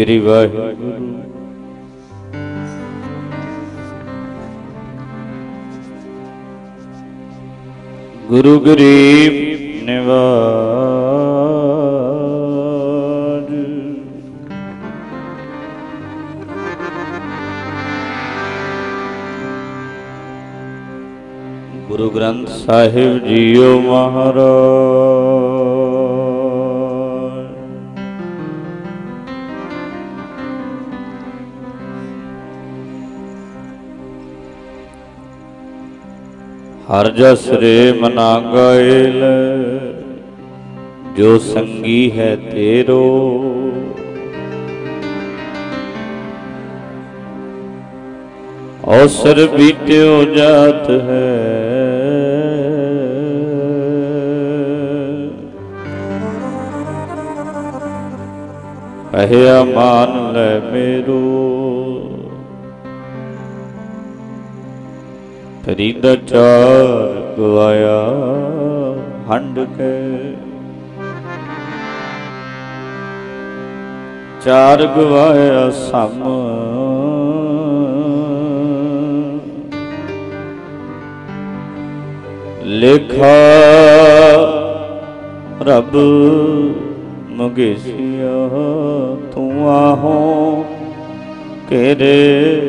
ਸ੍ਰੀ ਵਾਹਿਗੁਰੂ। ਗੁਰੂ ਗਰੀਬ ਨਿਵਾਜ। ਗੁਰੂ ਗ੍ਰੰਥ ਸਾਹਿਬ ਜੀਓ ਮਹਾਰਾਜ। ਜਸ ਰੇ ਮਨਾ ਗਾਇਲ ਜੋ ਸੰਗੀ ਹੈ ਤੇਰੋ। ਅਵਸਰ ਬੀਤਿਓ ਜਾਤ ਹੈ। ਕਹਿਆ ਮਾਨ ਲੈ ਮੇਰੋ। ਫਰੀਦਾ ਚਾਰ ਗਵਾਇਆ ਹੰਡ ਕੇ। ਚਾਰ ਗਵਾਇਆ ਸਮ। ਲੇਖਾ ਰੱਬ ਮਗੇਸੀਆ ਤੂੰ ਆਹੋ ਕਿਰੇ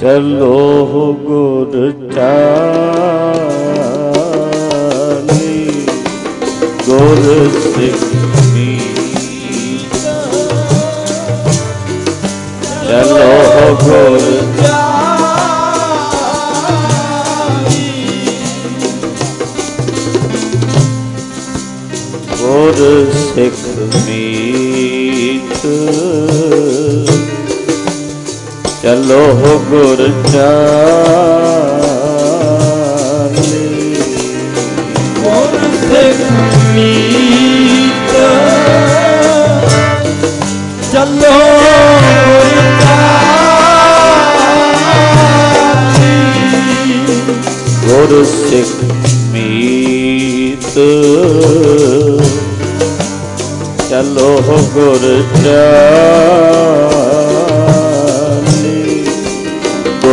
ਚਲੋ ਗੁਰ ਚਾਲੀ। ਗੁਰ ਸਿੱਖ ਚਲੋ ਗੁਰ ਗੁਰ ਸਿੱਖ ਚਲੋ ਗੁਰ ਚਾਲੀ ਗੁਰ ਸਿੱਖ ਮੀਤ। ਚੱਲੋ ਗੁਰ ਸਿੱਖ ਮੀਤ ਚਲੋ ਗੁਰ ਚਾਲੀ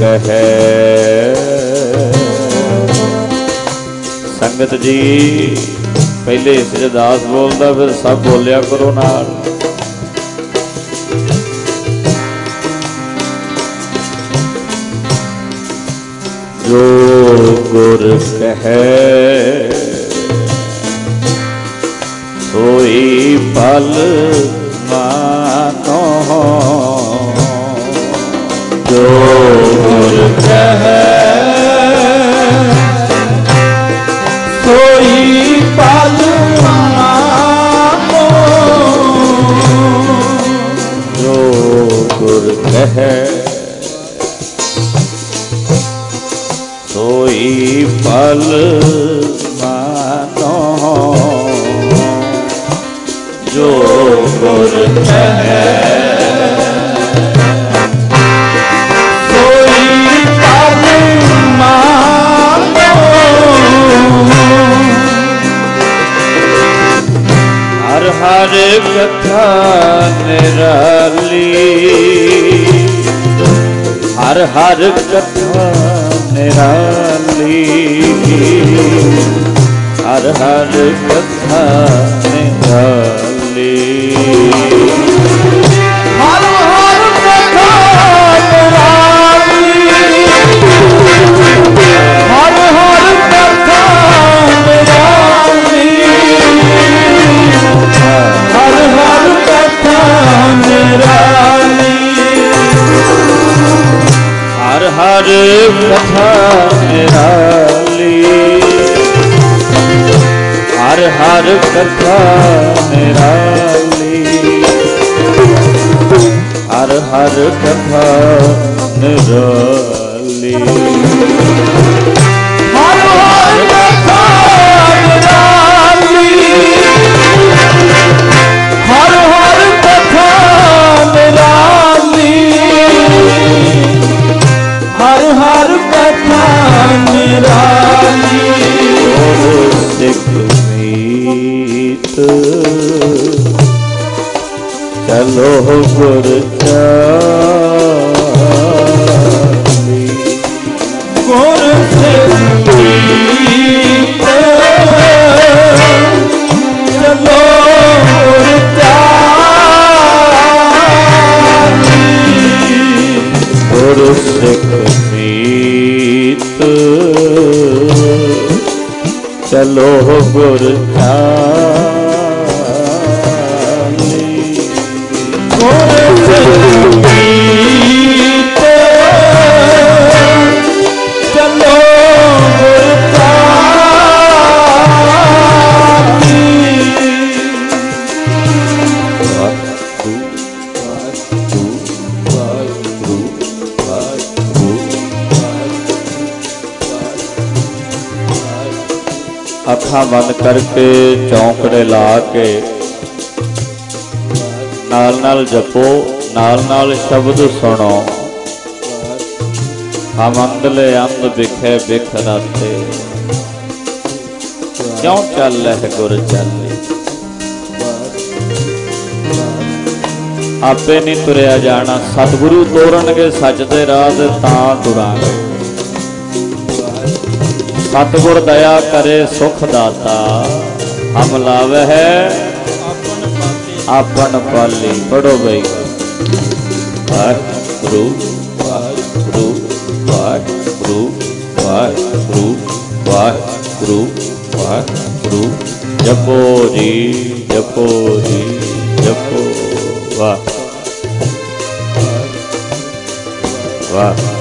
ਕਹੈ। ਸੰਗਤ ਜੀ, ਪਹਿਲੇ ਸਜਦਾਸ ਬੋਲਦਾ, ਫਿਰ ਸਭ ਬੋਲਿਆ ਕਰੋ ਨਾਲ। ਜੋ ਗੁਰ ਕਹੈ ਸੋਈ ਫਲ ਮਾਨੋ। ਜੋ ਗੁਰ ਕਹੈ ਕੋਈ ਪਲ ਮਾਨੋ ਜੋ ਗੁਰ ਕਹੈ ਸੋਈ ਫਲ ਮਾਨੋ ਜੋ ਗੁਰ ਕਹੈ ਕੋਈ ਪਲ ਮਾਨੋ ਹਰ ਹਰ ਕਥਾ ਨਿਰਾਲੀ ਹਰ ਹਰ ਕਥਾ ਨਿਰਾਲੀ ਹਰ ਹਰ ਕਥਾ ਨਿਰਾਲੀ ਨਿਰਾਲੀ ਹਰ ਹਰ ਕਥਾ ਨਿਰਾਲੀ। ਹਰ ਹਰ ਕਥਾ ਨਿਰਾਲੀ। ਹਰ ਹਰ ਕਥਾ ਨਿਰਾਲੀ। ਨਿਰਾਲੀ ਗੁਰ ਸਿੱਖ ਮੀਤ ਚਲੋ ਗੁਰ ਚਾਲੀ ਗੁਰ ਸੰਗੀਤ ਚਲੋ ਗੁਰ ਚਾਲੀ ਗੁਰ ਸਿੱਖ ਮੀਤ ਚਲੋ ਗੁਰ ਚਾਲੀ ਅੱਖਾਂ ਕਰਕੇ ਚੌਂਕੜੇ ਲਾ ਕੇ ਨਾਲ ਨਾਲ ਜਪੋ, ਨਾਲ ਨਾਲ ਸ਼ਬਦ ਸੁਣੋ। ਹਮ ਅੰਦ ਵਿਖੇ ਵਿਖ ਰਾਤੇ। ਕਿਉਂ ਚੱਲ ਹੈ ਗੁਰ ਚੱਲੇ? ਆਪੇ ਨਹੀਂ ਤੁਰਿਆ ਜਾਣਾ। ਸਤਿਗੁਰੂ ਤੋਰਨਗੇ ਸੱਚ ਦੇ ਰਾਹ ਤੇ ਤਾਂ ਤੁਰਾਂਗੇ। ਸਤਿਗੁਰ ਦਇਆ ਕਰੇ ਸੁਖ ਦਾਤਾ, ਹਮ ਲਾਵੇ ਹੈ ਆਪਨ ਪਾਲੀ ਪੜੋ ਬਈ। ਵਾਹਿਗੁਰੂ ਵਾਹਿਗੁਰੂ ਵਾਹਿਗੁਰੂ ਵਾਹਿਗੁਰੂ ਵਾਹਿਗੁਰੂ ਵਾਹਿਗੁਰੂ। ਜਪੋ ਜੀ ਜਪੋ ਜੀ, ਜਪੋ। ਵਾਹ। ਵਾਹ।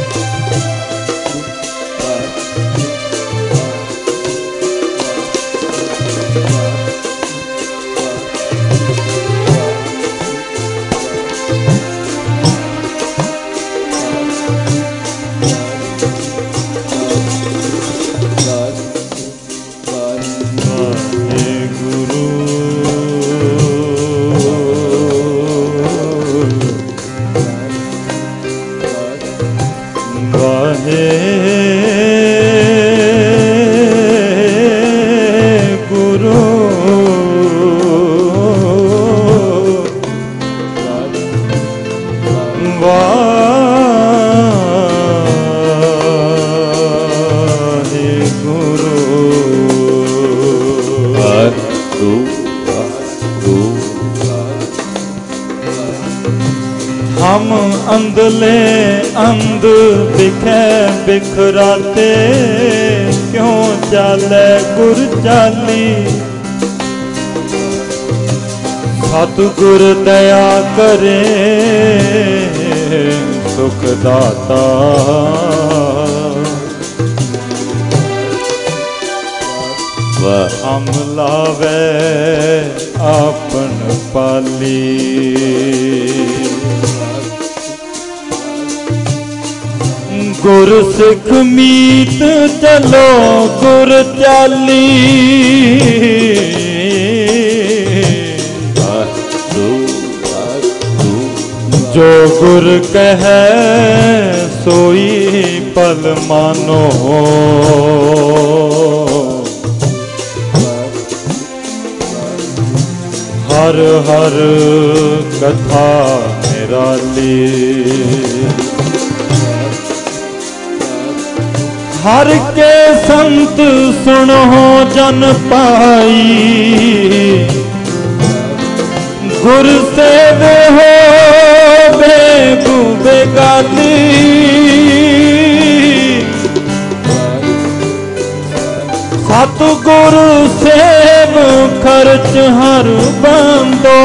ਵਿਖੇ ਬਿਖਰਾਤੇ ਕਿਉਂ ਚਾਲੇ ਗੁਰ ਚਾਲੀ? ਸਤਿਗੁਰ ਦਇਆ ਕਰੇ ਸੁਖ ਦਾਤਾ। ਵਾਹ ਹਮ ਲਾਵੇ ਆਪਨ ਪਾਲੀ। ਗੁਰ ਸਿੱਖ ਮੀਤ ਚਲੋ ਗੁਰ ਚਾਲੀ। ਵਾਹਿਗੁਰੂ ਵਾਹਿਗੁਰੂ ਜੋ ਗੁਰ ਕਹੈ ਸੋਈ ਪਲ ਮਾਨੋ। ਹਰ ਹਰ ਕਥਾ ਨਿਰਾਲੀ। ਹਰ ਕੇ ਸੰਤ ਸੁਣੋ ਜਨ ਪਾਈ। ਗੁਰ ਸੇਵ ਹੋ ਬੇਗੂ ਬੇਗਾਲੀ ਸਤ ਗੁਰ ਸੇਵ ਖਰਚ ਹਰ ਬੰਦੋ।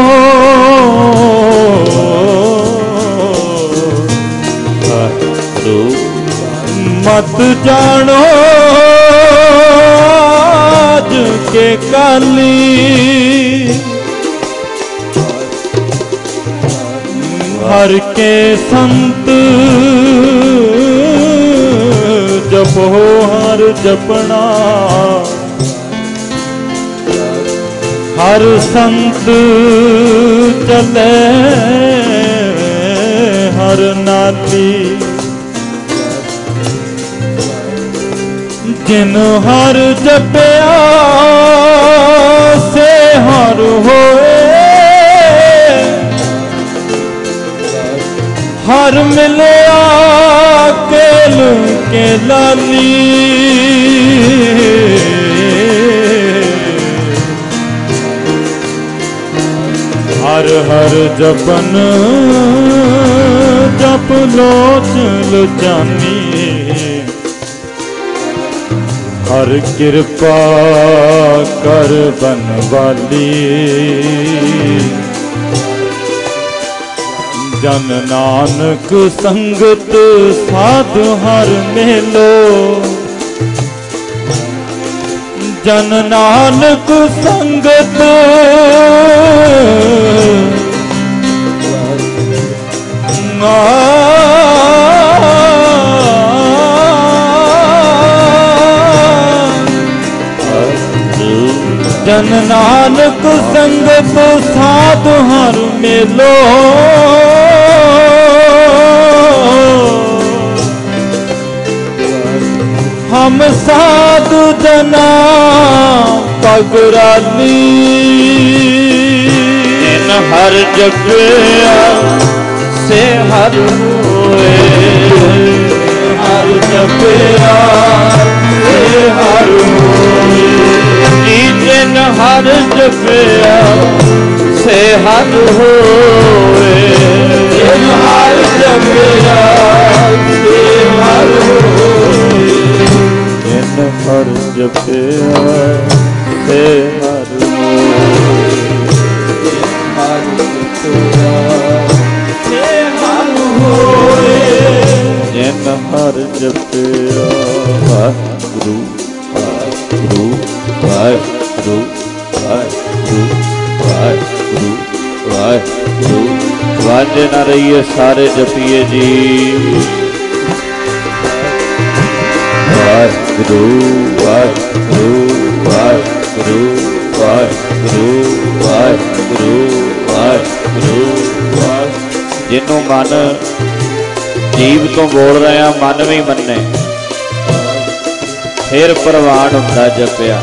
ਵਾਹਿਗੁਰੂ ਮਤ ਜਾਣੋ ਆਜ ਕੇ ਕਾਲੀ। ਹਰ ਕੇ ਸੰਤ ਜਪੋ, ਹਰ ਜਪਣਾ। ਹਰ ਸੰਤ ਚਲੇ, ਹਰ ਨਾਲੀ ਜਿਨ ਹਰ ਜਪਿਆ, ਸੇ ਹਰ ਹੋਏ। ਹਰ ਮਿਲਿਆ, ਕੇਲ ਕੇ ਲਾਲੀ ਹਰ ਹਰ ਜਪਨ, ਜਪ ਲੋਚ ਲੁਚਾਨੀ। ਹਰ ਕਿਰਪਾ ਕਰ ਬਨਵਾਲੀ ਜਨ ਨਾਨਕ ਸੰਗਤ ਸਾਧ ਹਰ ਮੇਲੋ। ਜਨ ਨਾਨਕ ਸੰਗਤ ਜਨ ਨਾਨਕ ਸੰਗਤ ਸਾਧ ਹਰ ਮੇਲੋ। ਹਮ ਸਾਧੂ ਜਨਾ ਪਗਰਾਲੀ ਜਿਨ ਹਰ ਜਗਿਆ ਸੇ ਹਰ ਹੋਏ। ਹਰ ਜਗਿਆ ਸੇ ਹਰ ਹੋਏ। ਹਰ ਜਪਿਆ ਸੇ ਹਰ ਹੋਏ ਜਿਨ ਹਰ ਜਪਿਆ ਸੇ ਹਰ ਹੋਏ ਜਿਨ ਹਰ ਜਪਿਆ ਸੇ ਹਰ ਹੋਏ ਹਰ ਜਪਿਆ ਸੇ ਹਰ ਹੋਏ ਜਿਨ ਹਰ ਜਪਿਆ ਵਾਹਿਗੁਰੂ ਨਾ ਰਹੀਏ, ਸਾਰੇ ਜਪੀਏ ਜੀ। ਵਾਹਿਗੁਰੂ ਵਾਹਿਗੁਰੂ ਵਾਹਿਗੁਰੂ ਵਾਹਿਗੁਰੂ ਵਾਹਿਗੁਰੂ ਵਾਹਿਗੁਰੂ ਵਾਹਿਗੁਰੂ ਜਿਹਨੂੰ ਮਨ ਜੀਵ ਤੋਂ ਬੋਲ ਰਿਹਾ ਮਨ ਵੀ ਮੰਨੇ। ਫਿਰ ਪ੍ਰਵਾਨ ਹੁੰਦਾ ਜਪਿਆ।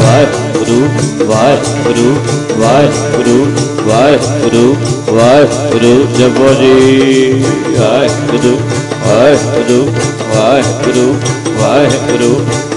ਵਾਹਿਗੁਰੂ ਵਾਹਿਗੁਰੂ ਵਾਹਿਗੁਰੂ ਵਾਹਿਗੁਰੂ ਵਾਹਿਗੁਰੂ ਜਪੋ ਜੀ।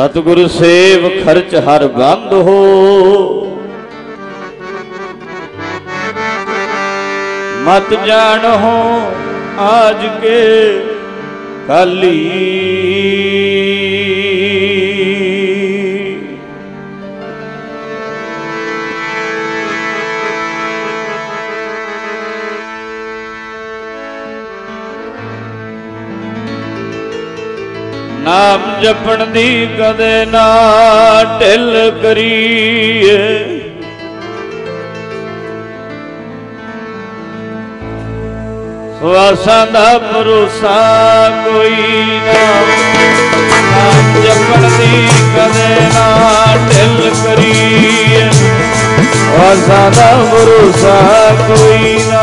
ਸਤਿਗੁਰ ਸੇਵ ਖਰਚ ਹਰ ਬੰਦ ਹੋ। ਮਤ ਜਾਣੋ ਆਜ ਕੇ ਕਾਲੀ। ਨਾਮ ਜਪਣ ਦੀ ਕਦੇ ਨਾ ਢਿੱਲ ਕਰੀਏ। ਸਵਾਸਾਂ ਦਾ ਭਰੋਸਾ ਕੋਈ ਨਾ। ਨਾਮ ਜਪਣ ਦੀ ਕਦੇ ਨਾ ਢਿੱਲ ਕਰੀਏ। ਸਵਾਸਾਂ ਦਾ ਭਰੋਸਾ ਕੋਈ ਨਾ।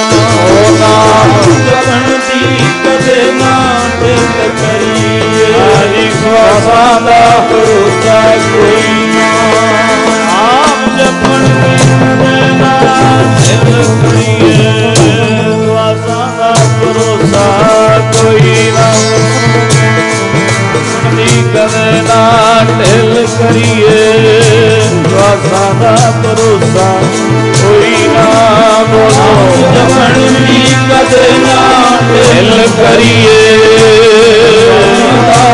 ਓ ਦੀ ਕਦੇ ਨਾ ਦਿਲ ਕਰੀਏ ਆਦਿ ਵਾਸਾਂ ਦਾ ਭਰੋਸਾ ਕੋਈ ਨਾ। ਆਪ ਜਪਣ ਦੇ ਨਾ ਦਿਲ ਕਰੀਏ ਵਾਸਾਂ ਦਾ ਭਰੋਸਾ ਕੋਈ ਨਾ ਦੀ ਕਦੇ ਨਾ ਢਿੱਲ ਕਰੀਏ। ਵਾਸਾਂ ਦਾ ਭਰੋਸਾ। ਕੋਈ ਬੋਲੋ ਜਪਣ ਵੀ ਕਦੇ ਨਾ ਢਿਲ ਕਰੀਏ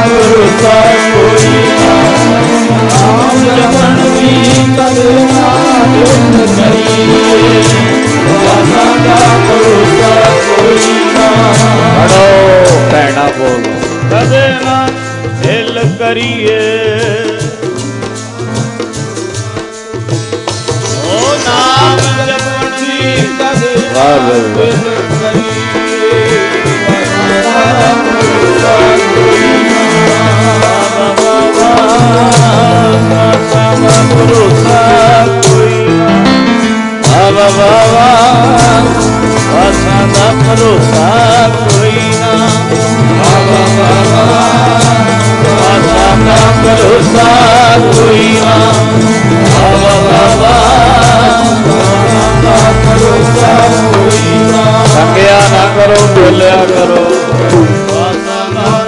ਗੁਰੂ ਦਾ ਕੋਈ ਨਾਮ ਜਪਣ ਵੀ ਕਦੇ ਨਾ ਢਿਲ ਕਰੀਏ ਵਾਹਨਾ ਦਾ ਗੁਰੂ ਦਾ ਕੋਈ ਨਾਮ ਅੜੋ ਭੈਣਾ ਬੋਲੋ ਕਦੇ ਨਾ ਢਿਲ ਕਰੀਏ Jab ਹਰ ਬਾਬਾ ਆਸਾਂ ਦਾ ਭਰੋਸਾ ਕੋਈ ਨਾ ਬਾਬਾ ਬਾਬਾ ਆਸਾਂ ਦਾ ਭਰੋਸਾ ਕੋਈ ਨਾ ਬਾਬਾ ਬਾਬਾ ਆਸਾਂ ਦਾ ਭਰੋਸਾ ਸੰਗਿਆ ਨਾ ਕਰੋ ਬੋਲਿਆ ਕਰੋ। ਵਾਸਾ ਨਾ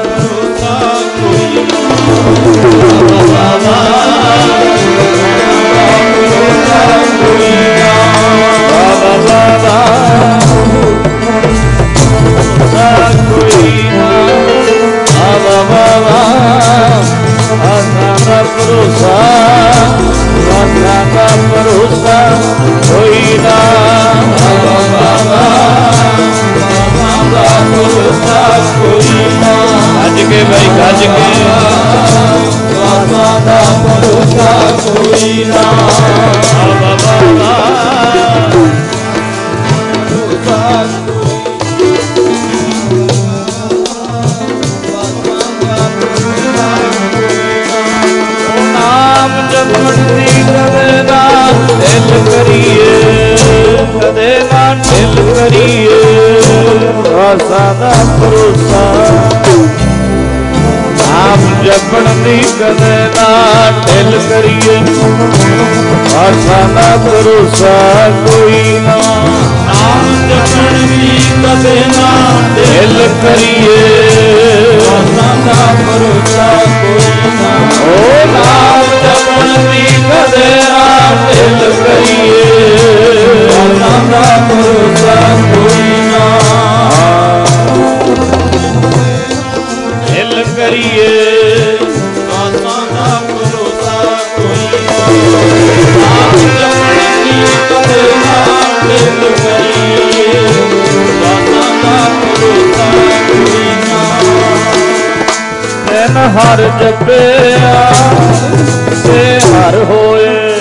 ਕੋਈ ਨਾ। ਅੱਜ ਕੇ ਭਾਈ ਗੱਜ ਕੇ ਬਾਬਾ ਦਾ ਭਰੋਸਾ ਕੋਈ ਨਾ ਬਾਬਾ ਵਾ ਵਾ ਵਾ ਵਾ ਆਸਾਂ ਦਾ ਭਰੋਸਾ। ਆਪ ਜਪਣ ਦੀ ਕਦੇ ਨਾ ਢਿੱਲ ਕਰੀਏ। ਆਸਾਂ ਦਾ ਭਰੋਸਾ ਕੋਈ ਨਾ। ਨਾਮ ਜਪਣ ਦੀ ਕਦੇ ਨਾ ਢਿੱਲ ਕਰੀਏ। ਆਸਾਂ ਦਾ ਭਰੋਸਾ ਕੋਈ ਨਾ। ਓ ਨਾਮ ਜਪਣ ਦੀ ਕਦੇ ਨਾ ਢਿੱਲ ਕਰੀਏ। ਆਸਾਂ ਦਾ ਭਰੋਸਾ ਕੋਈ ਕਰੀਏ। ਆਸਾਂ ਦਾ ਭਰੋਸਾ ਕੋਈ ਨਾ। ਨਾਮ ਜਪਣ ਦਿਲ ਕਰੀਏ। ਆਸਾਂ ਦਾ ਭਰੋਸਾ ਕੋਈ ਨਾ। ਤੈਨ ਹਰ ਜਪਿਆ, ਤੇ ਹਰ ਹੋਏ।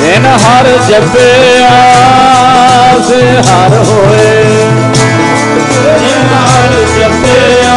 ਤੈਨ ਹਰ ਜਪਿਆ, ਤੇ ਹਰ ਹੋਏ। ਹਰ ਜਪਿਆ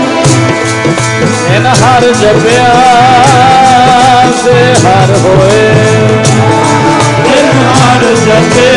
ਜਨ ਹਰ ਜਪਿਆ ਸੇ ਹਰ ਹੋਏ। ਜਿਨ ਹਰ ਜਪਿਆ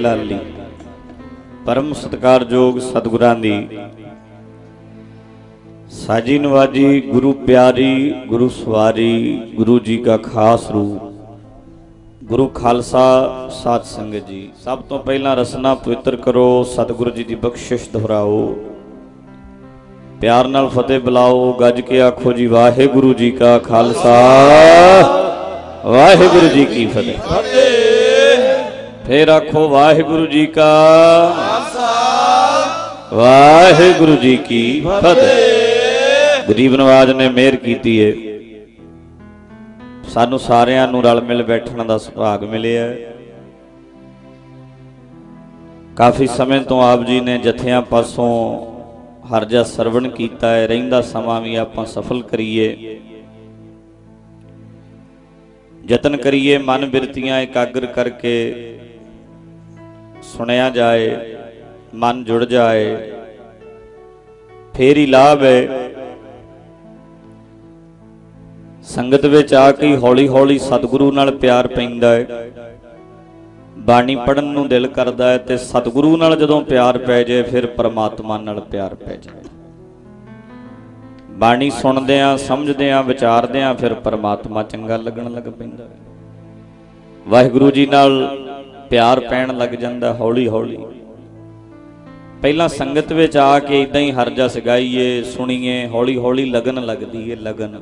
ਲਾਲੀ। ਪਰਮ ਸਤਿਕਾਰਯੋਗ ਸਤਿਗੁਰਾਂ ਦੀ ਸਾਜੀ ਨਵਾਜੀ ਗੁਰੂ ਪਿਆਰੀ, ਗੁਰੂ ਸਵਾਰੀ, ਗੁਰੂ ਜੀ ਦਾ ਖਾਸ ਰੂਪ, ਗੁਰੂ ਖਾਲਸਾ ਸਾਧ ਸੰਗਤ ਜੀ। ਸਭ ਤੋਂ ਪਹਿਲਾਂ ਰਸਨਾ ਪਵਿੱਤਰ ਕਰੋ, ਸਤਿਗੁਰੂ ਜੀ ਦੀ ਬਖਸ਼ਿਸ਼ ਦੁਹਰਾਓ। ਪਿਆਰ ਨਾਲ ਫਤਿਹ ਬੁਲਾਓ, ਗੱਜ ਕੇ ਆਖੋ ਜੀ, ਵਾਹਿਗੁਰੂ ਜੀ ਕਾ ਖਾਲਸਾ, ਵਾਹਿਗੁਰੂ ਜੀ ਕੀ ਫਤਿਹ। ਫੇਰ ਆਖੋ ਵਾਹਿਗੁਰੂ ਜੀ ਕਾ ਵਾਹਿਗੁਰੂ ਜੀ ਕੀ ਫਤਿਹ। ਗਰੀਬ ਨਵਾਜ ਨੇ ਮਿਹਰ ਕੀਤੀ ਏ। ਸਾਨੂੰ ਸਾਰਿਆਂ ਨੂੰ ਰਲ ਮਿਲ ਬੈਠਣ ਦਾ ਸੁਭਾਗ ਮਿਲਿਆ। ਕਾਫੀ ਸਮੇਂ ਤੋਂ ਆਪ ਜੀ ਨੇ ਜਥਿਆਂ ਪਾਸੋਂ ਹਰਜਾ ਸਰਵਣ ਕੀਤਾ ਹੈ ਰਹਿੰਦਾ ਸਮਾਂ ਵੀ ਆਪਾਂ ਸਫਲ ਕਰੀਏ। ਯਤਨ ਕਰੀਏ, ਮਨ ਬਿਰਤੀਆਂ ਇਕਾਗਰ ਕਰਕੇ। ਸੁਣਿਆ ਜਾਏ, ਮਨ ਜੁੜ ਜਾਏ, ਫੇਰ ਹੀ ਲਾਭ ਹੈ ਸੰਗਤ ਵਿੱਚ ਆ ਕੇ ਹੌਲੀ ਹੌਲੀ ਸਤਿਗੁਰੂ ਨਾਲ ਪਿਆਰ ਪੈਂਦਾ ਹੈ ਬਾਣੀ ਪੜਨ ਨੂੰ ਦਿਲ ਕਰਦਾ ਹੈ ਤੇ ਸਤਿਗੁਰੂ ਨਾਲ ਜਦੋਂ ਪਿਆਰ ਪੈ ਜਾਏ ਫਿਰ ਪਰਮਾਤਮਾ ਨਾਲ ਪਿਆਰ ਪੈ ਜਾਏ। ਬਾਣੀ ਸੁਣਦੇ ਆ ਸਮਝਦੇ ਆ ਵਿਚਾਰਦੇ ਆ ਫਿਰ ਪਰਮਾਤਮਾ ਚੰਗਾ ਲੱਗਣ ਲੱਗ ਪੈਂਦਾ ਵਾਹਿਗੁਰੂ ਜੀ ਨਾਲ ਪਿਆਰ ਪੈਣ ਲੱਗ ਜਾਂਦਾ ਹੌਲੀ ਹੌਲੀ। ਪਹਿਲਾਂ ਸੰਗਤ ਵਿੱਚ ਆ ਕੇ ਇਦਾਂ ਹੀ ਹਰਜਾ ਸਗਾਈਏ, ਸੁਣੀਏ, ਹੌਲੀ ਹੌਲੀ ਲਗਨ ਲੱਗਦੀ ਏ, ਲਗਨ।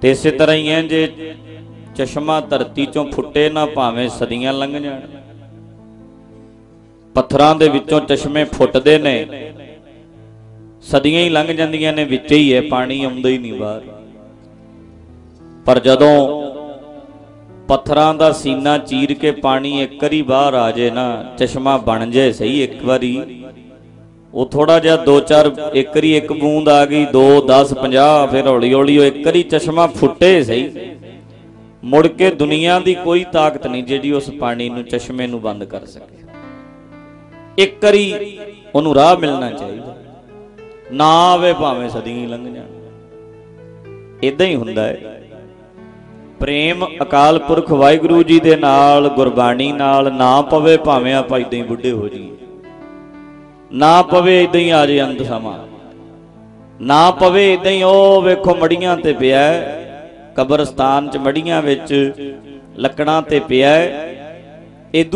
ਤੇ ਇਸੇ ਤਰ੍ਹਾਂ ਹੀ ਹੈ ਜੇ ਚਸ਼ਮਾ ਧਰਤੀ ਚੋਂ ਫੁੱਟੇ ਨਾ ਭਾਵੇਂ ਸਦੀਆਂ ਲੰਘ ਜਾਣ। ਪੱਥਰਾਂ ਦੇ ਵਿੱਚੋਂ ਚਸ਼ਮੇ ਫੁੱਟਦੇ ਨੇ। ਸਦੀਆਂ ਹੀ ਲੰਘ ਜਾਂਦੀਆਂ ਨੇ, ਵਿੱਚ ਹੀ ਹੈ, ਪਾਣੀ ਆਉਂਦਾ ਹੀ ਨਹੀਂ ਬਾਹਰ। ਪਰ ਜਦੋਂ ਪੱਥਰਾਂ ਦਾ ਸੀਨਾ ਚੀਰ ਕੇ ਪਾਣੀ ਇੱਕ ਵਾਰੀ ਬਾਹਰ ਆ ਜੇ ਨਾ, ਚਸ਼ਮਾ ਬਣ ਜੇ ਸਹੀ ਇੱਕ ਵਾਰੀ। ਉਹ ਥੋੜਾ ਜਿਹਾ 2-4 ਇੱਕ ਵਾਰੀ ਇੱਕ ਬੂੰਦ ਆ ਗਈ 2 10 50 ਫਿਰ ਹੌਲੀ ਹੌਲੀ ਉਹ ਇੱਕ ਵਾਰੀ ਚਸ਼ਮਾ ਫੁੱਟੇ ਸਹੀ। ਮੁੜ ਕੇ ਦੁਨੀਆ ਦੀ ਕੋਈ ਤਾਕਤ ਨਹੀਂ ਜਿਹੜੀ ਉਸ ਪਾਣੀ ਨੂੰ, ਚਸ਼ਮੇ ਨੂੰ ਬੰਦ ਕਰ ਸਕੇ। ਇੱਕ ਵਾਰੀ ਉਹਨੂੰ ਰਾਹ ਮਿਲਣਾ ਚਾਹੀਦਾ। ਨਾ ਆਵੇ ਭਾਵੇਂ ਸਦੀਆਂ ਲੰਘ ਜਾਣ। ਇਦਾਂ ਹੀ ਹੁੰਦਾ ਹੈ। ਪ੍ਰੇਮ ਅਕਾਲ ਪੁਰਖ ਵਾਹਿਗੁਰੂ ਜੀ ਦੇ ਨਾਲ, ਗੁਰਬਾਣੀ ਨਾਲ, ਨਾ ਪਵੇ ਭਾਵੇਂ ਆਪਾਂ ਇਦਾਂ ਹੀ ਬੁੱਢੇ ਹੋ ਜੀ ਨਾ ਪਵੇ ਇਦਾਂ ਹੀ ਆ ਜੇ ਅੰਤ ਸਮਾਂ। ਨਾ ਪਵੇ ਇਦਾਂ ਹੀ ਉਹ ਵੇਖੋ ਮੜੀਆਂ ਤੇ ਪਿਆ ਕਬਰਸਤਾਨ ਚ ਮੜੀਆਂ ਵਿੱਚ ਲੱਕੜਾਂ ਤੇ ਪਿਆ ਹੈ।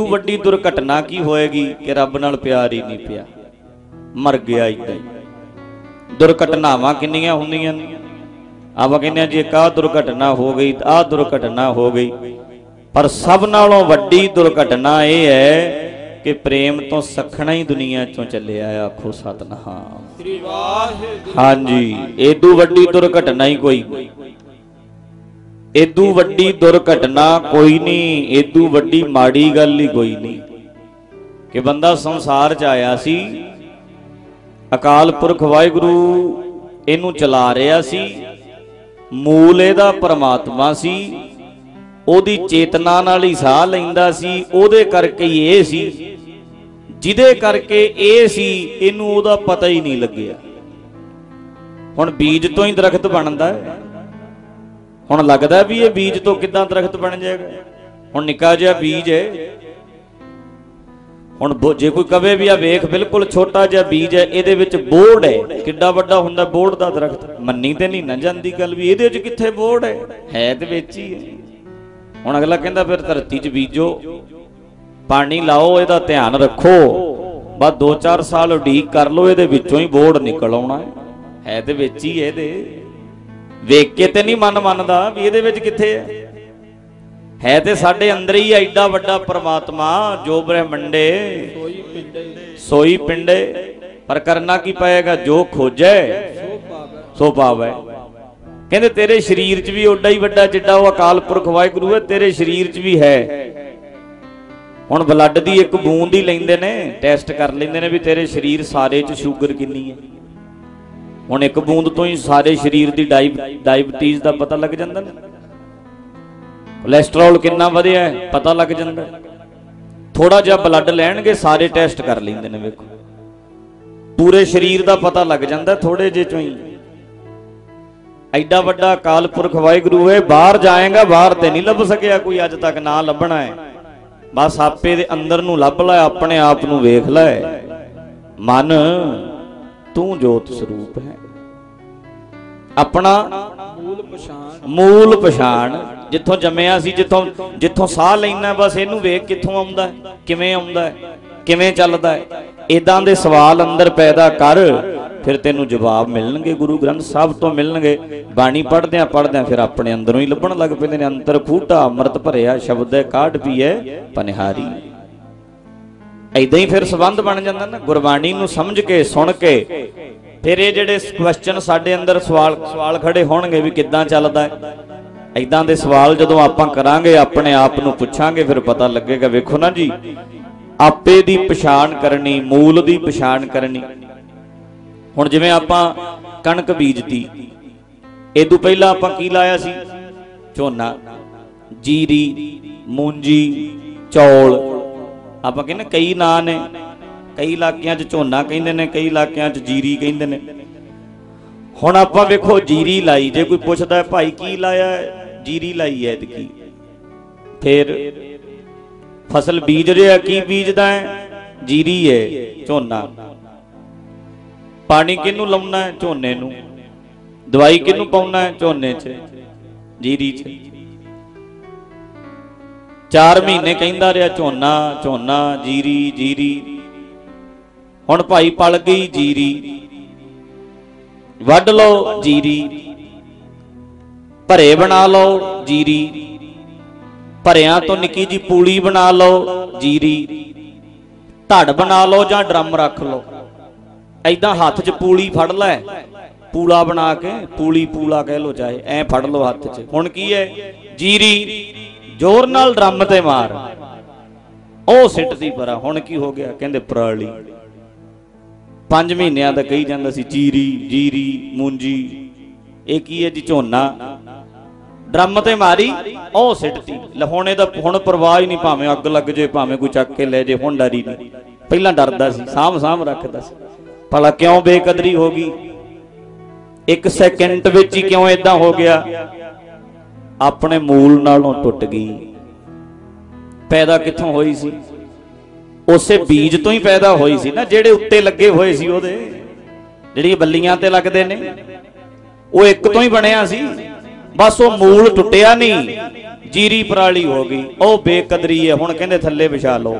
ਵੱਡੀ ਦੁਰਘਟਨਾ ਕੀ ਹੋਏਗੀ ਕਿ ਰੱਬ ਨਾਲ ਪਿਆਰ ਹੀ ਨਹੀਂ ਪਿਆ? ਮਰ ਗਿਆ ਇਦਾਂ ਹੀ। ਦੁਰਘਟਨਾਵਾਂ ਕਿੰਨੀਆਂ ਹੁੰਦੀਆਂ ਨੇ? ਆਪਾਂ ਕਹਿੰਦੇ ਆ, ਜੀ ਇੱਕ ਆਹ ਦੁਰਘਟਨਾ ਹੋ ਗਈ ਆਹ ਦੁਰਘਟਨਾ ਹੋ ਗਈ। ਪਰ ਸਭ ਨਾਲੋਂ ਵੱਡੀ ਦੁਰਘਟਨਾ ਇਹ ਹੈ ਕਿ ਪ੍ਰੇਮ ਤੋਂ ਸਖਣਾ ਹੀ ਦੁਨੀਆ ਚੋਂ ਚੱਲਿਆ ਆਖੋ ਸਤਨਾਮ। ਸ੍ਰੀ ਵਾਹਿਗੁਰੂ ਹਾਂਜੀ ਏਦੂ ਵੱਡੀ ਦੁਰਘਟਨਾ ਹੀ ਕੋਈ। ਏਦੂ ਵੱਡੀ ਦੁਰਘਟਨਾ ਕੋਈ ਨਹੀਂ ਏਦੂ ਵੱਡੀ ਮਾੜੀ ਗੱਲ ਹੀ ਕੋਈ ਨਹੀਂ। ਕਿ ਬੰਦਾ ਸੰਸਾਰ 'ਚ ਆਇਆ ਸੀ, ਅਕਾਲ ਪੁਰਖ ਵਾਹਿਗੁਰੂ ਇਹਨੂੰ ਚਲਾ ਰਿਹਾ ਸੀ ਮੂਲ ਇਹਦਾ ਪਰਮਾਤਮਾ ਸੀ, ਉਹਦੀ ਚੇਤਨਾ ਨਾਲ ਹੀ ਸਾਹ ਲੈਂਦਾ ਸੀ, ਉਹਦੇ ਕਰਕੇ ਹੀ ਇਹ ਸੀ। ਜਿਹਦੇ ਕਰਕੇ ਇਹ ਸੀ, ਇਹਨੂੰ ਉਹਦਾ ਪਤਾ ਹੀ ਨਹੀਂ ਲੱਗਿਆ। ਹੁਣ ਬੀਜ ਤੋਂ ਹੀ ਦਰਖਤ ਬਣਦਾ ਹੈ। ਹੁਣ ਲੱਗਦਾ ਵੀ ਇਹ ਬੀਜ ਤੋਂ ਕਿੱਦਾਂ ਦਰਖਤ ਬਣ ਜਾਏਗਾ? ਹੁਣ ਨਿੱਕਾ ਜਿਹਾ ਬੀਜ ਹੈ। ਹੁਣ ਜੇ ਕੋਈ ਕਵੇ ਵੀ ਆ ਵੇਖ, ਬਿਲਕੁਲ ਛੋਟਾ ਜਿਹਾ ਬੀਜ ਹੈ, ਇਹਦੇ ਵਿੱਚ ਬੋਰਡ ਹੈ। ਕਿੱਡਾ ਵੱਡਾ ਹੁੰਦਾ ਬੋਰਡ ਦਾ ਦਰਖਤ। ਮੰਨੀ ਤੇ ਨਹੀਂ, ਨਾ ਜਾਂਦੀ ਗੱਲ ਵੀ, ਇਹਦੇ ਵਿੱਚ ਕਿੱਥੇ ਬੋਰਡ ਹੈ? ਹੈ ਤੇ ਵਿੱਚ ਹੀ ਹੈ। ਹੁਣ ਅਗਲਾ ਕਹਿੰਦਾ, ਫਿਰ ਧਰਤੀ 'ਚ ਬੀਜੋ। ਪਾਣੀ ਲਾਓ, ਇਹਦਾ ਧਿਆਨ ਰੱਖੋ। ਬਸ 2-4 ਸਾਲ ਉਡੀਕ ਕਰ ਲਓ, ਇਹਦੇ ਵਿੱਚੋਂ ਹੀ ਬੋਰਡ ਨਿਕਲ ਆਉਣਾ ਹੈ। ਹੈ ਤੇ ਵਿੱਚ ਹੀ ਹੈ ਇਹਦੇ। ਵੇਖ ਕੇ ਤੇ ਨਹੀਂ ਮਨ ਮੰਨਦਾ ਵੀ ਇਹਦੇ ਵਿੱਚ ਕਿੱਥੇ ਹੈ। ਹੈ ਤੇ ਸਾਡੇ ਅੰਦਰ ਹੀ ਐਡਾ ਵੱਡਾ ਪਰਮਾਤਮਾ, ਜੋ ਬ੍ਰਹਮੰਡੇ, ਸੋਈ ਪਿੰਡੇ। ਪਰ ਕਰਨਾ ਕੀ ਪਏਗਾ? ਜੋ ਖੋਜੈ, ਸੋ ਪਾਵੈ। ਕਹਿੰਦੇ ਤੇਰੇ ਸਰੀਰ 'ਚ ਵੀ ਓਡਾ ਹੀ ਵੱਡਾ ਜਿੱਡਾ ਉਹ ਅਕਾਲ ਪੁਰਖ ਵਾਹਿਗੁਰੂ ਹੈ, ਤੇਰੇ ਸਰੀਰ 'ਚ ਵੀ ਹੈ। ਹੁਣ ਬਲੱਡ ਦੀ ਇੱਕ ਬੂੰਦ ਹੀ ਲੈਂਦੇ ਨੇ ਟੈਸਟ ਕਰ ਲੈਂਦੇ ਨੇ ਵੀ ਤੇਰੇ ਸਰੀਰ ਸਾਰੇ 'ਚ ਸ਼ੂਗਰ ਕਿੰਨੀ ਹੈ। ਹੁਣ ਇੱਕ ਬੂੰਦ ਤੋਂ ਹੀ ਸਾਰੇ ਸਰੀਰ ਦੀ ਡਾਇਬ ਡਾਇਬਟੀਜ਼ ਦਾ ਪਤਾ ਲੱਗ ਜਾਂਦਾ ਨੇ। ਕੋਲੇਸਟ੍ਰੋਲ ਕਿੰਨਾ ਵਧਿਆ ਹੈ, ਪਤਾ ਲੱਗ ਜਾਂਦਾ। ਥੋੜਾ ਜਿਹਾ ਬਲੱਡ ਲੈਣਗੇ, ਸਾਰੇ ਟੈਸਟ ਕਰ ਲੈਂਦੇ ਨੇ, ਵੇਖੋ। ਪੂਰੇ ਸਰੀਰ ਦਾ ਪਤਾ ਲੱਗ ਜਾਂਦਾ ਥੋੜੇ ਜਿਹੇ ਚੋਂ ਹੀ। ਐਡਾ ਵੱਡਾ ਅਕਾਲ ਪੁਰਖ ਵਾਹਿਗੁਰੂ ਹੈ, ਬਾਹਰ ਜਾਏਗਾ, ਬਾਹਰ ਤੇ ਨਹੀਂ ਲੱਭ ਸਕਿਆ, ਕੋਈ ਅੱਜ ਤੱਕ ਨਾ ਲੱਭਣਾ ਹੈ। ਬਸ ਆਪੇ ਦੇ ਅੰਦਰ ਨੂੰ ਲੱਭ ਲੈ, ਆਪਣੇ ਆਪ ਨੂੰ ਵੇਖ ਲੈ। ਮਨ ਤੂੰ ਜੋਤ ਸਰੂਪ ਹੈ। ਆਪਣਾ ਮੂਲ ਪਛਾਣ। ਮੂਲ ਪਛਾਣ। ਜਿੱਥੋਂ ਜੰਮਿਆ ਸੀ ਜਿੱਥੋਂ ਜਿੱਥੋਂ ਸਾਹ ਲੈਣਾ ਬਸ ਇਹਨੂੰ ਵੇਖ ਕਿੱਥੋਂ ਆਉਂਦਾ ਕਿਵੇਂ ਆਉਂਦਾ। ਕਿਵੇਂ ਚੱਲਦਾ। ਇਦਾਂ ਦੇ ਸਵਾਲ ਅੰਦਰ ਪੈਦਾ ਕਰ ਫਿਰ ਤੈਨੂੰ ਜਵਾਬ ਮਿਲਣਗੇ ਗੁਰੂ ਗ੍ਰੰਥ ਸਾਹਿਬ ਤੋਂ ਮਿਲਣਗੇ। ਬਾਣੀ ਪੜ੍ਹਦਿਆਂ ਪੜ੍ਹਦਿਆਂ ਫਿਰ ਆਪਣੇ ਅੰਦਰੋਂ ਹੀ ਲੱਭਣ ਲੱਗ ਪੈਂਦੇ ਨੇ। ਅੰਤਰ ਖੂਟਾ ਅੰਮ੍ਰਿਤ ਭਰਿਆ ਸ਼ਬਦ ਹੈ ਕਾਢ ਪੀਏ ਪਨਿਹਾਰੀ। ਐਦਾਂ ਹੀ ਫਿਰ ਸਬੰਧ ਬਣ ਜਾਂਦਾ ਨਾ। ਗੁਰਬਾਣੀ ਨੂੰ ਸਮਝ ਕੇ ਸੁਣ ਕੇ ਫਿਰ ਇਹ ਜਿਹੜੇ ਕੁਐਸਚਨ ਸਾਡੇ ਅੰਦਰ ਸਵਾਲ ਸਵਾਲ ਖੜੇ ਹੋਣਗੇ ਵੀ ਕਿੱਦਾਂ ਚੱਲਦਾ ਹੈ। ਐਦਾਂ ਦੇ ਸਵਾਲ ਜਦੋਂ ਆਪਾਂ ਕਰਾਂਗੇ, ਆਪਣੇ ਆਪ ਨੂੰ ਪੁੱਛਾਂਗੇ, ਫਿਰ ਪਤਾ ਲੱਗੇਗਾ, ਵੇਖੋ ਨਾ ਜੀ, ਆਪੇ ਦੀ ਪਛਾਣ ਕਰਨੀ, ਮੂਲ ਦੀ ਪਛਾਣ ਕਰਨੀ। ਹੁਣ ਜਿਵੇਂ ਆਪਾਂ ਕਣਕ ਬੀਜਤੀ ਇਹ ਤੋਂ ਪਹਿਲਾਂ ਆਪਾਂ ਕੀ ਲਾਇਆ ਸੀ? ਝੋਨਾ, ਜੀਰੀ, ਮੂੰਜੀ, ਚੌਲ। ਆਪਾਂ ਕਹਿੰਦੇ ਕਈ ਨਾਂ ਨੇ। ਕਈ ਇਲਾਕਿਆਂ 'ਚ ਝੋਨਾ ਕਹਿੰਦੇ ਨੇ, ਕਈ ਇਲਾਕਿਆਂ 'ਚ ਜੀਰੀ ਕਹਿੰਦੇ ਨੇ। ਹੁਣ ਆਪਾਂ ਵੇਖੋ, ਜੀਰੀ ਲਾਈ, ਜੇ ਕੋਈ ਪੁੱਛਦਾ ਹੈ, ਭਾਈ ਕੀ ਲਾਇਆ ਜੀਰੀ ਲਾਈ ਐ ਕੀ ਫਿਰ ਫਸਲ ਬੀਜ ਰਿਹਾ ਕੀ ਬੀਜਦਾ ਹੈ? ਜੀਰੀ ਹੈ, ਝੋਨਾ। ਪਾਣੀ ਕਿਹਨੂੰ ਲਾਉਣਾ ਹੈ? ਝੋਨੇ ਨੂੰ। ਦਵਾਈ ਕਿਹਨੂੰ ਪਾਉਣਾ ਹੈ? ਝੋਨੇ 'ਚ, ਜੀਰੀ 'ਚ। 4 ਮਹੀਨੇ ਕਹਿੰਦਾ ਰਿਹਾ, ਝੋਨਾ ਝੋਨਾ, ਜੀਰੀ ਜੀਰੀ। ਹੁਣ ਭਾਈ ਪਲ ਗਈ ਜੀਰੀ। ਵੱਢ ਲਓ ਜੀਰੀ। ਭਰੇ ਬਣਾ ਲਓ ਜੀਰੀ। ਭਰਿਆਂ ਤੋਂ ਨਿੱਕੀ ਜੀ ਪੂਲੀ ਬਣਾ ਲਓ ਜੀਰੀ। ਧੜ ਬਣਾ ਲਓ ਜਾਂ ਡਰਮ ਰੱਖ ਲਓ। ਐਦਾਂ ਹੱਥ 'ਚ ਪੂਲੀ ਫੜ ਲੈ। ਪੂਲਾ ਬਣਾ ਕੇ, ਪੂਲੀ ਪੂਲਾ ਕਹਿ ਲੋ ਚਾਹੇ, ਐ ਫੜ ਲਓ ਹੱਥ 'ਚ। ਹੁਣ ਕੀ ਹੈ ਜੀਰੀ। ਜ਼ੋਰ ਨਾਲ ਡਰਮ ਤੇ ਮਾਰ। ਉਹ ਸਿੱਟਦੀ ਪਰਾ। ਹੁਣ ਕੀ ਹੋ ਗਿਆ? ਕਹਿੰਦੇ ਪਰਾਲੀ। ਪੰਜ ਮਹੀਨਿਆਂ ਦਾ ਕਹੀ ਜਾਂਦਾ ਸੀ ਜੀਰੀ ਜੀਰੀ, ਮੂੰਜੀ। ਇਹ ਕੀ ਹੈ ਜੀ, ਝੋਨਾ? ਡਰਮ ਤੇ ਮਾਰੀ, ਉਹ ਸਿੱਟਤੀ। ਲਹੋਣੇ ਦਾ ਹੁਣ ਪਰਵਾਹ ਹੀ ਨਹੀਂ ਭਾਵੇਂ ਅੱਗ ਲੱਗ ਜੇ, ਭਾਵੇਂ ਕੋਈ ਚੱਕ ਕੇ ਲੈ ਜੇ, ਹੁਣ ਡਰੀ ਨਹੀਂ। ਪਹਿਲਾਂ ਡਰਦਾ ਸੀ ਸਾਂਭ ਸਾਂਭ ਰੱਖਦਾ ਸੀ। ਭਲਾ ਕਿਉਂ ਬੇਕਦਰੀ ਹੋ ਗਈ? ਇੱਕ ਸੈਕਿੰਡ ਵਿੱਚ ਹੀ ਕਿਉਂ ਇਦਾਂ ਹੋ ਗਿਆ? ਆਪਣੇ ਮੂਲ ਨਾਲੋਂ ਟੁੱਟ ਗਈ। ਪੈਦਾ ਕਿੱਥੋਂ ਹੋਈ ਸੀ? ਉਸੇ ਬੀਜ ਤੋਂ ਹੀ ਪੈਦਾ ਹੋਈ ਸੀ ਨਾ, ਜਿਹੜੇ ਉੱਤੇ ਲੱਗੇ ਹੋਏ ਸੀ ਉਹਦੇ। ਜਿਹੜੀ ਬੱਲੀਆਂ ਤੇ ਲੱਗਦੇ ਨੇ। ਉਹ ਇੱਕ ਤੋਂ ਹੀ ਬਣਿਆ ਸੀ। ਬਸ ਉਹ ਮੂਲ ਟੁੱਟਿਆ ਨਹੀਂ। ਜੀਰੀ ਪਰਾਲੀ ਹੋ ਗਈ। ਉਹ ਬੇਕਦਰੀ ਹੈ। ਹੁਣ ਕਹਿੰਦੇ ਥੱਲੇ ਵਿਛਾ ਲਓ।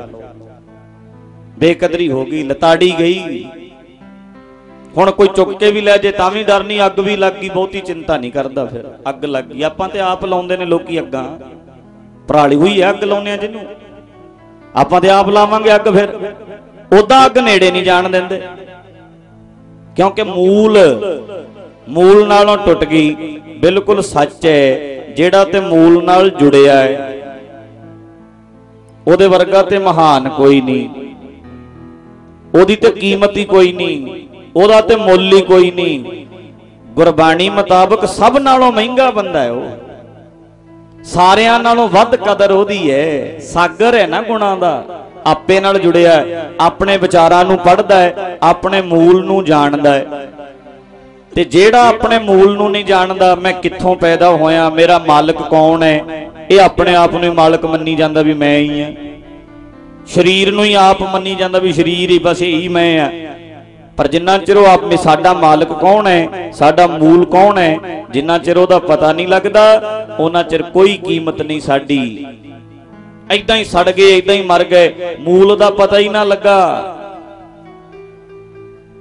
ਬੇਕਦਰੀ ਹੋ ਗਈ, ਲਤਾੜੀ ਗਈ। ਹੁਣ ਕੋਈ ਚੁੱਕ ਕੇ ਵੀ ਲੈ ਜੇ ਤਾਂ ਵੀ ਡਰ ਨਹੀਂ। ਅੱਗ ਵੀ ਲੱਗ ਗਈ। ਬਹੁਤੀ ਚਿੰਤਾ ਨਹੀਂ ਕਰਦਾ ਫਿਰ। ਅੱਗ ਲੱਗ ਗਈ। ਆਪਾਂ ਤੇ ਆਪ ਲਾਉਂਦੇ ਨੇ ਲੋਕੀ ਅੱਗਾਂ। ਪਰਾਲੀ ਹੋਈ ਹੈ ਅੱਗ ਲਾਉਂਦੇ ਆ ਜਿਹਨੂੰ। ਆਪਾਂ ਤੇ ਆਪ ਲਾਵਾਂਗੇ ਅੱਗ ਫਿਰ। ਉਦਾਂ ਅੱਗ ਨੇੜੇ ਨਹੀਂ ਜਾਣ ਦਿੰਦੇ। ਕਿਉਂਕਿ ਮੂਲ ਮੂਲ ਨਾਲੋਂ ਟੁੱਟ ਗਈ। ਬਿਲਕੁਲ ਸੱਚ ਹੈ, ਜਿਹੜਾ ਤੇ ਮੂਲ ਨਾਲ ਜੁੜਿਆ ਹੈ। ਉਹਦੇ ਵਰਗਾ ਤੇ ਮਹਾਨ ਕੋਈ ਨਹੀਂ। ਉਹਦੀ ਤੇ ਕੀਮਤ ਹੀ ਕੋਈ ਨਹੀਂ। ਉਹਦਾ ਤੇ ਮੁੱਲ ਹੀ ਕੋਈ ਨਹੀਂ। ਗੁਰਬਾਣੀ ਮੁਤਾਬਕ ਸਭ ਨਾਲੋਂ ਮਹਿੰਗਾ ਬੰਦਾ ਹੈ ਉਹ। ਸਾਰਿਆਂ ਨਾਲੋਂ ਵੱਧ ਕਦਰ ਉਹਦੀ ਹੈ। ਸਾਗਰ ਹੈ ਨਾ ਗੁਣਾਂ ਦਾ। ਆਪੇ ਨਾਲ ਜੁੜਿਆ ਆਪਣੇ ਵਿਚਾਰਾਂ ਨੂੰ ਪੜ੍ਹਦਾ ਹੈ। ਆਪਣੇ ਮੂਲ ਨੂੰ ਜਾਣਦਾ ਹੈ। ਤੇ ਜਿਹੜਾ ਆਪਣੇ ਮੂਲ ਨੂੰ ਨਹੀਂ ਜਾਣਦਾ, ਮੈਂ ਕਿੱਥੋਂ ਪੈਦਾ ਹੋਇਆ? ਮੇਰਾ ਮਾਲਕ ਕੌਣ ਹੈ? ਇਹ ਆਪਣੇ ਆਪ ਨੂੰ ਹੀ ਮਾਲਕ ਮੰਨੀ ਜਾਂਦਾ ਵੀ ਮੈਂ ਹੀ ਹਾਂ। ਸਰੀਰ ਨੂੰ ਹੀ ਆਪ ਮੰਨੀ ਜਾਂਦਾ ਵੀ ਸਰੀਰ ਹੀ ਬਸ ਇਹੀ ਮੈਂ ਆ ਪਰ ਜਿੰਨਾ ਚਿਰ ਉਹ ਆਪੇ ਸਾਡਾ ਮਾਲਕ ਕੌਣ ਹੈ, ਸਾਡਾ ਮੂਲ ਕੌਣ ਹੈ, ਜਿੰਨਾ ਚਿਰ ਉਹਦਾ ਪਤਾ ਨਹੀਂ ਲੱਗਦਾ, ਉਹਨਾਂ ਚਿਰ ਕੋਈ ਕੀਮਤ ਨਹੀਂ ਸਾਡੀ। ਐਦਾਂ ਹੀ ਸੜ ਗਏ ਐਦਾਂ ਹੀ ਮਰ ਗਏ, ਮੂਲ ਦਾ ਪਤਾ ਹੀ ਨਾ ਲੱਗਾ।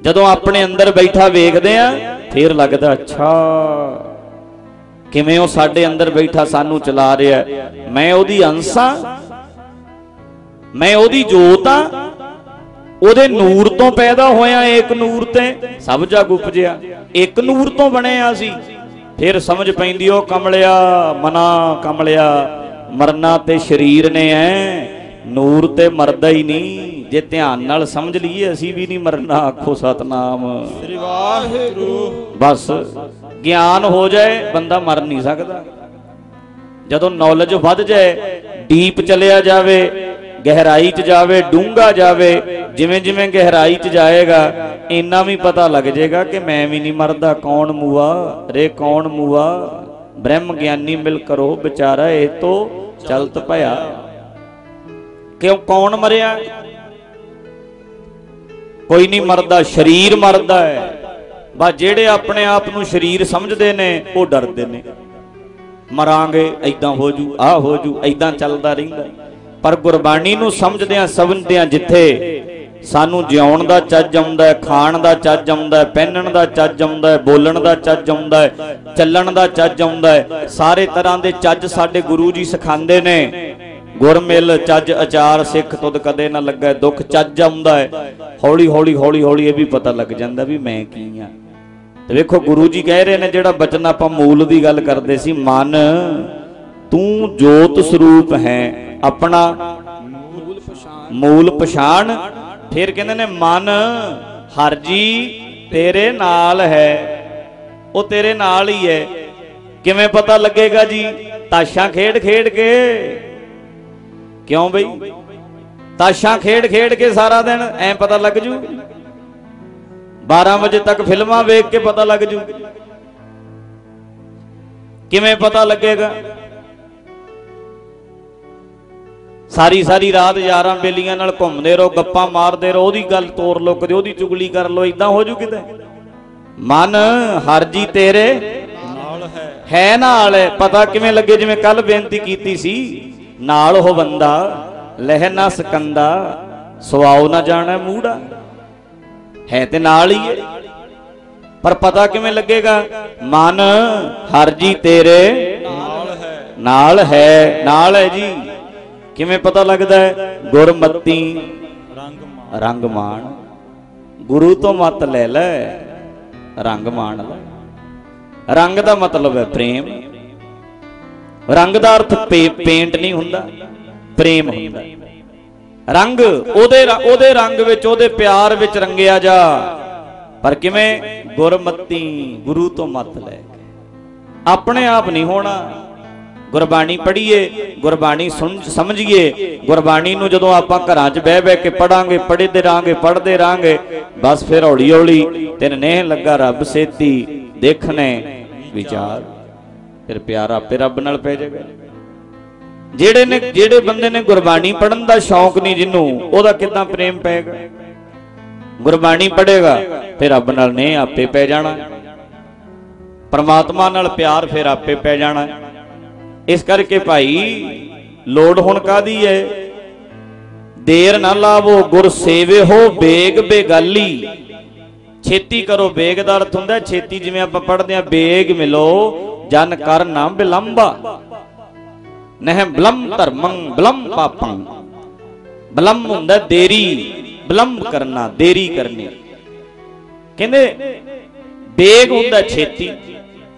ਜਦੋਂ ਆਪਣੇ ਅੰਦਰ ਬੈਠਾ ਵੇਖਦੇ ਆ, ਫੇਰ ਲੱਗਦਾ, ਅੱਛਾ, ਕਿਵੇਂ ਉਹ ਸਾਡੇ ਅੰਦਰ ਬੈਠਾ ਸਾਨੂੰ ਚਲਾ ਰਿਹਾ ਮੈਂ ਉਹਦੀ ਅੰਸਾ, ਮੈਂ ਉਹਦੀ ਜੋਤ ਆ ਉਹਦੇ ਨੂਰ ਤੋਂ ਪੈਦਾ ਹੋਇਆ ਇੱਕ ਨੂਰ ਤੇ। ਸਭ ਜਗ ਉਪਜਿਆ। ਇੱਕ ਨੂਰ ਤੋਂ ਬਣਿਆ ਸੀ। ਫਿਰ ਸਮਝ ਪੈਂਦੀ ਉਹ ਕਮਲਿਆ ਮਨਾ ਕਮਲਿਆ। ਮਰਨਾ ਤੇ ਸਰੀਰ ਨੇ ਐ। ਨੂਰ ਤੇ ਮਰਦਾ ਹੀ ਨਹੀਂ। ਜੇ ਧਿਆਨ ਨਾਲ ਸਮਝ ਲਈਏ ਅਸੀਂ ਵੀ ਨਹੀਂ ਮਰਨਾ ਆਖੋ ਸਤਨਾਮ। ਸ੍ਰੀ ਵਾਹਿਗੁਰੂ। ਬਸ ਗਿਆਨ ਹੋ ਜਾਏ ਬੰਦਾ ਮਰ ਨਹੀਂ ਸਕਦਾ। ਜਦੋਂ ਨੌਲੇਜ ਵੱਧ ਜਾਏ ਡੀਪ ਚਲਿਆ ਜਾਵੇ ਗਹਿਰਾਈ 'ਚ ਜਾਵੇ, ਡੂੰਘਾ ਜਾਵੇ ਜਿਵੇਂ ਜਿਵੇਂ ਗਹਿਰਾਈ 'ਚ ਜਾਏਗਾ, ਇੰਨਾ ਵੀ ਪਤਾ ਲੱਗ ਜਾਏਗਾ ਕਿ ਮੈਂ ਵੀ ਨਹੀਂ ਮਰਦਾ। ਕੌਣ ਮੂਆ? ਰੇ ਕੌਣ ਮੂਆ? ਬ੍ਰਹਮ ਗਿਆਨੀ ਮਿਲ ਕਰੋ ਵਿਚਾਰਾ, ਇਹ ਤੋਂ ਚਲਤ ਭਇਆ। ਕਿਉਂ ਕੌਣ ਮਰਿਆ? ਕੋਈ ਨਹੀਂ ਮਰਦਾ, ਸਰੀਰ ਮਰਦਾ ਹੈ। ਬਾ ਜਿਹੜੇ ਆਪਣੇ ਆਪ ਨੂੰ ਸਰੀਰ ਸਮਝਦੇ ਨੇ, ਉਹ ਡਰਦੇ ਨੇ। ਮਰਾਂਗੇ ਐਦਾਂ ਹੋ ਜੂ ਆ ਹੋ ਜੂ ਐਦਾਂ ਚੱਲਦਾ ਰਹਿੰਦਾ। ਪਰ ਗੁਰਬਾਣੀ ਨੂੰ ਸਮਝਦਿਆਂ ਸਮਝਦਿਆਂ ਜਿੱਥੇ ਸਾਨੂੰ ਜਿਉਣ ਦਾ ਚੱਜ ਆਉਂਦਾ ਹੈ, ਖਾਣ ਦਾ ਚੱਜ ਆਉਂਦਾ ਹੈ, ਪਹਿਨਣ ਦਾ ਚੱਜ ਆਉਂਦਾ ਹੈ, ਬੋਲਣ ਦਾ ਚੱਜ ਆਉਂਦਾ ਹੈ, ਚੱਲਣ ਦਾ ਚੱਜ ਆਉਂਦਾ ਹੈ, ਸਾਰੇ ਤਰ੍ਹਾਂ ਦੇ ਚੱਜ ਸਾਡੇ ਗੁਰੂ ਜੀ ਸਿਖਾਉਂਦੇ ਨੇ। ਗੁਰਮਿਲ ਚੱਜ ਅਚਾਰ ਸਿੱਖ ਤੁਦ ਕਦੇ ਨਾ ਲੱਗਾ, ਦੁੱਖ ਚੱਜ ਆਉਂਦਾ ਹੈ। ਹੌਲੀ ਹੌਲੀ ਹੌਲੀ ਹੌਲੀ ਇਹ ਵੀ ਪਤਾ ਲੱਗ ਜਾਂਦਾ ਵੀ ਮੈਂ ਕੀ ਆ। ਤੇ ਵੇਖੋ ਗੁਰੂ ਜੀ ਕਹਿ ਰਹੇ ਨੇ ਜਿਹੜਾ ਬਚਨ ਆਪਾਂ ਮੂਲ ਦੀ ਗੱਲ ਕਰਦੇ ਸੀ, ਮਨ ਤੂੰ ਜੋਤ ਸਰੂਪ ਹੈ, ਆਪਣਾ ਮੂਲ ਪਛਾਣ। ਫਿਰ ਕਹਿੰਦੇ ਨੇ, ਮਨ ਹਰ ਜੀ ਤੇਰੇ ਨਾਲ ਹੈ। ਉਹ ਤੇਰੇ ਨਾਲ ਹੀ ਹੈ। ਕਿਵੇਂ ਪਤਾ ਲੱਗੇਗਾ ਜੀ? ਤਾਸ਼ਾਂ ਖੇਡ ਖੇਡ ਕੇ। ਕਿਉਂ ਬਈ? ਤਾਸ਼ਾਂ ਖੇਡ ਖੇਡ ਕੇ ਸਾਰਾ ਦਿਨ ਐ ਪਤਾ ਲੱਗ ਜੂ? 12 ਵਜੇ ਤੱਕ ਫਿਲਮਾਂ ਵੇਖ ਕੇ ਪਤਾ ਲੱਗ ਜੂ। ਕਿਵੇਂ ਪਤਾ ਲੱਗੇਗਾ? ਸਾਰੀ ਸਾਰੀ ਰਾਤ ਯਾਰਾਂ ਬੇਲੀਆਂ ਨਾਲ ਘੁੰਮਦੇ ਰਹੋ ਗੱਪਾਂ ਮਾਰਦੇ ਰਹੋ ਉਹਦੀ ਗੱਲ ਤੋਰ ਲੋ ਕਦੇ ਉਹਦੀ ਚੁਗਲੀ ਕਰ ਲੋ ਇਦਾਂ ਹੋ ਜੂ ਕਿਤੇ? ਮਨ ਹਰ ਜੀ ਤੇਰੇ ਨਾਲ ਹੈ। ਹੈ ਨਾਲ ਹੈ। ਪਤਾ ਕਿਵੇਂ ਲੱਗੇ ਜਿਵੇਂ ਕੱਲ ਬੇਨਤੀ ਕੀਤੀ ਸੀ? ਨਾਲ ਉਹ ਬੰਦਾ ਲਹਿ ਨਾ ਸਕੰਦਾ ਸਵਾਉ ਨਾ ਜਾਣਾ ਮੂੜਾ। ਹੈ ਤੇ ਨਾਲ ਹੀ ਹੈ। ਪਰ ਪਤਾ ਕਿਵੇਂ ਲੱਗੇਗਾ? ਮਨ ਹਰ ਜੀ ਤੇਰੇ ਨਾਲ ਹੈ। ਨਾਲ ਹੈ ਨਾਲ ਹੈ ਜੀ। ਕਿਵੇਂ ਪਤਾ ਲੱਗਦਾ ਹੈ? ਗੁਰਮਤੀ ਰੰਗ ਮਾਨ ਮਾਣ ਗੁਰੂ ਤੋਂ ਮਤ ਲੈ ਲੈ, ਰੰਗ ਮਾਣ ਲੈ। ਰੰਗ ਦਾ ਮਤਲਬ ਹੈ ਪ੍ਰੇਮ। ਰੰਗ ਦਾ ਅਰਥ ਪੇ- ਪੇਂਟ ਨਹੀਂ ਹੁੰਦਾ, ਪ੍ਰੇਮ ਹੁੰਦਾ। ਰੰਗ ਉਹਦੇ ਉਹਦੇ ਰੰਗ ਵਿੱਚ, ਉਹਦੇ ਪਿਆਰ ਵਿੱਚ ਰੰਗਿਆ ਜਾ। ਪਰ ਕਿਵੇਂ? ਗੁਰਮਤੀ ਗੁਰੂ ਤੋਂ ਮਤ ਲੈ ਕੇ। ਆਪਣੇ ਆਪ ਨਹੀਂ ਹੋਣਾ। ਗੁਰਬਾਣੀ ਪੜ੍ਹੀਏ, ਗੁਰਬਾਣੀ ਸੁਣ, ਸਮਝੀਏ। ਗੁਰਬਾਣੀ ਨੂੰ ਜਦੋਂ ਆਪਾਂ ਘਰਾਂ 'ਚ ਬਹਿ ਬਹਿ ਕੇ ਪੜਾਂਗੇ ਪੜ੍ਹਦੇ ਰਾਂਗੇ ਪੜ੍ਹਦੇ ਰਾਂਗੇ ਬਸ ਫਿਰ ਹੌਲੀ ਹੌਲੀ ਤੈਨ ਨੇਹ ਲੱਗਾ ਰੱਬ ਸੇਤੀ, ਦੇਖਣੇ ਵਿਚਾਰ। ਫਿਰ ਪਿਆਰ ਆਪੇ ਰੱਬ ਨਾਲ ਪੈ ਜਾਏਗਾ ਜਿਹੜੇ ਨੇ, ਜਿਹੜੇ ਬੰਦੇ ਨੇ ਗੁਰਬਾਣੀ ਪੜਨ ਦਾ ਸ਼ੌਂਕ ਨਹੀਂ ਜਿੰਨੂੰ ਉਹਦਾ ਕਿਦਾਂ ਪ੍ਰੇਮ ਪਏਗਾ? ਗੁਰਬਾਣੀ ਪੜੇਗਾ ਫਿਰ ਰੱਬ ਨਾਲ ਨੇ ਆਪੇ ਪੈ ਜਾਣਾ। ਪਰਮਾਤਮਾ ਨਾਲ ਪਿਆਰ ਫਿਰ ਆਪੇ ਪੈ ਜਾਣਾ। ਇਸ ਕਰਕੇ ਭਾਈ, ਲੋੜ ਹੁਣ ਕਾਦੀ ਹੈ ਦੇਰ ਨਾ ਲਾਵੋ, ਗੁਰ ਸੇਵੇ ਹੋ, ਬੇਗ ਬੇਗਾਲੀ। ਛੇਤੀ ਕਰੋ, ਬੇਗ ਦਾ ਅਰਥ ਹੁੰਦਾ, ਛੇਤੀ ਜਿਵੇਂ ਆਪਾਂ ਪੜ੍ਹਦੇ ਆ ਬੇਗ ਮਿਲੋ, ਜਨ ਕਰ ਨਾ ਬਿਲੰਬਾ। ਨਹਿ ਬਲਮ ਧਰਮੰ ਬਲਮ ਪਾਪੰ। ਬਲਮ ਹੁੰਦਾ ਦੇਰੀ, ਬਲੰਬ ਕਰਨਾ, ਦੇਰੀ ਕਰਨੀ। ਕਹਿੰਦੇ, ਬੇਗ ਹੁੰਦਾ ਛੇਤੀ।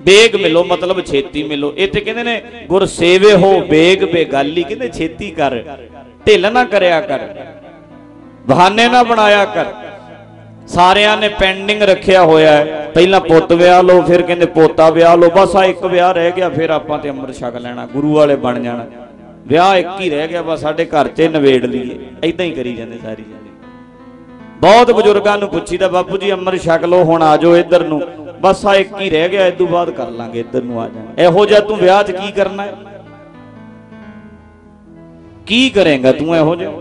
ਬੇਗ ਮਿਲੋ, ਮਤਲਬ ਛੇਤੀ ਮਿਲੋ। ਇੱਥੇ ਕਹਿੰਦੇ ਨੇ ਗੁਰ ਸੇਵੇ ਹੋ, ਬੇਗ ਬੇਗਾਲੀ। ਕਹਿੰਦੇ ਛੇਤੀ ਕਰ, ਢਿੱਲ ਨਾ ਕਰਿਆ ਕਰ, ਬਹਾਨੇ ਨਾ ਬਣਾਇਆ ਕਰ। ਸਾਰਿਆਂ ਨੇ ਪੈਂਡਿੰਗ ਰੱਖਿਆ ਹੋਇਆ ਹੈ। ਪਹਿਲਾਂ ਪੁੱਤ ਵਿਆਹ ਲਓ, ਫਿਰ ਕਹਿੰਦੇ ਪੋਤਾ ਵਿਆਹ ਲਓ। ਬਸ ਆ ਇੱਕ ਵਿਆਹ ਰਹਿ ਗਿਆ, ਫਿਰ ਆਪਾਂ ਤੇ ਅੰਮ੍ਰਿਤ ਛਕ ਲੈਣਾ, ਗੁਰੂ ਵਾਲੇ ਬਣ ਜਾਣਾ। ਵਿਆਹ ਇੱਕ ਹੀ ਰਹਿ ਗਿਆ, ਬਸ ਸਾਡੇ ਘਰ 'ਚ ਨਵੇੜ ਲਈਏ। ਐਦਾਂ ਹੀ ਕਰੀ ਜਾਂਦੇ ਸਾਰੀ ਜਾਂਦੇ ਬਹੁਤ ਬਜ਼ੁਰਗਾਂ ਨੂੰ ਪੁੱਛੀਦਾ, ਬਾਪੂ ਜੀ, ਅੰਮ੍ਰਿਤ ਛਕ ਲਓ, ਹੁਣ ਆ ਜਾਓ ਇੱਧਰ ਨੂੰ। ਬਸ ਆ ਇੱਕ ਹੀ ਰਹਿ ਗਿਆ ਇਸ ਤੋਂ ਬਾਅਦ ਕਰ ਲਾਂਗੇ, ਇੱਧਰ ਨੂੰ ਆ ਜਾਣਾ। ਇਹੋ ਜਿਹਾ ਤੂੰ ਵਿਆਹ 'ਚ ਕੀ ਕਰਨਾ ਹੈ? ਕੀ ਕਰੇਗਾ ਤੂੰ ਇਹੋ ਜਿਹਾ?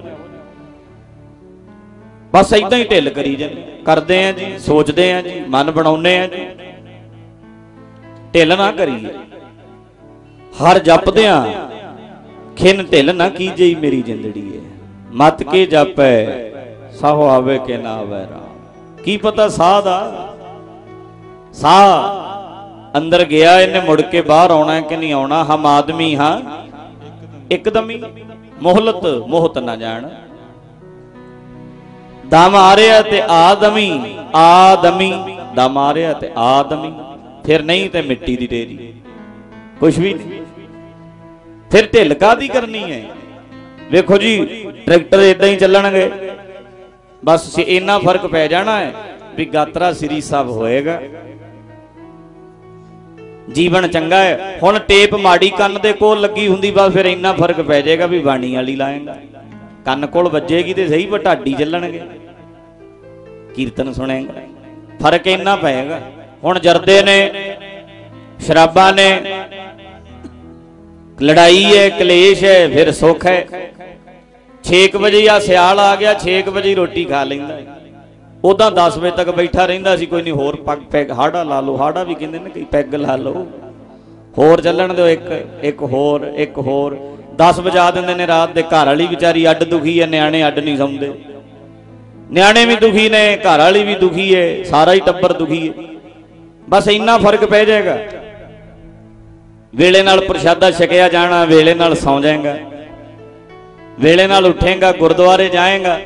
ਬਸ ਇਦਾਂ ਹੀ ਢਿੱਲ ਕਰੀ ਜਾਂਦੇ। ਕਰਦੇ ਆ ਜੀ, ਸੋਚਦੇ ਆ ਜੀ, ਮਨ ਬਣਾਉਨੇ ਆ ਜੀ। ਢਿੱਲ ਨਾ ਕਰੀਏ। ਹਰ ਜਪਦੇ ਆ ਖਿੰਨ ਢਿੱਲ ਨਾ ਕੀਜਈ ਮੇਰੀ ਜਿੰਦੜੀ ਹੈ ਮਤ ਕੇ ਜਪੈ, ਸਾਹੋ ਆਵੇ ਕੇ ਨਾ ਆਵੇ ਰਾਮ। ਕੀ ਪਤਾ ਸਾਹ ਦਾ ਸਾਹ। ਅੰਦਰ ਗਿਆ, ਇਹਨੇ ਮੁੜ ਕੇ ਬਾਹਰ ਆਉਣਾ ਕਿ ਨਹੀਂ ਆਉਣਾ? ਹਮ ਆਦਮੀ ਹਾਂ। ਇੱਕਦਮ ਹੀ ਮੋਹਲਤ, ਮੋਹਤ ਨਾ ਜਾਣ। ਦਮ ਆ ਰਿਹਾ ਤੇ ਆਦਮੀ ਆਦਮੀ। ਦਮ ਆ ਰਿਹਾ ਤੇ ਆਦਮੀ। ਫਿਰ ਨਹੀਂ ਤੇ ਮਿੱਟੀ ਦੀ ਡੇਰੀ। ਕੁਝ ਵੀ ਨਹੀਂ। ਫਿਰ ਢਿੱਲ ਕਾਦੀ ਕਰਨੀ ਹੈ? ਵੇਖੋ ਜੀ, ਟਰੈਕਟਰ ਇਦਾਂ ਹੀ ਚੱਲਣਗੇ। ਬਸ ਇੰਨਾ ਫ਼ਰਕ ਪੈ ਜਾਣਾ ਹੈ ਵੀ ਗਾਤਰਾ ਸ੍ਰੀ ਸਾਹਿਬ ਹੋਏਗਾ। ਜੀਵਨ ਚੰਗਾ ਹੈ। ਹੁਣ ਟੇਪ ਮਾੜੀ ਕੰਨ ਦੇ ਕੋਲ ਲੱਗੀ ਹੁੰਦੀ, ਬਸ ਫਿਰ ਇੰਨਾ ਫ਼ਰਕ ਪੈ ਜਾਏਗਾ ਵੀ ਬਾਣੀ ਵਾਲੀ ਲਾਏਗਾ। ਕੰਨ ਕੋਲ ਵੱਜੇਗੀ ਤੇ ਸਹੀ ਬਟਾਡੀ ਚੱਲਣਗੇ। ਕੀਰਤਨ ਸੁਣੇਗਾ। ਫ਼ਰਕ ਇੰਨਾ ਪਏਗਾ। ਹੁਣ ਜਰਦੇ ਨੇ, ਸ਼ਰਾਬਾਂ ਨੇ, ਲੜਾਈ ਹੈ, ਕਲੇਸ਼ ਹੈ, ਫਿਰ ਸੁੱਖ ਹੈ। 6 ਵਜੇ ਆ, ਸਿਆਲ ਆ ਗਿਆ 6 ਵਜੇ ਰੋਟੀ ਖਾ ਲੈਂਦਾ ਉਦਾਂ 10 ਵਜੇ ਤੱਕ ਬੈਠਾ ਰਹਿੰਦਾ ਸੀ, ਕੋਈ ਨਹੀਂ, ਹੋਰ ਪੱਗ ਪੈਗ, ਹਾੜਾ ਲਾ ਲਓ, ਹਾੜਾ ਵੀ ਕਹਿੰਦੇ ਨੇ ਕਿ ਪੈਗ ਲਾ ਲਓ। ਹੋਰ ਚੱਲਣ ਦਿਓ, ਇੱਕ ਇੱਕ ਹੋਰ ਇੱਕ ਹੋਰ। 10 ਵਜਾ ਦਿੰਦੇ ਨੇ ਰਾਤ ਦੇ, ਘਰ ਵਾਲੀ ਵਿਚਾਰੀ ਅੱਡ ਦੁਖੀ ਹੈ, ਨਿਆਣੇ ਅੱਡ ਨਹੀਂ ਸੌਂਦੇ। ਨਿਆਣੇ ਵੀ ਦੁਖੀ ਨੇ, ਘਰ ਵਾਲੀ ਵੀ ਦੁਖੀ ਹੈ, ਸਾਰਾ ਹੀ ਟੱਬਰ ਦੁਖੀ ਹੈ। ਬਸ ਇੰਨਾ ਫ਼ਰਕ ਪੈ ਜਾਏਗਾ। ਵੇਲੇ ਨਾਲ ਪ੍ਰਸ਼ਾਦਾ ਛਕਿਆ ਜਾਣਾ, ਵੇਲੇ ਨਾਲ ਸੌਂ ਜਾਏਗਾ। ਵੇਲੇ ਨਾਲ ਉੱਠੇਗਾ, ਗੁਰਦੁਆਰੇ ਜਾਏਗਾ।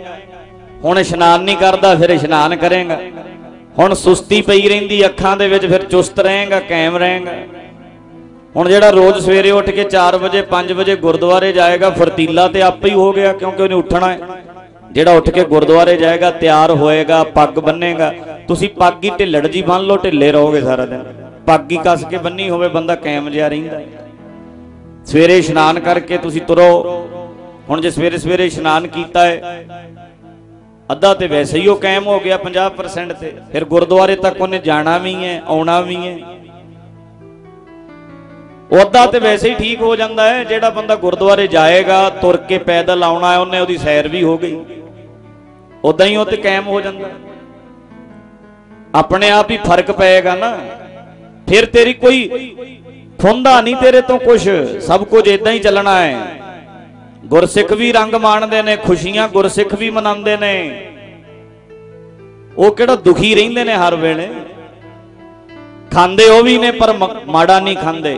ਹੁਣ ਇਸ਼ਨਾਨ ਨਹੀਂ ਕਰਦਾ, ਫਿਰ ਇਸ਼ਨਾਨ ਕਰੇਗਾ। ਹੁਣ ਸੁਸਤੀ ਪਈ ਰਹਿੰਦੀ, ਅੱਖਾਂ ਦੇ ਵਿੱਚ ਫਿਰ ਚੁਸਤ ਰਹੇਗਾ ਕਾਇਮ ਰਹੇਗਾ। ਹੁਣ ਜਿਹੜਾ ਰੋਜ਼ ਸਵੇਰੇ ਉੱਠ ਕੇ 4 ਵਜੇ 5 ਵਜੇ ਗੁਰਦੁਆਰੇ ਜਾਏਗਾ, ਫਰਤੀਲਾ ਤੇ ਆਪੇ ਹੀ ਹੋ ਗਿਆ, ਕਿਉਂਕਿ ਉਹਨੇ ਉੱਠਣਾ ਹੈ। ਜਿਹੜਾ ਉੱਠ ਕੇ ਗੁਰਦੁਆਰੇ ਜਾਏਗਾ, ਤਿਆਰ ਹੋਏਗਾ, ਪੱਗ ਬੰਨੇਗਾ। ਤੁਸੀਂ ਪੱਗ ਹੀ ਢਿੱਲੜ ਜੀ ਬੰਨ ਲਓ, ਢਿੱਲੇ ਰਹੋਗੇ ਸਾਰਾ ਦਿਨ। ਪੱਗ ਹੀ ਕੱਸ ਕੇ ਬੰਨੀ ਹੋਵੇ, ਬੰਦਾ ਕਾਇਮ ਜਿਹਾ ਰਹਿੰਦਾ ਸਵੇਰੇ ਇਸ਼ਨਾਨ ਕਰਕੇ ਤੁਸੀਂ ਤੁਰੋ। ਹੁਣ ਜੇ ਸਵੇਰੇ ਸਵੇਰੇ ਇਸ਼ਨਾਨ ਕੀਤਾ ਹੈ ਅੱਧਾ ਤੇ ਵੈਸੇ ਹੀ ਉਹ ਕਾਇਮ ਹੋ ਗਿਆ 50% ਤੇ। ਫਿਰ ਗੁਰਦੁਆਰੇ ਤੱਕ ਉਹਨੇ ਜਾਣਾ ਵੀ ਹੈ, ਆਉਣਾ ਵੀ ਹੈ। ਉਹ ਅੱਧਾ ਤੇ ਵੈਸੇ ਹੀ ਠੀਕ ਹੋ ਜਾਂਦਾ ਹੈ, ਜਿਹੜਾ ਬੰਦਾ ਗੁਰਦੁਆਰੇ ਜਾਏਗਾ, ਤੁਰ ਕੇ ਪੈਦਲ ਆਉਣਾ ਹੈ, ਉਹਨੇ ਉਹਦੀ ਸੈਰ ਵੀ ਹੋ ਗਈ। ਉਦਾਂ ਹੀ ਉਹ ਤੇ ਕਾਇਮ ਹੋ ਜਾਂਦਾ ਆਪਣੇ ਆਪ ਹੀ ਫ਼ਰਕ ਪਏਗਾ ਨਾ। ਫਿਰ ਤੇਰੀ ਕੋਈ ਫੁੰਦਾ ਨਹੀਂ ਤੇਰੇ ਤੋਂ ਕੁਝ ਸਭ ਕੁਝ ਇਦਾਂ ਹੀ ਚੱਲਣਾ ਹੈ। ਗੁਰਸਿੱਖ ਵੀ ਰੰਗ ਮਾਣਦੇ ਨੇ, ਖੁਸ਼ੀਆਂ ਗੁਰਸਿੱਖ ਵੀ ਮਨਾਉਂਦੇ ਨੇ। ਉਹ ਕਿਹੜਾ ਦੁਖੀ ਰਹਿੰਦੇ ਨੇ ਹਰ ਵੇਲੇ? ਖਾਂਦੇ ਉਹ ਵੀ ਨੇ, ਪਰ ਮਾੜਾ ਨਹੀਂ ਖਾਂਦੇ।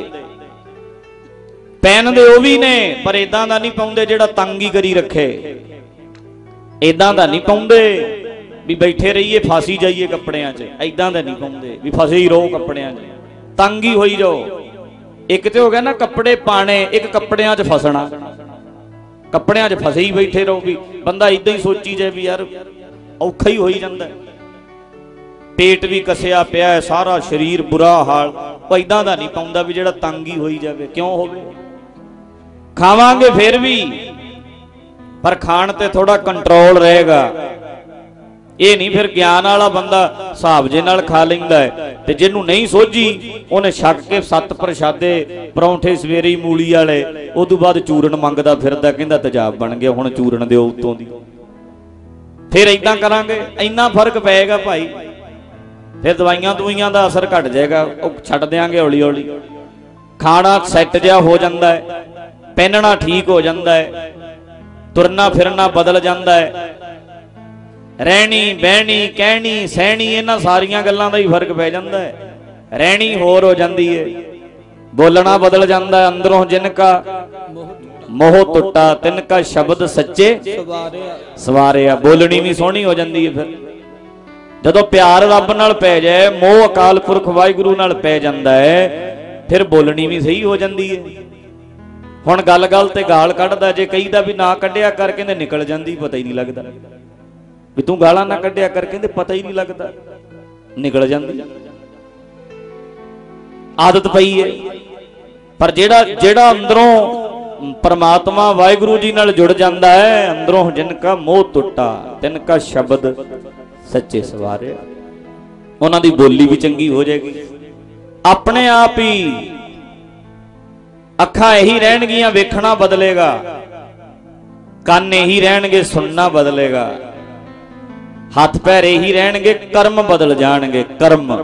ਪਹਿਨਦੇ ਉਹ ਵੀ ਨੇ, ਪਰ ਇਦਾਂ ਦਾ ਨਹੀਂ ਪਾਉਂਦੇ ਜਿਹੜਾ ਤੰਗੀ ਕਰੀ ਰੱਖੇ। ਇਦਾਂ ਦਾ ਨਹੀਂ ਪਾਉਂਦੇ ਵੀ ਬੈਠੇ ਰਹੀਏ, ਫਾਸੀ ਜਾਈਏ ਕੱਪੜਿਆਂ 'ਚ। ਇਦਾਂ ਦਾ ਨਹੀਂ ਪਾਉਂਦੇ ਵੀ ਫਸੇ ਹੀ ਰਹੋ ਕੱਪੜਿਆਂ 'ਚ। ਤੰਗੀ ਹੋਈ ਜਾਓ। ਇੱਕ ਤੇ ਹੋ ਗਿਆ ਨਾ, ਕੱਪੜੇ ਪਾਣੇ ਇੱਕ ਕੱਪੜਿਆਂ 'ਚ ਫਸਣਾ। ਕੱਪੜਿਆਂ 'ਚ ਫਸੇ ਹੀ ਬੈਠੇ ਰਹੋ ਵੀ ਬੰਦਾ ਇਦਾਂ ਹੀ ਸੋਚੀ ਜਾਏ ਵੀ ਯਾਰ ਔਖਾ ਹੀ ਹੋਈ ਜਾਂਦਾ ਪੇਟ ਵੀ ਕਸਿਆ ਪਿਆ ਹੈ, ਸਾਰਾ ਸਰੀਰ ਬੁਰਾ ਹਾਲ। ਉਹ ਇਦਾਂ ਦਾ ਨਹੀਂ ਪਾਉਂਦਾ ਵੀ ਜਿਹੜਾ ਤੰਗ ਹੀ ਹੋਈ ਜਾਵੇ, ਕਿਉਂ ਹੋਵੇ? ਖਾਵਾਂਗੇ ਫਿਰ ਵੀ, ਪਰ ਖਾਣ ਤੇ ਥੋੜਾ ਕੰਟਰੋਲ ਰਹੇਗਾ। ਇਹ ਨਹੀਂ ਫਿਰ ਗਿਆਨ ਵਾਲਾ ਬੰਦਾ ਹਿਸਾਬ ਜੇ ਨਾਲ ਖਾ ਲੈਂਦਾ ਹੈ ਤੇ ਜਿਹਨੂੰ ਨਹੀਂ ਸੋਝੀ, ਉਹਨੇ ਛੱਕ ਕੇ ਸੱਤ ਪ੍ਰਸ਼ਾਦੇ, ਪਰੌਂਠੇ ਸਵੇਰੀ ਮੂਲੀ ਵਾਲੇ ਉਸ ਤੋਂ ਬਾਅਦ ਚੂਰਨ ਮੰਗਦਾ ਫਿਰਦਾ, ਕਹਿੰਦਾ ਤਜਾਬ ਬਣ ਗਿਆ, ਹੁਣ ਚੂਰਨ ਦਿਓ ਉਤੋਂ ਦੀ। ਫਿਰ ਇਦਾਂ ਕਰਾਂਗੇ, ਇੰਨਾ ਫ਼ਰਕ ਪਏਗਾ ਭਾਈ। ਫਿਰ ਦਵਾਈਆਂ ਦਵਾਈਆਂ ਦਾ ਅਸਰ ਘਟ ਜਾਏਗਾ, ਉਹ ਛੱਡ ਦੇਾਂਗੇ ਹੌਲੀ ਹੌਲੀ ਖਾਣਾ ਸੈੱਟ ਜਿਹਾ ਹੋ ਜਾਂਦਾ ਹੈ, ਪਹਿਨਣਾ ਠੀਕ ਹੋ ਜਾਂਦਾ ਹੈ ਤੁਰਨਾ ਫਿਰਨਾ ਬਦਲ ਜਾਂਦਾ ਹੈ ਰਹਿਣੀ, ਬਹਿਣੀ, ਕਹਿਣੀ, ਸਹਿਣੀ, ਇਹਨਾਂ ਸਾਰੀਆਂ ਗੱਲਾਂ ਦਾ ਹੀ ਫ਼ਰਕ ਪੈ ਜਾਂਦਾ ਹੈ। ਰਹਿਣੀ ਹੋਰ ਹੋ ਜਾਂਦੀ ਹੈ। ਬੋਲਣਾ ਬਦਲ ਜਾਂਦਾ ਅੰਦਰੋਂ ਜਿਨ ਕਾ ਮੋਹ ਟੁੱਟਾ, ਤਿਨ ਕਾ ਸ਼ਬਦ ਸੱਚੇ ਸਵਾਰਿਆ। ਬੋਲਣੀ ਵੀ ਸੋਹਣੀ ਹੋ ਜਾਂਦੀ ਹੈ ਫਿਰ। ਜਦੋਂ ਪਿਆਰ ਰੱਬ ਨਾਲ ਪੈ ਜਾਏ, ਮੋਹ ਅਕਾਲ ਪੁਰਖ ਵਾਹਿਗੁਰੂ ਨਾਲ ਪੈ ਜਾਂਦਾ ਹੈ, ਫਿਰ ਬੋਲਣੀ ਵੀ ਸਹੀ ਹੋ ਜਾਂਦੀ ਹੈ। ਹੁਣ ਗੱਲ-ਗੱਲ ਤੇ ਗਾਲ ਕੱਢਦਾ, ਜੇ ਕਹੀਦਾ ਵੀ ਨਾ ਕੱਢਿਆ ਕਰ, ਕਹਿੰਦੇ ਨਿਕਲ ਜਾਂਦੀ, ਪਤਾ ਹੀ ਨਹੀਂ ਲੱਗਦਾ। ਵੀ ਤੂੰ ਗਾਲਾਂ ਨਾ ਕੱਢਿਆ ਕਰ, ਕਹਿੰਦੇ ਪਤਾ ਹੀ ਨਹੀਂ ਲੱਗਦਾ। ਨਿਕਲ ਜਾਂਦੀ। ਆਦਤ ਪਈ ਹੈ। ਪਰ ਜਿਹੜਾ ਜਿਹੜਾ ਅੰਦਰੋਂ ਪਰਮਾਤਮਾ ਵਾਹਿਗੁਰੂ ਜੀ ਨਾਲ ਜੁੜ ਜਾਂਦਾ ਹੈ, ਅੰਦਰੋਂ ਜਿਨ ਕਾ ਮੋਹ ਟੁੱਟਾ, ਤਿਨ ਕਾ ਸ਼ਬਦ ਸੱਚੇ ਸਵਾਰੇ ਉਹਨਾਂ ਦੀ ਬੋਲੀ ਵੀ ਚੰਗੀ ਹੋ ਜਾਏਗੀ। ਆਪਣੇ ਆਪ ਹੀ ਅੱਖਾਂ ਇਹੀ ਰਹਿਣਗੀਆਂ, ਵੇਖਣਾ ਬਦਲੇਗਾ। ਕੰਨ ਇਹੀ ਰਹਿਣਗੇ, ਸੁਣਨਾ ਬਦਲੇਗਾ। ਹੱਥ ਪੈਰ ਇਹੀ ਰਹਿਣਗੇ, ਕਰਮ ਬਦਲ ਜਾਣਗੇ, ਕਰਮ।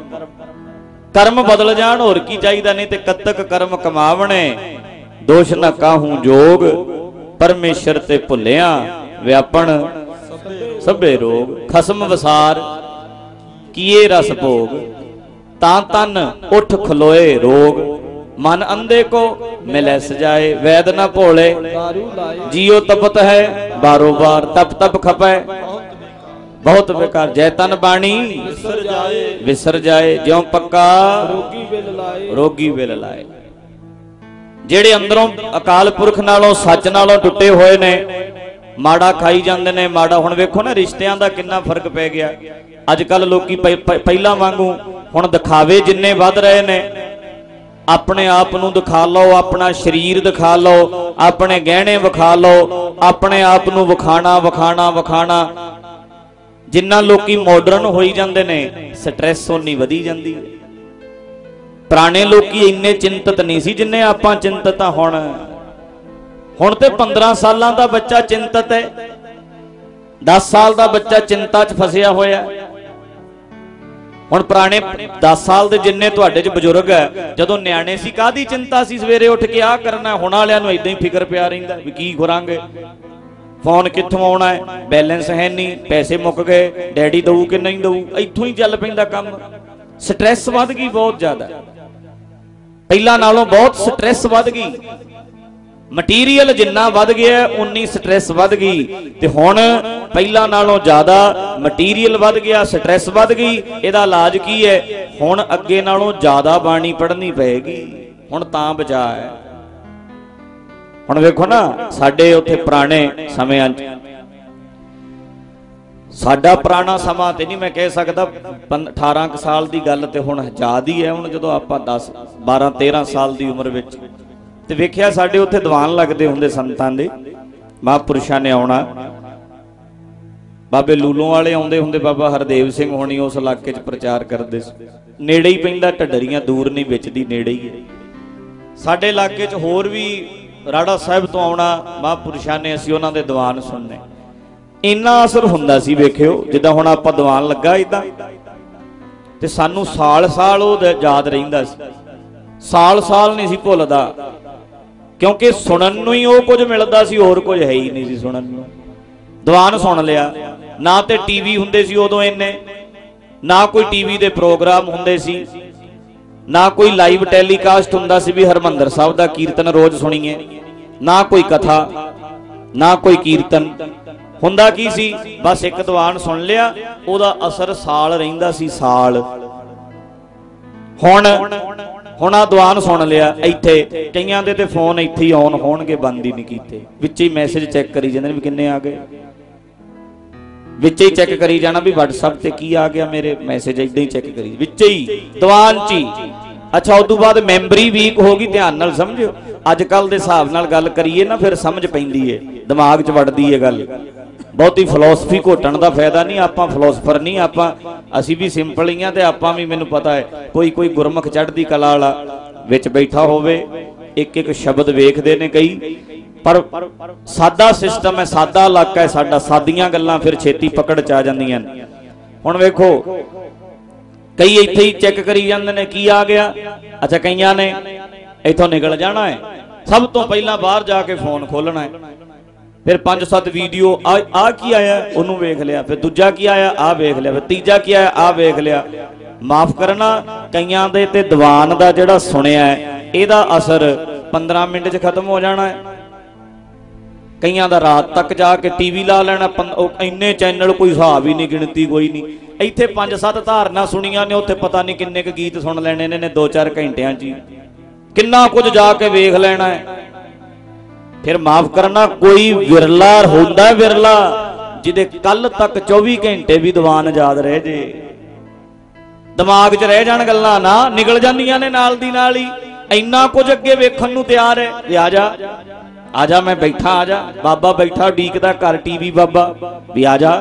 ਕਰਮ ਬਦਲ ਜਾਣ, ਹੋਰ ਕੀ ਚਾਹੀਦਾ? ਨਹੀਂ ਤੇ ਕਤਕ ਕਰਮ ਕਮਾਵਣੇ। ਦੋਸ਼ ਨਾ ਕਾਹੂ ਜੋਗ, ਪਰਮੇਸ਼ਰ ਤੇ ਭੁੱਲਿਆ ਵਿਆਪਣ। ਸਭੇ ਰੋਗ, ਖਸਮ ਵਸਾਰ, ਕੀਏ ਰਸ ਭੋਗ। ਤਾਂ ਤਨ ਉਠ ਖਲੋਏ ਰੋਗ, ਮਨ ਅੰਧੇ ਕੋ ਮਿਲੈ ਸਜਾਏ, ਵੈਦ ਨਾ ਭੋਲੇ। ਜੀਉ ਤਪਤ ਹੈ, ਬਾਰੋ ਬਾਰ ਤਪ ਤਪ ਖਪੈ। ਬਹੁਤ ਵਿਕਾਰ ਜੈ ਤਨ ਬਾਣੀ। ਵਿਸਰ ਜਾਏ। ਵਿਸਰ ਜਾਏ। ਜਿਉ ਪੱਕਾ ਰੋਗੀ ਬਿਲ ਲਾਏ। ਰੋਗੀ ਵਿਲ ਲਾਏ। ਜਿਹੜੇ ਅੰਦਰੋਂ ਅਕਾਲ ਪੁਰਖ ਨਾਲੋਂ ਸੱਚ ਨਾਲੋਂ ਟੁੱਟੇ ਹੋਏ ਨੇ ਮਾੜਾ ਖਾਈ ਜਾਂਦੇ ਨੇ ਮਾੜਾ ਹੁਣ ਵੇਖੋ ਨਾ ਰਿਸ਼ਤਿਆਂ ਦਾ ਕਿੰਨਾ ਫ਼ਰਕ ਪੈ ਗਿਆ। ਅੱਜ ਕੱਲ ਲੋਕੀ ਪਹਿ- ਪਹਿ- ਪਹਿਲਾਂ ਵਾਂਗੂ ਹੁਣ ਦਿਖਾਵੇ ਜਿੰਨੇ ਵੱਧ ਰਹੇ ਨੇ। ਆਪਣੇ ਆਪ ਨੂੰ ਦਿਖਾ ਲਓ ਆਪਣਾ ਸਰੀਰ ਦਿਖਾ ਲਓ ਆਪਣੇ ਗਹਿਣੇ ਵਿਖਾ ਲਓ ਆਪਣੇ ਆਪ ਨੂੰ ਵਿਖਾਣਾ ਵਿਖਾਣਾ ਵਿਖਾਣਾ। ਜਿੰਨਾ ਲੋਕੀ ਮਾਡਰਨ ਹੋਈ ਜਾਂਦੇ ਨੇ ਸਟ੍ਰੈਸ ਉਨੀ ਵਧੀ ਜਾਂਦੀ ਹੈ। ਪੁਰਾਣੇ ਲੋਕੀ ਇੰਨੇ ਚਿੰਤਤ ਨਹੀਂ ਸੀ ਜਿੰਨੇ ਆਪਾਂ ਚਿੰਤਤ ਆ ਹੁਣ। ਹੁਣ ਤੇ 15 ਸਾਲਾਂ ਦਾ ਬੱਚਾ ਚਿੰਤਤ ਹੈ। 10 ਸਾਲ ਦਾ ਬੱਚਾ ਚਿੰਤਾ 'ਚ ਫਸਿਆ ਹੋਇਆ। ਹੁਣ ਪੁਰਾਣੇ 10 ਸਾਲ ਦੇ ਜਿੰਨੇ ਤੁਹਾਡੇ 'ਚ ਬਜ਼ੁਰਗ ਹੈ ਜਦੋਂ ਨਿਆਣੇ ਸੀ ਕਾਦੀ ਚਿੰਤਾ ਸੀ ਸਵੇਰੇ ਉੱਠ ਕੇ ਆਹ ਕਰਨਾ, ਹੁਣ ਵਾਲਿਆਂ ਨੂੰ ਇਦਾਂ ਹੀ ਫਿਕਰ ਪਿਆ ਰਹਿੰਦਾ ਵੀ ਕੀ ਖੁਰਾਂਗੇ ਫੋਨ ਕਿੱਥੋਂ ਆਉਣਾ ਹੈ? ਬੈਲੈਂਸ ਹੈ ਨਹੀਂ, ਪੈਸੇ ਮੁੱਕ ਗਏ, ਡੈਡੀ ਦਊ ਕਿ ਨਹੀਂ ਦਊ? ਇੱਥੋਂ ਹੀ ਚੱਲ ਪੈਂਦਾ ਕੰਮ। ਸਟ੍ਰੈਸ ਵੱਧ ਗਈ ਬਹੁਤ ਜ਼ਿਆਦਾ। ਪਹਿਲਾਂ ਨਾਲੋਂ ਬਹੁਤ ਸਟ੍ਰੈਸ ਵੱਧ ਗਈ। ਮਟੀਰੀਅਲ ਜਿੰਨਾ ਵੱਧ ਗਿਆ, ਉਨੀ ਸਟ੍ਰੈਸ ਵੱਧ ਗਈ। ਤੇ ਹੁਣ ਪਹਿਲਾਂ ਨਾਲੋਂ ਜ਼ਿਆਦਾ ਮਟੀਰੀਅਲ ਵੱਧ ਗਿਆ, ਸਟ੍ਰੈਸ ਵੱਧ ਗਈ। ਇਹਦਾ ਇਲਾਜ ਕੀ ਹੈ? ਹੁਣ ਅੱਗੇ ਨਾਲੋਂ ਜ਼ਿਆਦਾ ਬਾਣੀ ਪੜ੍ਹਨੀ ਪਏਗੀ। ਹੁਣ ਤਾਂ ਬਚਾ ਹੈ। ਹੁਣ ਵੇਖੋ ਨਾ, ਸਾਡੇ ਉੱਥੇ ਪੁਰਾਣੇ ਸਮਿਆਂ 'ਚ। ਸਾਡਾ ਪੁਰਾਣਾ ਸਮਾਂ ਤੇ ਨਹੀਂ ਮੈਂ ਕਹਿ ਸਕਦਾ 18 ਕੁ ਸਾਲ ਦੀ ਗੱਲ ਤੇ ਹੁਣ ਜ਼ਿਆਦਾ ਹੀ ਹੈ, ਹੁਣ ਜਦੋਂ ਆਪਾਂ 10 12 13 ਸਾਲ ਦੀ ਉਮਰ ਵਿੱਚ। ਤੇ ਵੇਖਿਆ ਸਾਡੇ ਉੱਥੇ ਦੀਵਾਨ ਲੱਗਦੇ ਹੁੰਦੇ ਸੰਤਾਂ ਦੇ। ਮਹਾਂਪੁਰਸ਼ਾਂ ਨੇ ਆਉਣਾ। ਬਾਬੇ ਲੂਲੋਂ ਵਾਲੇ ਆਉਂਦੇ ਹੁੰਦੇ, ਬਾਬਾ ਹਰਦੇਵ ਸਿੰਘ ਹੋਣੀ ਉਸ ਇਲਾਕੇ 'ਚ ਪ੍ਰਚਾਰ ਕਰਦੇ ਸੀ। ਨੇੜੇ ਹੀ ਪੈਂਦਾ, ਢੱਡਰੀਆਂ ਦੂਰ ਨਹੀਂ, ਵਿੱਚ ਦੀ ਨੇੜੇ ਹੀ ਹੈ। ਸਾਡੇ ਇਲਾਕੇ 'ਚ ਹੋਰ ਵੀ ਰਾੜਾ ਸਾਹਿਬ ਤੋਂ ਆਉਣਾ ਮਹਾਂਪੁਰਸ਼ਾਂ ਨੇ ਅਸੀਂ ਉਹਨਾਂ ਦੇ ਦੀਵਾਨ ਸੁਣਨੇ। ਇੰਨਾ ਅਸਰ ਹੁੰਦਾ ਸੀ ਵੇਖਿਓ, ਜਿੱਦਾਂ ਹੁਣ ਆਪਾਂ ਦੀਵਾਨ ਲੱਗਾ ਇਦਾਂ ਤੇ ਸਾਨੂੰ ਸਾਲ-ਸਾਲ ਉਹ ਯਾਦ ਰਹਿੰਦਾ ਸੀ। ਸਾਲ-ਸਾਲ ਨਹੀਂ ਸੀ ਭੁੱਲਦਾ। ਕਿਉਂਕਿ ਸੁਣਨ ਨੂੰ ਹੀ ਉਹ ਕੁਝ ਮਿਲਦਾ ਸੀ, ਹੋਰ ਕੁਝ ਹੈ ਹੀ ਨਹੀਂ ਸੀ ਸੁਣਨ ਨੂੰ। ਦੀਵਾਨ ਸੁਣ ਲਿਆ। ਨਾ ਤੇ ਟੀਵੀ ਹੁੰਦੇ ਸੀ ਉਦੋਂ ਇੰਨੇ। ਨਾ ਕੋਈ ਟੀਵੀ ਦੇ ਪ੍ਰੋਗਰਾਮ ਹੁੰਦੇ ਸੀ। ਨਾ ਕੋਈ ਲਾਈਵ ਟੈਲੀਕਾਸਟ ਹੁੰਦਾ ਸੀ ਵੀ ਹਰਮੰਦਰ ਸਾਹਿਬ ਦਾ ਕੀਰਤਨ ਰੋਜ਼ ਸੁਣੀਏ, ਨਾ ਕੋਈ ਕਥਾ, ਨਾ ਕੋਈ ਕੀਰਤਨ। ਹੁੰਦਾ ਕੀ ਸੀ? ਬਸ ਇੱਕ ਦੀਵਾਨ ਸੁਣ ਲਿਆ, ਉਹਦਾ ਅਸਰ ਸਾਲ ਰਹਿੰਦਾ ਸੀ, ਸਾਲ। ਹੁਣ ਹੁਣ ਆ ਦੀਵਾਨ ਸੁਣ ਲਿਆ, ਇੱਥੇ, ਕਈਆਂ ਦੇ ਤੇ ਫੋਨ ਇੱਥੇ ਹੀ ਆਨ ਹੋਣਗੇ, ਬੰਦ ਹੀ ਨਹੀਂ ਕੀਤੇ। ਵਿੱਚ ਹੀ ਮੈਸੇਜ ਚੈੱਕ ਕਰੀ ਜਾਂਦੇ ਨੇ ਵੀ ਕਿੰਨੇ ਆ ਗਏ। ਵਿੱਚ ਹੀ ਚੈੱਕ ਕਰੀ ਜਾਣਾ ਵੀ WhatsApp ਤੇ ਕੀ ਆ ਗਿਆ ਮੇਰੇ ਮੈਸੇਜ ਇਦਾਂ ਹੀ ਚੈੱਕ ਕਰੀ। ਵਿੱਚ ਹੀ, ਦੀਵਾਨ ਚ ਅੱਛਾ ਉਸ ਤੋਂ ਬਾਅਦ ਮੈਮਰੀ ਵੀਕ ਹੋ ਗਈ, ਧਿਆਨ ਨਾਲ ਸਮਝਿਓ। ਅੱਜ ਕੱਲ ਦੇ ਹਿਸਾਬ ਨਾਲ ਗੱਲ ਕਰੀਏ ਨਾ, ਫਿਰ ਸਮਝ ਪੈਂਦੀ ਏ। ਦਿਮਾਗ 'ਚ ਵੜਦੀ ਏ ਗੱਲ। ਬਹੁਤੀ ਫਿਲਾਸਫੀ ਘੋਟਣ ਦਾ ਫਾਇਦਾ ਨਹੀਂ, ਆਪਾਂ ਫਿਲਾਸਫਰ ਨਹੀਂ, ਆਪਾਂ ਅਸੀਂ ਵੀ ਸਿੰਪਲ ਹੀ ਆ ਤੇ ਆਪਾਂ ਵੀ ਮੈਨੂੰ ਪਤਾ ਹੈ ਕੋਈ ਕੋਈ ਗੁਰਮੁਖ ਚੜ੍ਹਦੀ ਕਲਾ ਵਾਲਾ ਵਿੱਚ ਬੈਠਾ ਹੋਵੇ, ਇੱਕ ਇੱਕ ਸ਼ਬਦ ਵੇਖਦੇ ਨੇ ਕਈ। ਪਰ ਸਾਦਾ ਸਿਸਟਮ ਹੈ ਸਾਦਾ ਇਲਾਕਾ ਹੈ ਸਾਡਾ ਸਾਦੀਆਂ ਗੱਲਾਂ ਫਿਰ ਛੇਤੀ ਪਕੜ ਚ ਆ ਜਾਂਦੀਆਂ ਨੇ। ਹੁਣ ਵੇਖੋ ਕਈ ਇੱਥੇ ਹੀ ਚੈੱਕ ਕਰੀ ਜਾਂਦੇ ਨੇ ਕੀ ਆ ਗਿਆ? ਅੱਛਾ ਕਈਆਂ ਨੇ ਇੱਥੋਂ ਨਿਕਲ ਜਾਣਾ ਹੈ। ਸਭ ਤੋਂ ਪਹਿਲਾਂ ਬਾਹਰ ਜਾ ਕੇ ਫੋਨ ਖੋਲਣਾ ਹੈ। ਫਿਰ ਪੰਜ ਸੱਤ ਵੀਡੀਓ ਆ ਆ ਕੀ ਆਇਆ? ਉਹਨੂੰ ਵੇਖ ਲਿਆ। ਫਿਰ ਦੂਜਾ ਕੀ ਆਇਆ? ਆ ਵੇਖ ਲਿਆ। ਫਿਰ ਤੀਜਾ ਕੀ ਆਇਆ? ਆ ਵੇਖ ਲਿਆ। ਮਾਫ ਕਰਨਾ ਕਈਆਂ ਦੇ ਤੇ ਦੀਵਾਨ ਦਾ ਜਿਹੜਾ ਸੁਣਿਆ ਹੈ, ਇਹਦਾ ਅਸਰ 15 ਮਿੰਟ 'ਚ ਖਤਮ ਹੋ ਜਾਣਾ ਹੈ। ਕਈਆਂ ਦਾ ਰਾਤ ਤੱਕ ਜਾ ਕੇ ਟੀਵੀ ਲਾ ਲੈਣਾ ਪੰ- ਇੰਨੇ ਚੈਨਲ ਕੋਈ ਹਿਸਾਬ ਹੀ ਨਹੀਂ, ਗਿਣਤੀ ਕੋਈ ਨਹੀਂ। ਇੱਥੇ ਪੰਜ ਸੱਤ ਧਾਰਨਾ ਸੁਣੀਆਂ ਨੇ, ਉੱਥੇ ਪਤਾ ਨਹੀਂ ਕਿੰਨੇ ਕੁ ਗੀਤ ਸੁਣ ਲੈਣੇ ਨੇ ਨੇ 2-4 ਘੰਟਿਆਂ 'ਚ ਕਿੰਨਾ ਕੁਝ ਜਾ ਕੇ ਵੇਖ ਲੈਣਾ ਹੈ। ਫਿਰ ਮਾਫ ਕਰਨਾ, ਕੋਈ ਵਿਰਲਾ ਹੁੰਦਾ ਵਿਰਲਾ, ਜਿਹਦੇ ਕੱਲ ਤੱਕ 24 ਘੰਟੇ ਵੀ ਦੀਵਾਨ ਯਾਦ ਰਹਿ ਜੇ। ਦਿਮਾਗ 'ਚ ਰਹਿ ਜਾਣ ਗੱਲਾਂ ਨਾ, ਨਿਕਲ ਜਾਂਦੀਆਂ ਨੇ ਨਾਲ ਦੀ ਨਾਲ ਹੀ। ਇੰਨਾ ਕੁਝ ਅੱਗੇ ਵੇਖਣ ਨੂੰ ਤਿਆਰ ਹੈ। ਵੀ ਆ ਜਾ। ਆ ਜਾ ਮੈਂ ਬੈਠਾ ਆ ਜਾ ਬਾਬਾ ਬੈਠਾ ਡੀਕਦਾ ਘਰ ਟੀਵੀ ਬਾਬਾ। ਵੀ ਆ ਜਾ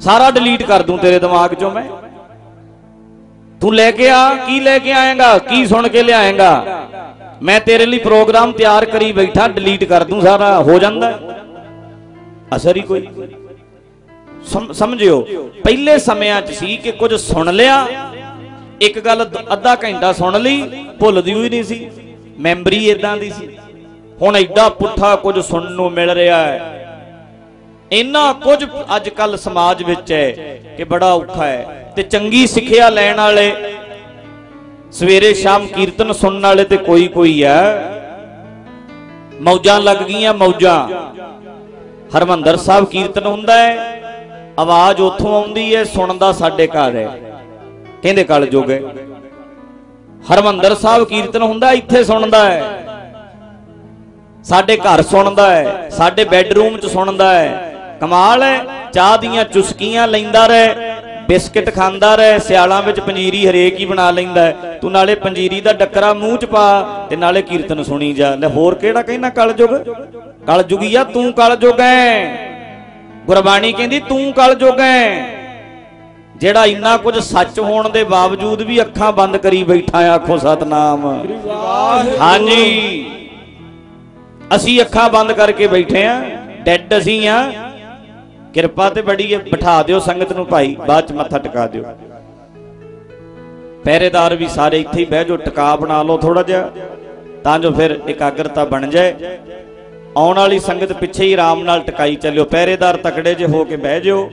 ਸਾਰਾ ਡਿਲੀਟ ਕਰ ਦੂੰ ਤੇਰੇ ਦਿਮਾਗ 'ਚੋਂ ਮੈਂ। ਤੂੰ ਲੈ ਕੇ ਆ, ਕੀ ਲੈ ਕੇ ਆਏਗਾ, ਕੀ ਸੁਣ ਕੇ ਲਿਆਏਗਾ। ਮੈਂ ਤੇਰੇ ਲਈ ਪ੍ਰੋਗਰਾਮ ਤਿਆਰ ਕਰੀ ਬੈਠਾ, ਡਿਲੀਟ ਕਰ ਦੂੰ ਸਾਰਾ, ਹੋ ਜਾਂਦਾ। ਅਸਰ ਹੀ ਕੋਈ। ਸਮਝਿਓ, ਪਹਿਲੇ ਸਮਿਆਂ 'ਚ ਸੀ ਕਿ ਕੁਝ ਸੁਣ ਲਿਆ। ਇੱਕ ਗੱਲ ਅੱਧਾ ਘੰਟਾ ਸੁਣ ਲਈ, ਭੁੱਲਦੀ ਹੋਈ ਨਹੀਂ ਸੀ। ਮੈਮਰੀ ਇਦਾਂ ਦੀ ਸੀ। ਹੁਣ ਐਡਾ ਪੁੱਠਾ ਕੁਝ ਸੁਣਨ ਨੂੰ ਮਿਲ ਰਿਹਾ ਹੈ। ਇੰਨਾ ਕੁਝ ਅੱਜ ਕੱਲ ਸਮਾਜ ਵਿੱਚ ਹੈ ਕਿ ਬੜਾ ਔਖਾ ਹੈ। ਤੇ ਚੰਗੀ ਸਿੱਖਿਆ ਲੈਣ ਵਾਲੇ ਸਵੇਰੇ ਸ਼ਾਮ ਕੀਰਤਨ ਸੁਣਨ ਵਾਲੇ ਤੇ ਕੋਈ ਕੋਈ ਹੈ। ਮੌਜਾਂ ਲੱਗ ਗਈਆਂ ਮੌਜਾਂ। ਹਰਮੰਦਰ ਸਾਹਿਬ ਕੀਰਤਨ ਹੁੰਦਾ ਹੈ। ਆਵਾਜ਼ ਉੱਥੋਂ ਆਉਂਦੀ ਹੈ ਸੁਣਦਾ ਸਾਡੇ ਘਰ ਹੈ। ਕਹਿੰਦੇ ਕਲ ਜੋਗੇ ਹੈ। ਹਰਮੰਦਰ ਸਾਹਿਬ ਕੀਰਤਨ ਹੁੰਦਾ, ਇੱਥੇ ਸੁਣਦਾ ਹੈ। ਸਾਡੇ ਘਰ ਸੁਣਦਾ ਹੈ ਸਾਡੇ ਬੈੱਡਰੂਮ 'ਚ ਸੁਣਦਾ ਹੈ। ਕਮਾਲ ਹੈ ਚਾਹ ਦੀਆਂ ਚੁਸਕੀਆਂ ਲੈਂਦਾ ਰਹੇ ਬਿਸਕਟ ਖਾਂਦਾ ਰਹੇ ਸਿਆਲਾਂ ਵਿੱਚ ਪੰਜੀਰੀ ਹਰੇਕ ਹੀ ਬਣਾ ਲੈਂਦਾ ਤੂੰ ਨਾਲੇ ਪੰਜੀਰੀ ਦਾ ਡੱਕਰਾ ਮੂੰਹ 'ਚ ਪਾ ਤੇ ਨਾਲੇ ਕੀਰਤਨ ਸੁਣੀ ਜਾ। ਲੈ ਹੋਰ ਕਿਹੜਾ ਕਹਿੰਦਾ ਕਲਯੁਗ? ਕਲਯੁਗੀਆ ਤੂੰ ਕਲਯੁਗ ਹੈ ਗੁਰਬਾਣੀ ਕਹਿੰਦੀ ਤੂੰ ਕਲਯੁਗ ਹੈ ਜਿਹੜਾ ਇੰਨਾ ਕੁਝ ਸੱਚ ਹੋਣ ਦੇ ਬਾਵਜੂਦ ਵੀ ਅੱਖਾਂ ਬੰਦ ਕਰੀ ਬੈਠਾ ਆਖੋ ਸਤਨਾਮ। ਹਾਂਜੀ। ਅਸੀਂ ਅੱਖਾਂ ਬੰਦ ਕਰਕੇ ਬੈਠੇ ਆ, ਡੈਡ ਅਸੀਂ ਆ। ਕਿਰਪਾ ਤੇ ਬੜੀ ਹੈ ਬਿਠਾ ਦਿਓ ਸੰਗਤ ਨੂੰ ਭਾਈ, ਬਾਅਦ ਚ ਮੱਥਾ ਟਿਕਾ ਦਿਓ। ਪਹਿਰੇਦਾਰ ਵੀ ਸਾਰੇ ਇੱਥੇ ਹੀ ਬਹਿ ਜਾਓ, ਟਿਕਾ ਬਣਾ ਲਓ ਥੋੜਾ ਜਿਹਾ, ਤਾਂ ਜੋ ਫਿਰ ਇਕਾਗਰਤਾ ਬਣ ਜਾਏ। ਆਉਣ ਵਾਲੀ ਸੰਗਤ ਪਿੱਛੇ ਹੀ ਆਰਾਮ ਨਾਲ ਟਿਕਾਈ ਚੱਲਿਓ। ਪਹਿਰੇਦਾਰ ਤਕੜੇ ਜੇ ਹੋ ਕੇ ਬਹਿ ਜਿਓ,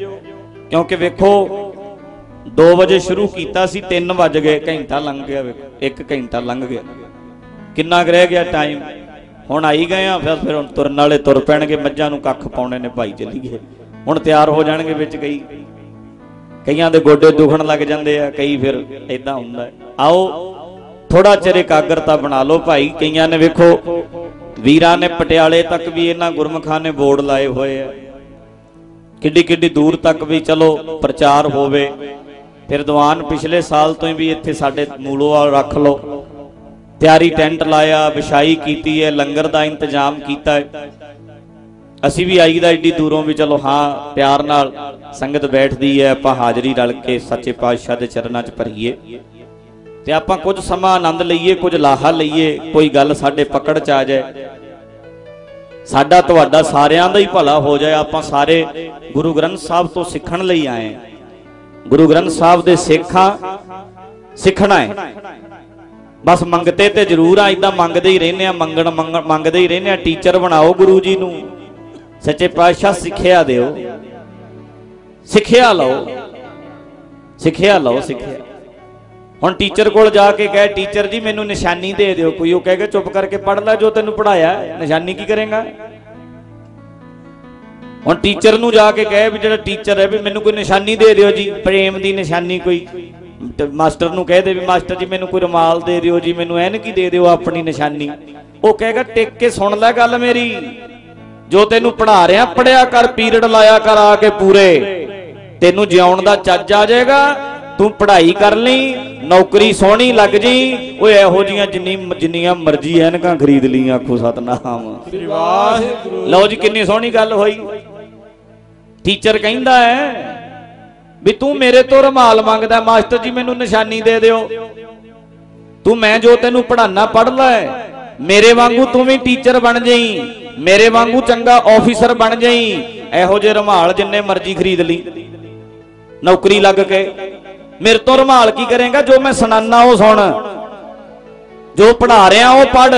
ਕਿਉਂਕਿ ਵੇਖੋ 2 ਵਜੇ ਸ਼ੁਰੂ ਕੀਤਾ ਸੀ 3 ਵਜ ਗਏ, ਘੰਟਾ ਲੰਘ ਗਿਆ ਵੇਖੋ 1 ਘੰਟਾ ਲੰਘ ਗਿਆ। ਕਿੰਨਾ ਕੁ ਰਹਿ ਗਿਆ ਟਾਈਮ ਹੁਣ ਆਈ ਗਏ ਆ, ਫਿਰ ਫਿਰ ਹੁਣ ਤੁਰਨ ਵਾਲੇ ਤੁਰ ਪੈਣਗੇ, ਮੱਝਾਂ ਨੂੰ ਕੱਖ ਪਾਉਣੇ ਨੇ ਭਾਈ ਚੱਲੀਏ ਹੁਣ ਤਿਆਰ ਹੋ ਜਾਣਗੇ ਵਿੱਚ ਕਈ। ਕਈਆਂ ਦੇ ਗੋਡੇ ਦੁਖਣ ਲੱਗ ਜਾਂਦੇ ਆ, ਕਈ ਫਿਰ ਇਦਾਂ ਹੁੰਦਾ ਆਓ ਥੋੜਾ ਚਿਰ ਇਕਾਗਰਤਾ ਬਣਾ ਲਓ ਭਾਈ, ਕਈਆਂ ਨੇ ਵੇਖੋ, ਵੀਰਾਂ ਨੇ ਪਟਿਆਲੇ ਤੱਕ ਵੀ ਇਹਨਾਂ ਗੁਰਮਖਾਂ ਨੇ ਬੋਰਡ ਲਾਏ ਹੋਏ ਆ। ਕਿੱਡੀ ਕਿੱਡੀ ਦੂਰ ਤੱਕ ਵੀ ਚਲੋ, ਪ੍ਰਚਾਰ ਹੋਵੇ। ਫਿਰ ਦੀਵਾਨ ਪਿਛਲੇ ਸਾਲ ਤੋਂ ਹੀ ਵੀ ਇੱਥੇ ਸਾਡੇ ਮੂਲੋਵਾਲ ਰੱਖ ਲਓ। ਤਿਆਰੀ ਟੈਂਟ ਲਾਇਆ, ਵਿਛਾਈ ਕੀਤੀ ਹੈ, ਲੰਗਰ ਦਾ ਇੰਤਜ਼ਾਮ ਕੀਤਾ ਹੈ। ਅਸੀਂ ਵੀ ਆਈਦਾ ਏਡੀ ਦੂਰੋਂ ਵੀ ਚਲੋ, ਹਾਂ, ਪਿਆਰ ਨਾਲ ਸੰਗਤ ਬੈਠਦੀ ਹੈ, ਆਪਾਂ ਹਾਜ਼ਰੀ ਰਲ ਕੇ ਸੱਚੇ ਪਾਤਸ਼ਾਹ ਦੇ ਚਰਨਾਂ 'ਚ ਭਰੀਏ। ਤੇ ਆਪਾਂ ਕੁਝ ਸਮਾਂ ਆਨੰਦ ਲਈਏ, ਕੁਝ ਲਾਹਾ ਲਈਏ, ਕੋਈ ਗੱਲ ਸਾਡੇ ਪਕੜ 'ਚ ਆ ਜਾਏ। ਸਾਡਾ ਤੁਹਾਡਾ ਸਾਰਿਆਂ ਦਾ ਹੀ ਭਲਾ ਹੋ ਜਾਏ, ਆਪਾਂ ਸਾਰੇ ਗੁਰੂ ਗ੍ਰੰਥ ਸਾਹਿਬ ਤੋਂ ਸਿੱਖਣ ਲਈ ਆਏ ਗੁਰੂ ਗ੍ਰੰਥ ਸਾਹਿਬ ਦੇ ਸਿੱਖਾਂ ਸਿੱਖਣਾ ਹੈ। ਬਸ ਮੰਗਤੇ ਤੇ ਜ਼ਰੂਰ ਆ ਇਦਾਂ ਮੰਗਦੇ ਹੀ ਰਹਿੰਦੇ ਆ, ਮੰਗਣ ਮੰਗਣ- ਮੰਗਦੇ ਹੀ ਰਹਿੰਦੇ ਆ, ਟੀਚਰ ਬਣਾਓ ਗੁਰੂ ਜੀ ਨੂੰ। ਸੱਚੇ ਪਾਤਸ਼ਾਹ ਸਿੱਖਿਆ ਦਿਓ। ਸਿੱਖਿਆ ਲਓ। ਸਿੱਖਿਆ ਲਓ, ਸਿੱਖਿਆ। ਹੁਣ ਟੀਚਰ ਕੋਲ ਜਾ ਕੇ ਕਹੇ, ਟੀਚਰ ਜੀ, ਮੈਨੂੰ ਨਿਸ਼ਾਨੀ ਦੇ ਦਿਓ। ਕੋਈ ਉਹ ਕਹੇਗਾ, ਚੁੱਪ ਕਰਕੇ ਪੜ ਲੈ ਜੋ ਤੈਨੂੰ ਪੜਾਇਆ ਨਿਸ਼ਾਨੀ ਕੀ ਕਰੇਗਾ? ਹੁਣ ਟੀਚਰ ਨੂੰ ਜਾ ਕੇ ਕਹੇ ਵੀ ਜਿਹੜਾ ਟੀਚਰ ਹੈ ਵੀ ਮੈਨੂੰ ਕੋਈ ਨਿਸ਼ਾਨੀ ਦੇ ਦਿਓ ਜੀ, ਪ੍ਰੇਮ ਦੀ ਨਿਸ਼ਾਨੀ ਕੋਈ। ਤੇ ਮਾਸਟਰ ਨੂੰ ਕਹਿ ਦੇ ਵੀ ਮਾਸਟਰ ਜੀ ਮੈਨੂੰ ਕੋਈ ਰੁਮਾਲ ਦੇ ਦਿਓ ਜੀ ਮੈਨੂੰ ਐਨਕੀ ਦੇ ਦਿਓ ਆਪਣੀ ਨਿਸ਼ਾਨੀ। ਉਹ ਕਹੇਗਾ ਟਿਕ ਕੇ ਸੁਣ ਲੈ ਗੱਲ ਮੇਰੀ। ਜੋ ਤੈਨੂੰ ਪੜ੍ਹਾ ਰਿਆ ਪੜਿਆ ਕਰ ਪੀਰੀਅਡ ਲਾਇਆ ਕਰ ਆ ਕੇ ਪੂਰੇ। ਤੈਨੂੰ ਜਿਉਣ ਦਾ ਚੱਜ ਆ ਜਾਏਗਾ ਤੂੰ ਪੜ੍ਹਾਈ ਕਰ ਲਈ ਨੌਕਰੀ ਸੋਹਣੀ ਲੱਗ ਜੀ। ਓਏ ਇਹੋ ਜੀਆਂ ਜਿੰਨੀ ਜਿੰਨੀਆਂ ਮਰਜ਼ੀ ਐਨਕਾਂ ਖਰੀਦ ਲਈ ਆਖੋ ਸਤਨਾਮ। ਵਾਹਿਗੁਰੂ। ਲਓ ਜੀ ਕਿੰਨੀ ਸੋਹਣੀ ਗੱਲ ਹੋਈ। ਟੀਚਰ ਕਹਿੰਦਾ ਹੈ ਵੀ ਤੂੰ ਮੇਰੇ ਤੋਂ ਰਮਾਲ ਮੰਗਦਾ ਮਾਸਟਰ ਜੀ, ਮੈਨੂੰ ਨਿਸ਼ਾਨੀ ਦੇ ਦਿਓ। ਤੂੰ ਮੈਂ ਜੋ ਤੈਨੂੰ ਪੜ੍ਹਾਨਾ ਪੜ੍ਹ ਲੈ ਮੇਰੇ ਵਾਂਗੂ ਤੂੰ ਵੀ ਟੀਚਰ ਬਣ ਜਾਈ, ਮੇਰੇ ਵਾਂਗੂ ਚੰਗਾ ਆਫੀਸਰ ਬਣ ਜਾਈ, ਇਹੋ ਜਿਹੇ ਰਮਾਲ ਜਿੰਨੇ ਮਰਜ਼ੀ ਖਰੀਦ ਲਈ। ਨੌਕਰੀ ਲੱਗ ਕੇ। ਮੇਰੇ ਤੋਂ ਰਮਾਲ ਕੀ ਕਰੇਗਾ? ਜੋ ਮੈਂ ਸੁਣਾਨਾ ਉਹ ਸੁਣ। ਜੋ ਪੜ੍ਹਾ ਰਿਹਾ ਉਹ ਪੜ੍ਹ।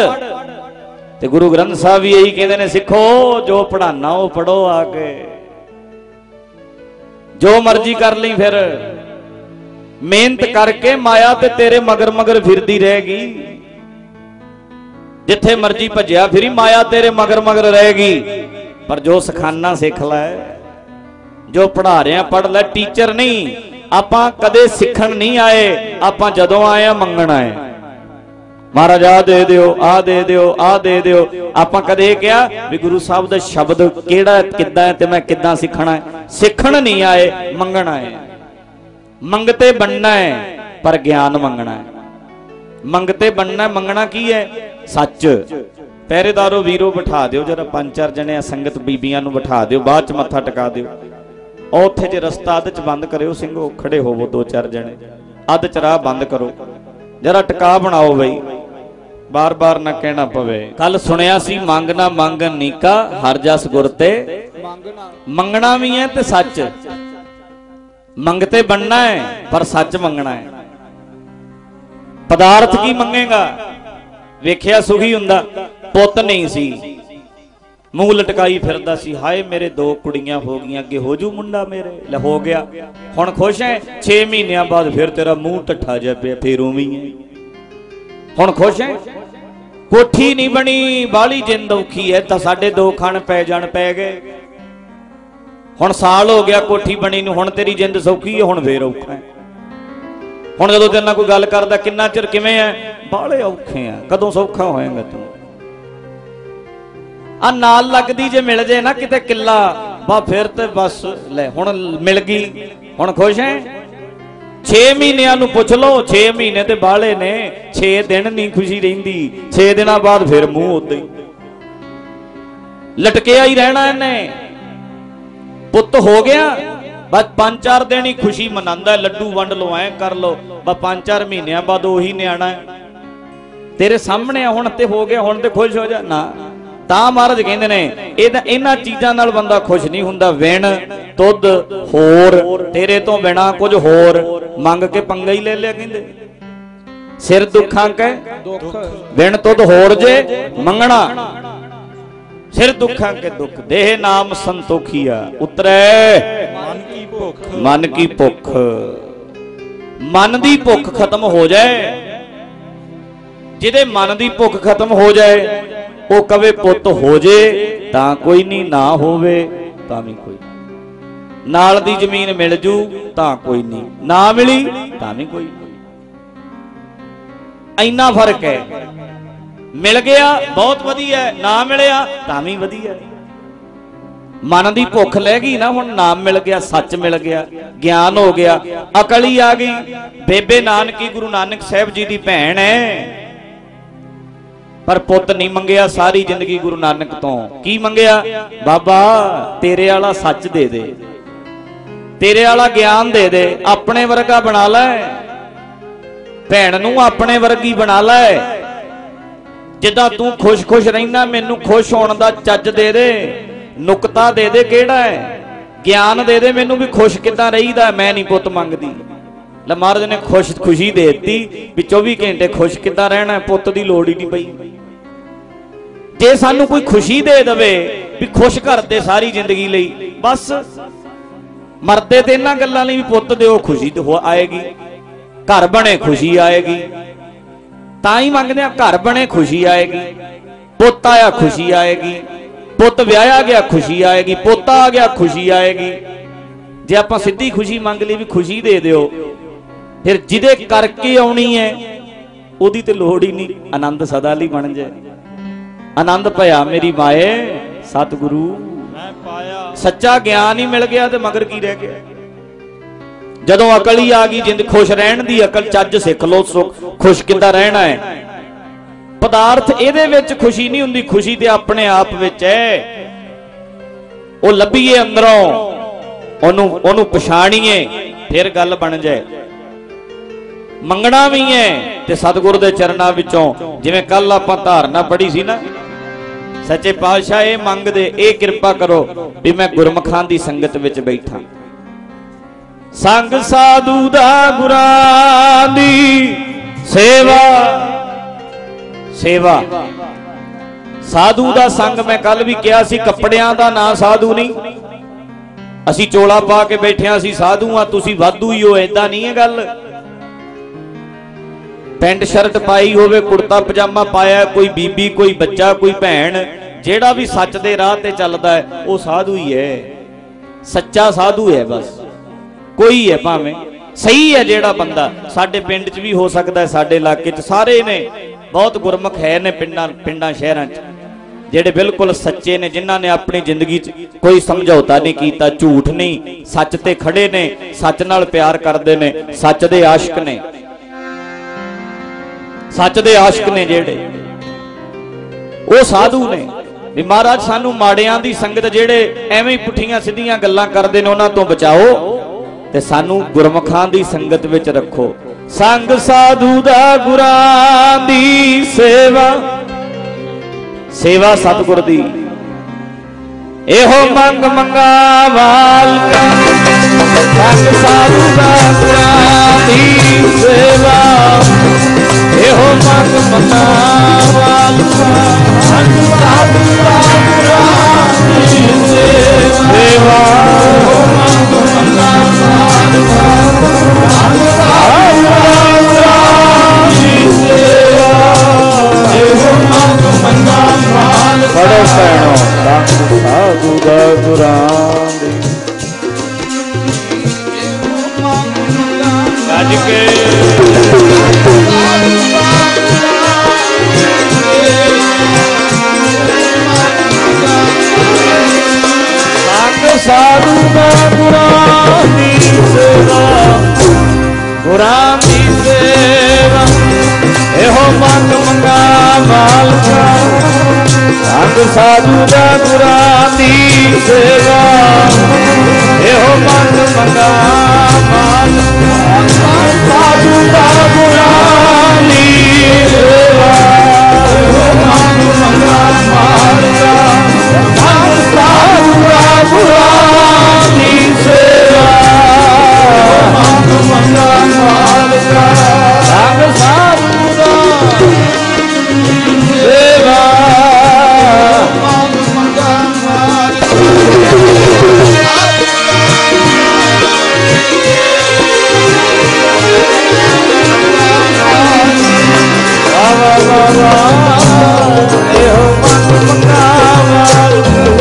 ਤੇ ਗੁਰੂ ਗ੍ਰੰਥ ਸਾਹਿਬ ਵੀ ਇਹੀ ਕਹਿੰਦੇ ਨੇ, ਸਿੱਖੋ, ਜੋ ਪੜ੍ਹਾਨਾ ਉਹ ਪੜੋ ਆ ਕੇ। ਜੋ ਮਰਜ਼ੀ ਕਰ ਲਈ ਫਿਰ। ਮਿਹਨਤ ਕਰਕੇ ਮਾਇਆ ਤੇ ਤੇਰੇ ਮਗਰ ਮਗਰ ਫਿਰਦੀ ਰਹੇਗੀ। ਜਿੱਥੇ ਮਰਜ਼ੀ ਭੱਜਿਆ, ਫਿਰੀ ਮਾਇਆ ਤੇਰੇ ਮਗਰ ਮਗਰ ਰਹੇਗੀ। ਪਰ ਜੋ ਸਿਖਾਨਾ ਸਿੱਖ ਲੈ, ਜੋ ਪੜ੍ਹਾ ਰਿਆ ਪੜ੍ਹ ਲੈ, ਟੀਚਰ ਨਹੀਂ। ਆਪਾਂ ਕਦੇ ਸਿੱਖਣ ਨਹੀਂ ਆਏ, ਆਪਾਂ ਜਦੋਂ ਆਏ ਆ ਮੰਗਣ ਆਏ। ਮਹਾਰਾਜ ਆ ਦੇ ਦਿਓ ਆ ਦੇ ਦਿਓ ਆ ਦੇ ਦਿਓ। ਆਪਾਂ ਕਦੇ ਇਹ ਕਿਹਾ ਵੀ ਗੁਰੂ ਸਾਹਿਬ ਦਾ ਸ਼ਬਦ ਕਿਹੜਾ, ਕਿੱਦਾਂ ਹੈ ਤੇ ਮੈਂ ਕਿੱਦਾਂ ਸਿੱਖਣਾ ਹੈ? ਸਿੱਖਣ ਨਹੀਂ ਆਏ, ਮੰਗਣ ਆਏ ਮੰਗਤੇ ਬਣਨਾ ਹੈ, ਪਰ ਗਿਆਨ ਮੰਗਣਾ ਹੈ। ਮੰਗਤੇ ਬਣਨਾ ਮੰਗਣਾ ਕੀ ਹੈ? ਸੱਚ। ਪਹਿਰੇਦਾਰੋ, ਵੀਰੋ, ਬਿਠਾ ਦਿਓ ਜਰਾ, ਪੰਜ, ਚਾਰ ਜਣੇ ਆ ਸੰਗਤ ਬੀਬੀਆਂ ਨੂੰ ਬਿਠਾ ਦਿਓ, ਬਾਅਦ ਚ ਮੱਥਾ ਟਿਕਾ ਦਿਓ। ਉਹ ਉੱਥੇ ਜੇ ਰਸਤਾ ਅੱਧ ਚ ਬੰਦ ਕਰਿਓ, ਸਿੰਘੋ, ਖੜੇ ਹੋਵੋ ਦੋ, ਚਾਰ ਜਣੇ। ਅੱਧ ਚ ਰਾਹ ਬੰਦ ਕਰੋ। ਜਰਾ ਟਿਕਾ ਬਣਾਓ ਬਈ। ਬਾਰ-ਬਾਰ ਨਾ ਕਹਿਣਾ ਪਵੇ। ਕੱਲ ਸੁਣਿਆ ਸੀ, ਮੰਗ ਨਾ ਮੰਗਨ ਨੀਕਾ, ਹਰ ਜਸ ਗੁਰ ਤੇ। ਮੰਗਣਾ ਵੀ ਹੈ ਤੇ ਸੱਚ। ਮੰਗਤੇ ਬਣਨਾ ਹੈ ਪਰ ਸੱਚ ਮੰਗਣਾ ਹੈ ਪਦਾਰਥ ਕੀ ਮੰਗੇਗਾ? ਵੇਖਿਆ ਸੁਖੀ ਹੁੰਦਾ, ਪੁੱਤ ਨਹੀਂ ਸੀ। ਮੂੰਹ ਲਟਕਾਈ ਫਿਰਦਾ ਸੀ, ਹਾਏ ਮੇਰੇ ਦੋ ਕੁੜੀਆਂ ਹੋ ਗਈਆਂ, ਅੱਗੇ ਹੋ ਜੂ ਮੁੰਡਾ ਮੇਰੇ। ਲੈ ਹੋ ਗਿਆ। ਹੁਣ ਖੁਸ਼ ਹੈ 6 ਮਹੀਨਿਆਂ ਬਾਅਦ ਫਿਰ ਤੇਰਾ ਮੂੰਹ ਟੱਠਾ ਜਿਹਾ ਪਿਆ, ਫੇਰ ਉਵੇਂ ਹੀ ਹੈ ਹੁਣ ਖੁਸ਼ ਹੈ ਕੋਠੀ ਨਹੀਂ ਬਣੀ, ਬਾਲੀ ਜਿੰਦ ਔਖੀ ਹੈ ਤਾਂ ਸਾਡੇ ਦੋ ਖਣ ਪੈ ਜਾਣ, ਪੈ ਗਏ। ਹੁਣ ਸਾਲ ਹੋ ਗਿਆ ਕੋਠੀ ਬਣੀ ਨੂੰ, ਹੁਣ ਤੇਰੀ ਜਿੰਦ ਸੌਖੀ ਹੈ ਹੁਣ ਫੇਰ ਔਖਾ ਹੈ ਹੁਣ ਜਦੋਂ ਤੇਰੇ ਨਾਲ ਕੋਈ ਗੱਲ ਕਰਦਾ, ਕਿੰਨਾ ਚਿਰ ਕਿਵੇਂ ਐ? ਬਾਲੇ ਔਖੇ ਆ, ਕਦੋਂ ਸੌਖਾ ਹੋਏਗਾ ਤੂੰ? ਆ ਨਾਲ ਲੱਗਦੀ ਜੇ ਮਿਲ ਜੇ ਨਾ ਕਿਤੇ ਕਿੱਲਾ, ਬਾ ਫਿਰ ਤੇ ਬਸ, ਲੈ ਹੁਣ ਮਿਲ ਗਈ, ਹੁਣ ਖੁਸ਼ ਐ? 6 ਮਹੀਨਿਆਂ ਨੂੰ ਪੁੱਛ ਲਓ 6 ਮਹੀਨੇ ਤੇ ਬਾਹਲੇ ਨੇ 6 ਦਿਨ ਨਹੀਂ ਖੁਸ਼ੀ ਰਹਿੰਦੀ 6 ਦਿਨਾਂ ਬਾਅਦ ਫਿਰ ਮੂੰਹ ਉਦਾਂ ਹੀ। ਲਟਕਿਆ ਹੀ ਰਹਿਣਾ ਇਹਨੇ। ਪੁੱਤ ਹੋ ਗਿਆ, ਬਸ 5-4 ਦਿਨ ਹੀ ਖੁਸ਼ੀ ਮਨਾਉਂਦਾ, ਲੱਡੂ ਵੰਡ ਲੋ ਐ ਕਰ ਲਓ, ਬਸ 5-4 ਮਹੀਨਿਆਂ ਬਾਅਦ ਉਹੀ ਨਿਆਣਾ ਤੇਰੇ ਸਾਹਮਣੇ ਆ, ਹੁਣ ਤੇ ਹੋ ਗਿਆ, ਹੁਣ ਤੇ ਖੁਸ਼ ਹੋ ਜਾ। ਨਾ। ਤਾਂ ਮਹਾਰਾਜ ਕਹਿੰਦੇ ਨੇ ਇਹਦਾ ਇਹਨਾਂ ਚੀਜ਼ਾਂ ਨਾਲ ਬੰਦਾ ਖੁਸ਼ ਨਹੀਂ ਹੁੰਦਾ ਵਿਣ ਤੁਧ ਹੋਰ ਤੇਰੇ ਤੋਂ ਬਿਨਾ ਕੁਝ ਹੋਰ ਮੰਗ ਕੇ ਪੰਗਾ ਹੀ ਲੈ ਲਿਆ ਕਹਿੰਦੇ। ਸਿਰ ਦੁੱਖਾਂ ਕੈ ਦੁੱਖ ਵਿਣ ਤੁਧ ਹੋਰ ਜੇ ਮੰਗਣਾ। ਸਿਰ ਦੁੱਖਾਂ ਕੇ ਦੁੱਖ ਦੇਹ ਨਾਮ ਸੰਤੋਖੀਆ ਉਤਰੈ। ਮਨ ਕੀ ਭੁੱਖ। ਮਨ ਕੀ ਭੁੱਖ। ਮਨ ਦੀ ਭੁੱਖ ਖਤਮ ਹੋ ਜਾਏ। ਜਿਹਦੇ ਮਨ ਦੀ ਭੁੱਖ ਖਤਮ ਹੋ ਜਾਏ ਉਹ ਕਵੇ ਪੁੱਤ ਹੋ ਜੇ ਤਾਂ ਕੋਈ ਨਹੀਂ ਨਾ ਹੋਵੇ ਤਾਂ ਵੀ ਕੋਈ ਨਾਲ ਦੀ ਜ਼ਮੀਨ ਮਿਲ ਜੂ ਤਾਂ ਕੋਈ ਨਹੀਂ ਨਾ ਮਿਲੀ ਤਾਂ ਵੀ ਕੋਈ ਇੰਨਾ ਫ਼ਰਕ ਹੈ। ਮਿਲ ਗਿਆ, ਬਹੁਤ ਵਧੀਆ ਨਾ ਮਿਲਿਆ ਤਾਂ ਵੀ ਵਧੀਆ। ਮਨ ਦੀ ਭੁੱਖ ਲੈ ਗਈ ਨਾ ਹੁਣ, ਨਾਮ ਮਿਲ ਗਿਆ, ਸੱਚ ਮਿਲ ਗਿਆ, ਗਿਆਨ ਹੋ ਗਿਆ, ਅਕਲ ਹੀ ਆ ਗਈ। ਬੇਬੇ ਨਾਨਕੀ ਗੁਰੂ ਨਾਨਕ ਸਾਹਿਬ ਜੀ ਦੀ ਭੈਣ ਹੈ। ਪਰ ਪੁੱਤ ਨਹੀਂ ਮੰਗਿਆ ਸਾਰੀ ਜ਼ਿੰਦਗੀ ਗੁਰੂ ਨਾਨਕ ਤੋਂ। ਕੀ ਮੰਗਿਆ? ਬਾਬਾ, ਤੇਰੇ ਵਾਲਾ ਸੱਚ ਦੇ ਦੇ। ਤੇਰੇ ਵਾਲਾ ਗਿਆਨ ਦੇ ਦੇ। ਆਪਣੇ ਵਰਗਾ ਬਣਾ ਲੈ। ਭੈਣ ਨੂੰ ਆਪਣੇ ਵਰਗੀ ਬਣਾ ਲੈ। ਜਿੱਦਾਂ ਤੂੰ ਖੁਸ਼-ਖੁਸ਼ ਰਹਿਣਾ ਮੈਨੂੰ ਖੁਸ਼ ਹੋਣ ਦਾ ਚੱਜ ਦੇ ਦੇ। ਨੁਕਤਾ ਦੇ ਦੇ ਕਿਹੜਾ ਹੈ? ਗਿਆਨ ਦੇ ਦੇ। ਮੈਨੂੰ ਵੀ ਖੁਸ਼ ਕਿੱਦਾਂ ਰਹੀਦਾ ਮੈਂ ਨਹੀਂ ਪੁੱਤ ਮੰਗਦੀ। ਲੈ ਮਹਾਰਾਜ ਨੇ ਖੁਸ਼ ਖੁਸ਼ੀ ਦੇ ਦਿੱਤੀ ਵੀ 24 ਘੰਟੇ ਖੁਸ਼ ਕਿੱਦਾਂ ਰਹਿਣਾ ਪੁੱਤ ਦੀ ਲੋੜ ਹੀ ਨਹੀਂ ਪਈ। ਜੇ ਸਾਨੂੰ ਕੋਈ ਖੁਸ਼ੀ ਦੇ ਦੇਵੇ, ਵੀ ਖੁਸ਼ ਕਰਦੇ ਸਾਰੀ ਜ਼ਿੰਦਗੀ ਲਈ, ਬਸ ਮਰਦੇ ਤੇ ਇਹਨਾਂ ਗੱਲਾਂ ਲਈ ਵੀ ਪੁੱਤ ਦਿਓ, ਖੁਸ਼ੀ ਹੋ ਆਏਗੀ, ਘਰ ਬਣੇ ਖੁਸ਼ੀ ਆਏਗੀ। ਤਾਂ ਹੀ ਮੰਗਦੇ ਆ, ਘਰ ਬਣੇ ਖੁਸ਼ੀ ਆਏਗੀ, ਪੁੱਤ ਆਇਆ ਖੁਸ਼ੀ ਆਏਗੀ, ਪੁੱਤ ਵਿਆਹਿਆ ਗਿਆ ਖੁਸ਼ੀ ਆਏਗੀ, ਪੋਤਾ ਆ ਗਿਆ ਖੁਸ਼ੀ ਆਏਗੀ। ਜੇ ਆਪਾਂ ਸਿੱਧੀ ਖੁਸ਼ੀ ਮੰਗ ਲਈ ਵੀ ਖੁਸ਼ੀ ਦੇ ਦਿਓ, ਫਿਰ ਜਿਹਦੇ ਕਰਕੇ ਆਉਣੀ ਹੈ, ਉਹਦੀ ਤੇ ਲੋੜ ਹੀ ਨਹੀਂ, ਆਨੰਦ ਸਦਾ ਲਈ ਬਣ ਜਾਏ। ਆਨੰਦ ਭਇਆ ਮੇਰੀ ਮਾਏ ਸਤਿਗੁਰੂ। ਮੈਂ ਪਾਇਆ। ਸੱਚਾ ਗਿਆਨ ਹੀ ਮਿਲ ਗਿਆ ਤੇ ਮਗਰ ਕੀ ਰਹਿ ਗਿਆ? ਜਦੋਂ ਅਕਲ ਹੀ ਆ ਗਈ ਜਿੰਦ ਖੁਸ਼ ਰਹਿਣ ਦੀ ਅਕਲ ਚੱਜ ਸਿੱਖ ਲੋ ਸੁਖ। ਖੁਸ਼ ਕਿੱਦਾਂ ਰਹਿਣਾ ਹੈ? ਪਦਾਰਥ ਇਹਦੇ ਵਿੱਚ ਖੁਸ਼ੀ ਨਹੀਂ ਹੁੰਦੀ ਖੁਸ਼ੀ ਤੇ ਆਪਣੇ ਆਪ ਵਿੱਚ ਹੈ। ਉਹ ਲੱਭੀਏ ਅੰਦਰੋਂ ਉਹਨੂੰ ਉਹਨੂੰ ਪਛਾਣੀਏ ਫਿਰ ਗੱਲ ਬਣ ਜਾਏ। ਮੰਗਣਾ ਵੀ ਹੈ ਤੇ ਸਤਿਗੁਰ ਦੇ ਚਰਨਾਂ ਵਿੱਚੋਂ ਜਿਵੇਂ ਕੱਲ ਆਪਾਂ ਧਾਰਨਾ ਪੜ੍ਹੀ ਸੀ ਨਾ ਸੱਚੇ ਪਾਤਸ਼ਾਹ, ਇਹ ਮੰਗਦੇ, ਇਹ ਕਿਰਪਾ ਕਰੋ ਵੀ ਮੈਂ ਗੁਰਮਖਾਂ ਦੀ ਸੰਗਤ ਵਿੱਚ ਬੈਠਾਂ। ਸੰਗ ਸਾਧੂ ਦਾ ਗੁਰਾਂ ਦੀ ਸੇਵਾ ਸੇਵਾ। ਸਾਧੂ ਦਾ ਸੰਗ ਮੈਂ ਕੱਲ ਵੀ ਕਿਹਾ ਸੀ, ਕੱਪੜਿਆਂ ਦਾ ਨਾਂ ਸਾਧੂ ਨਹੀਂ। ਅਸੀਂ ਚੋਲਾ ਪਾ ਕੇ ਬੈਠਿਆ ਸੀ ਸਾਧੂ ਆ ਤੁਸੀਂ ਵਾਧੂ ਹੀ ਹੋ ਐਦਾਂ ਨਹੀਂ ਹੈ ਗੱਲ। ਪੈਂਟ ਸ਼ਰਟ ਪਾਈ ਹੋਵੇ, ਕੁੜਤਾ ਪਜਾਮਾ ਪਾਇਆ, ਕੋਈ ਬੀਬੀ, ਕੋਈ ਬੱਚਾ, ਕੋਈ ਭੈਣ, ਜਿਹੜਾ ਵੀ ਸੱਚ ਦੇ ਰਾਹ ਤੇ ਚੱਲਦਾ ਹੈ, ਉਹ ਸਾਧੂ ਹੀ ਹੈ। ਸੱਚਾ ਸਾਧੂ ਹੈ ਬਸ। ਕੋਈ ਹੈ ਭਾਵੇਂ। ਸਹੀ ਹੈ ਜਿਹੜਾ ਬੰਦਾ। ਸਾਡੇ ਪਿੰਡ 'ਚ ਵੀ ਹੋ ਸਕਦਾ ਸਾਡੇ ਇਲਾਕੇ 'ਚ। ਸਾਰੇ ਨੇ, ਬਹੁਤ ਗੁਰਮੁਖ ਹੈ ਨੇ ਪਿੰਡਾਂ ਪਿੰਡਾਂ, ਸ਼ਹਿਰਾਂ 'ਚ। ਜਿਹੜੇ ਬਿਲਕੁਲ ਸੱਚੇ ਨੇ, ਜਿਨ੍ਹਾਂ ਨੇ ਆਪਣੀ ਜ਼ਿੰਦਗੀ 'ਚ ਕੋਈ ਸਮਝੌਤਾ ਨਹੀਂ ਕੀਤਾ, ਝੂਠ ਨਹੀਂ, ਸੱਚ ਤੇ ਖੜੇ ਨੇ, ਸੱਚ ਨਾਲ ਪਿਆਰ ਕਰਦੇ ਨੇ, ਸੱਚ ਦੇ ਆਸ਼ਿਕ ਨੇ। ਸੱਚ ਦੇ ਆਸ਼ਿਕ ਨੇ ਜਿਹੜੇ। ਉਹ ਸਾਧੂ ਨੇ। ਵੀ ਮਹਾਰਾਜ, ਸਾਨੂੰ ਮਾੜਿਆਂ ਦੀ ਸੰਗਤ ਜਿਹੜੇ ਐਵੇਂ ਹੀ ਪੁੱਠੀਆਂ ਸਿੱਧੀਆਂ ਗੱਲਾਂ ਕਰਦੇ ਨੇ, ਉਹਨਾਂ ਤੋਂ ਬਚਾਓ ਤੇ ਸਾਨੂੰ ਗੁਰਮਖਾਂ ਦੀ ਸੰਗਤ ਵਿੱਚ ਰੱਖੋ। ਸੰਗ ਸਾਧੂ ਦਾ ਗੁਰਾਂ ਦੀ ਸੇਵਾ। ਸੇਵਾ ਸਤਿਗੁਰ ਦੀ। ਇਹੋ ਮੰਗ ਮੰਗਾ ਕਾ। ਸੰਗ ਸਾਧੂ ਦਾ ਗੁਰਾਂ ਦੀ ਸੇਵਾ। ਇਹੋ ਮੰਗ ਮੰਗਾ ਵਾਲ ਕਾ ਸੰਗ ਸੇਵਾ ਇਹੋ ਮੰਗ ਮੰਗਾ ਵਾਲ ਪੜੋ ਪੈਣੋ ਸਾਧੂ ਦਾ ਗੁਰਾਂ ਦੀ ਗੱਜ ਕੇ ਸਾਧੂ ਦਾ ਗੁਰਾਂ ਦੀ ਸੇਵਾ ਇਹੋ ਮੰਗ ਮੰਗਾ ਮਾਲਕਾ। ਸੰਗ ਸਾਧੂ ਦਾ ਗੁਰਾਂ ਦੀ ਸੇਵਾ ਇਹੋ ਮੰਗ ਮੰਗਾ ਮਾਲਕਾ। ਸਾਧੂ ਦਾ ਗੁਰਾਂ ਮੰਗਾ ਮਾਲਕਾ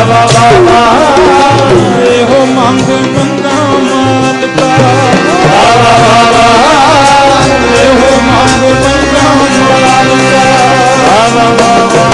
ਵਾ ਵਾ ਵਾ ਇਹੋ ਮਨ ਮੰਗਾ ਇਹੋ ਮੰਗ ਮੰਗਾ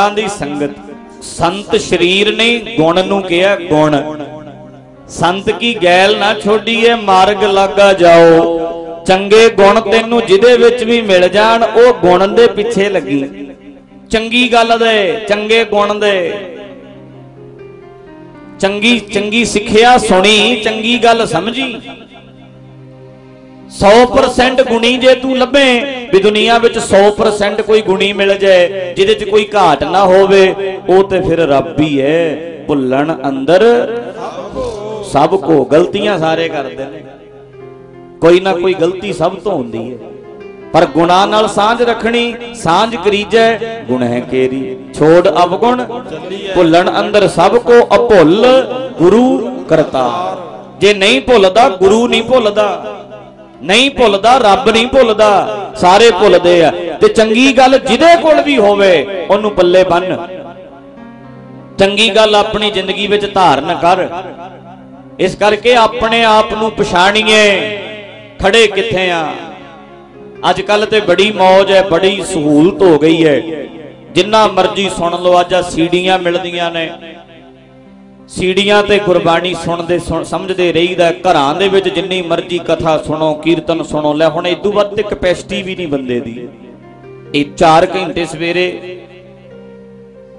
ਗੁਰਮੁਖਾਂ ਦੀ ਸੰਗਤ। ਸੰਤ ਸ਼ਰੀਰ ਨੇ ਗੁਣ ਨੂੰ ਕਿਹਾ, ਗੁਣ। ਸੰਤ ਕੀ ਗੈਲ ਨਾ ਛੋਡੀਏ, ਮਾਰਗ ਲਾਗਾ ਜਾਓ। ਚੰਗੇ ਗੁਣ ਤੈਨੂੰ ਜਿਹਦੇ ਵਿੱਚ ਵੀ ਮਿਲ ਜਾਣ, ਉਹ ਗੁਣ ਦੇ ਪਿੱਛੇ ਲੱਗੀ। ਚੰਗੀ ਗੱਲ ਦੇ, ਚੰਗੇ ਗੁਣ ਦੇ। ਚੰਗੀ ਚੰਗੀ ਸਿੱਖਿਆ ਸੁਣੀ, ਚੰਗੀ ਗੱਲ ਸਮਝੀ। 100% ਗੁਣੀ ਜੇ ਤੂੰ ਲੱਭੇ ਵੀ ਦੁਨੀਆ ਵਿੱਚ 100% ਕੋਈ ਗੁਣੀ ਮਿਲ ਜਾਏ, ਜਿਹਦੇ 'ਚ ਕੋਈ ਘਾਟ ਨਾ ਹੋਵੇ, ਉਹ ਤੇ ਫਿਰ ਰੱਬ ਹੀ ਹੈ ਭੁੱਲਣ ਅੰਦਰ ਸਭ ਕੋ ਗਲਤੀਆਂ ਸਾਰੇ ਕਰਦੇ ਨੇ। ਕੋਈ ਨਾ ਕੋਈ ਗਲਤੀ ਸਭ ਤੋਂ ਹੁੰਦੀ ਹੈ ਪਰ ਗੁਨਾਹ ਨਾਲ ਸਾਂਝ ਰੱਖਣੀ, ਸਾਂਝ ਕਰੀਜੈ ਗੁਣਹਿ ਕੇਰੀ। ਛੋੜ ਅਵਗੁਣ, ਭੁੱਲਣ ਅੰਦਰ ਸਭ ਕੋ ਅਭੁੱਲ, ਗੁਰੂ ਕਰਤਾ ਜੇ ਨਹੀਂ ਭੁੱਲਦਾ, ਗੁਰੂ ਨਹੀਂ ਭੁੱਲਦਾ। ਨਹੀਂ ਭੁੱਲਦਾ, ਰੱਬ ਨਹੀਂ ਭੁੱਲਦਾ। ਸਾਰੇ ਭੁੱਲਦੇ ਆ। ਤੇ ਚੰਗੀ ਗੱਲ ਜਿਹਦੇ ਕੋਲ ਵੀ ਹੋਵੇ, ਉਹਨੂੰ ਪੱਲੇ ਬੰਨ। ਚੰਗੀ ਗੱਲ ਆਪਣੀ ਜ਼ਿੰਦਗੀ ਵਿੱਚ ਧਾਰਨ ਕਰ। ਇਸ ਕਰਕੇ ਆਪਣੇ ਆਪ ਨੂੰ ਪਛਾਣੀਏ। ਖੜੇ ਕਿੱਥੇ ਆ? ਅੱਜ ਕੱਲ ਤੇ ਬੜੀ ਮੌਜ ਹੈ, ਬੜੀ ਸਹੂਲਤ ਹੋ ਗਈ ਹੈ। ਜਿੰਨਾ ਮਰਜ਼ੀ ਸੁਣ ਲਓ, ਅੱਜ ਆ ਸੀਡੀਆਂ ਮਿਲਦੀਆਂ ਨੇ। ਸੀੜੀਆਂ ਤੇ ਗੁਰਬਾਣੀ ਸੁਣਦੇ ਸੁਣ- ਸਮਝਦੇ ਰਹੀਦਾ ਘਰਾਂ ਦੇ ਵਿੱਚ ਜਿੰਨੀ ਮਰਜ਼ੀ ਕਥਾ ਸੁਣੋ, ਕੀਰਤਨ ਸੁਣੋ, ਲੈ ਹੁਣ ਇਦੋਂ ਵੱਧ ਤੇ ਕਪੈਸਿਟੀ ਵੀ ਨਹੀਂ ਬੰਦੇ ਦੀ। ਇਹ 4 ਘੰਟੇ ਸਵੇਰੇ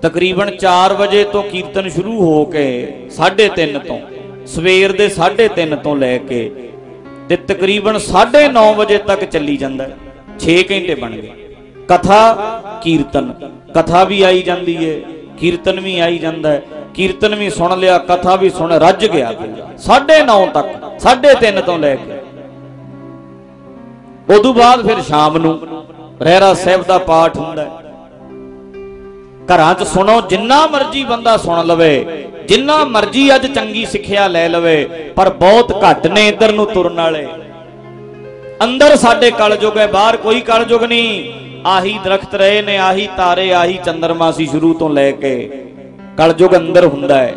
ਤਕਰੀਬਨ 4 ਵਜੇ ਤੋਂ ਕੀਰਤਨ ਸ਼ੁਰੂ ਹੋ ਕੇ 3:30 ਤੋਂ, ਸਵੇਰ ਦੇ 3:30 ਤੋਂ ਲੈ ਕੇ ਤੇ ਤਕਰੀਬਨ 9:30 ਵਜੇ ਤੱਕ ਚੱਲੀ ਜਾਂਦਾ 6 ਘੰਟੇ ਬਣ ਗਏ। ਕਥਾ, ਕੀਰਤਨ। ਕਥਾ ਵੀ ਆਈ ਜਾਂਦੀ ਏ ਕੀਰਤਨ ਵੀ ਆਈ ਜਾਂਦਾ ਹੈ। ਕੀਰਤਨ ਵੀ ਸੁਣ ਲਿਆ, ਕਥਾ ਵੀ ਸੁਣ, ਰੱਜ ਗਿਆ ਸਾਢੇ 9 ਤੱਕ 3:30 ਤੋਂ ਲੈ ਕੇ। ਉਦੋਂ ਬਾਅਦ ਫਿਰ ਸ਼ਾਮ ਨੂੰ ਰਹਿਰਾ ਸਾਹਿਬ ਦਾ ਪਾਠ ਹੁੰਦਾ ਹੈ। ਘਰਾਂ 'ਚ ਸੁਣੋ, ਜਿੰਨਾ ਮਰਜ਼ੀ ਬੰਦਾ ਸੁਣ ਲਵੇ, ਜਿੰਨਾ ਮਰਜ਼ੀ ਅੱਜ ਚੰਗੀ ਸਿੱਖਿਆ ਲੈ ਲਵੇ, ਪਰ ਬਹੁਤ ਘੱਟ ਨੇ ਇੱਧਰ ਨੂੰ ਤੁਰਨ ਵਾਲੇ। ਅੰਦਰ ਸਾਡੇ ਕਲਯੁਗ ਹੈ, ਬਾਹਰ ਕੋਈ ਕਲਯੁਗ ਨਹੀਂ। ਆਹੀ ਦਰਖਤ ਰਹੇ ਨੇ, ਆਹੀ ਤਾਰੇ, ਆਹੀ ਚੰਦਰਮਾ ਸੀ ਸ਼ੁਰੂ ਤੋਂ ਲੈ ਕੇ। ਕਲਯੁਗ ਅੰਦਰ ਹੁੰਦਾ ਹੈ।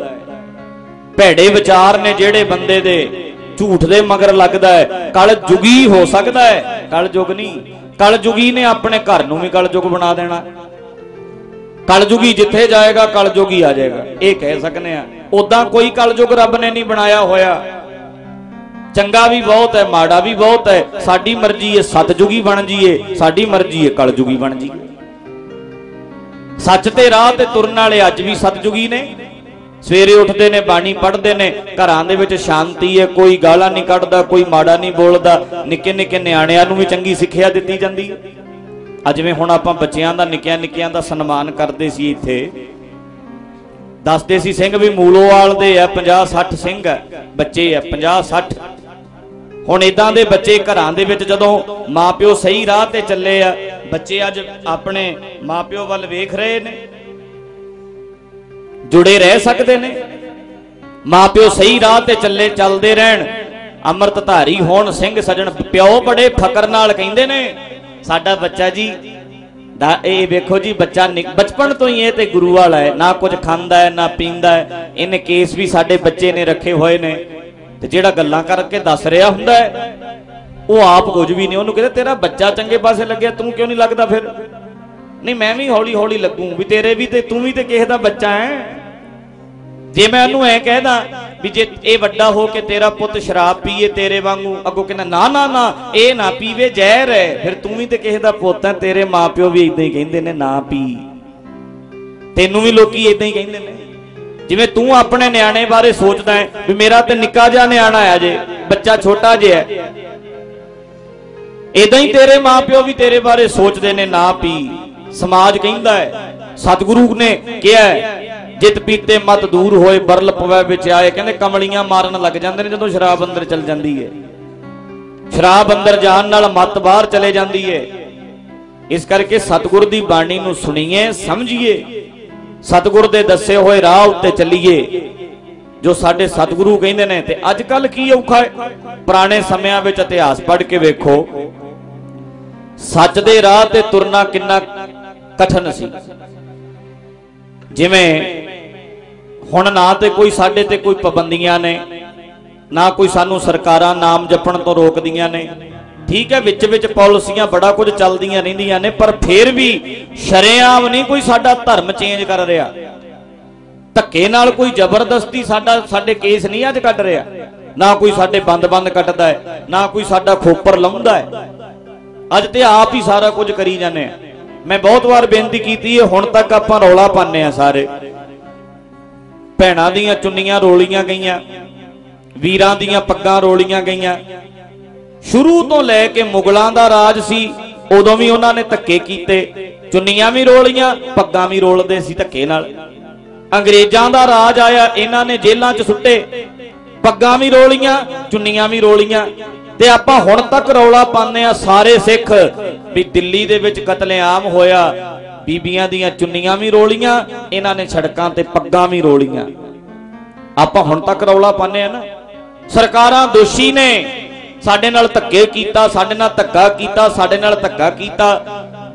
ਭੈੜੇ ਵਿਚਾਰ ਨੇ ਜਿਹੜੇ ਬੰਦੇ ਦੇ ਝੂਠ ਦੇ ਮਗਰ ਲੱਗਦਾ ਹੈ। ਕਲਯੁਗੀ ਹੋ ਸਕਦਾ ਹੈ। ਕਲਯੁਗ ਨਹੀਂ। ਕਲਯੁਗੀ ਨੇ ਆਪਣੇ ਘਰ ਨੂੰ ਵੀ ਕਲਯੁਗ ਬਣਾ ਦੇਣਾ। ਕਲਯੁਗੀ ਜਿੱਥੇ ਜਾਏਗਾ, ਕਲਯੁਗੀ ਆ ਜਾਏਗਾ। ਇਹ ਕਹਿ ਸਕਨੇ ਆ ਉਦਾਂ ਕੋਈ ਕਲਯੁਗ ਰੱਬ ਨੇ ਨਹੀਂ ਬਣਾਇਆ ਹੋਇਆ। ਚੰਗਾ ਵੀ ਬਹੁਤ ਹੈ, ਮਾੜਾ ਵੀ ਬਹੁਤ ਹੈ। ਸਾਡੀ ਮਰਜ਼ੀ ਹੈ ਸਤਜੁਗੀ ਬਣ ਜੀਏ ਸਾਡੀ ਮਰਜ਼ੀ ਹੈ, ਕਲਯੁਗੀ ਬਣ ਜੀਏ ਸੱਚ ਤੇ ਰਾਹ ਤੇ ਤੁਰਨ ਵਾਲੇ ਅੱਜ ਵੀ ਸਤਜੁਗੀ ਨੇ। ਸਵੇਰੇ ਉੱਠਦੇ ਨੇ, ਬਾਣੀ ਪੜ੍ਹਦੇ ਨੇ, ਘਰਾਂ ਦੇ ਵਿੱਚ ਸ਼ਾਂਤੀ ਹੈ, ਕੋਈ ਗਾਲਾਂ ਨਹੀਂ ਕੱਢਦਾ, ਕੋਈ ਮਾੜਾ ਨਹੀਂ ਬੋਲਦਾ। ਨਿੱਕੇ ਨਿੱਕੇ ਨਿਆਣਿਆਂ ਨੂੰ ਵੀ ਚੰਗੀ ਸਿੱਖਿਆ ਦਿੱਤੀ ਜਾਂਦੀ ਹੈ। ਅੱਜ ਜਿਵੇਂ ਹੁਣ ਆਪਾਂ ਬੱਚਿਆਂ ਦਾ ਨਿੱਕਿਆਂ ਨਿੱਕਿਆਂ ਦਾ ਸਨਮਾਨ ਕਰਦੇ ਸੀ ਇੱਥੇ। ਦੱਸਦੇ ਸੀ, ਸਿੰਘ ਵੀ ਮੂਲੋਵਾਲ ਦੇ ਆ 50 60 ਸਿੰਘ ਆ ਬੱਚੇ ਆ 50 60 ਹੁਣ ਇਦਾਂ ਦੇ ਬੱਚੇ ਘਰਾਂ ਦੇ ਵਿੱਚ ਜਦੋਂ ਮਾਪਿਓ ਸਹੀ ਰਾਹ ਤੇ ਚੱਲੇ ਆ ਬੱਚੇ ਅੱਜ ਆਪਣੇ ਮਾਪਿਓ ਵੱਲ ਵੇਖ ਰਹੇ ਨੇ। ਜੁੜੇ ਰਹਿ ਸਕਦੇ ਨੇ। ਮਾਪਿਓ ਸਹੀ ਰਾਹ ਤੇ ਚੱਲੇ, ਚੱਲਦੇ ਰਹਿਣ। ਅੰਮ੍ਰਿਤ ਧਾਰੀ ਹੋਣ, ਸਿੰਘ ਸਜਣ, ਪਿਓ ਬੜੇ ਫਕਰ ਨਾਲ ਕਹਿੰਦੇ ਨੇ, ਸਾਡਾ ਬੱਚਾ ਜੀ, ਦਾ ਇਹ ਵੇਖੋ ਜੀ, ਬੱਚਾ ਨਿ- ਬਚਪਨ ਤੋਂ ਹੀ ਇਹ ਤੇ ਗੁਰੂ ਵਾਲਾ ਹੈ। ਨਾ ਕੁਝ ਖਾਂਦਾ ਹੈ, ਨਾ ਪੀਂਦਾ ਹੈ। ਇਹਨੇ ਕੇਸ ਵੀ ਸਾਡੇ ਬੱਚੇ ਨੇ ਰੱਖੇ ਹੋਏ ਨੇ। ਤੇ ਜਿਹੜਾ ਗੱਲਾਂ ਕਰਕੇ ਦੱਸ ਰਿਹਾ ਹੁੰਦਾ ਹੈ ਉਹ ਆਪ ਕੁਝ ਵੀ ਨਹੀਂ, ਉਹਨੂੰ ਕਹਿੰਦੇ ਤੇਰਾ ਬੱਚਾ ਚੰਗੇ ਪਾਸੇ ਲੱਗਿਆ, ਤੂੰ ਕਿਉਂ ਨਹੀਂ ਲੱਗਦਾ ਫਿਰ? ਨਹੀਂ, ਮੈਂ ਵੀ ਹੌਲੀ ਹੌਲੀ ਲੱਗੂ ਵੀ ਤੇਰੇ ਵੀ ਤੇ ਤੂੰ ਵੀ ਤੇ ਕਿਸੇ ਦਾ ਬੱਚਾ ਹੈ। ਜੇ ਮੈਂ ਉਹਨੂੰ ਐ ਕਹਿਦਾ ਵੀ ਜੇ ਇਹ ਵੱਡਾ ਹੋ ਕੇ ਤੇਰਾ ਪੁੱਤ ਸ਼ਰਾਬ ਪੀਏ ਤੇਰੇ ਵਾਂਗੂ, ਅੱਗੋਂ ਕਹਿੰਦਾ, ਨਾ ਨਾ ਨਾ, ਇਹ ਨਾ ਪੀਵੇ, ਜ਼ਹਿਰ ਹੈ। ਫਿਰ ਤੂੰ ਵੀ ਤੇ ਕਿਸੇ ਦਾ ਪੁੱਤ ਹੈ, ਤੇਰੇ ਮਾਪਿਓ ਵੀ ਇਦਾਂ ਹੀ ਕਹਿੰਦੇ ਨੇ, ਨਾ ਪੀ। ਤੈਨੂੰ ਵੀ ਲੋਕੀ ਇਦਾਂ ਹੀ ਕਹਿੰਦੇ ਨੇ। ਜਿਵੇਂ ਤੂੰ ਆਪਣੇ ਨਿਆਣੇ ਬਾਰੇ ਸੋਚਦਾ ਹੈ ਵੀ ਮੇਰਾ ਤੇ ਨਿੱਕਾ ਜਿਹਾ ਨਿਆਣਾ ਆ ਜੇ, ਬੱਚਾ ਛੋਟਾ ਜਿਹਾ ਹੈ ਇਦਾਂ ਹੀ ਤੇਰੇ ਮਾਪਿਓ ਵੀ ਤੇਰੇ ਬਾਰੇ ਸੋਚਦੇ ਨੇ, ਨਾ ਪੀ। ਸਮਾਜ ਕਹਿੰਦਾ ਹੈ, ਸਤਿਗੁਰੂ ਨੇ ਕਿਹਾ ਹੈ, ਜਿਤ ਪੀਤੇ ਮਤ ਦੂਰ ਹੋਏ, ਬਰਲ ਪਵੈ ਵਿੱਚ ਆਏ ਕਹਿੰਦੇ ਕਮਲੀਆਂ ਮਾਰਨ ਲੱਗ ਜਾਂਦੇ ਨੇ ਜਦੋਂ ਸ਼ਰਾਬ ਅੰਦਰ ਚਲ ਜਾਂਦੀ ਹੈ। ਸ਼ਰਾਬ ਅੰਦਰ ਜਾਣ ਨਾਲ ਮਤ ਬਾਹਰ ਚਲੇ ਜਾਂਦੀ ਹੈ। ਇਸ ਕਰਕੇ ਸਤਿਗੁਰ ਦੀ ਬਾਣੀ ਨੂੰ ਸੁਣੀਏ, ਸਮਝੀਏ। ਸਤਿਗੁਰ ਦੇ ਦੱਸੇ ਹੋਏ ਰਾਹ ਉੱਤੇ ਚੱਲੀਏ, ਜੋ ਸਾਡੇ ਸਤਿਗੁਰੂ ਕਹਿੰਦੇ ਨੇ। ਤੇ ਅੱਜ ਕੱਲ ਕੀ ਔਖਾ ਹੈ? ਪੁਰਾਣੇ ਸਮਿਆਂ ਵਿੱਚ ਇਤਿਹਾਸ ਪੜ੍ਹ ਕੇ ਵੇਖੋ ਸੱਚ ਦੇ ਰਾਹ ਤੇ ਤੁਰਨਾ ਕਿੰਨਾ ਕਠਨ ਸੀ। ਜਿਵੇਂ ਹੁਣ ਨਾ ਤੇ ਕੋਈ ਸਾਡੇ ਤੇ ਕੋਈ ਪਾਬੰਦੀਆਂ ਨੇ, ਨਾ ਕੋਈ ਸਾਨੂੰ ਸਰਕਾਰਾਂ ਨਾਮ ਜਪਣ ਤੋਂ ਰੋਕਦੀਆਂ ਨੇ। ਠੀਕ ਹੈ, ਵਿੱਚ ਵਿੱਚ ਪਾਲਿਸੀਆਂ ਬੜਾ ਕੁਝ ਚੱਲਦੀਆਂ ਰਹਿੰਦੀਆਂ ਨੇ, ਪਰ ਫਿਰ ਵੀ ਸ਼ਰੇਆਮ ਨਹੀਂ ਕੋਈ ਸਾਡਾ ਧਰਮ ਚੇਂਜ ਕਰ ਰਿਹਾ। ਧੱਕੇ ਨਾਲ ਕੋਈ ਜ਼ਬਰਦਸਤੀ ਸਾਡਾ, ਸਾਡੇ ਕੇਸ ਨਹੀਂ ਅੱਜ ਕੱਢ ਰਿਹਾ। ਨਾ ਕੋਈ ਸਾਡੇ ਬੰਦ-ਬੰਦ ਕੱਟਦਾ ਹੈ, ਨਾ ਕੋਈ ਸਾਡਾ ਖੋਪਰ ਲਾਉਂਦਾ ਹੈ। ਅੱਜ ਤੇ ਆਪ ਹੀ ਸਾਰਾ ਕੁਝ ਕਰੀ ਜਾਂਦੇ ਆ। ਮੈਂ ਬਹੁਤ ਵਾਰ ਬੇਨਤੀ ਕੀਤੀ ਹੈ, ਹੁਣ ਤੱਕ ਆਪਾਂ ਰੌਲਾ ਪਾਉਂਦੇ ਆ ਸਾਰੇ। ਭੈਣਾਂ ਦੀਆਂ ਚੁੰਨੀਆਂ ਰੋਲੀਆਂ ਗਈਆਂ, ਵੀਰਾਂ ਦੀਆਂ ਪੱਗਾਂ ਰੋਲੀਆਂ ਗਈਆਂ। ਸ਼ੁਰੂ ਤੋਂ ਲੈ ਕੇ ਮੁਗਲਾਂ ਦਾ ਰਾਜ ਸੀ, ਉਦੋਂ ਵੀ ਉਹਨਾਂ ਨੇ ਧੱਕੇ ਕੀਤੇ। ਚੁੰਨੀਆਂ ਵੀ ਰੋਲੀਆਂ, ਪੱਗਾਂ ਵੀ ਰੋਲਦੇ ਸੀ ਧੱਕੇ ਨਾਲ। ਅੰਗਰੇਜ਼ਾਂ ਦਾ ਰਾਜ ਆਇਆ, ਇਹਨਾਂ ਨੇ ਜੇਲ੍ਹਾਂ 'ਚ ਸੁੱਟੇ। ਪੱਗਾਂ ਵੀ ਰੋਲੀਆਂ, ਚੁੰਨੀਆਂ ਵੀ ਰੋਲੀਆਂ। ਤੇ ਆਪਾਂ ਹੁਣ ਤੱਕ ਰੌਲਾ ਪਾਉਂਦੇ ਆ ਸਾਰੇ ਸਿੱਖ ਵੀ ਦਿੱਲੀ ਦੇ ਵਿੱਚ ਕਤਲੇਆਮ ਹੋਇਆ। ਬੀਬੀਆਂ ਦੀਆਂ ਚੁੰਨੀਆਂ ਵੀ ਰੋਲੀਆਂ, ਇਹਨਾਂ ਨੇ ਸੜਕਾਂ ਤੇ ਪੱਗਾਂ ਵੀ ਰੋਲੀਆਂ। ਆਪਾਂ ਹੁਣ ਤੱਕ ਰੌਲਾ ਪਾਉਂਦੇ ਆ ਨਾ। ਸਰਕਾਰਾਂ ਦੋਸ਼ੀ ਨੇ। ਸਾਡੇ ਨਾਲ ਧੱਕੇ ਕੀਤਾ, ਸਾਡੇ ਨਾਲ ਧੱਕਾ ਕੀਤਾ, ਸਾਡੇ ਨਾਲ ਧੱਕਾ ਕੀਤਾ।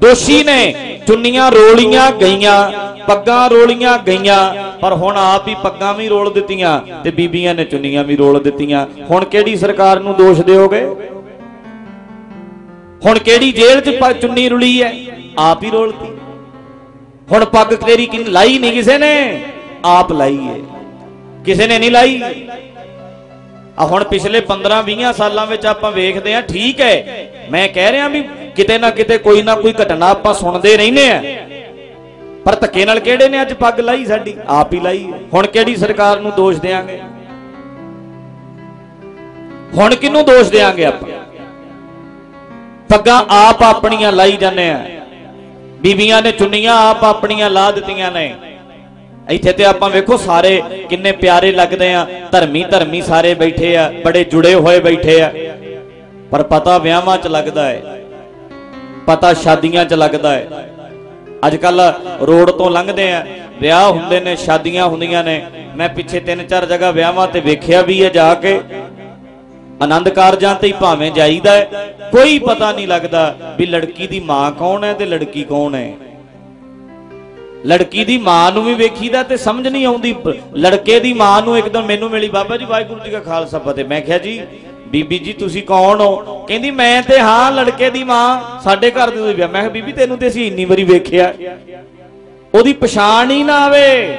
ਦੋਸ਼ੀ ਨੇ ਚੁੰਨੀਆਂ ਰੋਲੀਆਂ ਗਈਆਂ, ਪੱਗਾਂ ਰੋਲੀਆਂ ਗਈਆਂ, ਪਰ ਹੁਣ ਆਪ ਹੀ ਪੱਗਾਂ ਵੀ ਰੋਲ ਦਿੱਤੀਆਂ ਤੇ ਬੀਬੀਆਂ ਨੇ ਚੁੰਨੀਆਂ ਵੀ ਰੋਲ ਦਿੱਤੀਆਂ। ਹੁਣ ਕਿਹੜੀ ਸਰਕਾਰ ਨੂੰ ਦੋਸ਼ ਦਿਓਗੇ? ਹੁਣ ਕਿਹੜੀ ਜੇਲ੍ਹ 'ਚ ਚੁੰਨੀ ਰੁਲੀ ਹੈ? ਆਪ ਹੀ ਰੋਲਤੀ ਹੁਣ ਪੱਗ ਤੇਰੀ ਕਿਨ, ਲਾਈ ਨਹੀਂ ਕਿਸੇ ਨੇ? ਆਪ ਲਾਈ ਹੈ। ਕਿਸੇ ਨੇ ਨਹੀਂ ਲਾਈ। ਆ ਹੁਣ ਪਿਛਲੇ 15 20 ਸਾਲਾਂ ਵਿੱਚ ਆਪਾਂ ਵੇਖਦੇ ਆ ਠੀਕ ਹੈ। ਮੈਂ ਕਹਿ ਰਿਹਾ ਵੀ ਕਿਤੇ ਨਾ ਕਿਤੇ ਕੋਈ ਨਾ ਕੋਈ ਘਟਨਾ ਆਪਾਂ ਸੁਣਦੇ ਰਹਿੰਦੇ ਆ ਪਰ ਧੱਕੇ ਨਾਲ ਕਿਹੜੇ ਨੇ ਅੱਜ ਪੱਗ ਲਾਈ ਸਾਡੀ? ਆਪ ਹੀ ਲਾਈ ਹੁਣ ਕਿਹੜੀ ਸਰਕਾਰ ਨੂੰ ਦੋਸ਼ ਦੇਾਂਗੇ ਹੁਣ ਕਿਹਨੂੰ ਦੋਸ਼ ਦੇਾਂਗੇ ਆਪਾਂ? ਪੱਗਾਂ ਆਪ ਆਪਣੀਆਂ ਲਾਈ ਜਾਂਦੇ ਆ ਬੀਬੀਆਂ ਨੇ ਚੁੰਨੀਆਂ ਆਪ ਆਪਣੀਆਂ ਲਾ ਦਿੱਤੀਆਂ ਨੇ। ਇੱਥੇ ਤੇ ਆਪਾਂ ਵੇਖੋ ਸਾਰੇ ਕਿੰਨੇ ਪਿਆਰੇ ਲੱਗਦੇ ਆ, ਧਰਮੀ ਧਰਮੀ ਸਾਰੇ ਬੈਠੇ ਆ, ਬੜੇ ਜੁੜੇ ਹੋਏ ਬੈਠੇ ਆ। ਪਰ ਪਤਾ ਵਿਆਹਾਂ 'ਚ ਲੱਗਦਾ ਹੈ ਪਤਾ ਸ਼ਾਦੀਆਂ 'ਚ ਲੱਗਦਾ ਹੈ ਅੱਜ ਕੱਲ ਰੋਡ ਤੋਂ ਲੰਘਦੇ ਆ, ਵਿਆਹ ਹੁੰਦੇ ਨੇ, ਸ਼ਾਦੀਆਂ ਹੁੰਦੀਆਂ ਨੇ। ਮੈਂ ਪਿੱਛੇ ਤਿੰਨ ਚਾਰ ਜਗ੍ਹਾ ਵਿਆਹਾਂ ਤੇ ਵੇਖਿਆ ਵੀ ਹੈ ਜਾ ਕੇ। ਆਨੰਦ ਕਾਰਜਾਂ ਤੇ ਹੀ ਭਾਵੇਂ ਜਾਈਦਾ ਹੈ ਕੋਈ ਪਤਾ ਨਹੀਂ ਲੱਗਦਾ ਵੀ ਲੜਕੀ ਦੀ ਮਾਂ ਕੌਣ ਹੈ ਤੇ ਲੜਕੀ ਕੌਣ ਹੈ। ਲੜਕੀ ਦੀ ਮਾਂ ਨੂੰ ਵੀ ਵੇਖੀਦਾ ਤੇ ਸਮਝ ਨਹੀਂ ਆਉਂਦੀ। ਲੜਕੇ ਦੀ ਮਾਂ ਨੂੰ ਇੱਕਦਮ ਮੈਨੂੰ ਮਿਲੀ, ਬਾਬਾ ਜੀ ਵਾਹਿਗੁਰੂ ਜੀ ਕਾ ਖਾਲਸਾ ਫਤਿਹ। ਮੈਂ ਕਿਹਾ ਜੀ, ਬੀਬੀ ਜੀ ਤੁਸੀਂ ਕੌਣ ਹੋ? ਕਹਿੰਦੀ, ਮੈਂ ਤੇ ਹਾਂ ਲੜਕੇ ਦੀ ਮਾਂ, ਸਾਡੇ ਘਰ ਦੇ ਵਿਆਹ। ਮੈਂ ਕਿਹਾ, ਬੀਬੀ ਤੈਨੂੰ ਤੇ ਅਸੀਂ ਇੰਨੀ ਵਾਰੀ ਵੇਖਿਆ। ਉਹਦੀ ਪਛਾਣ ਹੀ ਨਾ ਆਵੇ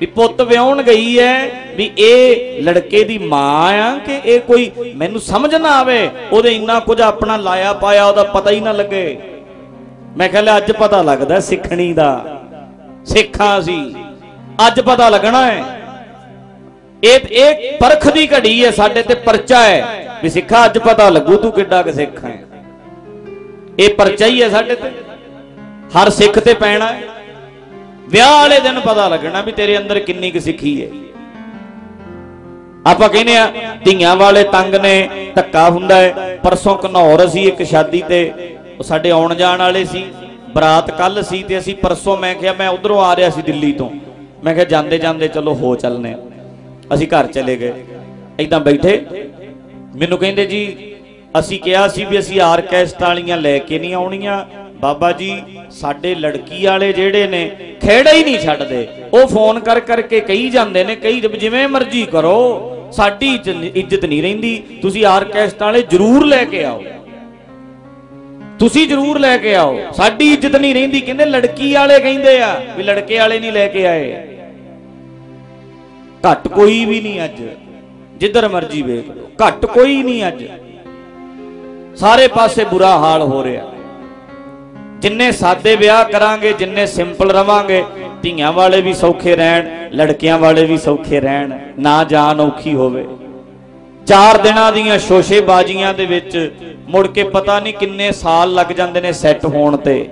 ਵੀ ਪੁੱਤ ਵਿਆਹਣ ਗਈ ਹੈ ਵੀ ਇਹ ਲੜਕੇ ਦੀ ਮਾਂ ਆ ਕਿ ਇਹ ਕੋਈ ਮੈਨੂੰ ਸਮਝ ਨਾ ਆਵੇ। ਉਹਦੇ ਇੰਨਾ ਕੁਝ ਆਪਣਾ ਲਾਇਆ ਪਾਇਆ, ਉਹਦਾ ਪਤਾ ਹੀ ਨਾ ਲੱਗੇ। ਮੈਂ ਕਿਹਾ, ਲੈ, ਅੱਜ ਪਤਾ ਲੱਗਦਾ ਸਿੱਖਣੀ ਦਾ। ਸਿੱਖਾਂ ਸੀ। ਅੱਜ ਪਤਾ ਲੱਗਣਾ ਹੈ। ਇਹ ਇਹ ਪਰਖ ਦੀ ਘੜੀ ਹੈ, ਸਾਡੇ ਤੇ ਪਰਚਾ ਹੈ ਵੀ ਸਿੱਖਾ, ਅੱਜ ਪਤਾ ਲੱਗੂ ਤੂੰ ਕਿੱਡਾ ਕਿ ਸਿੱਖ ਹੈ। ਇਹ ਪਰਚਾ ਹੀ ਹੈ ਸਾਡੇ ਤੇ। ਹਰ ਸਿੱਖ ਤੇ ਪੈਣਾ ਹੈ। ਵਿਆਹ ਵਾਲੇ ਦਿਨ ਪਤਾ ਲੱਗਣਾ ਵੀ ਤੇਰੇ ਅੰਦਰ ਕਿੰਨੀ ਕੁ ਸਿੱਖੀ ਹੈ। ਆਪਾਂ ਕਹਿੰਦੇ ਆ ਧੀਆਂ ਵਾਲੇ ਤੰਗ ਨੇ, ਧੱਕਾ ਹੁੰਦਾ ਹੈ। ਪਰਸੋਂ ਘਨੌਰ ਅਸੀਂ ਇੱਕ ਸ਼ਾਦੀ ਤੇ, ਉਹ ਸਾਡੇ ਆਉਣ ਜਾਣ ਵਾਲੇ ਸੀ। ਬਰਾਤ ਕੱਲ ਸੀ ਤੇ ਅਸੀਂ ਪਰਸੋਂ ਮੈਂ ਕਿਹਾ, ਮੈਂ ਉਧਰੋਂ ਆ ਰਿਹਾ ਸੀ ਦਿੱਲੀ ਤੋਂ। ਮੈਂ ਕਿਹਾ, ਜਾਂਦੇ ਜਾਂਦੇ ਚਲੋ ਹੋ ਚੱਲਨੇ ਅਸੀਂ ਘਰ ਚਲੇ ਗਏ। ਇਦਾਂ ਬੈਠੇ। ਮੈਨੂੰ ਕਹਿੰਦੇ ਜੀ, ਅਸੀਂ ਕਿਹਾ ਸੀ ਵੀ ਅਸੀਂ ਆਰਕੈਸਟ ਵਾਲੀਆਂ ਲੈ ਕੇ ਨਹੀਂ ਆਉਣੀਆਂ। ਬਾਬਾ ਜੀ, ਸਾਡੇ ਲੜਕੀ ਵਾਲੇ ਜਿਹੜੇ ਨੇ, ਖੇੜਾ ਹੀ ਨਹੀਂ ਛੱਡਦੇ। ਉਹ ਫੋਨ ਕਰ ਕਰਕੇ ਕਹੀ ਜਾਂਦੇ ਨੇ ਕਈ ਜਿਵੇਂ ਮਰਜ਼ੀ ਕਰੋ। ਸਾਡੀ ਇੱਜ਼ਤ- ਨਹੀਂ ਰਹਿੰਦੀ। ਤੁਸੀਂ ਆਰਕੈਸਟ ਵਾਲੇ ਜ਼ਰੂਰ ਲੈ ਕੇ ਆਓ। ਤੁਸੀਂ ਜ਼ਰੂਰ ਲੈ ਕੇ ਆਓ। ਸਾਡੀ ਇੱਜ਼ਤ ਨਹੀਂ ਰਹਿੰਦੀ। ਕਹਿੰਦੇ ਲੜਕੀ ਵਾਲੇ ਕਹਿੰਦੇ ਆ ਵੀ ਲੜਕੇ ਵਾਲੇ ਨਹੀਂ ਲੈ ਕੇ ਆਏ। ਘੱਟ ਕੋਈ ਵੀ ਨਹੀਂ ਅੱਜ। ਜਿੱਧਰ ਮਰਜ਼ੀ ਵੇਖ ਲਓ। ਘੱਟ ਕੋਈ ਨਹੀਂ ਅੱਜ। ਸਾਰੇ ਪਾਸੇ ਬੁਰਾ ਹਾਲ ਹੋ ਰਿਹਾ। ਜਿੰਨੇ ਸਾਦੇ ਵਿਆਹ ਕਰਾਂਗੇ, ਜਿੰਨੇ ਸਿੰਪਲ ਰਵਾਂਗੇ, ਧੀਆਂ ਵਾਲੇ ਵੀ ਸੌਖੇ ਰਹਿਣ, ਲੜਕਿਆਂ ਵਾਲੇ ਵੀ ਸੌਖੇ ਰਹਿਣ। ਨਾ ਜਾਨ ਔਖੀ ਹੋਵੇ। ਚਾਰ ਦਿਨਾਂ ਦੀਆਂ ਸ਼ੋਸ਼ੇਬਾਜ਼ੀਆਂ ਦੇ ਵਿੱਚ ਮੁੜ ਕੇ ਪਤਾ ਨਹੀਂ ਕਿੰਨੇ ਸਾਲ ਲੱਗ ਜਾਂਦੇ ਨੇ ਸੈੱਟ ਹੋਣ ਤੇ।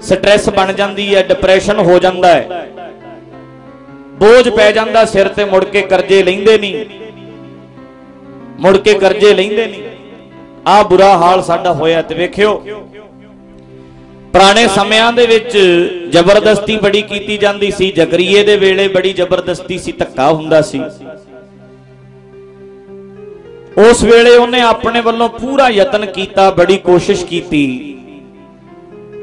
ਸਟ੍ਰੈਸ ਬਣ ਜਾਂਦੀ ਹੈ ਡਿਪਰੈਸ਼ਨ ਹੋ ਜਾਂਦਾ ਹੈ। ਬੋਝ ਪੈ ਜਾਂਦਾ ਸਿਰ ਤੇ, ਮੁੜ ਕੇ ਕਰਜ਼ੇ ਲੈਂਦੇ ਨਹੀਂ। ਮੁੜ ਕੇ ਕਰਜ਼ੇ ਲੈਂਦੇ ਨਹੀਂ। ਆ ਬੁਰਾ ਹਾਲ ਸਾਡਾ ਹੋਇਆ ਤੇ ਵੇਖਿਓ। ਪੁਰਾਣੇ ਸਮਿਆਂ ਦੇ ਵਿੱਚ ਜ਼ਬਰਦਸਤੀ ਬੜੀ ਕੀਤੀ ਜਾਂਦੀ ਸੀ ਜਗਰੀਏ ਦੇ ਵੇਲੇ ਬੜੀ ਜ਼ਬਰਦਸਤੀ ਸੀ, ਧੱਕਾ ਹੁੰਦਾ ਸੀ। ਉਸ ਵੇਲੇ ਉਹਨੇ ਆਪਣੇ ਵੱਲੋਂ ਪੂਰਾ ਯਤਨ ਕੀਤਾ, ਬੜੀ ਕੋਸ਼ਿਸ਼ ਕੀਤੀ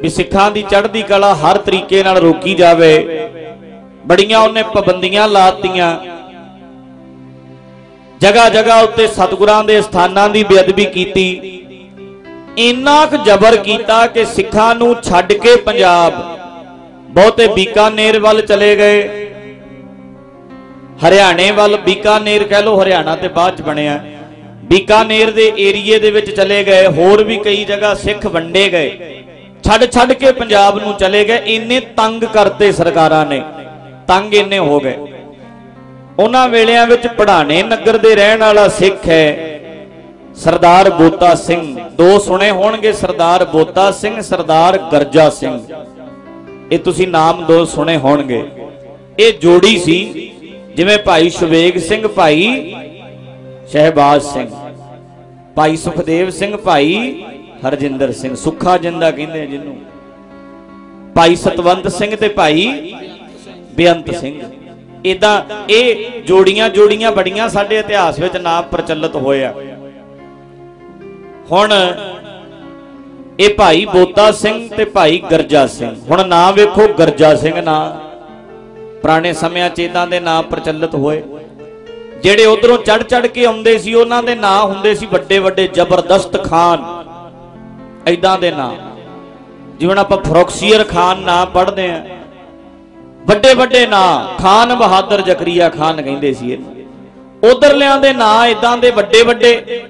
ਵੀ ਸਿੱਖਾਂ ਦੀ ਚੜ੍ਹਦੀ ਕਲਾ ਹਰ ਤਰੀਕੇ ਨਾਲ ਰੋਕੀ ਜਾਵੇ। ਬੜੀਆਂ ਉਹਨੇ ਪਾਬੰਦੀਆਂ ਲਾਤੀਆਂ। ਜਗਾ ਜਗਾ ਉੱਤੇ ਸਤਿਗੁਰਾਂ ਦੇ ਸਥਾਨਾਂ ਦੀ ਬੇਅਦਬੀ ਕੀਤੀ। ਇੰਨਾ ਕੁ ਜ਼ਬਰ ਕੀਤਾ ਕਿ ਸਿੱਖਾਂ ਨੂੰ ਛੱਡ ਕੇ ਪੰਜਾਬ ਬਹੁਤੇ ਬੀਕਾਨੇਰ ਵੱਲ ਚਲੇ ਗਏ। ਹਰਿਆਣੇ ਵੱਲ ਬੀਕਾਨੇਰ ਕਹਿ ਲੋ ਹਰਿਆਣਾ ਤੇ ਬਾਅਦ ਚ ਬਣਿਆ। ਬੀਕਾਨੇਰ ਦੇ ਏਰੀਏ ਦੇ ਵਿੱਚ ਚਲੇ ਗਏ, ਹੋਰ ਵੀ ਕਈ ਜਗ੍ਹਾ ਸਿੱਖ ਵੰਡੇ ਗਏ। ਛੱਡ ਛੱਡ ਕੇ ਪੰਜਾਬ ਨੂੰ ਚਲੇ ਗਏ, ਇੰਨੇ ਤੰਗ ਕਰਤੇ ਸਰਕਾਰਾਂ ਨੇ, ਤੰਗ ਇੰਨੇ ਹੋ ਗਏ। ਉਹਨਾਂ ਵੇਲਿਆਂ ਵਿੱਚ ਪੜਾਣੇ ਨਗਰ ਦੇ ਰਹਿਣ ਵਾਲਾ ਸਿੱਖ ਹੈ, ਸਰਦਾਰ ਬੋਤਾ ਸਿੰਘ। ਦੋ ਸੁਣੇ ਹੋਣਗੇ, ਸਰਦਾਰ ਬੋਤਾ ਸਿੰਘ, ਸਰਦਾਰ ਗਰਜਾ ਸਿੰਘ। ਇਹ ਤੁਸੀਂ ਨਾਮ ਦੋ ਸੁਣੇ ਹੋਣਗੇ। ਇਹ ਜੋੜੀ ਸੀ, ਜਿਵੇਂ ਭਾਈ ਸ਼ਵੇਗ ਸਿੰਘ, ਭਾਈ ਸ਼ਹਿਬਾਜ਼ ਸਿੰਘ। ਭਾਈ ਸੁਖਦੇਵ ਸਿੰਘ ਭਾਈ ਹਰਜਿੰਦਰ ਸਿੰਘ, ਸੁੱਖਾ ਜਿੰਦਾ ਕਹਿੰਦੇ ਜਿਹਨੂੰ। ਭਾਈ ਸਤਵੰਤ ਸਿੰਘ ਤੇ ਭਾਈ ਬੇਅੰਤ ਸਿੰਘ। ਇਦਾਂ ਇਹ ਜੋੜੀਆਂ ਜੋੜੀਆਂ ਬੜੀਆਂ ਸਾਡੇ ਇਤਿਹਾਸ ਵਿੱਚ ਨਾਮ ਪ੍ਰਚਲਿਤ ਹੋਇਆ ਹੁਣ ਇਹ ਭਾਈ ਬੋਤਾ ਸਿੰਘ ਤੇ ਭਾਈ ਗਰਜਾ ਸਿੰਘ। ਹੁਣ ਨਾਂ ਵੇਖੋ, ਗਰਜਾ ਸਿੰਘ ਨਾਂ। ਪੁਰਾਣੇ ਸਮਿਆਂ 'ਚ ਇਦਾਂ ਦੇ ਨਾਂ ਪ੍ਰਚਲਿਤ ਹੋਏ। ਜਿਹੜੇ ਉਧਰੋਂ ਚੜ ਚੜ ਕੇ ਆਉਂਦੇ ਸੀ, ਉਹਨਾਂ ਦੇ ਨਾਂ ਹੁੰਦੇ ਸੀ ਵੱਡੇ ਵੱਡੇ ਜ਼ਬਰਦਸਤ ਖਾਨ। ਐਦਾਂ ਦੇ ਨਾਂ। ਜਿਵੇਂ ਆਪਾਂ ਫਰੋਕਸੀਅਰ ਖਾਨ ਨਾਂ ਪੜ੍ਹਦੇ ਆ ਵੱਡੇ ਵੱਡੇ ਨਾਂ, ਖਾਨ ਬਹਾਦਰ ਜ਼ਕਰੀਆ ਖਾਨ ਕਹਿੰਦੇ ਸੀ ਇਹ। ਉਧਰਲਿਆਂ ਦੇ ਨਾਂ ਇਦਾਂ ਦੇ ਵੱਡੇ ਵੱਡੇ।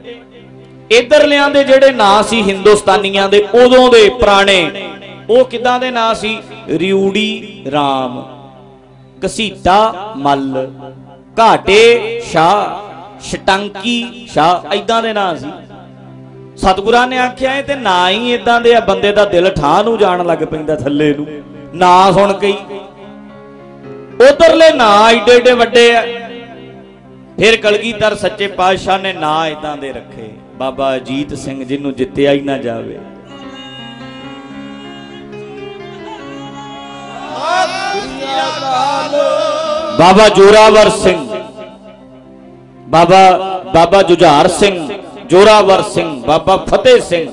ਇਧਰਲਿਆਂ ਦੇ ਜਿਹੜੇ ਨਾਂ ਸੀ ਹਿੰਦੁਸਤਾਨੀਆਂ ਦੇ, ਉਦੋਂ ਦੇ ਪੁਰਾਣੇ। ਉਹ ਕਿਦਾਂ ਦੇ ਨਾਂ ਸੀ? ਰਿਊੜੀ RAM ਘਸੀਟਾ ਮੱਲ। ਘਾਟੇ, ਸ਼ਾਹ, ਸ਼ਟੰਕੀ, ਸ਼ਾਹ ਐਦਾਂ ਦੇ ਨਾਂ ਸੀ। ਸਤਿਗੁਰਾਂ ਨੇ ਆਖਿਆ, ਇਹ ਤੇ ਨਾਂ ਹੀ ਇਦਾਂ ਦੇ ਆ, ਬੰਦੇ ਦਾ ਦਿਲ ਠਾਹ ਨੂੰ ਜਾਣ ਲੱਗ ਪੈਂਦਾ ਥੱਲੇ ਨੂੰ। ਨਾਂ ਸੁਣ ਕੇ ਉਧਰਲੇ ਨਾਂ ਏਡੇ ਏਡੇ ਵੱਡੇ ਆ। ਫਿਰ ਕਲਗੀਧਰ ਸੱਚੇ ਪਾਤਸ਼ਾਹ ਨੇ ਨਾ ਇਦਾਂ ਦੇ ਰੱਖੇ। ਬਾਬਾ ਅਜੀਤ ਸਿੰਘ ਜਿਹਨੂੰ ਜਿੱਤਿਆ ਹੀ ਨਾ ਜਾਵੇ। ਬਾਬਾ ਜੋਰਾਵਰ ਸਿੰਘ। ਬਾਬਾ ਬਾਬਾ ਜੁਝਾਰ ਸਿੰਘ, ਜੋਰਾਵਰ ਸਿੰਘ, ਬਾਬਾ ਫਤਿਹ ਸਿੰਘ,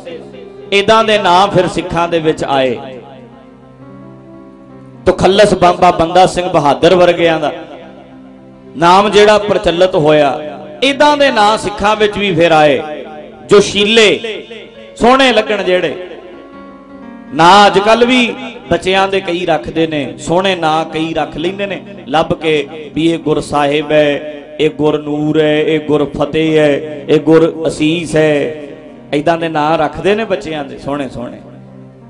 ਇਦਾਂ ਦੇ ਨਾਂ ਫਿਰ ਸਿੱਖਾਂ ਦੇ ਵਿੱਚ ਆਏ। ਤੁਖੱਲਸ ਬਾਬਾ ਬੰਦਾ ਸਿੰਘ ਬਹਾਦਰ ਵਰਗਿਆਂ ਦਾ ਨਾਮ ਜਿਹੜਾ ਪ੍ਰਚਲਿਤ ਹੋਇਆ, ਇਦਾਂ ਦੇ ਨਾਂ ਸਿੱਖਾਂ ਵਿੱਚ ਵੀ ਫਿਰ ਆਏ। ਜੋ ਸ਼ੀਲੇ, ਸੋਹਣੇ ਲੱਗਣ ਜਿਹੜੇ ਨਾਂ ਅੱਜ ਕੱਲ ਵੀ ਬੱਚਿਆਂ ਦੇ ਕਈ ਰੱਖਦੇ ਨੇ, ਸੋਹਣੇ ਨਾਂ ਕਈ ਰੱਖ ਲੈਂਦੇ ਨੇ। ਲੱਭ ਕੇ ਵੀ ਇਹ ਗੁਰ ਸਾਹਿਬ ਹੈ, ਇਹ ਗੁਰ ਨੂਰ ਹੈ, ਇਹ ਗੁਰ ਫਤਿਹ ਹੈ, ਇਹ ਗੁਰ ਅਸੀਸ ਹੈ। ਐਦਾਂ ਦੇ ਨਾਂ ਰੱਖਦੇ ਨੇ ਬੱਚਿਆਂ ਦੇ, ਸੋਹਣੇ ਸੋਹਣੇ।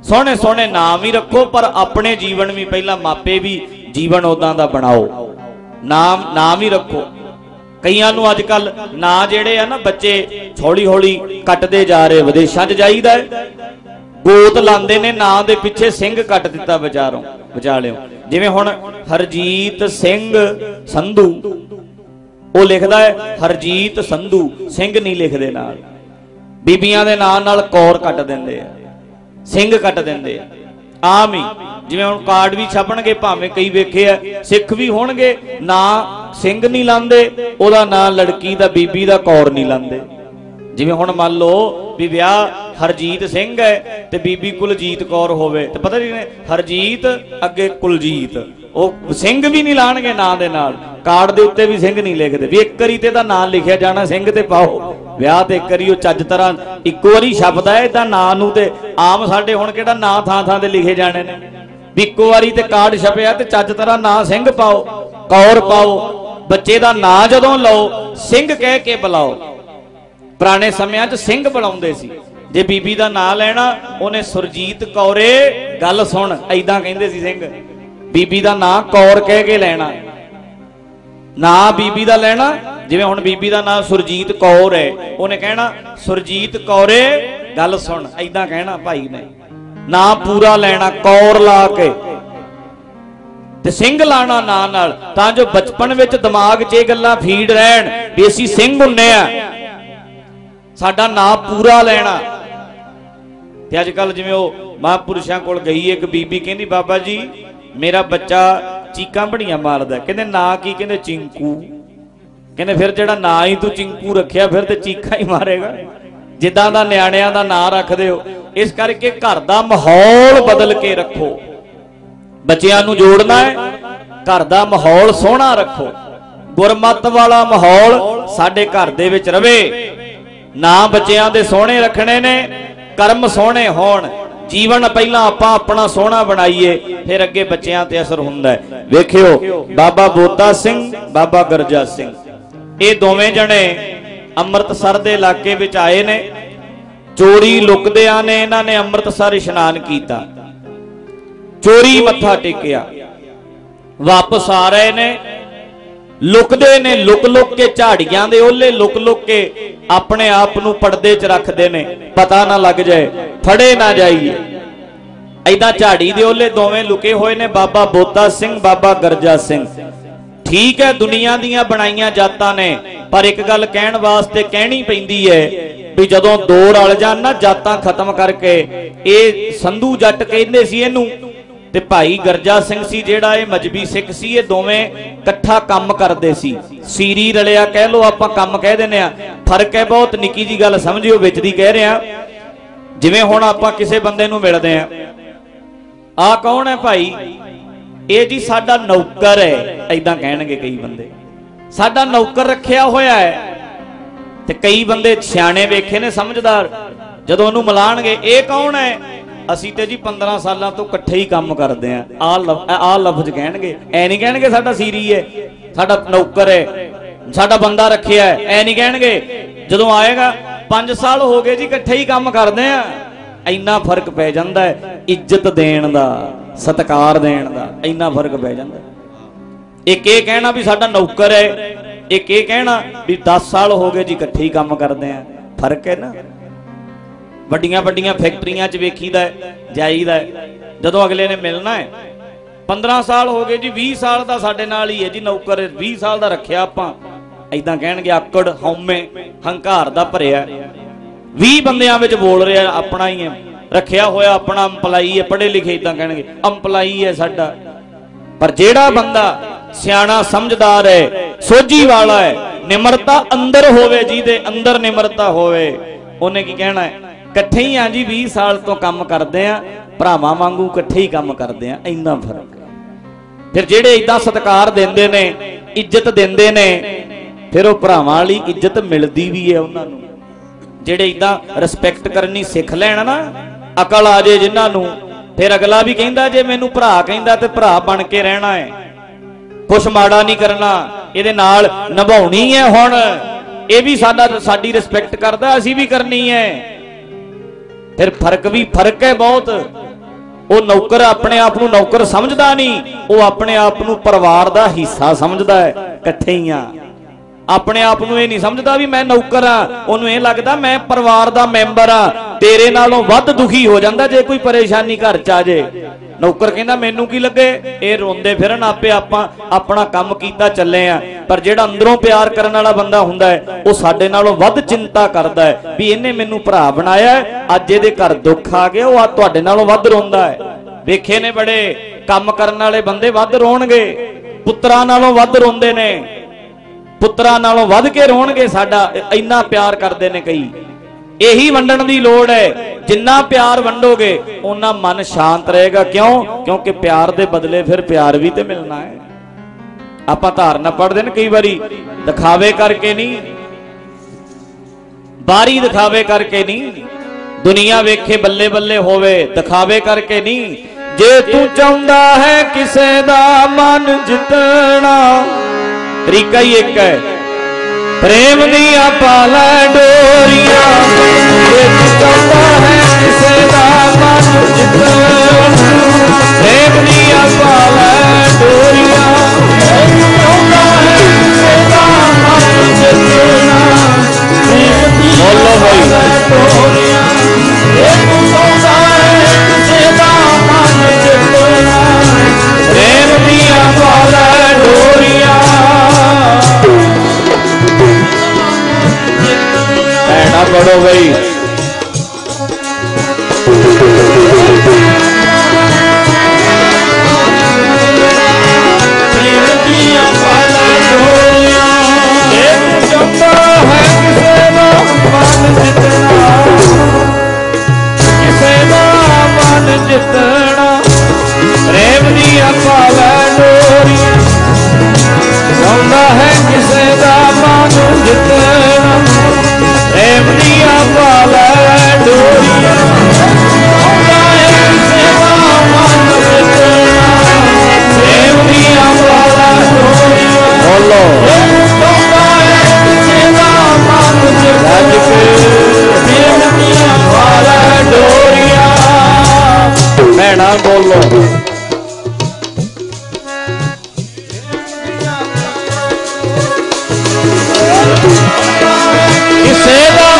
ਸੋਹਣੇ ਸੋਹਣੇ ਨਾਮ ਹੀ ਰੱਖੋ, ਪਰ ਆਪਣੇ ਜੀਵਨ ਵੀ ਪਹਿਲਾਂ ਮਾਪੇ ਵੀ ਜੀਵਨ ਉਦਾਂ ਦਾ ਬਣਾਓ। ਨਾਮ ਨਾਮ ਹੀ ਰੱਖੋ। ਕਈਆਂ ਨੂੰ ਅੱਜ ਕੱਲ ਨਾਂ ਜਿਹੜੇ ਆ ਨਾ, ਬੱਚੇ ਹੌਲੀ ਹੌਲੀ ਕੱਟਦੇ ਜਾ ਰਹੇ, ਵਿਦੇਸ਼ਾਂ 'ਚ ਜਾਈਦਾ ਹੈ। ਗੋਤ ਲਾਉਂਦੇ ਨੇ, ਨਾਂ ਦੇ ਪਿੱਛੇ ਸਿੰਘ ਕੱਟ ਦਿੱਤਾ ਵਿਚਾਰੋਂ ਵਿਚਾਲਿਓ ਜਿਵੇਂ ਹੁਣ ਹਰਜੀਤ ਸਿੰਘ ਸੰਧੂ, ਉਹ ਲਿਖਦਾ ਹੈ, ਹਰਜੀਤ ਸੰਧੂ, ਸਿੰਘ ਨਹੀਂ ਲਿਖਦੇ ਨਾਲ। ਬੀਬੀਆਂ ਦੇ ਨਾਂ ਨਾਲ ਕੌਰ ਕੱਟ ਦਿੰਦੇ ਆ, ਸਿੰਘ ਕੱਟ ਦਿੰਦੇ ਆ। ਆਮ ਹੀ, ਜਿਵੇਂ ਹੁਣ ਕਾਰਡ ਵੀ ਛਾਪਣਗੇ, ਭਾਵੇਂ ਕਈ ਵੇਖੇ ਆ, ਸਿੱਖ ਵੀ ਹੋਣਗੇ, ਨਾਂ ਸਿੰਘ ਨਹੀਂ ਲਾਉਂਦੇ ਉਹਦਾ ਨਾਂ ਲੜਕੀ ਦਾ, ਬੀਬੀ ਦਾ, ਕੌਰ ਨਹੀਂ ਲਾਉਂਦੇ ਜਿਵੇਂ ਹੁਣ ਮੰਨ ਲਓ ਵੀ ਵਿਆਹ ਹਰਜੀਤ ਸਿੰਘ ਹੈ ਤੇ ਬੀਬੀ ਕੁਲਜੀਤ ਕੌਰ ਹੋਵੇ। ਤੇ ਪਤਾ ਨਹੀਂ ਹਰਜੀਤ, ਅੱਗੇ ਕੁਲਜੀਤ। ਉਹ ਸਿੰਘ ਵੀ ਨਹੀਂ ਲਾਣਗੇ ਨਾਂ ਦੇ ਨਾਲ। ਕਾਰਡ ਦੇ ਉੱਤੇ ਵੀ ਸਿੰਘ ਨਹੀਂ ਲਿਖਦੇ। ਵੀ ਇੱਕ ਵਾਰੀ ਤੇ ਦਾ ਨਾਂ ਲਿਖਿਆ ਜਾਣਾ, ਸਿੰਘ ਤੇ ਪਾਓ। ਵਿਆਹ ਤੇ ਇੱਕ ਚੱਜ ਤਰ੍ਹਾਂ ਇੱਕੋ ਵਾਰੀ ਸ਼ਬਦ ਹੈ ਇਦਾਂ ਨਾਂ ਨੂੰ ਤੇ ਆਮ ਸਾਡੇ ਹੁਣ ਕਿਹੜਾ ਨਾਂ ਥਾਂ ਥਾਂ ਤੇ ਲਿਖੇ ਜਾਣੇ ਨੇ। ਵੀ ਇੱਕੋ ਵਾਰੀ ਤੇ ਕਾਰਡ ਛਪਿਆ ਤੇ ਚੱਜ ਤਰ੍ਹਾਂ ਨਾਂ ਸਿੰਘ ਪਾਓ, ਕੌਰ ਪਾਓ। ਬੱਚੇ ਦਾ ਨਾਂ ਜਦੋਂ ਲਓ, ਸਿੰਘ ਕਹਿ ਕੇ ਬੁਲਾਓ। ਪੁਰਾਣੇ ਸਮਿਆਂ 'ਚ ਸਿੰਘ ਬੁਲਾਉਂਦੇ ਸੀ। ਜੇ ਬੀਬੀ ਦਾ ਨਾਂ ਲੈਣਾ, ਉਹਨੇ ਸੁਰਜੀਤ ਕੌਰੇ ਗੱਲ ਸੁਣ ਐਦਾਂ ਕਹਿੰਦੇ ਸੀ ਸਿੰਘ। ਬੀਬੀ ਦਾ ਨਾਂ ਕੌਰ ਕਹਿ ਕੇ ਲੈਣਾ। ਨਾਂ ਬੀਬੀ ਦਾ ਲੈਣਾ, ਜਿਵੇਂ ਹੁਣ ਬੀਬੀ ਦਾ ਨਾਂ ਸੁਰਜੀਤ ਕੌਰ ਹੈ, ਉਹਨੇ ਕਹਿਣਾ, ਸੁਰਜੀਤ ਕੌਰੇ, ਗੱਲ ਸੁਣ ਐਦਾਂ ਕਹਿਣਾ ਭਾਈ ਨੇ। ਨਾਂ ਪੂਰਾ ਲੈਣਾ, ਕੌਰ ਲਾ ਕੇ। ਤੇ ਸਿੰਘ ਲਾਣਾ ਨਾਂ ਨਾਲ, ਤਾਂ ਜੋ ਬਚਪਨ ਵਿੱਚ ਦਿਮਾਗ 'ਚ ਇਹ ਗੱਲਾਂ ਫੀਡ ਰਹਿਣ ਵੀ ਅਸੀਂ ਸਿੰਘ ਹੁੰਨੇ ਆ। ਸਾਡਾ ਨਾਂ ਪੂਰਾ ਲੈਣਾ। ਤੇ ਅੱਜ ਕੱਲ ਜਿਵੇਂ ਉਹ ਮਹਾਂਪੁਰਸ਼ਾਂ ਕੋਲ ਗਈ, ਇੱਕ ਬੀਬੀ ਕਹਿੰਦੀ, ਬਾਬਾ ਜੀ, ਮੇਰਾ ਬੱਚਾ ਚੀਕਾਂ ਬੜੀਆਂ ਮਾਰਦਾ। ਕਹਿੰਦੇ, ਨਾਂ ਕੀ? ਕਹਿੰਦੇ, ਚਿੰਕੂ। ਕਹਿੰਦੇ, ਫਿਰ ਜਿਹੜਾ ਨਾਂ ਹੀ ਤੂੰ ਚਿੰਕੂ ਰੱਖਿਆ, ਫਿਰ ਤੇ ਚੀਕਾਂ ਹੀ ਮਾਰੇਗਾ। ਜਿੱਦਾਂ ਦਾ ਨਿਆਣਿਆਂ ਦਾ ਨਾਂ ਰੱਖਦੇ ਹੋ, ਇਸ ਕਰਕੇ ਘਰ ਦਾ ਮਾਹੌਲ ਬਦਲ ਕੇ ਰੱਖੋ। ਬੱਚਿਆਂ ਨੂੰ ਜੋੜਨਾ ਹੈ, ਘਰ ਦਾ ਮਾਹੌਲ ਸੋਹਣਾ ਰੱਖੋ। ਗੁਰਮਤ ਵਾਲਾ ਮਾਹੌਲ ਸਾਡੇ ਘਰ ਦੇ ਵਿੱਚ ਰਵੇ। ਨਾ ਬੱਚਿਆਂ ਦੇ ਸੋਹਣੇ ਰੱਖਣੇ ਨੇ ਕਰਮ ਸੋਹਣੇ ਹੋਣ, ਜੀਵਨ ਪਹਿਲਾਂ ਆਪਾਂ ਆਪਣਾ ਸੋਹਣਾ ਬਣਾਈਏ, ਫਿਰ ਅੱਗੇ ਬੱਚਿਆਂ ਤੇ ਅਸਰ ਹੁੰਦਾ ਹੈ। ਵੇਖਿਓ, ਬਾਬਾ ਬੋਤਾ ਸਿੰਘ, ਬਾਬਾ ਗਰਜਾ ਸਿੰਘ। ਇਹ ਦੋਵੇਂ ਜਣੇ ਅੰਮ੍ਰਿਤਸਰ ਦੇ ਇਲਾਕੇ ਵਿੱਚ ਆਏ ਨੇ। ਚੋਰੀ ਲੁਕਦਿਆਂ ਨੇ ਇਹਨਾਂ ਨੇ ਅੰਮ੍ਰਿਤਸਰ ਇਸ਼ਨਾਨ ਕੀਤਾ। ਚੋਰੀ ਮੱਥਾ ਟੇਕਿਆ। ਵਾਪਸ ਆ ਰਹੇ ਨੇ। ਲੁਕਦੇ ਨੇ, ਲੁਕ ਲੁਕ ਕੇ ਝਾੜੀਆਂ ਦੇ ਓਲੇ ਲੁਕ ਲੁਕ ਕੇ ਆਪਣੇ ਆਪ ਨੂੰ ਪਰਦੇ 'ਚ ਰੱਖਦੇ ਨੇ। ਪਤਾ ਨਾ ਲੱਗ ਜਾਏ, ਫੜੇ ਨਾ ਜਾਈਏ। ਐਦਾਂ ਝਾੜੀ ਦੇ ਓਲੇ ਦੋਵੇਂ ਲੁਕੇ ਹੋਏ ਨੇ, ਬਾਬਾ ਬੋਤਾ ਸਿੰਘ, ਬਾਬਾ ਗਰਜਾ ਸਿੰਘ। ਠੀਕ ਹੈ, ਦੁਨੀਆ ਦੀਆਂ ਬਣਾਈਆਂ ਜਾਤਾਂ ਨੇ, ਪਰ ਇੱਕ ਗੱਲ ਕਹਿਣ ਵਾਸਤੇ ਕਹਿਣੀ ਪੈਂਦੀ ਹੈ ਵੀ ਜਦੋਂ ਦੋ ਰਲ ਜਾਣ ਨਾ, ਜਾਤਾਂ ਖਤਮ ਕਰਕੇ, ਇਹ ਸੰਧੂ ਜੱਟ ਕਹਿੰਦੇ ਸੀ ਇਹਨੂੰ ਤੇ ਭਾਈ ਗਰਜਾ ਸਿੰਘ ਸੀ ਜਿਹੜਾ ਇਹ ਮਜਬੀ ਸਿੱਖ ਸੀ, ਇਹ ਦੋਵੇਂ ਇਕੱਠਾ ਕੰਮ ਕਰਦੇ ਸੀ। ਸੀਰੀ ਰਲਿਆ ਕਹਿ ਲੋ ਆਪਾਂ ਕੰਮ ਕਹਿ ਦਿੰਨੇ ਆ ਫ਼ਰਕ ਹੈ ਬਹੁਤ, ਨਿੱਕੀ ਜੀ ਗੱਲ ਸਮਝਿਓ, ਵਿੱਚ ਦੀ ਕਹਿ ਰਿਹਾ। ਜਿਵੇਂ ਹੁਣ ਆਪਾਂ ਕਿਸੇ ਬੰਦੇ ਨੂੰ ਮਿਲਦੇ ਆ ਆ ਕੌਣ ਹੈ ਭਾਈ? ਇਹ ਜੀ ਸਾਡਾ ਨੌਕਰ ਹੈ। ਐਦਾਂ ਕਹਿਣਗੇ ਕਈ ਬੰਦੇ। ਸਾਡਾ ਨੌਕਰ ਰੱਖਿਆ ਹੋਇਆ ਹੈ। ਤੇ ਕਈ ਬੰਦੇ ਸਿਆਣੇ ਵੇਖੇ ਨੇ, ਸਮਝਦਾਰ। ਜਦੋਂ ਉਹਨੂੰ ਮਿਲਾਣਗੇ, ਇਹ ਕੌਣ ਹੈ? ਅਸੀਂ ਤੇ ਜੀ 15 ਸਾਲਾਂ ਤੋਂ ਇਕੱਠੇ ਹੀ ਕੰਮ ਕਰਦੇ ਆਂ ਆ ਆ ਲਫ਼ਜ਼ ਕਹਿਣਗੇ। ਐ ਨਹੀਂ ਕਹਿਣਗੇ ਸਾਡਾ ਸੀਰੀ ਹੈ, ਸਾਡਾ ਨੌਕਰ ਹੈ, ਸਾਡਾ ਬੰਦਾ ਰੱਖਿਆ ਹੈ, ਐ ਨਹੀਂ ਕਹਿਣਗੇ। ਜਦੋਂ ਆਏਗਾ 5 ਸਾਲ ਹੋ ਗਏ ਜੀ ਇਕੱਠੇ ਹੀ ਕੰਮ ਕਰਦੇ ਆਂ ਇੰਨਾ ਫ਼ਰਕ ਪੈ ਜਾਂਦਾ ਹੈ, ਇੱਜ਼ਤ ਦੇਣ ਦਾ, ਸਤਿਕਾਰ ਦੇਣ ਦਾ, ਇੰਨਾ ਫ਼ਰਕ ਪੈ ਜਾਂਦਾ ਇੱਕ ਇਹ ਕਹਿਣਾ ਵੀ ਸਾਡਾ ਨੌਕਰ ਹੈ, ਇੱਕ ਇਹ ਕਹਿਣਾ ਵੀ 10 ਸਾਲ ਹੋ ਗਏ ਜੀ ਇਕੱਠੇ ਹੀ ਕੰਮ ਕਰਦੇ ਆ ਫ਼ਰਕ ਹੈ ਨਾ। ਵੱਡੀਆਂ ਵੱਡੀਆਂ ਫੈਕਟਰੀਆਂ 'ਚ ਵੇਖੀਦਾ ਜਾਈਦਾ ਜਦੋਂ ਅਗਲੇ ਨੇ ਮਿਲਣਾ ਹੈ 15 ਸਾਲ ਹੋ ਗਏ ਜੀ 20 ਸਾਲ ਦਾ ਸਾਡੇ ਨਾਲ ਹੀ ਹੈ ਜੀ ਨੌਕਰ 20 ਸਾਲ ਦਾ ਰੱਖਿਆ ਆਪਾਂ। ਐਦਾਂ ਕਹਿਣਗੇ ਆਕੜ, ਹਉਮੈ, ਹੰਕਾਰ ਦਾ ਭਰਿਆ 20 ਬੰਦਿਆਂ ਵਿੱਚ ਬੋਲ ਰਿਹਾ ਆਪਣਾ ਹੀ ਹੈ। ਰੱਖਿਆ ਹੋਇਆ ਆਪਣਾ ਅੰਪਲਾਈ ਹੈ, ਪੜ੍ਹੇ ਲਿਖੇ ਇਦਾਂ ਕਹਿਣਗੇ ਅੰਪਲਾਈ ਹੈ ਸਾਡਾ। ਪਰ ਜਿਹੜਾ ਬੰਦਾ ਸਿਆਣਾ ਸਮਝਦਾਰ ਹੈ, ਸੋਝੀ ਵਾਲਾ ਹੈ, ਨਿਮਰਤਾ ਅੰਦਰ ਹੋਵੇ, ਜਿਹਦੇ ਅੰਦਰ ਨਿਮਰਤਾ ਹੋਵੇ, ਉਹਨੇ ਕੀ ਕਹਿਣਾ ਹੈ? ਇਕੱਠੇ ਹੀ ਆ ਜੀ 20 ਸਾਲ ਤੋਂ ਕੰਮ ਕਰਦੇ ਆ, ਭਰਾਵਾਂ ਵਾਂਗੂ ਇਕੱਠੇ ਹੀ ਕੰਮ ਕਰਦੇ ਆ, ਇੰਨਾ ਫ਼ਰਕ ਫਿਰ ਜਿਹੜੇ ਇਦਾਂ ਸਤਿਕਾਰ ਦਿੰਦੇ ਨੇ, ਇੱਜ਼ਤ ਦਿੰਦੇ ਨੇ, ਫਿਰ ਉਹ ਭਰਾਵਾਂ ਵਾਲੀ ਇੱਜ਼ਤ ਮਿਲਦੀ ਵੀ ਹੈ ਉਹਨਾਂ ਨੂੰ। ਜਿਹੜੇ ਇਦਾਂ ਰਿਸਪੈਕਟ ਕਰਨੀ ਸਿੱਖ ਲੈਣ ਨਾ, ਅਕਲ ਆ ਜੇ ਜਿਨ੍ਹਾਂ ਨੂੰ, ਫਿਰ ਅਗਲਾ ਵੀ ਕਹਿੰਦਾ, ਜੇ ਮੈਨੂੰ ਭਰਾ ਕਹਿੰਦਾ ਤੇ ਭਰਾ ਬਣ ਕੇ ਰਹਿਣਾ ਹੈ। ਕੁਛ ਮਾੜਾ ਨਹੀਂ ਕਰਨਾ, ਇਹਦੇ ਨਾਲ ਨਿਭਾਉਣੀ ਹੈ ਹੁਣ। ਇਹ ਵੀ ਸਾਡਾ, ਸਾਡੀ ਰਿਸਪੈਕਟ ਕਰਦਾ, ਅਸੀਂ ਵੀ ਕਰਨੀ ਹੈ। ਫਿਰ ਫ਼ਰਕ ਵੀ ਫ਼ਰਕ ਹੈ ਬਹੁਤ। ਉਹ ਨੌਕਰ ਆਪਣੇ ਆਪ ਨੂੰ ਨੌਕਰ ਸਮਝਦਾ ਨਹੀਂ, ਉਹ ਆਪਣੇ ਆਪ ਨੂੰ ਪਰਿਵਾਰ ਦਾ ਹਿੱਸਾ ਸਮਝਦਾ ਹੈ। ਇਕੱਠੇ ਹੀ ਆ। ਆਪਣੇ ਆਪ ਨੂੰ ਇਹ ਨਹੀਂ ਸਮਝਦਾ ਵੀ ਮੈਂ ਨੌਕਰ ਆ, ਉਹਨੂੰ ਇਹ ਲੱਗਦਾ ਮੈਂ ਪਰਿਵਾਰ ਦਾ ਮੈਂਬਰ ਆ, ਤੇਰੇ ਨਾਲੋਂ ਵੱਧ ਦੁਖੀ ਹੋ ਜਾਂਦਾ ਜੇ ਕੋਈ ਪਰੇਸ਼ਾਨੀ ਘਰ ਚ ਆ ਜੇ। ਨੌਕਰ ਕਹਿੰਦਾ, ਮੈਨੂੰ ਕੀ ਲੱਗੇ? ਇਹ ਰੋਂਦੇ ਫਿਰਨ ਆਪੇ ਆਪਾਂ ਆਪਣਾ ਕੰਮ ਕੀਤਾ ਚੱਲੇ ਆ। ਪਰ ਜਿਹੜਾ ਅੰਦਰੋਂ ਪਿਆਰ ਕਰਨ ਵਾਲਾ ਬੰਦਾ ਹੁੰਦਾ ਹੈ, ਉਹ ਸਾਡੇ ਨਾਲੋਂ ਵੱਧ ਚਿੰਤਾ ਕਰਦਾ ਹੈ ਵੀ ਇਹਨੇ ਮੈਨੂੰ ਭਰਾ ਬਣਾਇਆ ਅੱਜ ਇਹਦੇ ਘਰ ਦੁੱਖ ਆ ਗਿਆ, ਉਹ ਆ ਤੁਹਾਡੇ ਨਾਲੋਂ ਵੱਧ ਰੋਂਦਾ ਹੈ। ਵੇਖੇ ਨੇ ਬੜੇ, ਕੰਮ ਕਰਨ ਵਾਲੇ ਬੰਦੇ ਵੱਧ ਰੋਣਗੇ, ਪੁੱਤਰਾਂ ਨਾਲੋਂ ਵੱਧ ਰੋਂਦੇ ਨੇ। ਪੁੱਤਰਾਂ ਨਾਲੋਂ ਵੱਧ ਕੇ ਰੋਣਗੇ ਸਾਡਾ ਇੰਨਾ ਪਿਆਰ ਕਰਦੇ ਨੇ ਕਈ। ਇਹੀ ਵੰਡਣ ਦੀ ਲੋੜ ਹੈ। ਜਿੰਨਾ ਪਿਆਰ ਵੰਡੋਗੇ ਉਹਨਾਂ ਮਨ ਸ਼ਾਂਤ ਰਹੇਗਾ। ਕਿਉਂ? ਕਿਉਂਕਿ ਪਿਆਰ ਦੇ ਬਦਲੇ ਫਿਰ ਪਿਆਰ ਵੀ ਤੇ ਮਿਲਣਾ ਹੈ। ਆਪਾਂ ਧਾਰਨਾ ਪੜਦੇ ਨੇ ਕਈ ਵਾਰੀ, ਦਿਖਾਵੇ ਕਰਕੇ ਨਹੀਂ। ਬਾਰੀ ਦਿਖਾਵੇ ਕਰਕੇ ਨਹੀਂ। ਦੁਨੀਆ ਵੇਖੇ ਬੱਲੇ ਬੱਲੇ ਹੋਵੇ, ਦਿਖਾਵੇ ਕਰਕੇ ਨਹੀਂ। ਜੇ ਤੂੰ ਚਾਹੁੰਦਾ ਹੈ ਕਿਸੇ ਦਾ ਮਨ ਜਿੱਤਣਾ ਤਰੀਕਾ ਹੀ ਇੱਕ ਹੈ। ਪ੍ਰੇਮ ਦੀਆਂ ਪਾਲਾ ਡੋਰੀਆਂ ਜੇ ਤੂੰ ਭੈਣਾ ਪੜੋ ਬਈ ਜਿੱਤਣਾ ਪ੍ਰੇਮ ਦੀਆਂ ਪਾਲਾਂ ਡੋਰੀਆਂ। ਚਾਹੁੰਦਾ ਹੈ ਕਿਸੇ ਦਾ ਮਨ ਜਿੱਤਣਾ। ਡੋਰੀਆਂ ਬੋਲੋ। ਚਾਹੁੰਦਾ ਹੈ ਡੋਰੀਆਂ ਭੈਣਾ ਬੋਲੋ। ਕਿਸੇ ਦਾ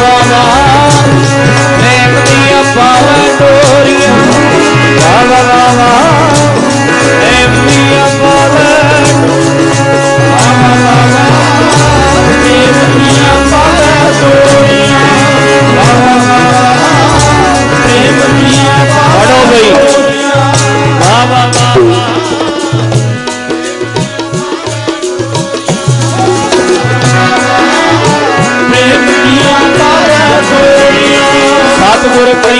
ਮਨ ਪ੍ਰੇਮ ਦੀਆਂ ਪਾਲਾਂ ਡੋਰੀਆਂ ਵਾ ਵਾ सतगुर प्रेम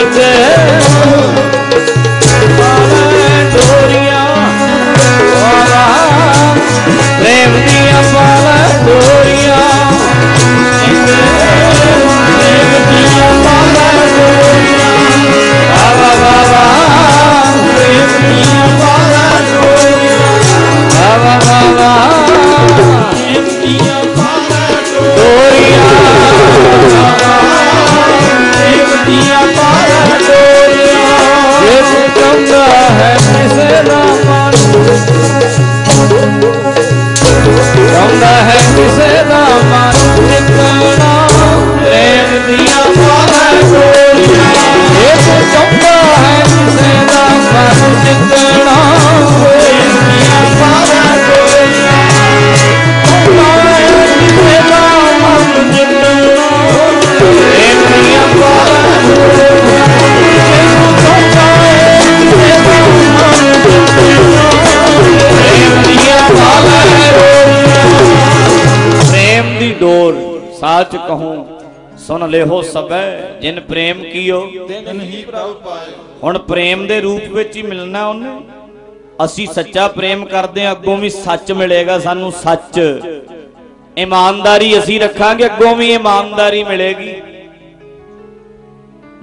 ਜਾਂਦਾ ਹੈ ਕਿਸੇ ਦਾ ਮਨ ਟਿਕਾਣਾ। ਪ੍ਰੇਮ ਦੀਆਂ ਮਾਰਾਂ ਗੋਲੀਆਂ ਇਹ ਤੂੰ ਚਾਹੁੰਦਾ ਹੈ ਕਿਸੇ ਦਾ ਮਨ ਟਿਕਾਣਾ। ਸਾਚ ਕਹੂੰ ਸੁਣ ਲਿਓ ਸਭੈ, ਜਿਨ ਪ੍ਰੇਮ ਕੀਓ। ਤਿਨ ਹੀ ਪ੍ਰਭ ਪਾਇਓ ਹੁਣ ਪ੍ਰੇਮ ਦੇ ਰੂਪ ਵਿੱਚ ਹੀ ਮਿਲਣਾ ਉਹਨੇ। ਅਸੀਂ ਸੱਚਾ ਪ੍ਰੇਮ ਕਰਦੇ ਹਾਂ, ਅੱਗੋਂ ਵੀ ਸੱਚ ਮਿਲੇਗਾ ਸਾਨੂੰ ਸੱਚ। ਇਮਾਨਦਾਰੀ ਅਸੀਂ ਰੱਖਾਂਗੇ, ਅੱਗੋਂ ਵੀ ਇਮਾਨਦਾਰੀ ਮਿਲੇਗੀ।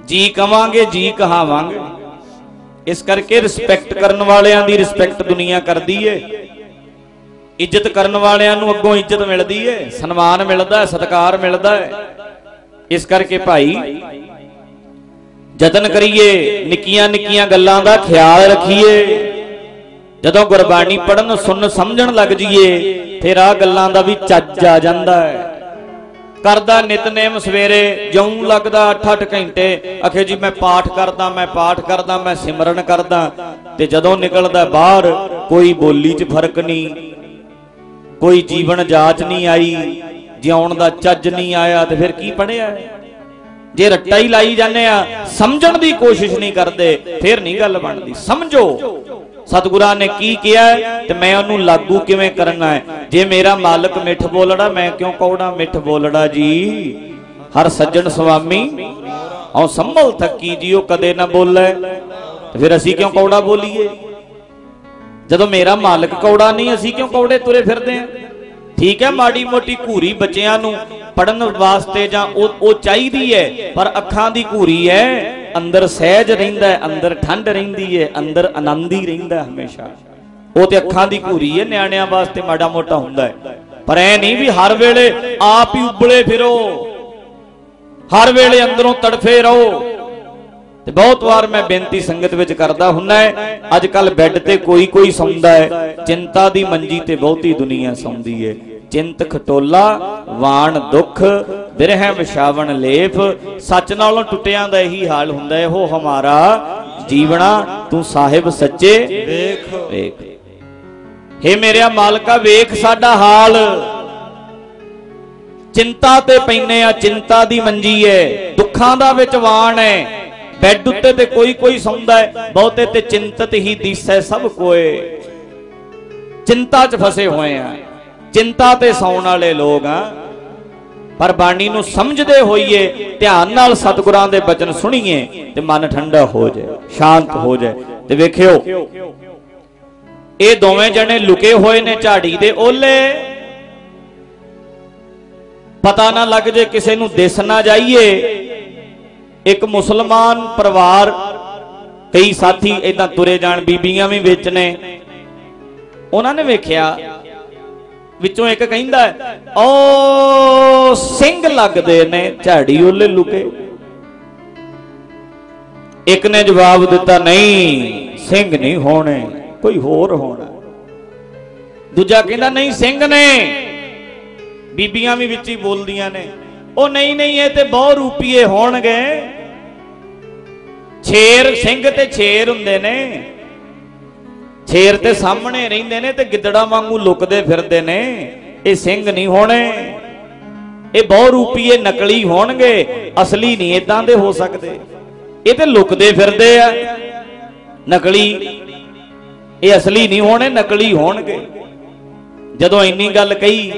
ਜੀ ਕਵਾਂਗੇ, ਜੀ ਕਹਾਵਾਂਗੇ। ਇਸ ਕਰਕੇ ਰਿਸਪੈਕਟ ਕਰਨ ਵਾਲਿਆਂ ਦੀ ਰਿਸਪੈਕਟ ਦੁਨੀਆ ਕਰਦੀ ਏ। ਇੱਜ਼ਤ ਕਰਨ ਵਾਲਿਆਂ ਨੂੰ ਅੱਗੋਂ ਇੱਜ਼ਤ ਮਿਲਦੀ ਏ, ਸਨਮਾਨ ਮਿਲਦਾ ਹੈ ਸਤਿਕਾਰ ਮਿਲਦਾ ਹੈ ਇਸ ਕਰਕੇ ਭਾਈ, ਯਤਨ ਕਰੀਏ, ਨਿੱਕੀਆਂ ਨਿੱਕੀਆਂ ਗੱਲਾਂ ਦਾ ਖਿਆਲ ਰੱਖੀਏ। ਜਦੋਂ ਗੁਰਬਾਣੀ ਪੜਨ ਸੁਣ ਸਮਝਣ ਲੱਗ ਜਾਈਏ, ਫਿਰ ਆ ਗੱਲਾਂ ਦਾ ਵੀ ਚੱਜ ਆ ਜਾਂਦਾ ਹੈ ਕਰਦਾ ਨਿਤਨੇਮ ਸਵੇਰੇ, ਜਿਉਂ ਲੱਗਦਾ 8-8 ਘੰਟੇ ਅਖੇ ਜੀ ਮੈਂ ਪਾਠ ਕਰਦਾ, ਮੈਂ ਪਾਠ ਕਰਦਾ, ਮੈਂ ਸਿਮਰਨ ਕਰਦਾ, ਤੇ ਜਦੋਂ ਨਿਕਲਦਾ ਬਾਹਰ, ਕੋਈ ਬੋਲੀ 'ਚ ਫ਼ਰਕ ਨਹੀਂ। ਕੋਈ ਜੀਵਨ ਜਾਚ ਨਹੀਂ ਆਈ, ਜਿਉਣ ਦਾ ਚੱਜ ਨਹੀਂ ਆਇਆ ਤੇ ਫਿਰ ਕੀ ਪੜਿਆ ਜੇ ਰੱਟਾ ਹੀ ਲਾਈ ਜਾਂਦੇ ਆ, ਸਮਝਣ ਦੀ ਕੋਸ਼ਿਸ਼ ਨਹੀਂ ਕਰਦੇ, ਫਿਰ ਨਹੀਂ ਗੱਲ ਬਣਦੀ। ਸਮਝੋ, ਸਤਿਗੁਰਾਂ ਨੇ ਕੀ ਕਿਹਾ ਤੇ ਮੈਂ ਉਹਨੂੰ ਲਾਗੂ ਕਿਵੇਂ ਕਰਨਾ ਹੈ? ਜੇ ਮੇਰਾ ਮਾਲਕ ਮਿੱਠ ਬੋਲੜਾ, ਮੈਂ ਕਿਉਂ ਕੌੜਾ ਮਿੱਠ ਬੋਲੜਾ ਜੀ? ਹਰ ਸੱਜਣ ਸੁਆਮੀ ਔ ਸੰਭਲ ਥੱਕੀ ਜੀਓ ਕਦੇ ਨਾ ਬੋਲੇ। ਫਿਰ ਅਸੀਂ ਕਿਉਂ ਕੌੜਾ ਬੋਲੀਏ? ਜਦੋਂ ਮੇਰਾ ਮਾਲਕ ਕੌੜਾ ਨਹੀਂ, ਅਸੀਂ ਕਿਉਂ ਕੌੜੇ ਤੁਰੇ ਫਿਰਦੇ ਆ? ਠੀਕ ਹੈ, ਮਾੜੀ ਮੋਟੀ ਘੂਰੀ ਬੱਚਿਆਂ ਨੂੰ ਪੜਨ ਵਾਸਤੇ ਜਾਂ ਉਹ ਉਹ ਚਾਹੀਦੀ ਹੈ, ਪਰ ਅੱਖਾਂ ਦੀ ਘੂਰੀ ਹੈ, ਅੰਦਰ ਸਹਿਜ ਰਹਿੰਦਾ ਹੈ, ਅੰਦਰ ਠੰਡ ਰਹਿੰਦੀ ਹੈ, ਅੰਦਰ ਆਨੰਦ ਹੀ ਰਹਿੰਦਾ ਹਮੇਸ਼ਾ। ਉਹ ਤੇ ਅੱਖਾਂ ਦੀ ਘੂਰੀ ਹੈ, ਨਿਆਣਿਆਂ ਵਾਸਤੇ ਮਾੜਾ ਮੋਟਾ ਹੁੰਦਾ ਹੈ। ਪਰ ਐ ਨਹੀਂ ਵੀ ਹਰ ਵੇਲੇ ਆਪ ਹੀ ਉਬਲੇ ਫਿਰੋ, ਹਰ ਵੇਲੇ ਅੰਦਰੋਂ ਤੜਫੇ ਰਹੋ। ਤੇ ਬਹੁਤ ਵਾਰ ਮੈਂ ਬੇਨਤੀ ਸੰਗਤ ਵਿੱਚ ਕਰਦਾ ਹੁੰਨਾ ਹੈ ਅੱਜ ਕੱਲ ਬੈੱਡ ਤੇ ਕੋਈ ਕੋਈ ਸੌਂਦਾ ਹੈ ਚਿੰਤਾ ਦੀ ਮੰਜੀ ਤੇ ਬਹੁਤੀ ਦੁਨੀਆ ਸੌਂਦੀ ਹੈ। ਚਿੰਤ ਖਟੋਲਾ ਵਾਣ ਦੁੱਖ ਬਿਰਹਿ ਵਿਸ਼ਾਵਣ ਲੇਫ ਸੱਚ ਨਾਲੋਂ ਟੁੱਟਿਆਂ ਦਾ ਇਹੀ ਹਾਲ ਹੁੰਦਾ ਹੈ ਉਹ ਹਮਾਰਾ ਜੀਵਣਾ ਤੂੰ ਸਾਹਿਬ ਸੱਚੇ ਵੇਖ। ਵੇਖ। ਹੇ ਮੇਰਿਆ ਮਾਲਕਾ ਵੇਖ ਸਾਡਾ ਹਾਲ। ਚਿੰਤਾ ਤੇ ਪੈਨੇ ਆ ਚਿੰਤਾ ਦੀ ਮੰਜੀ ਏ ਦੁੱਖਾਂ ਦਾ ਵਿੱਚ ਵਾਣ ਏ ਬੈੱਡ ਉੱਤੇ ਤੇ ਕੋਈ ਕੋਈ ਸੌਂਦਾ ਹੈ, ਬਹੁਤੇ ਤੇ ਚਿੰਤਤ ਹੀ ਦੀਸੈ ਸਭ ਕੋਏ। ਚਿੰਤਾ 'ਚ ਫਸੇ ਹੋਏ ਆ। ਚਿੰਤਾ ਤੇ ਸੌਣ ਵਾਲੇ ਲੋਕ ਆ। ਪਰ ਬਾਣੀ ਨੂੰ ਸਮਝਦੇ ਹੋਈਏ, ਧਿਆਨ ਨਾਲ ਸਤਿਗੁਰਾਂ ਦੇ ਬਚਨ ਸੁਣੀਏ ਤੇ ਮਨ ਠੰਡਾ ਹੋ ਜਾਏ, ਸ਼ਾਂਤ ਹੋ ਜਾਏ। ਤੇ ਵੇਖਿਓ, ਇਹ ਦੋਵੇਂ ਜਣੇ ਲੁਕੇ ਹੋਏ ਨੇ ਝਾੜੀ ਦੇ ਓਲੇ। ਪਤਾ ਨਾ ਲੱਗ ਜੇ ਕਿਸੇ ਨੂੰ ਦਿਸ ਨਾ ਜਾਈਏ। ਇੱਕ ਮੁਸਲਮਾਨ ਪਰਿਵਾਰ, ਕਈ ਸਾਥੀ ਇਦਾਂ ਤੁਰੇ ਜਾਣ, ਬੀਬੀਆਂ ਵੀ ਵਿੱਚ ਨੇ। ਉਹਨਾਂ ਨੇ ਵੇਖਿਆ, ਵਿੱਚੋਂ ਇੱਕ ਕਹਿੰਦਾ ਓ ਸਿੰਘ ਲੱਗਦੇ ਨੇ, ਝਾੜੀ ਓਲੇ ਲੁਕੇ। ਇੱਕ ਨੇ ਜਵਾਬ ਦਿੱਤਾ, ਨਹੀਂ, ਸਿੰਘ ਨਹੀਂ ਹੋਣੇ, ਕੋਈ ਹੋਰ ਹੋਣਾ। ਦੂਜਾ ਕਹਿੰਦਾ, ਨਹੀਂ, ਸਿੰਘ ਨੇ। ਬੀਬੀਆਂ ਵੀ ਵਿੱਚ ਹੀ ਬੋਲਦੀਆਂ ਨੇ, ਉਹ ਨਹੀਂ ਨਹੀਂ, ਇਹ ਤੇ ਬਹੁ ਰੂਪੀਏ ਹੋਣਗੇ। ਛੇਰ, ਸਿੰਘ ਤੇ ਛੇਰ ਹੁੰਦੇ ਨੇ। ਛੇਰ ਤੇ ਸਾਹਮਣੇ ਰਹਿੰਦੇ ਨੇ ਤੇ ਗਿੱਦੜਾਂ ਵਾਂਗੂ ਲੁਕਦੇ ਫਿਰਦੇ ਨੇ। ਇਹ ਸਿੰਘ ਨਹੀਂ ਹੋਣੇ। ਇਹ ਬਹੁ ਰੂਪੀਏ ਨਕਲੀ ਹੋਣਗੇ। ਅਸਲੀ ਨਹੀਂ ਇਦਾਂ ਦੇ ਹੋ ਸਕਦੇ। ਇਹ ਤੇ ਲੁਕਦੇ ਫਿਰਦੇ ਆ। ਨਕਲੀ, ਇਹ ਅਸਲੀ ਨਹੀਂ ਹੋਣੇ, ਨਕਲੀ ਹੋਣਗੇ। ਜਦੋਂ ਇੰਨੀ ਗੱਲ ਕਹੀ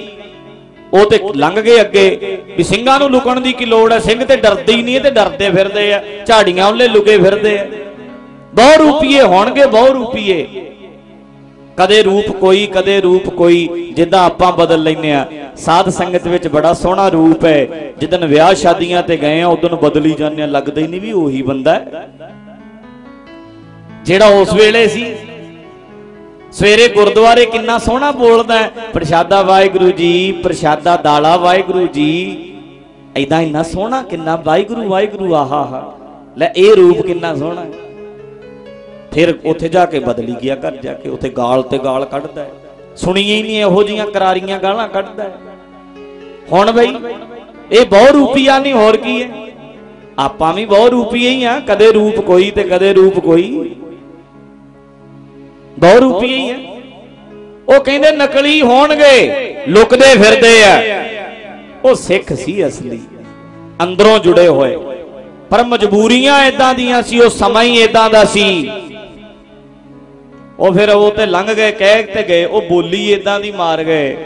ਉਹ ਤੇ ਲੰਘ ਗਏ ਅੱਗੇ ਵੀ ਸਿੰਘਾਂ ਨੂੰ ਲੁਕਣ ਦੀ ਕੀ ਲੋੜ ਹੈ? ਸਿੰਘ ਤੇ ਡਰਦੇ ਹੀ ਨਹੀਂ ਤੇ ਡਰਦੇ ਫਿਰਦੇ ਆ। ਝਾੜੀਆਂ ਉਹਲੇ ਲੁਕੇ ਫਿਰਦੇ ਆ। ਬਹੁ ਰੂਪੀਏ ਹੋਣਗੇ, ਬਹੁ ਰੂਪੀਏ। ਕਦੇ ਰੂਪ ਕੋਈ, ਕਦੇ ਰੂਪ ਕੋਈ, ਜਿੱਦਾਂ ਆਪਾਂ ਬਦਲ ਲੈਨੇ ਆ। ਸਾਧ ਸੰਗਤ ਵਿੱਚ ਬੜਾ ਸੋਹਣਾ ਰੂਪ ਹੈ। ਜਿੱਦਨ ਵਿਆਹ ਸ਼ਾਦੀਆਂ ਤੇ ਗਏ ਆ, ਉਦੋਂ ਬਦਲੀ ਜਾਂਦੇ ਆ। ਲੱਗਦਾ ਹੀ ਨਹੀਂ ਵੀ ਉਹੀ ਬੰਦਾ ਹੈ। ਜਿਹੜਾ ਉਸ ਵੇਲੇ ਸੀ ਸਵੇਰੇ ਗੁਰਦੁਆਰੇ ਕਿੰਨਾ ਸੋਹਣਾ ਬੋਲਦਾ ਪ੍ਰਸ਼ਾਦਾ ਵਾਹਿਗੁਰੂ ਜੀ, ਪ੍ਰਸ਼ਾਦਾ ਦਾਲਾ ਵਾਹਿਗੁਰੂ ਜੀ। ਐਦਾਂ ਇੰਨਾ ਸੋਹਣਾ ਕਿੰਨਾ ਵਾਹਿਗੁਰੂ ਵਾਹਿਗੁਰੂ ਆਹਾ ਹਾ ਲੈ, ਇਹ ਰੂਪ ਕਿੰਨਾ ਸੋਹਣਾ ਫਿਰ ਉੱਥੇ ਜਾ ਕੇ ਬਦਲੀ ਗਿਆ ਘਰ ਜਾ ਕੇ, ਉੱਥੇ ਗਾਲ ਤੇ ਗਾਲ ਕੱਢਦਾ ਹੈ। ਸੁਣੀਏ ਹੀ ਨਹੀਂ ਇਹੋ ਜੀਆਂ ਕਰਾਰੀਆਂ ਗਾਲਾਂ ਕੱਢਦਾ ਹੈ। ਹੁਣ ਬਈ, ਇਹ ਬਹੁ ਰੂਪੀਆ ਨਹੀਂ, ਹੋਰ ਕੀ ਹੈ? ਆਪਾਂ ਵੀ ਬਹੁ ਰੂਪੀਏ ਹੀ ਆ, ਕਦੇ ਰੂਪ ਕੋਈ ਤੇ ਕਦੇ ਰੂਪ ਕੋਈ। ਬਹੁ ਰੂਪੀ ਹੀ ਆ। ਉਹ ਕਹਿੰਦੇ ਨਕਲੀ ਹੋਣਗੇ, ਲੁਕਦੇ ਫਿਰਦੇ ਆ। ਉਹ ਸਿੱਖ ਸੀ ਅਸਲੀ, ਅੰਦਰੋਂ ਜੁੜੇ ਹੋਏ। ਪਰ ਮਜਬੂਰੀਆਂ ਇਦਾਂ ਦੀਆਂ ਸੀ, ਉਹ ਸਮਾਂ ਹੀ ਇਦਾਂ ਦਾ ਸੀ। ਉਹ ਫਿਰ ਉਹ ਤੇ ਲੰਘ ਗਏ, ਕਹਿ ਤੇ ਗਏ, ਉਹ ਬੋਲੀ ਇਦਾਂ ਦੀ ਮਾਰ ਗਏ।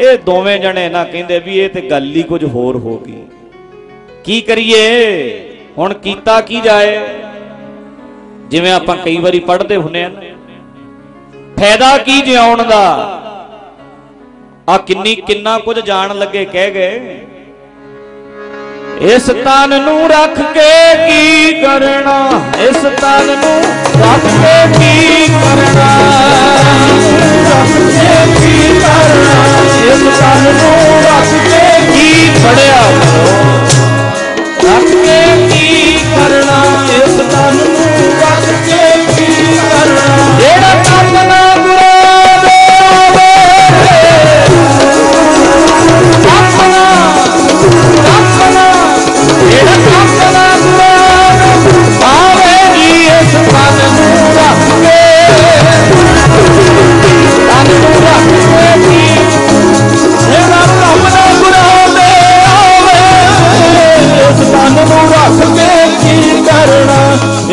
ਇਹ ਦੋਵੇਂ ਜਣੇ ਨਾ ਕਹਿੰਦੇ ਵੀ ਇਹ ਤੇ ਗੱਲ ਹੀ ਕੁਝ ਹੋਰ ਹੋ ਗਈ। ਕੀ ਕਰੀਏ? ਹੁਣ ਕੀਤਾ ਕੀ ਜਾਏ? ਜਿਵੇਂ ਆਪਾਂ ਕਈ ਵਾਰੀ ਪੜ੍ਹਦੇ ਹੁੰਨੇ ਆ ਫਾਇਦਾ ਕੀ ਜਿਉਣ ਦਾ? ਆ ਕਿੰਨੀ ਕਿੰਨਾ ਕੁਝ ਜਾਣ ਲੱਗੇ ਕਹਿ ਗਏ। ਇਸ ਤਨ ਨੂੰ ਰੱਖ ਕੇ ਕੀ ਕਰਨਾ? ਇਸ ਤਨ ਨੂੰ ਰੱਖ ਕੇ ਕੀ ਕਰਨਾ? ਰੱਖ ਕੇ ਕੀ ਕਰਨਾ ਇਸ ਤਨ ਨੂੰ ਰੱਖ ਕੇ ਕੀ ਫੜਿਆ ਰੱਖ ਕੇ ਕੀ ਕਰਨਾ? ਇਸ ਤਨ ਨੂੰ ਰੱਖ ਕੇ ਕੀ ਕਰਨਾ? ਜਿਹੜਾ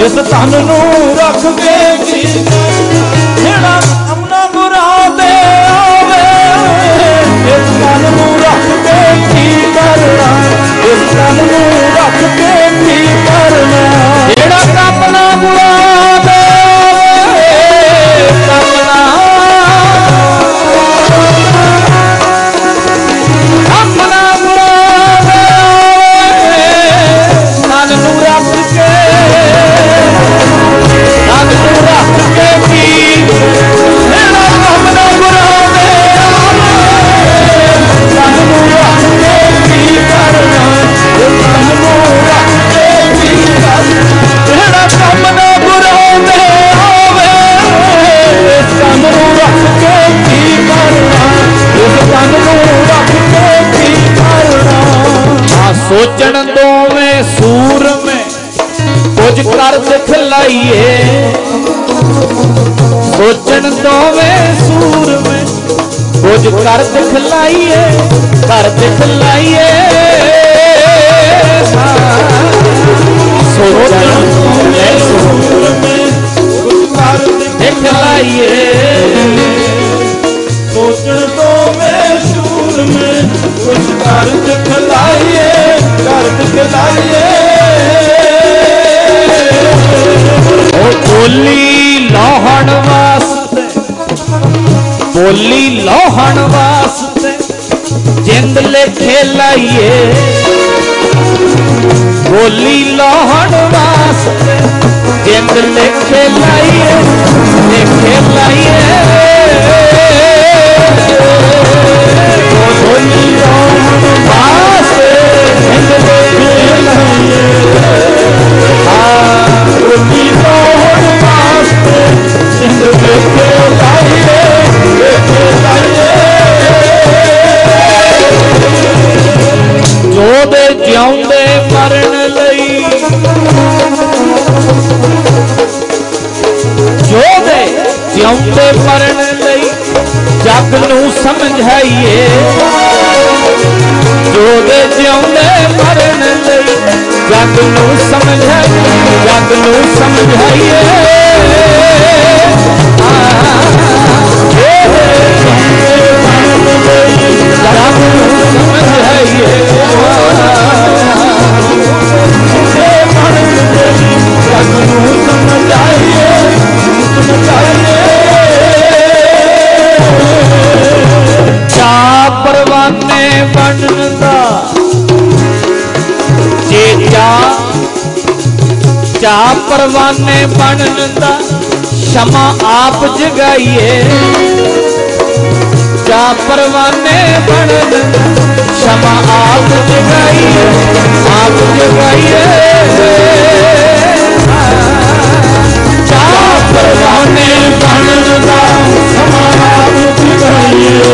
ਇਸ ਤਨ ਨੂੰ ਰੱਖ ਕੇ ਕੀ ਜਿਹੜਾ ਕੰਮ ਨਾ ਦੇ ਆਵੇ ਇਸ ਤਨ ਨੂੰ ਰੱਖ ਕੇ ਕੀ ਕਰਨਾ ਇਸ ਤਨ ਨੂੰ ਸੋਚਣ ਦੋਵੇਂ ਸੂਰ ਮੈਂ ਕੁਝ ਕਰ ਦਿਖਲਾਈਏ ਸੋਚਣ ਦੋਵੇਂ ਸੂਰ ਮੈਂ ਕੁਝ ਕਰ ਦਿਖਲਾਈਏ ਕਰ ਦਿਖ ਦਿਖਲਾਈਏ ਸੋਚਣ ਦੋਵੇਂ ਸੂਰ ਮੈਂ ਕੁਝ ਕਰ ਦਿਖਲਾਈਏ ਸੋਚਣ ਤੋਂ ਸ਼ੂਰ ਮੈਂ ਕੁਝ ਕਰ ਦਿਖਲਾਈਏ ਕਰ ਦਿਖਲਾਈਏ ਉਹ ਬੋਲੀ ਲੋਹਣ ਵਾਸਤੇ, ਬੋਲੀ ਲੋਹਣ ਵਾਸਤੇ ਜਿੰਦ ਲੇਖੇ ਲਾਈਏ ਬੋਲੀ ਲੋਹਣ ਵਾਸਤੇ ਜਿੰਦ ਲੇਖੇ ਲਾਈਏ ਲੇਖੇ ਲਾਈਏ ਆ ਬੋਲੀ ਵਾਸਤੇ ਜਿੰਦ ਲੇਖੇ ਲਾਈਏ ਲੇਖੇ ਲਾਈਏ ਜੋ ਦੇ ਜਿਉਂਦੇ ਮਰਨ ਲਈ। ਜੋ ਦੇ ਜਿਉਂਦੇ ਮਰਨ ਲਈ ਜਗ ਨੂੰ ਸਮਝਾਈਏ ਜੋ ਦੇ ਜਿਉਂਦੇ ਮਰਨ ਲਈ ਜਗ ਨੂੰ ਸਮਝਾਈਏ ਜਗ ਨੂੰ ਸਮਝਾਈਏ। ਆ, ਜੋ ਦੇ ਜਿਉਂਦੇ ਮਰਨ ਜਗ ਨੂੰ ਸਮਝਾਈਏ। ਜਗ ਨੂੰ ਸਮਝਾਈਏ। ਚਾ ਪਰਵਾਨੇ ਬਣਨ ਦਾ? ਸ਼ਮਾ ਆਪ ਜਗਾਈਏ। ਚਾ ਪਰਵਾਨੇ ਬਣਨ ਸ਼ਮਾ ਆਪ ਜਗਾਈਏ ਆਪ ਜਗਾਈਏ। ਚਾ ਪਰਵਾਨੇ ਬਣਨ ਦਾ? ਸ਼ਮਾ ਆਪ ਜਗਾਈਏ।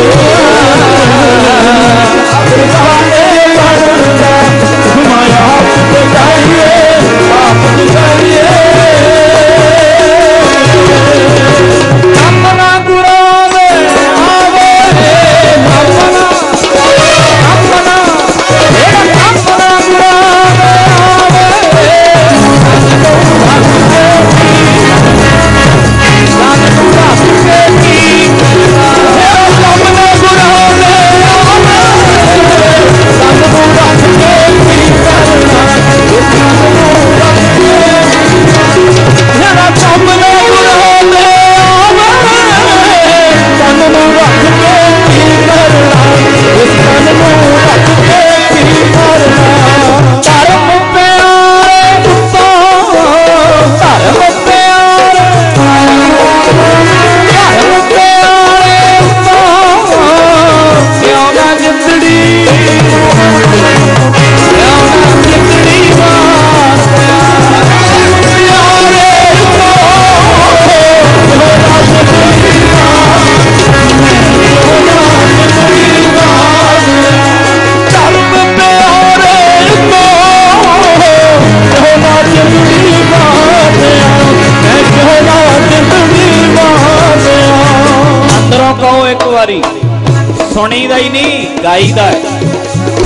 ਵਾਰੀ। ਸੁਣੀਦਾ ਹੀ ਨਹੀਂ, ਗਾਈਦਾ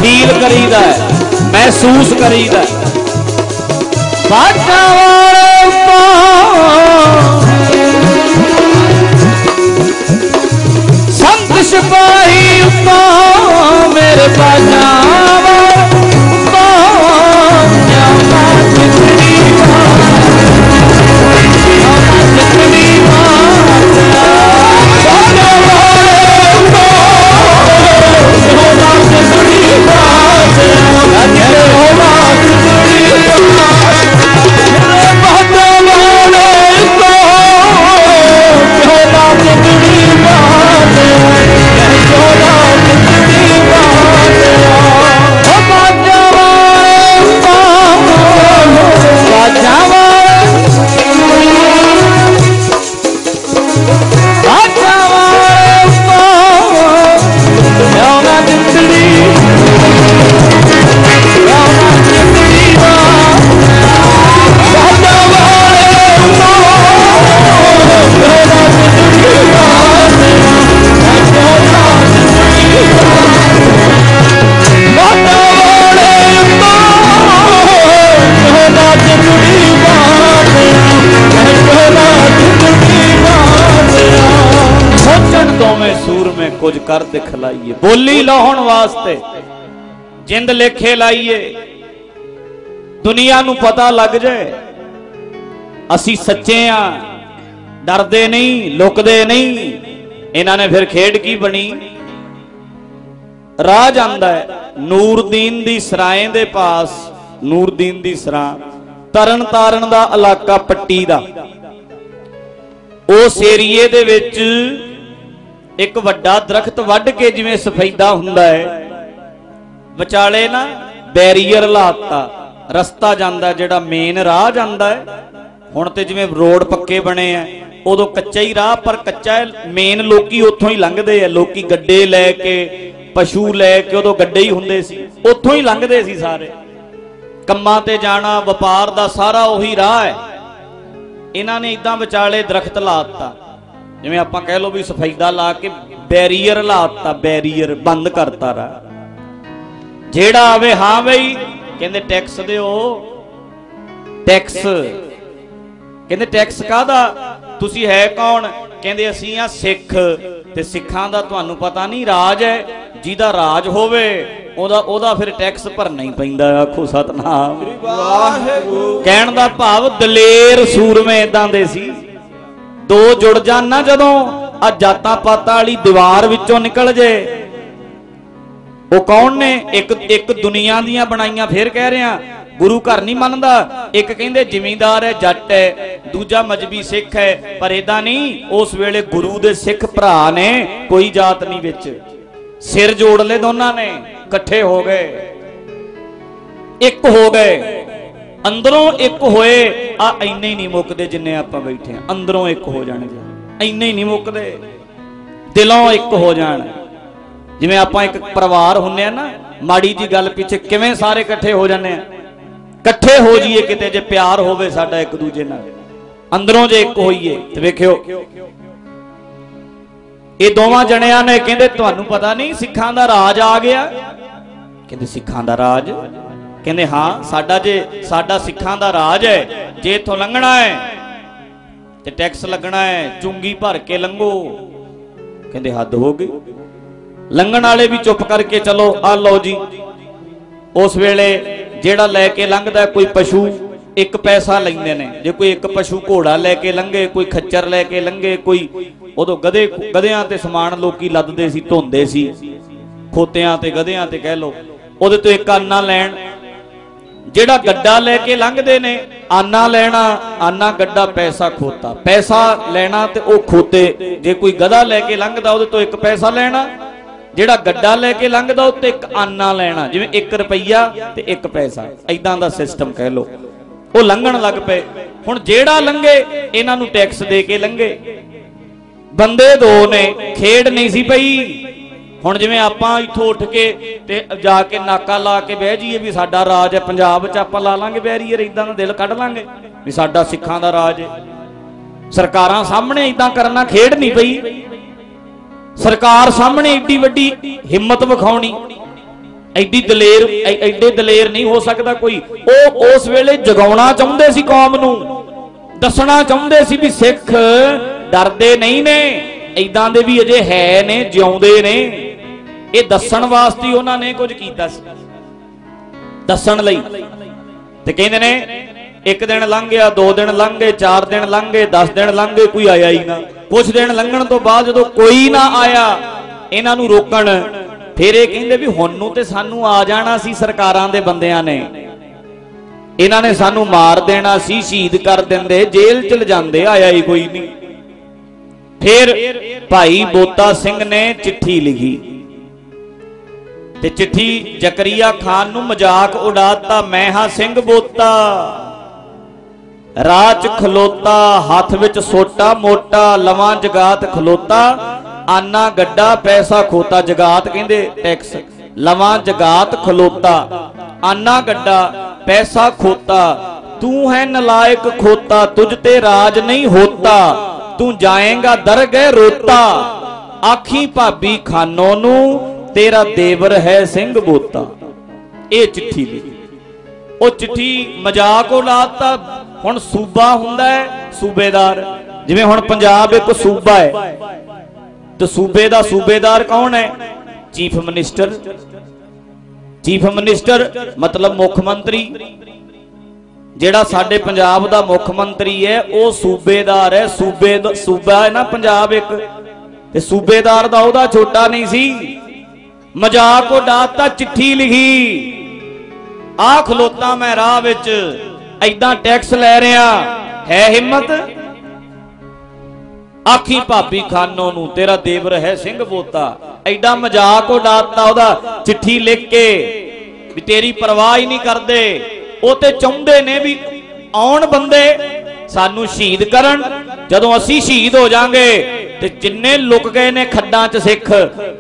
ਫੀਲ ਕਰੀਦਾ ਮਹਿਸੂਸ ਕਰੀਦਾ ਬਾਟਾ ਵਾਲੇ ਉੱਤੋਂ ਸੰਤ ਸਿਪਾਹੀ ਉੱਤੋਂ ਮੇਰੇ ਬਾਜਾ ਕੁਝ ਕਰ ਦਿਖਲਾਈਏ ਬੋਲੀ ਲਾਉਣ ਵਾਸਤੇ ਜਿੰਦ ਲੇਖੇ ਲਾਈਏ। ਦੁਨੀਆ ਨੂੰ ਪਤਾ ਲੱਗ ਜਾਏ। ਅਸੀਂ ਸੱਚੇ ਆ, ਡਰਦੇ ਨਹੀਂ, ਲੁਕਦੇ ਨਹੀਂ। ਇਹਨਾਂ ਨੇ ਫਿਰ ਖੇਡ ਕੀ ਬਣੀ? ਰਾਹ ਜਾਂਦਾ ਹੈ, ਨੂਰਦੀਨ ਦੀ ਸਰਾਏ ਦੇ ਪਾਸ, ਨੂਰਦੀਨ ਦੀ ਸਰਾਂ। ਤਰਨ ਤਾਰਨ ਦਾ ਇਲਾਕਾ ਪੱਟੀ ਦਾ। ਉਸ ਏਰੀਏ ਦੇ ਵਿੱਚ ਇੱਕ ਵੱਡਾ ਦਰਖਤ ਵੱਢ ਕੇ ਜਿਵੇਂ ਸਫੈਦਾ ਹੁੰਦਾ ਹੈ। ਵਿਚਾਲੇ ਨਾ ਬੈਰੀਅਰ ਲਾਤਾ। ਰਸਤਾ ਜਾਂਦਾ ਜਿਹੜਾ ਮੇਨ ਰਾਹ ਜਾਂਦਾ ਹੈ। ਹੁਣ ਤੇ ਜਿਵੇਂ ਰੋਡ ਪੱਕੇ ਬਣੇ ਆ, ਉਦੋਂ ਕੱਚਾ ਹੀ ਰਾਹ, ਪਰ ਕੱਚਾ ਮੇਨ ਲੋਕੀ ਉੱਥੋਂ ਹੀ ਲੰਘਦੇ ਆ। ਲੋਕੀ ਗੱਡੇ ਲੈ ਕੇ, ਪਸ਼ੂ ਲੈ ਕੇ, ਉਦੋਂ ਗੱਡੇ ਹੀ ਹੁੰਦੇ ਸੀ। ਉੱਥੋਂ ਹੀ ਲੰਘਦੇ ਸੀ ਸਾਰੇ। ਕੰਮਾਂ ਤੇ ਜਾਣਾ, ਵਪਾਰ ਦਾ ਸਾਰਾ ਉਹੀ ਰਾਹ ਹੈ। ਇਹਨਾਂ ਨੇ ਇਦਾਂ ਵਿਚਾਲੇ ਦਰਖਤ ਲਾਤਾ। ਜਿਵੇਂ ਆਪਾਂ ਕਹਿ ਲਓ ਵੀ ਸਫੈਦਾ ਲਾ ਕੇ ਬੈਰੀਅਰ ਲਾਤਾ ਬੈਰੀਅਰ ਬੰਦ ਕਰਤਾ ਰਾ। ਜਿਹੜਾ ਆਵੇ ਹਾਂ ਬਈ ਕਹਿੰਦੇ ਟੈਕਸ ਦਿਓ। ਟੈਕਸ। ਕਹਿੰਦੇ ਟੈਕਸ ਕਾਦਾ ਤੁਸੀਂ ਹੈ ਕੌਣ? ਕਹਿੰਦੇ ਅਸੀਂ ਆ ਸਿੱਖ। ਤੇ ਸਿੱਖਾਂ ਦਾ ਤੁਹਾਨੂੰ ਪਤਾ ਨਹੀਂ ਰਾਜ ਹੈ। ਜਿਹਦਾ ਰਾਜ ਹੋਵੇ ਉਹਦਾ ਉਹਦਾ ਫਿਰ ਟੈਕਸ ਭਰਨਾ ਹੀ ਪੈਂਦਾ ਆਖੋ ਸਤਨਾਮ। ਵਾਹਿਗੁਰੂ। ਕਹਿਣ ਦਾ ਭਾਵ ਦਲੇਰ ਸੂਰਮੇ ਇਦਾਂ ਦੇ ਸੀ। ਦੋ ਜੁੜ ਜਾਣ ਨਾ ਜਦੋਂ ਆ ਜਾਤਾਂ ਪਾਤਾਂ ਵਾਲੀ ਦੀਵਾਰ ਵਿੱਚੋਂ ਨਿਕਲ ਜੇ। ਉਹ ਕੌਣ ਨੇ? ਇੱਕ ਇੱਕ ਦੁਨੀਆ ਦੀਆਂ ਬਣਾਈਆਂ ਫੇਰ ਕਹਿ ਰਿਆਂ ਗੁਰੂ ਘਰ ਨਹੀਂ ਮੰਨਦਾ। ਇੱਕ ਕਹਿੰਦੇ, ਜ਼ਿਮੀਂਦਾਰ ਹੈ, ਜੱਟ ਹੈ, ਦੂਜਾ ਮਜਬੀ ਸਿੱਖ ਹੈ, ਪਰ ਇਦਾਂ ਨਹੀਂ, ਉਸ ਵੇਲੇ ਗੁਰੂ ਦੇ ਸਿੱਖ ਭਰਾ ਨੇ ਕੋਈ ਜਾਤ ਨਹੀਂ ਵਿੱਚ। ਸਿਰ ਜੋੜ ਲਏ ਦੋਨਾਂ ਨੇ, ਇਕੱਠੇ ਹੋ ਗਏ। ਇੱਕ ਹੋ ਗਏ। ਅੰਦਰੋਂ ਇੱਕ ਹੋਏ, ਆ ਇੰਨੇ ਹੀ ਨਹੀਂ ਮੁੱਕਦੇ ਜਿੰਨੇ ਆਪਾਂ ਬੈਠੇ ਆ ਅੰਦਰੋਂ ਇੱਕ ਹੋ ਜਾਣਗੇ। ਇੰਨੇ ਹੀ ਨਹੀਂ ਮੁੱਕਦੇ। ਦਿਲੋਂ ਇੱਕ ਹੋ ਜਾਣ। ਜਿਵੇਂ ਆਪਾਂ ਇੱਕ ਪਰਿਵਾਰ ਹੁੰਨੇ ਆ ਨਾ, ਮਾੜੀ ਜੀ ਗੱਲ ਪਿੱਛੇ ਕਿਵੇਂ ਸਾਰੇ ਇਕੱਠੇ ਹੋ ਜਾਂਦੇ ਆ? ਇਕੱਠੇ ਹੋ ਜਾਈਏ ਕਿਤੇ ਜੇ ਪਿਆਰ ਹੋਵੇ ਸਾਡਾ ਇੱਕ ਦੂਜੇ ਨਾਲ। ਅੰਦਰੋਂ ਜੇ ਇੱਕ ਹੋਈਏ ਤੇ ਵੇਖਿਓ। ਇਹ ਦੋਵਾਂ ਜਣਿਆਂ ਨੇ ਕਹਿੰਦੇ, ਤੁਹਾਨੂੰ ਪਤਾ ਨਹੀਂ ਸਿੱਖਾਂ ਦਾ ਰਾਜ ਆ ਗਿਆ? ਕਹਿੰਦੇ, ਸਿੱਖਾਂ ਦਾ ਰਾਜ ਕਹਿੰਦੇ, ਹਾਂ, ਸਾਡਾ ਜੇ, ਸਾਡਾ ਸਿੱਖਾਂ ਦਾ ਰਾਜ ਹੈ, ਜੇ ਇਥੋਂ ਲੰਘਣਾ ਹੈ ਤੇ ਟੈਕਸ ਲੱਗਣਾ ਹੈ, ਚੁੰਗੀ ਭਰ ਕੇ ਲੰਘੋ। ਕਹਿੰਦੇ, ਹੱਦ ਹੋ ਗਈ। ਲੰਘਣ ਵਾਲੇ ਵੀ ਚੁੱਪ ਕਰਕੇ ਚਲੋ, ਆ ਲਓ ਜੀ। ਉਸ ਵੇਲੇ ਜਿਹੜਾ ਲੈ ਕੇ ਲੰਘਦਾ ਕੋਈ ਪਸ਼ੂ, ਇੱਕ ਪੈਸਾ ਲੈਂਦੇ ਨੇ। ਜੇ ਕੋਈ ਇੱਕ ਪਸ਼ੂ ਘੋੜਾ ਲੈ ਕੇ ਲੰਘੇ, ਕੋਈ ਖੱਚਰ ਲੈ ਕੇ ਲੰਘੇ, ਕੋਈ ਉਦੋਂ ਗਧੇ, ਗਧਿਆਂ ਤੇ ਸਮਾਨ ਲੋਕੀ ਲੱਦਦੇ ਸੀ, ਧੁੰਦੇ ਸੀ। ਖੋਤਿਆਂ ਤੇ ਗਧਿਆਂ ਤੇ ਕਹਿ ਲੋ ਉਹਦੇ ਤੋਂ ਇੱਕ ਆਨਾ ਲੈਣ। ਜਿਹੜਾ ਗੱਡਾ ਲੈ ਕੇ ਲੰਘਦੇ ਨੇ, ਆਨਾ ਲੈਣਾ, ਆਨਾ ਗੱਡਾ ਪੈਸਾ ਖੋਤਾ। ਪੈਸਾ ਲੈਣਾ ਤੇ ਉਹ ਖੋਤੇ। ਜੇ ਕੋਈ ਗਧਾ ਲੈ ਕੇ ਲੰਘਦਾ ਉਹਦੇ ਤੋਂ ਇੱਕ ਪੈਸਾ ਲੈਣਾ, ਜਿਹੜਾ ਗੱਡਾ ਲੈ ਕੇ ਲੰਘਦਾ ਉਹ ਤੇ ਇੱਕ ਆਨਾ ਲੈਣਾ, ਜਿਵੇਂ 1 ਰੁਪਈਆ ਤੇ 1 ਪੈਸਾ। ਐਦਾਂ ਦਾ ਸਿਸਟਮ ਕਹਿ ਲਓ। ਉਹ ਲੰਘਣ ਲੱਗ ਪਏ। ਹੁਣ ਜਿਹੜਾ ਲੰਘੇ, ਇਹਨਾਂ ਨੂੰ ਟੈਕਸ ਦੇ ਕੇ ਲੰਘੇ। ਬੰਦੇ ਦੋ ਨੇ, ਖੇਡ ਨਹੀਂ ਸੀ ਪਈ। ਹੁਣ ਜਿਵੇਂ ਆਪਾਂ ਇੱਥੋਂ ਉੱਠ ਕੇ ਤੇ ਜਾ ਕੇ ਨਾਕਾ ਲਾ ਕੇ ਬਹਿ ਜਾਈਏ ਵੀ ਸਾਡਾ ਰਾਜ ਹੈ, ਪੰਜਾਬ 'ਚ ਆਪਾਂ ਲਾ ਲਾਂਗੇ ਬੈਰੀਅਰ ਇਦਾਂ ਦਾ ਦਿਲ ਕੱਢ ਲਾਂਗੇ, ਵੀ ਸਾਡਾ ਸਿੱਖਾਂ ਦਾ ਰਾਜ ਹੈ। ਸਰਕਾਰਾਂ ਸਾਹਮਣੇ ਇਦਾਂ ਕਰਨਾ ਖੇਡ ਨਹੀਂ ਪਈ। ਸਰਕਾਰ ਸਾਹਮਣੇ ਏਡੀ ਵੱਡੀ ਹਿੰਮਤ ਵਿਖਾਉਣੀ। ਐਡੀ ਦਲੇਰ, ਐ- ਐਡੇ ਦਲੇਰ ਨਹੀਂ ਹੋ ਸਕਦਾ ਕੋਈ। ਉਹ ਉਸ ਵੇਲੇ ਜਗਾਉਣਾ ਚਾਹੁੰਦੇ ਸੀ ਕੌਮ ਨੂੰ। ਦੱਸਣਾ ਚਾਹੁੰਦੇ ਸੀ ਵੀ ਸਿੱਖ ਡਰਦੇ ਨਹੀਂ ਨੇ। ਐਦਾਂ ਦੇ ਵੀ ਅਜੇ ਹੈ ਨੇ, ਜਿਉਂਦੇ ਨੇ। ਇਹ ਦੱਸਣ ਵਾਸਤੇ ਉਹਨਾਂ ਨੇ ਕੁਝ ਕੀਤਾ ਸੀ। ਦੱਸਣ ਲਈ। ਤੇ ਕਹਿੰਦੇ ਨੇ, ਇੱਕ ਦਿਨ ਲੰਘ ਗਿਆ, ਦੋ ਦਿਨ ਲੰਘ ਗਏ, ਚਾਰ ਦਿਨ ਲੰਘ ਗਏ 10 ਦਿਨ ਲੰਘ ਗਏ, ਕੋਈ ਆਇਆ ਹੀ ਨਾ। ਕੁਝ ਦਿਨ ਲੰਘਣ ਤੋਂ ਬਾਅਦ ਜਦੋਂ ਕੋਈ ਨਾ ਆਇਆ, ਇਹਨਾਂ ਨੂੰ ਰੋਕਣ, ਫਿਰ ਇਹ ਕਹਿੰਦੇ ਵੀ ਹੁਣ ਨੂੰ ਤੇ ਸਾਨੂੰ ਆ ਜਾਣਾ ਸੀ ਸਰਕਾਰਾਂ ਦੇ ਬੰਦਿਆਂ ਨੇ। ਇਹਨਾਂ ਨੇ ਸਾਨੂੰ ਮਾਰ ਦੇਣਾ ਸੀ, ਸ਼ਹੀਦ ਕਰ ਦਿੰਦੇ, ਜੇਲ੍ਹ ਚ ਲਿਜਾਂਦੇ, ਆਇਆ ਹੀ ਕੋਈ ਨਹੀਂ। ਫਿਰ ਭਾਈ ਬੋਤਾ ਸਿੰਘ ਨੇ ਚਿੱਠੀ ਲਿਖੀ। ਤੇ ਚਿੱਠੀ ਜ਼ਕਰੀਆ ਖਾਨ ਨੂੰ ਮਜ਼ਾਕ ਉਡਾਤਾ ਮੈਂ ਹਾਂ ਸਿੰਘ ਬੋਤਾ। ਰਾਜ ਖਲੋਤਾ, ਹੱਥ ਵਿੱਚ ਸੋਟਾ ਮੋਟਾ, ਲਵਾਂ ਜਗਾਤ ਖਲੋਤਾ। ਆਨਾ ਗੱਡਾ ਪੈਸਾ ਖੋਤਾ, ਜਗਾਤ ਕਹਿੰਦੇ ਟੈਕਸ। ਲਵਾਂ ਜਗਾਤ ਖਲੋਤਾ, ਆਨਾ ਗੱਡਾ ਪੈਸਾ ਖੋਤਾ। ਤੂੰ ਹੈ ਨਲਾਇਕ ਖੋਤਾ, ਤੁਝ ਤੇ ਰਾਜ ਨਹੀਂ ਹੋਤਾ। ਤੂੰ ਜਾਏਗਾ ਦਰ ਦਰਗਹਿ ਰੋਤਾ। ਆਖੀ ਭਾਬੀ ਖਾਨੋ ਨੂੰ ਤੇਰਾ ਦੇਵਰ ਹੈ ਸਿੰਘ ਬੋਤਾ। ਇਹ ਚਿੱਠੀ ਲਿਖੀ ਉਹ ਚਿੱਠੀ ਮਜ਼ਾਕ ਉਡਾਤਾ ਹੁਣ ਸੂਬਾ ਹੁੰਦਾ ਹੈ, ਸੂਬੇਦਾਰ। ਜਿਵੇਂ ਹੁਣ ਪੰਜਾਬ ਇੱਕ ਸੂਬਾ ਹੈ। ਤੇ ਸੂਬੇ ਦਾ ਸੂਬੇਦਾਰ ਕੌਣ ਹੈ? Chief minister. ਚੀਫ ਮਿਨਿਸਟਰ ਮਤਲਬ ਮੁੱਖ ਮੰਤਰੀ। ਜਿਹੜਾ ਸਾਡੇ ਪੰਜਾਬ ਦਾ ਮੁੱਖ ਮੰਤਰੀ ਹੈ, ਉਹ ਸੂਬੇਦਾਰ ਹੈ। ਸੂਬੇ ਦਾ ਸੂਬਾ ਹੈ ਨਾ ਪੰਜਾਬ ਇੱਕ। ਤੇ ਸੂਬੇਦਾਰ ਦਾ ਉਹਦਾ ਛੋਟਾ ਨਹੀਂ ਸੀ। ਮਜ਼ਾਕ ਉਡਾਤਾ ਚਿੱਠੀ ਲਿਖੀ। ਆ ਖਲੋਤਾ ਮੈਂ ਰਾਹ ਵਿੱਚ ਐਦਾਂ ਟੈਕਸ ਲੈ ਰਿਆ ਹੈ ਹਿੰਮਤ? ਆਖੀ ਭਾਬੀ ਖਾਨੋ ਨੂੰ, ਤੇਰਾ ਦੇਵਰ ਹੈ ਸਿੰਘ ਬੋਤਾ ਐਡਾ ਮਜ਼ਾਕ ਉਡਾਤਾ ਉਹਦਾ ਚਿੱਠੀ ਲਿਖ ਕੇ ਵੀ ਤੇਰੀ ਪਰਵਾਹ ਹੀ ਨਹੀਂ ਕਰਦੇ। ਉਹ ਤੇ ਚਾਹੁੰਦੇ ਨੇ ਵੀ ਆਉਣ ਬੰਦੇ। ਸਾਨੂੰ ਸ਼ਹੀਦ ਕਰਨ। ਜਦੋਂ ਅਸੀਂ ਸ਼ਹੀਦ ਹੋ ਜਾਾਂਗੇ ਤੇ ਜਿੰਨੇ ਲੁਕ ਗਏ ਨੇ ਖੱਡਾਂ 'ਚ ਸਿੱਖ,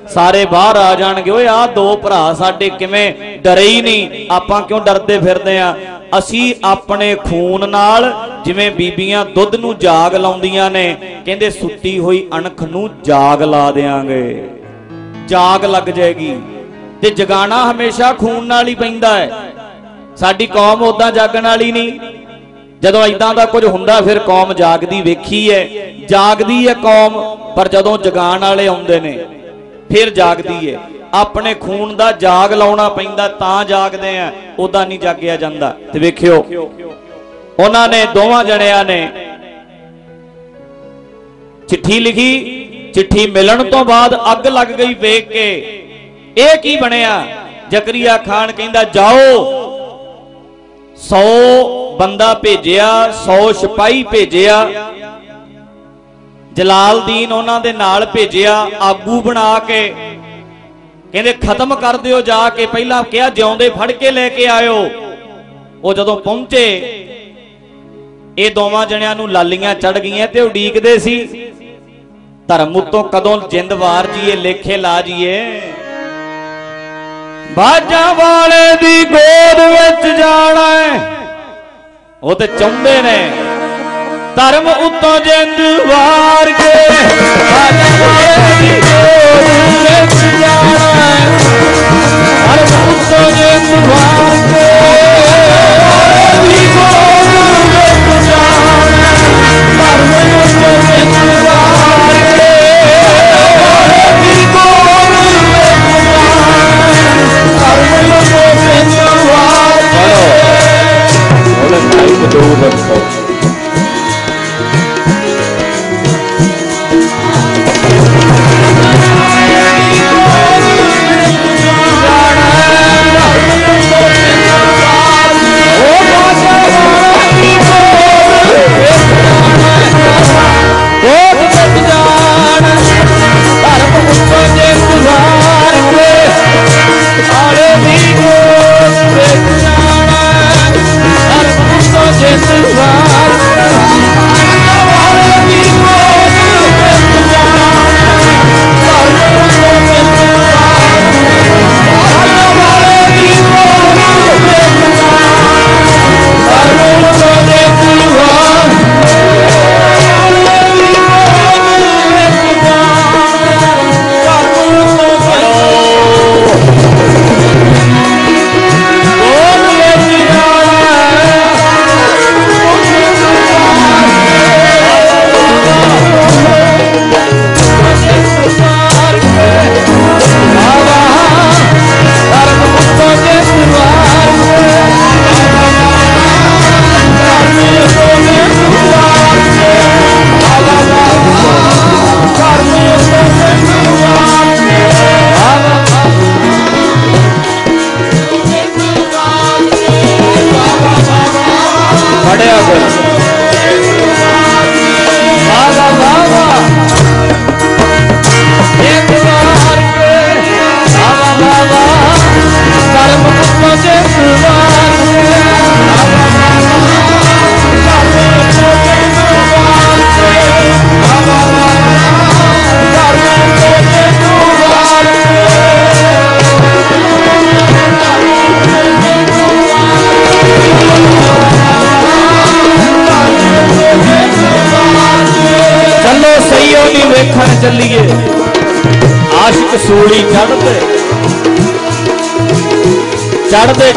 ਸਾਰੇ ਬਾਹਰ ਆ ਜਾਣਗੇ। ਓਏ ਆ ਦੋ ਭਰਾ ਸਾਡੇ ਕਿਵੇਂ ਡਰੇ ਹੀ ਨਹੀਂ। ਆਪਾਂ ਕਿਉਂ ਡਰਦੇ ਫਿਰਦੇ ਆ? ਅਸੀਂ ਆਪਣੇ ਖੂਨ ਨਾਲ ਜਿਵੇਂ ਬੀਬੀਆਂ ਦੁੱਧ ਨੂੰ ਜਾਗ ਲਾਉਂਦੀਆਂ ਨੇ, ਕਹਿੰਦੇ ਸੁੱਤੀ ਹੋਈ ਅਣਖ ਨੂੰ ਜਾਗ ਲਾ ਦੇਾਂਗੇ ਜਾਗ ਲੱਗ ਜਾਏਗੀ। ਤੇ ਜਗਾਣਾ ਹਮੇਸ਼ਾ ਖੂਨ ਨਾਲ ਹੀ ਪੈਂਦਾ ਹੈ। ਸਾਡੀ ਕੌਮ ਉਦਾਂ ਜਾਗਣ ਵਾਲੀ ਨਹੀਂ। ਜਦੋਂ ਇਦਾਂ ਦਾ ਕੁਝ ਹੁੰਦਾ, ਫਿਰ ਕੌਮ ਜਾਗਦੀ ਵੇਖੀ ਹੈ ਜਾਗਦੀ ਹੈ ਕੌਮ, ਪਰ ਜਦੋਂ ਜਗਾਣ ਵਾਲੇ ਆਉਂਦੇ ਨੇ, ਫਿਰ ਜਾਗਦੀ ਹੈ ਆਪਣੇ ਖੂਨ ਦਾ ਜਾਗ ਲਾਉਣਾ ਪੈਂਦਾ, ਤਾਂ ਜਾਗਦੇ ਆ ਉਦਾਂ ਨਹੀਂ ਜਾਗਿਆ ਜਾਂਦਾ। ਤੇ ਵੇਖਿਓ, ਉਹਨਾਂ ਨੇ ਦੋਵਾਂ ਜਣਿਆਂ ਨੇ ਚਿੱਠੀ ਲਿਖੀ। ਚਿੱਠੀ ਮਿਲਣ ਤੋਂ ਬਾਅਦ ਅੱਗ ਲੱਗ ਗਈ ਵੇਖ ਕੇ। ਇਹ ਕੀ ਬਣਿਆ? ਜ਼ਕਰੀਆ ਖਾਨ ਕਹਿੰਦਾ, ਜਾਓ 100 ਬੰਦਾ ਭੇਜਿਆ 100 ਸਿਪਾਹੀ ਭੇਜਿਆ। ਜਲਾਲਦੀਨ ਉਹਨਾਂ ਦੇ ਨਾਲ ਭੇਜਿਆ, ਆਗੂ ਬਣਾ ਕੇ। ਕਹਿੰਦੇ, ਖਤਮ ਕਰ ਦਿਓ ਜਾ ਕੇ। ਪਹਿਲਾਂ ਕਿਹਾ, ਜਿਉਂਦੇ ਫੜ ਕੇ ਲੈ ਕੇ ਆਇਓ। ਉਹ ਜਦੋਂ ਪਹੁੰਚੇ, ਇਹ ਦੋਵਾਂ ਜਣਿਆਂ ਨੂੰ ਲਾਲੀਆਂ ਚੜ ਗਈਆਂ ਤੇ ਉਡੀਕਦੇ ਸੀ। ਧਰਮ ਉਤੋਂ ਕਦੋਂ ਜਿੰਦ ਵਾਰ ਜੀਏ, ਲੇਖੇ ਲਾ ਜੀਏ। ਬਾਜਾਂ ਵਾਲੇ ਦੀ ਗੋਦ ਵਿੱਚ ਜਾਣਾ ਹੈ। ਉਹ ਤੇ ਚਾਹੁੰਦੇ ਨੇ। ਧਰਮ ਉਤੋਂ ਜਿੰਦ ਵਾਰ ਕੇ। ਬਾਜਾਂ ਵਾਲੇ ਦੀ ਗੋਦ ਉਹਨੇ ਮਾਈਕ ਦੋ ਬੰਦੋ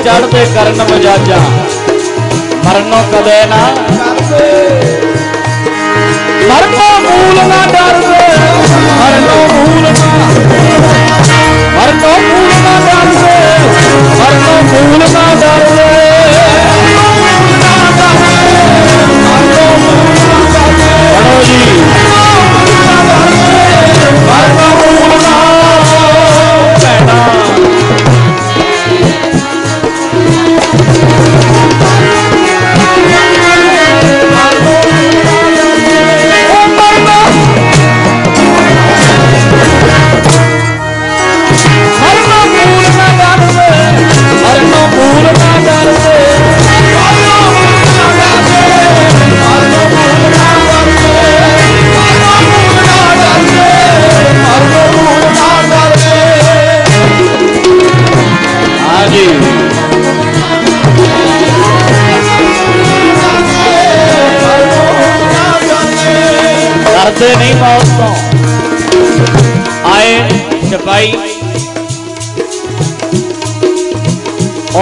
ਚੜਦੇ ਕਰਨ ਮਜਾਜਾ। ਮਰਨੋਂ ਕਦੇ ਨਾ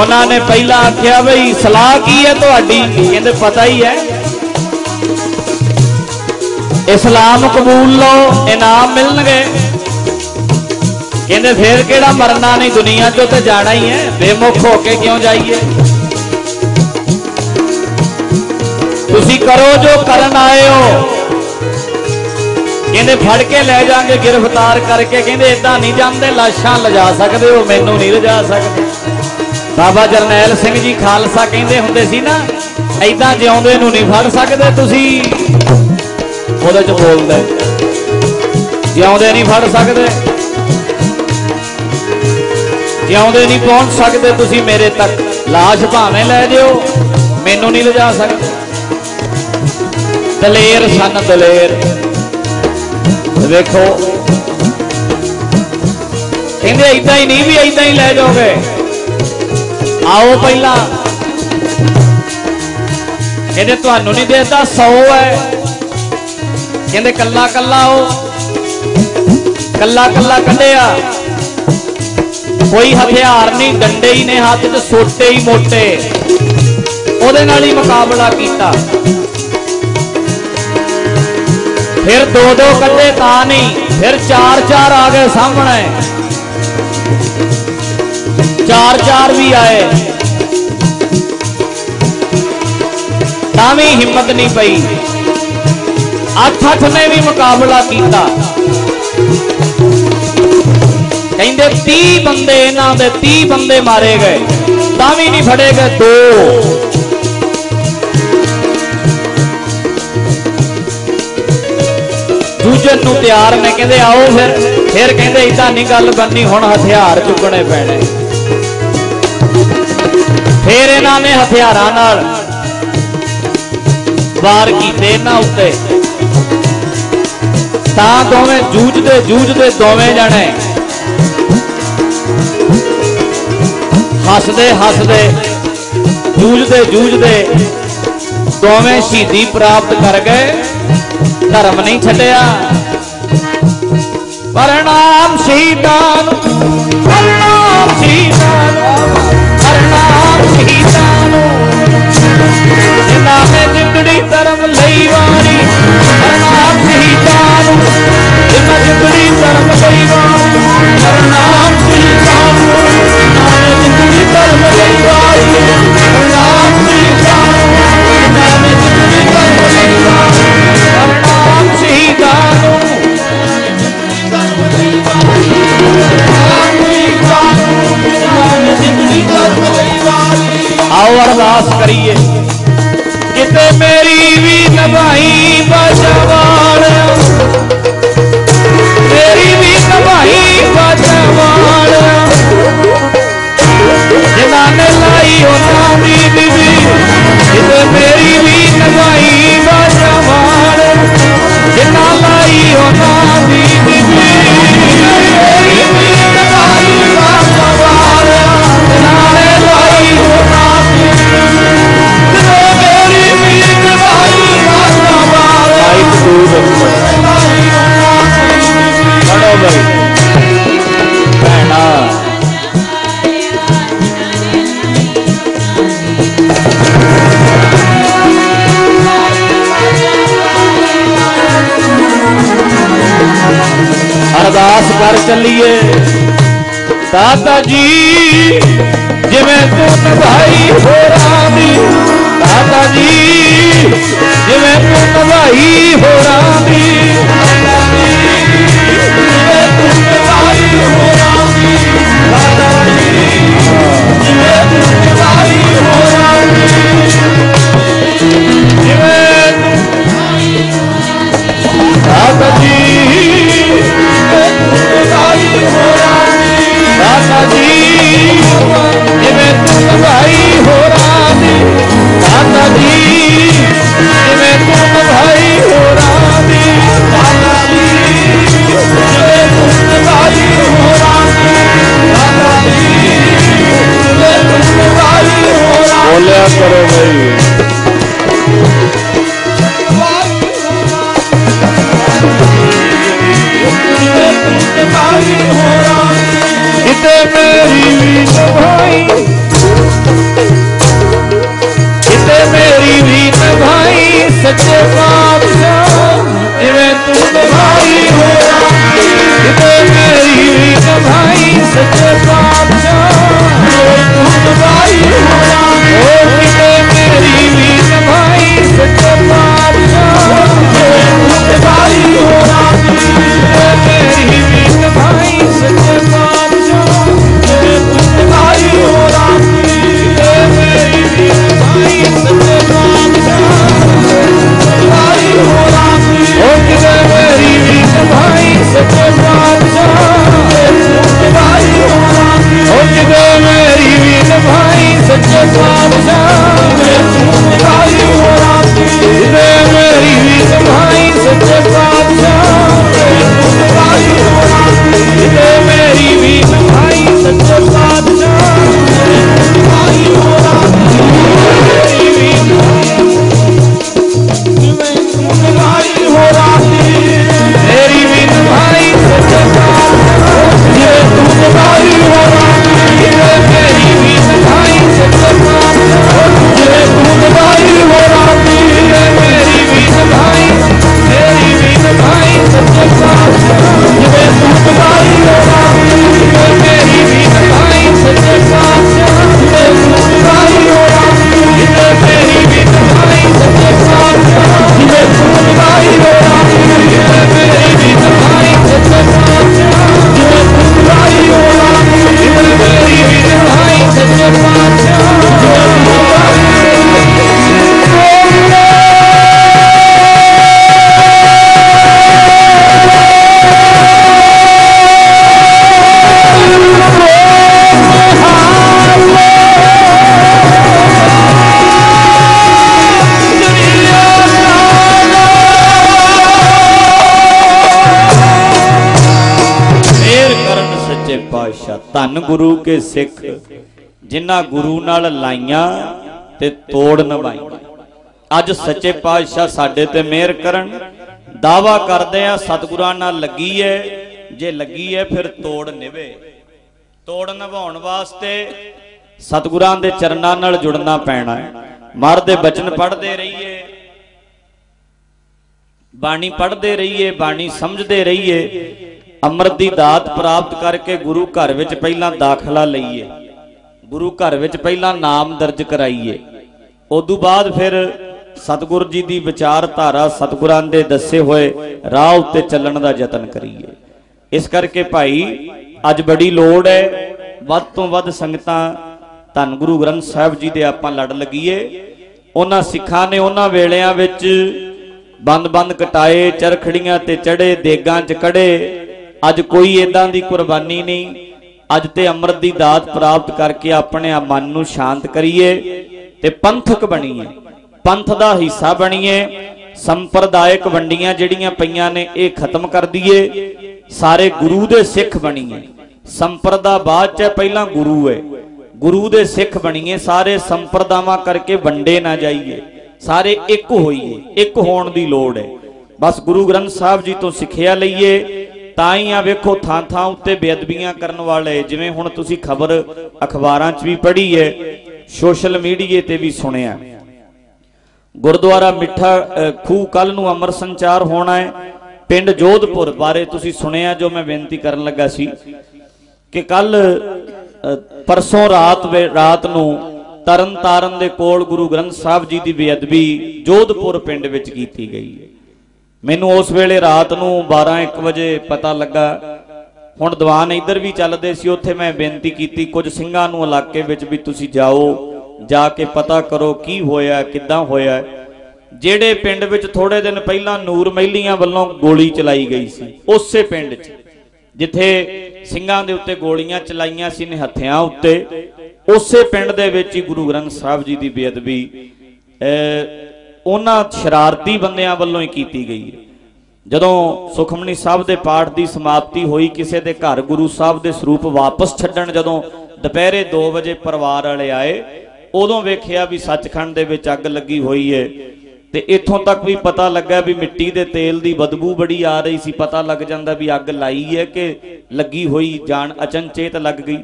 ਉਹਨਾਂ ਨੇ ਪਹਿਲਾਂ ਆਖਿਆ ਬਈ, ਸਲਾਹ ਕੀ ਹੈ ਤੁਹਾਡੀ? ਕਹਿੰਦੇ, ਪਤਾ ਹੀ ਹੈ। ਇਸਲਾਮ ਕਬੂਲ ਲਓ, ਇਨਾਮ ਮਿਲਣਗੇ। ਕਹਿੰਦੇ, ਫੇਰ ਕਿਹੜਾ ਮਰਨਾ ਨਹੀਂ, ਦੁਨੀਆ 'ਚੋਂ ਤੇ ਜਾਣਾ ਹੀ ਹੈ। ਬੇਮੁਖ ਹੋ ਕੇ ਕਿਉਂ ਜਾਈਏ? ਤੁਸੀਂ ਕਰੋ ਜੋ ਕਰਨ ਆਏ ਹੋ। ਕਹਿੰਦੇ, ਫੜ ਕੇ ਲੈ ਜਾਾਂਗੇ, ਗ੍ਰਿਫਤਾਰ ਕਰਕੇ। ਕਹਿੰਦੇ ਇਦਾਂ ਨਹੀਂ ਜਾਂਦੇ, ਲਾਸ਼ਾਂ ਲਿਜਾ ਸਕਦੇ ਹੋ, ਮੈਨੂੰ ਨਹੀਂ ਲਿਜਾ ਸਕਦੇ। ਬਾਬਾ ਜਰਨੈਲ ਸਿੰਘ ਜੀ ਖਾਲਸਾ ਕਹਿੰਦੇ ਹੁੰਦੇ ਸੀ ਨਾ ਐਦਾਂ ਜਿਉਂਦੇ ਨੂੰ ਨਹੀਂ ਫੜ ਸਕਦੇ ਤੁਸੀਂ। ਉਹਦੇ ਚ ਬੋਲਦਾ ਜਿਉਂਦੇ ਨਹੀਂ ਫੜ ਸਕਦੇ। ਜਿਉਂਦੇ ਨਹੀਂ ਪਹੁੰਚ ਸਕਦੇ ਤੁਸੀਂ ਮੇਰੇ ਤੱਕ। ਲਾਸ਼ ਭਾਵੇਂ ਲੈ ਜਿਓ, ਮੈਨੂੰ ਨਹੀਂ ਲਿਜਾ ਸਕਦੇ। ਦਲੇਰ ਸਨ ਦਲੇਰ। ਵੇਖੋ। ਕਹਿੰਦੇ ਐਦਾਂ ਹੀ ਨਹੀਂ ਵੀ ਐਦਾਂ ਹੀ ਲੈ ਜਾਓਗੇ। ਆਓ ਪਹਿਲਾਂ। ਕਹਿੰਦੇ ਤੁਹਾਨੂੰ ਨਹੀਂ ਦੇਤਾ 100 ਹੈ। ਕਹਿੰਦੇ ਕੱਲਾ ਕੱਲਾ ਉਹ ਕੱਲਾ ਕੱਲਾ ਕੱਢਿਆ ਕੋਈ ਹਥਿਆਰ ਨਹੀਂ, ਡੰਡੇ ਹੀ ਨੇ ਹੱਥ 'ਚ, ਸੋਟੇ ਹੀ ਮੋਟੇ। ਉਹਦੇ ਨਾਲ ਹੀ ਮੁਕਾਬਲਾ ਕੀਤਾ। ਫਿਰ ਦੋ ਦੋ ਕੱਢੇ ਤਾਂ ਨਹੀਂ, ਫਿਰ ਚਾਰ ਚਾਰ ਆ ਗਏ ਸਾਹਮਣੇ। ਚਾਰ ਚਾਰ ਵੀ ਆਏ। ਤਾਂ ਵੀ ਹਿੰਮਤ ਨਹੀਂ ਪਈ। ਅੱਠ ਅੱਠ ਨੇ ਵੀ ਮੁਕਾਬਲਾ ਕੀਤਾ। ਕਹਿੰਦੇ 30 ਬੰਦੇ ਇਹਨਾਂ ਦੇ 30 ਬੰਦੇ ਮਾਰੇ ਗਏ। ਤਾਂ ਵੀ ਨਹੀਂ ਫੜੇ ਗਏ ਦੋ। ਦੂਜੇ ਨੂੰ ਤਿਆਰ ਨੇ, ਕਹਿੰਦੇ ਆਓ ਫਿਰ। ਫਿਰ ਕਹਿੰਦੇ ਇਦਾਂ ਨਹੀਂ ਗੱਲ ਬੰਨੀ ਹੁਣ ਹਥਿਆਰ ਚੁੱਕਣੇ ਪੈਣੇ। ਫੇਰ ਇਹਨਾਂ ਨੇ ਹਥਿਆਰਾਂ ਨਾਲ ਵਾਰ ਕੀਤੇ ਇਹਨਾਂ ਉੱਤੇ। ਤਾਂ ਦੋਵੇਂ ਜੂਝਦੇ ਜੂਝਦੇ ਦੋਵੇਂ ਜਣੇ ਹੱਸਦੇ ਹੱਸਦੇ, ਜੂਝਦੇ ਜੂਝਦੇ ਦੋਵੇਂ ਸ਼ਹੀਦੀ ਪ੍ਰਾਪਤ ਕਰ ਗਏ। ਧਰਮ ਨਹੀਂ ਛੱਡਿਆ। ਪਰਣਾਮ ਸ਼ਹੀਦਾਂ ਨੂੰ ਨੇ ਜਿੰਦੜੀ ਧਰਮ ਲਈ ਵਾਰੀ। ਪਰਣਾਮ ਸ਼ਹੀਦਾਂ ਨੂੰ ਜਿਨ੍ਹਾਂ ਜਿੰਦੜੀ ਧਰਮ ਲਈ ਵਾਰੀ। ਪਰਣਾਮ ਸ਼ਹੀਦਾਂ ਨੂੰ ਜਿਨ੍ਹਾਂ ਨੇ ਜਿੰਦੜੀ ਧਰਮ ਲਈ ਵਾਰੀ। ਪਰਣਾਮ ਸ਼ਹੀਦਾਂ ਨੂੰ ਜਿਨ੍ਹਾਂ ਨੇ ਜਿੰਦੜੀ ਧਰਮ ਲਈ ਵਾਰੀ। ਪਰਣਾਮ ਸ਼ਹੀਦਾਂ ਨੂੰ ਆਓ ਅਰਦਾਸ ਕਰੀਏ। ਕਿਤੇ ਮੇਰੀ ਵੀ ਨਭਾਈ ਬਚਵਾਲ ਮੇਰੀ ਵੀ ਨਭਾਈ ਬਚਵਾਲ ਜਿਨ੍ਹਾਂ ਨੇ ਲਾਈ ਉਹਨਾਂ ਦੀ ਬੀਬੀ ਕਿਤੇ ਮੇਰੀ ਵੀ ਨਭਾਈ ਬਚਵਾਲ ਜਿਨ੍ਹਾਂ ਲਾਈ ਉਹਨਾਂ ਕਰ ਚੱਲੀਏ। ਦਾਤਾ ਜੀ, ਜਿਵੇਂ ਤੂੰ ਨਿਭਾਈ ਹੋਰਾਂ ਦੀ। ਦਾਤਾ ਜੀ, ਜਿਵੇਂ ਤੂੰ ਨਿਭਾਈ ਹੋਰਾਂ ਦੀ। ਦਾਤਾ ਜਿਵੇਂ ਤੂੰ ਨਿਭਾਈ ਹੋਰਾਂ ਦੀ। ਦਾਤਾ ਜੀ, ਜਿਵੇਂ ਤੂੰ ਨਿਭਾਈ ਹੋਰਾਂ ਦੀ। ਜਿਵੇਂ ਤੂੰ ਦਾਤਾ ਜੀ ਬੋਲਿਆ ਕਰੋ ਬਈ। ਕਿਤੇ ਮੇਰੀ ਵੀ ਨਿਭਾਈ ਕਿਤੇ ਮੇਰੀ ਵੀ ਨਿਭਾਈ ਸੱਚੇ ਪਾਤਸ਼ਾਹ ਜਿਵੇਂ ਤੂੰ ਨਿਭਾਈ ਹੋਇਆ ਕਿਤੇ ਮੇਰੀ ਵੀ ਨਿਭਾਈ, ਸੱਚੇ ਪਾਤਸ਼ਾਹ। ਗੁਰੂ ਕੇ ਸਿੱਖ, ਜਿਨ੍ਹਾਂ ਗੁਰੂ ਨਾਲ ਲਾਈਆਂ ਤੇ ਤੋੜ ਨਿਭਾਈਆਂ ਅੱਜ ਸੱਚੇ ਪਾਤਸ਼ਾਹ ਸਾਡੇ ਤੇ ਮਿਹਰ ਕਰਨ, ਦਾਵਾ ਕਰਦੇ ਆ, ਸਤਿਗੁਰਾਂ ਨਾਲ ਲੱਗੀ ਐ ਜੇ ਲੱਗੀ ਐ ਫਿਰ ਤੋੜ ਨਿਵੇ। ਤੋੜ ਨਿਭਾਉਣ ਵਾਸਤੇ ਸਤਿਗੁਰਾਂ ਦੇ ਚਰਨਾਂ ਨਾਲ ਜੁੜਨਾ ਪੈਣਾ ਹੈ ਮਰ ਦੇ ਬਚਨ ਪੜ੍ਹਦੇ ਰਹੀਏ, ਬਾਣੀ ਪੜ੍ਹਦੇ ਰਹੀਏ, ਬਾਣੀ ਸਮਝਦੇ ਰਹੀਏ ਅੰਮ੍ਰਿਤ ਦੀ ਦਾਤ ਪ੍ਰਾਪਤ ਕਰਕੇ ਗੁਰੂ ਘਰ ਵਿੱਚ ਪਹਿਲਾਂ ਦਾਖਲਾ ਲਈਏ। ਗੁਰੂ ਘਰ ਵਿੱਚ ਪਹਿਲਾਂ ਨਾਮ ਦਰਜ ਕਰਾਈਏ। ਉਦੋਂ ਬਾਅਦ ਫਿਰ ਸਤਿਗੁਰ ਜੀ ਦੀ ਵਿਚਾਰਧਾਰਾ ਸਤਿਗੁਰਾਂ ਦੇ ਦੱਸੇ ਹੋਏ ਰਾਹ ਉੱਤੇ ਚੱਲਣ ਦਾ ਯਤਨ ਕਰੀਏ। ਇਸ ਕਰਕੇ ਭਾਈ, ਅੱਜ ਬੜੀ ਲੋੜ ਹੈ। ਵੱਧ ਤੋਂ ਵੱਧ ਸੰਗਤਾਂ ਧੰਨ ਗੁਰੂ ਗ੍ਰੰਥ ਸਾਹਿਬ ਜੀ ਦੇ ਆਪਾਂ ਲੜ ਲੱਗੀਏ। ਉਹਨਾਂ ਸਿੱਖਾਂ ਨੇ ਉਹਨਾਂ ਵੇਲਿਆਂ ਵਿੱਚ ਬੰਦ-ਬੰਦ ਕਟਾਏ, ਚਰਖੜੀਆਂ ਤੇ ਚੜੇ, ਦੇਗਾਂ 'ਚ ਕੜੇ ਅੱਜ ਕੋਈ ਇਦਾਂ ਦੀ ਕੁਰਬਾਨੀ ਨਹੀਂ। ਅੱਜ ਤੇ ਅੰਮ੍ਰਿਤ ਦੀ ਦਾਤ ਪ੍ਰਾਪਤ ਕਰਕੇ ਆਪਣੇ ਆ ਮਨ ਨੂੰ ਸ਼ਾਂਤ ਕਰੀਏ ਤੇ ਪੰਥਕ ਬਣੀਏ। ਪੰਥ ਦਾ ਹਿੱਸਾ ਬਣੀਏ। ਸੰਪਰਦਾਇਕ ਵੰਡੀਆਂ ਜਿਹੜੀਆਂ ਪਈਆਂ ਨੇ ਇਹ ਖਤਮ ਕਰ ਦਈਏ। ਸਾਰੇ ਗੁਰੂ ਦੇ ਸਿੱਖ ਬਣੀਏ। ਸੰਪਰਦਾ ਬਾਅਦ ਚ ਹੈ, ਪਹਿਲਾਂ ਗੁਰੂ ਹੈ ਗੁਰੂ ਦੇ ਸਿੱਖ ਬਣੀਏ। ਸਾਰੇ ਸੰਪਰਦਾਵਾਂ ਕਰਕੇ ਵੰਡੇ ਨਾ ਜਾਈਏ। ਸਾਰੇ ਇੱਕ ਹੋਈਏ। ਇੱਕ ਹੋਣ ਦੀ ਲੋੜ ਹੈ ਬਸ ਗੁਰੂ ਗ੍ਰੰਥ ਸਾਹਿਬ ਜੀ ਤੋਂ ਸਿੱਖਿਆ ਲਈਏ। ਤਾਂ ਹੀ ਆ ਵੇਖੋ ਥਾਂ ਥਾਂ ਉੱਤੇ ਬੇਅਦਬੀਆਂ ਕਰਨ ਵਾਲੇ ਜਿਵੇਂ ਹੁਣ ਤੁਸੀਂ ਖਬਰ ਅਖਬਾਰਾਂ 'ਚ ਵੀ ਪੜ੍ਹੀ ਹੈ ਸੋਸ਼ਲ ਮੀਡੀਏ ਤੇ ਵੀ ਸੁਣਿਆ। ਗੁਰਦੁਆਰਾ ਮਿੱਠਾ ਅ, ਖੂਹ ਕੱਲ ਨੂੰ ਅਮਰ ਸੰਚਾਰ ਹੋਣਾ ਹੈ ਪਿੰਡ ਜੋਧਪੁਰ ਬਾਰੇ ਤੁਸੀਂ ਸੁਣਿਆ ਜੋ ਮੈਂ ਬੇਨਤੀ ਕਰਨ ਲੱਗਾ ਸੀ ਕਿ ਕੱਲ ਪਰਸੋਂ ਰਾਤ ਰਾਤ ਨੂੰ ਤਰਨ ਤਾਰਨ ਦੇ ਕੋਲ ਗੁਰੂ ਗ੍ਰੰਥ ਸਾਹਿਬ ਜੀ ਦੀ ਬੇਅਦਬੀ ਜੋਧਪੁਰ ਪਿੰਡ ਵਿੱਚ ਕੀਤੀ ਗਈ ਹੈ ਮੈਨੂੰ ਉਸ ਵੇਲੇ ਰਾਤ ਨੂੰ 12-1 ਵਜੇ ਪਤਾ ਲੱਗਾ। ਹੁਣ ਦੀਵਾਨ ਇੱਧਰ ਵੀ ਚੱਲਦੇ ਸੀ ਉੱਥੇ ਮੈਂ ਬੇਨਤੀ ਕੀਤੀ ਕੁਝ ਸਿੰਘਾਂ ਨੂੰ ਇਲਾਕੇ ਵਿੱਚ ਵੀ ਤੁਸੀਂ ਜਾਓ ਜਾ ਕੇ ਪਤਾ ਕਰੋ ਕੀ ਹੋਇਆ ਕਿੱਦਾਂ ਹੋਇਆ। ਜਿਹੜੇ ਪਿੰਡ ਵਿੱਚ ਥੋੜੇ ਦਿਨ ਪਹਿਲਾਂ ਨੂਰ ਮਹਿਲੀਆਂ ਵੱਲੋਂ ਗੋਲੀ ਚਲਾਈ ਗਈ ਸੀ ਉਸੇ ਪਿੰਡ 'ਚ। ਜਿੱਥੇ ਸਿੰਘਾਂ ਦੇ ਉੱਤੇ ਗੋਲੀਆਂ ਚਲਾਈਆਂ ਸੀ ਨਿਹੱਥਿਆਂ ਉੱਤੇ ਉਸੇ ਪਿੰਡ ਦੇ ਵਿੱਚ ਹੀ ਗੁਰੂ ਗ੍ਰੰਥ ਸਾਹਿਬ ਜੀ ਦੀ ਬੇਅਦਬੀ ਅਹ, ਉਹਨਾਂ ਸ਼ਰਾਰਤੀ ਬੰਦਿਆਂ ਵੱਲੋਂ ਹੀ ਕੀਤੀ ਗਈ ਹੈ। ਜਦੋਂ ਸੁਖਮਨੀ ਸਾਹਿਬ ਦੇ ਪਾਠ ਦੀ ਸਮਾਪਤੀ ਹੋਈ, ਕਿਸੇ ਦੇ ਘਰ ਗੁਰੂ ਸਾਹਿਬ ਦੇ ਸਰੂਪ ਵਾਪਸ ਛੱਡਣ ਜਦੋਂ ਦੁਪਹਿਰੇ 2 ਵਜੇ ਪਰਿਵਾਰ ਵਾਲੇ ਆਏ, ਉਦੋਂ ਵੇਖਿਆ ਵੀ ਸੱਚਖੰਡ ਦੇ ਵਿੱਚ ਅੱਗ ਲੱਗੀ ਹੋਈ ਹੈ ਤੇ ਇੱਥੋਂ ਤੱਕ ਵੀ ਪਤਾ ਲੱਗਾ ਵੀ ਮਿੱਟੀ ਦੇ ਤੇਲ ਦੀ ਬਦਬੂ ਬੜੀ ਆ ਰਹੀ ਸੀ। ਪਤਾ ਲੱਗ ਜਾਂਦਾ ਵੀ ਅੱਗ ਲਾਈ ਹੈ ਕਿ ਲੱਗੀ ਹੋਈ ਜਾਣ ਅਚਨਚੇਤ ਲੱਗ ਗਈ।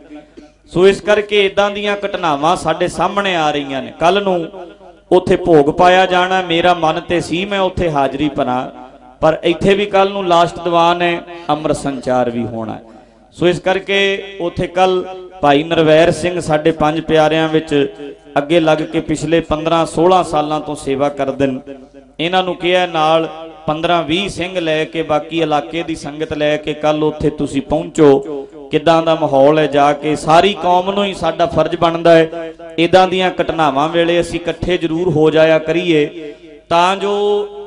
ਸੋ ਇਸ ਕਰਕੇ ਇਦਾਂ ਦੀਆਂ ਘਟਨਾਵਾਂ ਸਾਡੇ ਸਾਹਮਣੇ ਆ ਰਹੀਆਂ ਨੇ। ਕੱਲ ਨੂੰ ਉੱਥੇ ਭੋਗ ਪਾਇਆ ਜਾਣਾ, ਮੇਰਾ ਮਨ ਤੇ ਸੀ, ਮੈਂ ਉੱਥੇ ਹਾਜ਼ਰੀ ਭਰਾਂ। ਪਰ ਇੱਥੇ ਵੀ ਕੱਲ ਨੂੰ ਲਾਸਟ ਦੀਵਾਨ ਹੈ, ਅੰਮ੍ਰਿਤ ਸੰਚਾਰ ਵੀ ਹੋਣਾ ਸੋ ਇਸ ਕਰਕੇ ਉੱਥੇ ਕੱਲ ਭਾਈ ਨਰਵੈਰ ਸਿੰਘ ਸਾਡੇ ਪੰਜ ਪਿਆਰਿਆਂ ਵਿੱਚ ਅੱਗੇ ਲੱਗ ਕੇ ਪਿਛਲੇ 15 16 ਸਾਲਾਂ ਤੋਂ ਸੇਵਾ ਕਰਦੇ ਨੇ। ਇਹਨਾਂ ਨੂੰ ਕਿਹਾ, ਨਾਲ 15 20 ਸਿੰਘ ਲੈ ਕੇ ਬਾਕੀ ਇਲਾਕੇ ਦੀ ਸੰਗਤ ਲੈ ਕੇ ਕੱਲ ਉੱਥੇ ਤੁਸੀਂ ਪਹੁੰਚੋ। ਕਿੱਦਾਂ ਦਾ ਮਾਹੌਲ ਹੈ ਜਾ ਕੇ? ਸਾਰੀ ਕੌਮ ਨੂੰ ਹੀ ਸਾਡਾ ਫਰਜ਼ ਬਣਦਾ ਹੈ। ਇਦਾਂ ਦੀਆਂ ਘਟਨਾਵਾਂ ਵੇਲੇ ਅਸੀਂ ਇਕੱਠੇ ਜ਼ਰੂਰ ਹੋ ਜਾਇਆ ਕਰੀਏ। ਤਾਂ ਜੋ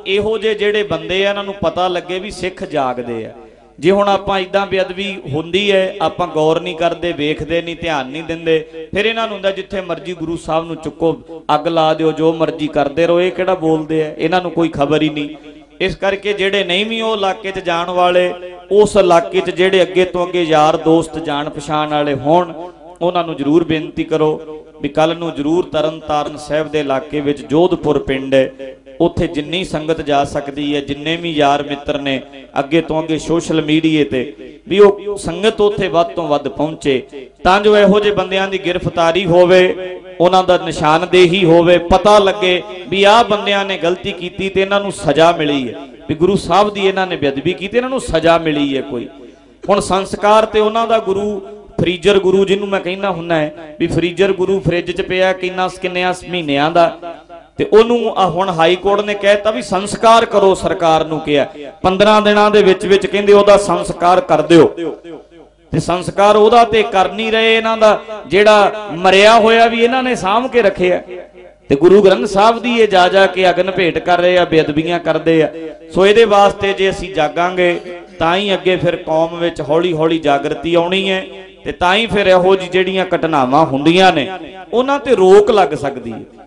ਇਹੋ ਜਿਹੇ ਜਿਹੜੇ ਬੰਦੇ ਆ, ਇਹਨਾਂ ਨੂੰ ਪਤਾ ਲੱਗੇ ਵੀ ਸਿੱਖ ਜਾਗਦੇ ਆ। ਜੇ ਹੁਣ ਆਪਾਂ ਇਦਾਂ ਬੇਅਦਬੀ ਹੁੰਦੀ ਹੈ, ਆਪਾਂ ਗੌਰ ਨਹੀਂ ਕਰਦੇ, ਵੇਖਦੇ ਨਹੀਂ, ਧਿਆਨ ਨਹੀਂ ਦਿੰਦੇ, ਫਿਰ ਇਹਨਾਂ ਨੂੰ ਹੁੰਦਾ ਜਿੱਥੇ ਮਰਜ਼ੀ ਗੁਰੂ ਸਾਹਿਬ ਨੂੰ ਚੁੱਕੋ, ਅੱਗ ਲਾ ਦਿਓ, ਜੋ ਮਰਜ਼ੀ ਕਰਦੇ ਰਹੋ, ਇਹ ਕਿਹੜਾ ਬੋਲਦੇ ਆ? ਇਹਨਾਂ ਨੂੰ ਕੋਈ ਖਬਰ ਹੀ ਨਹੀਂ। ਇਸ ਕਰਕੇ ਜਿਹੜੇ ਨਹੀਂ ਵੀ ਉਹ ਇਲਾਕੇ 'ਚ ਜਾਣ ਵਾਲੇ, ਉਸ ਇਲਾਕੇ 'ਚ ਜਿਹੜੇ ਅੱਗੇ ਤੋਂ ਅੱਗੇ ਯਾਰ ਦੋਸਤ ਜਾਣ ਪਛਾਣ ਵਾਲੇ ਹੋਣ, ਉਹਨਾਂ ਨੂੰ ਜਰੂਰ ਬੇਨਤੀ ਕਰੋ ਵੀ ਕੱਲ ਨੂੰ ਜਰੂਰ ਤਰਨ ਤਾਰਨ ਸਾਹਿਬ ਦੇ ਇਲਾਕੇ ਵਿੱਚ ਜੋਧਪੁਰ ਪਿੰਡ ਹੈ ਉੱਥੇ ਜਿੰਨੀ ਸੰਗਤ ਜਾ ਸਕਦੀ ਹੈ, ਜਿੰਨੇ ਵੀ ਯਾਰ ਮਿੱਤਰ ਨੇ ਅੱਗੇ ਤੋਂ ਅੱਗੇ ਸੋਸ਼ਲ ਮੀਡੀਏ ਤੇ, ਵੀ ਉਹ ਸੰਗਤ ਉੱਥੇ ਵੱਧ ਤੋਂ ਵੱਧ ਪਹੁੰਚੇ। ਤਾਂ ਜੋ ਇਹੋ ਜਿਹੇ ਬੰਦਿਆਂ ਦੀ ਗ੍ਰਿਫਤਾਰੀ ਹੋਵੇ, ਉਹਨਾਂ ਦਾ ਨਿਸ਼ਾਨਦੇਹੀ ਹੋਵੇ, ਪਤਾ ਲੱਗੇ ਵੀ ਆਹ ਬੰਦਿਆਂ ਨੇ ਗਲਤੀ ਕੀਤੀ ਤੇ ਇਹਨਾਂ ਨੂੰ ਸਜ਼ਾ ਮਿਲੀ ਹੈ। ਵੀ ਗੁਰੂ ਸਾਹਿਬ ਦੀ ਇਹਨਾਂ ਨੇ ਬੇਅਦਬੀ ਕੀਤੀ, ਇਹਨਾਂ ਨੂੰ ਸਜ਼ਾ ਮਿਲੀ ਹੈ ਕੋਈ। ਹੁਣ ਸੰਸਕਾਰ ਤੇ ਉਹਨਾਂ ਦਾ ਗੁਰੂ, ਫਰੀਜਰ ਗੁਰੂ, ਜਿਹਨੂੰ ਮੈਂ ਕਹਿੰਦਾ ਹੁੰਨਾ ਹੈ, ਵੀ ਫਰੀਜਰ ਗੁਰੂ ਫ੍ਰਿਜ 'ਚ ਪਿਆ, ਕਿੰਨਾ ਕਿੰਨਿਆਂ ਮਹੀਨਿਆਂ ਦਾ ਤੇ ਉਹਨੂੰ ਆ ਹੁਣ ਹਾਈ ਕੋਰਟ ਨੇ ਕਹਿਤਾ ਵੀ ਸੰਸਕਾਰ ਕਰੋ ਸਰਕਾਰ ਨੂੰ ਕਿਹਾ। 15 ਦਿਨਾਂ ਦੇ ਵਿੱਚ ਵਿੱਚ ਕਹਿੰਦੇ ਉਹਦਾ ਸੰਸਕਾਰ ਕਰ ਦਿਓ। ਤੇ ਸੰਸਕਾਰ ਉਹਦਾ ਤੇ ਕਰ ਨਹੀਂ ਰਹੇ ਇਹਨਾਂ ਦਾ, ਜਿਹੜਾ ਮਰਿਆ ਹੋਇਆ ਵੀ ਇਹਨਾਂ ਨੇ ਸਾਂਭ ਕੇ ਰੱਖਿਆ। ਤੇ ਗੁਰੂ ਗ੍ਰੰਥ ਸਾਹਿਬ ਦੀ ਇਹ ਜਾ ਜਾ ਕੇ ਅਗਨ ਭੇਟ ਕਰ ਰਹੇ ਆ, ਬੇਅਦਬੀਆਂ ਕਰਦੇ ਆ। ਸੋ ਇਹਦੇ ਵਾਸਤੇ ਜੇ ਅਸੀਂ ਜਾਗਾਂਗੇ, ਤਾਂ ਹੀ ਅੱਗੇ ਫਿਰ ਕੌਮ ਵਿੱਚ ਹੌਲੀ ਹੌਲੀ ਜਾਗਰਤੀ ਆਉਣੀ ਹੈ ਤੇ ਤਾਂ ਹੀ ਫਿਰ ਇਹੋ ਜਿਹੀ ਜਿਹੜੀਆਂ ਘਟਨਾਵਾਂ ਹੁੰਦੀਆਂ ਨੇ, ਉਹਨਾਂ ਤੇ ਰੋਕ ਲੱਗ ਸਕਦੀ ਹੈ।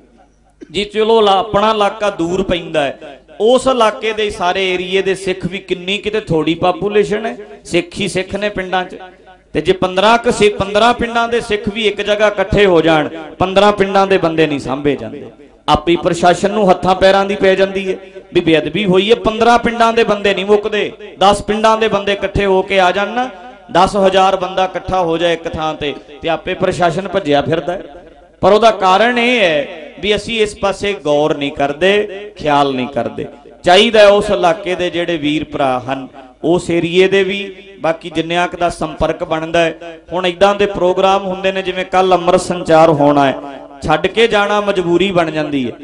ਜੀ ਚਲੋ ਆਪਣਾ ਇਲਾਕਾ ਦੂਰ ਪੈਂਦਾ ਹੈ। ਉਸ ਇਲਾਕੇ ਦੇ ਸਾਰੇ ਏਰੀਏ ਦੇ ਸਿੱਖ ਵੀ ਕਿੰਨੀ ਕਿਤੇ ਥੋੜੀ ਪਾਪੂਲੇਸ਼ਨ ਹੈ। ਸਿੱਖ ਹੀ ਸਿੱਖ ਨੇ ਪਿੰਡਾਂ 'ਚ। ਤੇ ਜੇ 15 ਕ ਸੇ 15 ਪਿੰਡਾਂ ਦੇ ਸਿੱਖ ਵੀ ਇੱਕ ਜਗ੍ਹਾ ਇਕੱਠੇ ਹੋ ਜਾਣ 15 ਪਿੰਡਾਂ ਦੇ ਬੰਦੇ ਨਹੀਂ ਸਾਂਭੇ ਜਾਂਦੇ। ਆਪੇ ਪ੍ਰਸ਼ਾਸਨ ਨੂੰ ਹੱਥਾਂ ਪੈਰਾਂ ਦੀ ਪੈ ਜਾਂਦੀ ਹੈ। ਵੀ ਬੇਅਦਬੀ ਹੋਈ ਹੈ 15 ਪਿੰਡਾਂ ਦੇ ਬੰਦੇ ਨਹੀਂ ਮੁੱਕਦੇ। 10 ਪਿੰਡਾਂ ਦੇ ਬੰਦੇ ਇਕੱਠੇ ਹੋ ਕੇ ਆ ਜਾਣ ਨਾ। 10000 ਬੰਦਾ ਇਕੱਠਾ ਹੋ ਜਾਏ ਇੱਕ ਥਾਂ ਤੇ ਤੇ ਆਪੇ ਪ੍ਰਸ਼ਾਸਨ ਭੱਜਿਆ ਫਿਰਦਾ ਹੈ। ਪਰ ਉਹਦਾ ਕਾਰਨ ਇਹ ਹੈ ਵੀ ਅਸੀਂ ਇਸ ਪਾਸੇ ਗੌਰ ਨਹੀਂ ਕਰਦੇ, ਖਿਆਲ ਨਹੀਂ ਕਰਦੇ। ਚਾਹੀਦਾ ਉਸ ਇਲਾਕੇ ਦੇ ਜਿਹੜੇ ਵੀਰ ਭਰਾ ਹਨ, ਉਸ ਏਰੀਏ ਦੇ ਵੀ, ਬਾਕੀ ਜਿੰਨਿਆਂ ਕੁ ਦਾ ਸੰਪਰਕ ਬਣਦਾ ਹੈ। ਹੁਣ ਇਦਾਂ ਦੇ ਪ੍ਰੋਗਰਾਮ ਹੁੰਦੇ ਨੇ, ਜਿਵੇਂ ਕੱਲ ਅੰਮ੍ਰਿਤ ਸੰਚਾਰ ਹੋਣਾ ਹੈ, ਛੱਡ ਕੇ ਜਾਣਾ ਮਜਬੂਰੀ ਬਣ ਜਾਂਦੀ ਹੈ।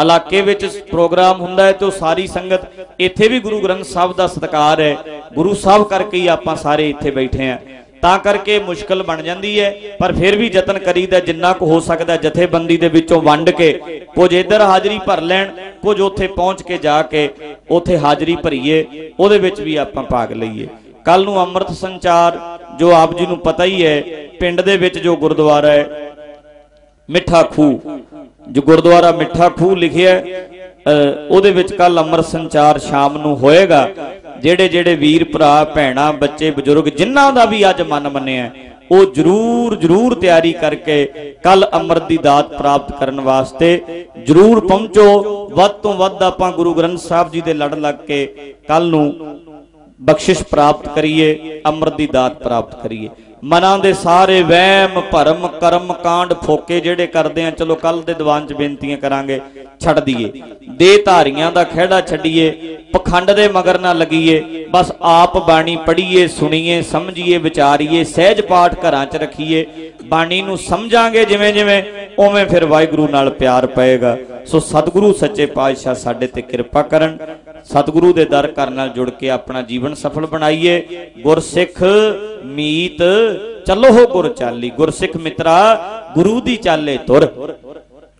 ਇਲਾਕੇ ਵਿੱਚ ਪ੍ਰੋਗਰਾਮ ਹੁੰਦਾ ਹੈ ਤੇ ਉਹ ਸਾਰੀ ਸੰਗਤ, ਇੱਥੇ ਵੀ ਗੁਰੂ ਗ੍ਰੰਥ ਸਾਹਿਬ ਦਾ ਸਤਿਕਾਰ ਹੈ। ਗੁਰੂ ਸਾਹਿਬ ਕਰਕੇ ਹੀ ਆਪਾਂ ਸਾਰੇ ਇੱਥੇ ਬੈਠੇ ਆ ਤਾਂ ਕਰਕੇ ਮੁਸ਼ਕਲ ਬਣ ਜਾਂਦੀ ਹੈ ਪਰ ਫਿਰ ਵੀ ਯਤਨ ਕਰੀਦਾ ਜਿੰਨਾ ਕੁ ਹੋ ਸਕਦਾ ਜਥੇਬੰਦੀ ਦੇ ਵਿੱਚੋਂ ਵੰਡ ਕੇ ਕੁਝ ਇੱਧਰ ਹਾਜ਼ਰੀ ਭਰ ਲੈਣ ਕੁਝ ਉੱਥੇ ਪਹੁੰਚ ਕੇ ਜਾ ਕੇ ਉੱਥੇ ਹਾਜ਼ਰੀ ਭਰੀਏ ਉਹਦੇ ਵਿੱਚ ਵੀ ਆਪਾਂ ਭਾਗ ਲਈਏ। ਕੱਲ ਨੂੰ ਅੰਮ੍ਰਿਤ ਸੰਚਾਰ ਜੋ ਆਪ ਜੀ ਨੂੰ ਪਤਾ ਹੀ ਹੈ ਪਿੰਡ ਦੇ ਵਿੱਚ ਜੋ ਗੁਰਦੁਆਰਾ ਹੈ ਮਿੱਠਾ ਖੂਹ ਜੋ ਗੁਰਦੁਆਰਾ ਮਿੱਠਾ ਖੂਹ ਲਿਖਿਆ ਹੈ, ਉਹਦੇ ਵਿੱਚ ਕੱਲ ਅੰਮ੍ਰਿਤ ਸੰਚਾਰ ਸ਼ਾਮ ਨੂੰ ਹੋਏਗਾ। ਜਿਹੜੇ ਜਿਹੜੇ ਵੀਰ, ਭਰਾ, ਭੈਣਾ, ਬੱਚੇ, ਬਜ਼ੁਰਗ ਜਿਨ੍ਹਾਂ ਦਾ ਵੀ ਅੱਜ ਮਨ ਮੰਨਿਆ, ਉਹ ਜਰੂਰ ਜਰੂਰ ਤਿਆਰੀ ਕਰਕੇ ਕੱਲ ਅੰਮ੍ਰਿਤ ਦੀ ਦਾਤ ਪ੍ਰਾਪਤ ਕਰਨ ਵਾਸਤੇ ਜਰੂਰ ਪਹੁੰਚੋ। ਵੱਧ ਤੋਂ ਵੱਧ ਆਪਾਂ ਗੁਰੂ ਗ੍ਰੰਥ ਸਾਹਿਬ ਜੀ ਦੇ ਲੜ ਲੱਗ ਕੇ ਕੱਲ ਨੂੰ ਬਖਸ਼ਿਸ਼ ਪ੍ਰਾਪਤ ਕਰੀਏ, ਅੰਮ੍ਰਿਤ ਦੀ ਦਾਤ ਪ੍ਰਾਪਤ ਕਰੀਏ। ਮਨਾਂ ਦੇ ਸਾਰੇ ਵਹਿਮ, ਭਰਮ, ਕਰਮ ਕਾਂਡ, ਫੋਕੇ ਜਿਹੜੇ ਕਰਦੇ ਆ, ਚਲੋ ਕੱਲ ਦੇ ਦੀਵਾਨ 'ਚ ਬੇਨਤੀਆਂ ਕਰਾਂਗੇ। ਛੱਡ ਦਈਏ। ਦੇ ਧਾਰੀਆਂ ਦਾ ਖਿਹੜਾ ਛੱਡੀਏ, ਪਖੰਡ ਦੇ ਮਗਰ ਨਾ ਲੱਗੀਏ, ਬਸ ਆਪ ਬਾਣੀ ਪੜ੍ਹੀਏ, ਸੁਣੀਏ, ਸਮਝੀਏ, ਵਿਚਾਰੀਏ, ਸਹਿਜ ਪਾਠ ਘਰਾਂ 'ਚ ਰੱਖੀਏ। ਬਾਣੀ ਨੂੰ ਸਮਝਾਂਗੇ ਜਿਵੇਂ ਜਿਵੇਂ, ਉਵੇਂ ਫਿਰ ਵਾਹਿਗੁਰੂ ਨਾਲ ਪਿਆਰ ਪਏਗਾ। ਸੋ ਸਤਿਗੁਰੂ ਸੱਚੇ ਪਾਤਸ਼ਾਹ ਸਾਡੇ ਤੇ ਕਿਰਪਾ ਕਰਨ। ਸਤਿਗੁਰੂ ਦੇ ਦਰ ਘਰ ਨਾਲ ਜੁੜ ਕੇ ਆਪਣਾ ਜੀਵਨ ਸਫਲ ਬਣਾਈਏ। ਗੁਰਸਿੱਖ ਮੀਤ, ਚੱਲੋ ਹੋ ਗੁਰ ਚਾਲੀ। ਗੁਰਸਿੱਖ ਮਿੱਤਰਾ, ਗੁਰੂ ਦੀ ਚਾਲੇ ਤੁਰ।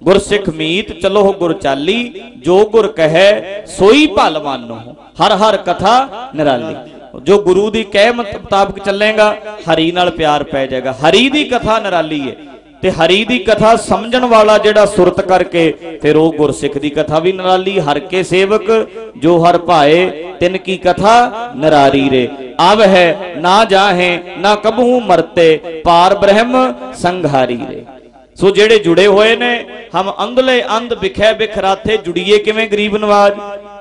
ਗੁਰਸਿੱਖ ਮੀਤ ਚਲੋ ਗੁਰ ਚਾਲੀ, ਜੋ ਗੁਰ ਕਹੈ, ਸੋਈ ਭਲਵਾਨੋ ਹਰ ਹਰ ਕਥਾ ਨਿਰਾਲੀ। ਜੋ ਗੁਰੂ ਦੀ ਕਹਿ ਮੁਤਾਬਕ ਚੱਲੇਗਾ, ਹਰੀ ਨਾਲ ਪਿਆਰ ਪੈ ਜਾਏਗਾ। ਹਰੀ ਦੀ ਕਥਾ ਨਿਰਾਲੀ ਹੈ ਤੇ ਹਰੀ ਦੀ ਕਥਾ ਸਮਝਣ ਵਾਲਾ ਜਿਹੜਾ ਸੁਰਤ ਕਰਕੇ, ਫਿਰ ਉਹ ਗੁਰਸਿੱਖ ਦੀ ਕਥਾ ਵੀ ਨਿਰਾਲੀ। ਹਰ ਕੇ ਸੇਵਕ, ਜੋ ਹਰ ਭਾਏ, ਤਿਨ ਕੀ ਕਥਾ ਨਰਾਰੀ ਰੇ। ਆਵ ਹੈ, ਨਾ ਜਾਹੇ, ਨਾ ਕਬਹੂ ਮਰਤੇ, ਪਾਰ ਬ੍ਰਹਮ ਸੰਘਾਰੀ ਰੇ। ਸੋ ਜਿਹੜੇ ਜੁੜੇ ਹੋਏ ਨੇ, ਹਮ ਅੰਧਲੇ ਅੰਧ ਵਿਖੇ ਬਿਖਰਾਥੇ ਜੁੜੀਏ ਕਿਵੇਂ ਗਰੀਬ ਨਵਾਜ?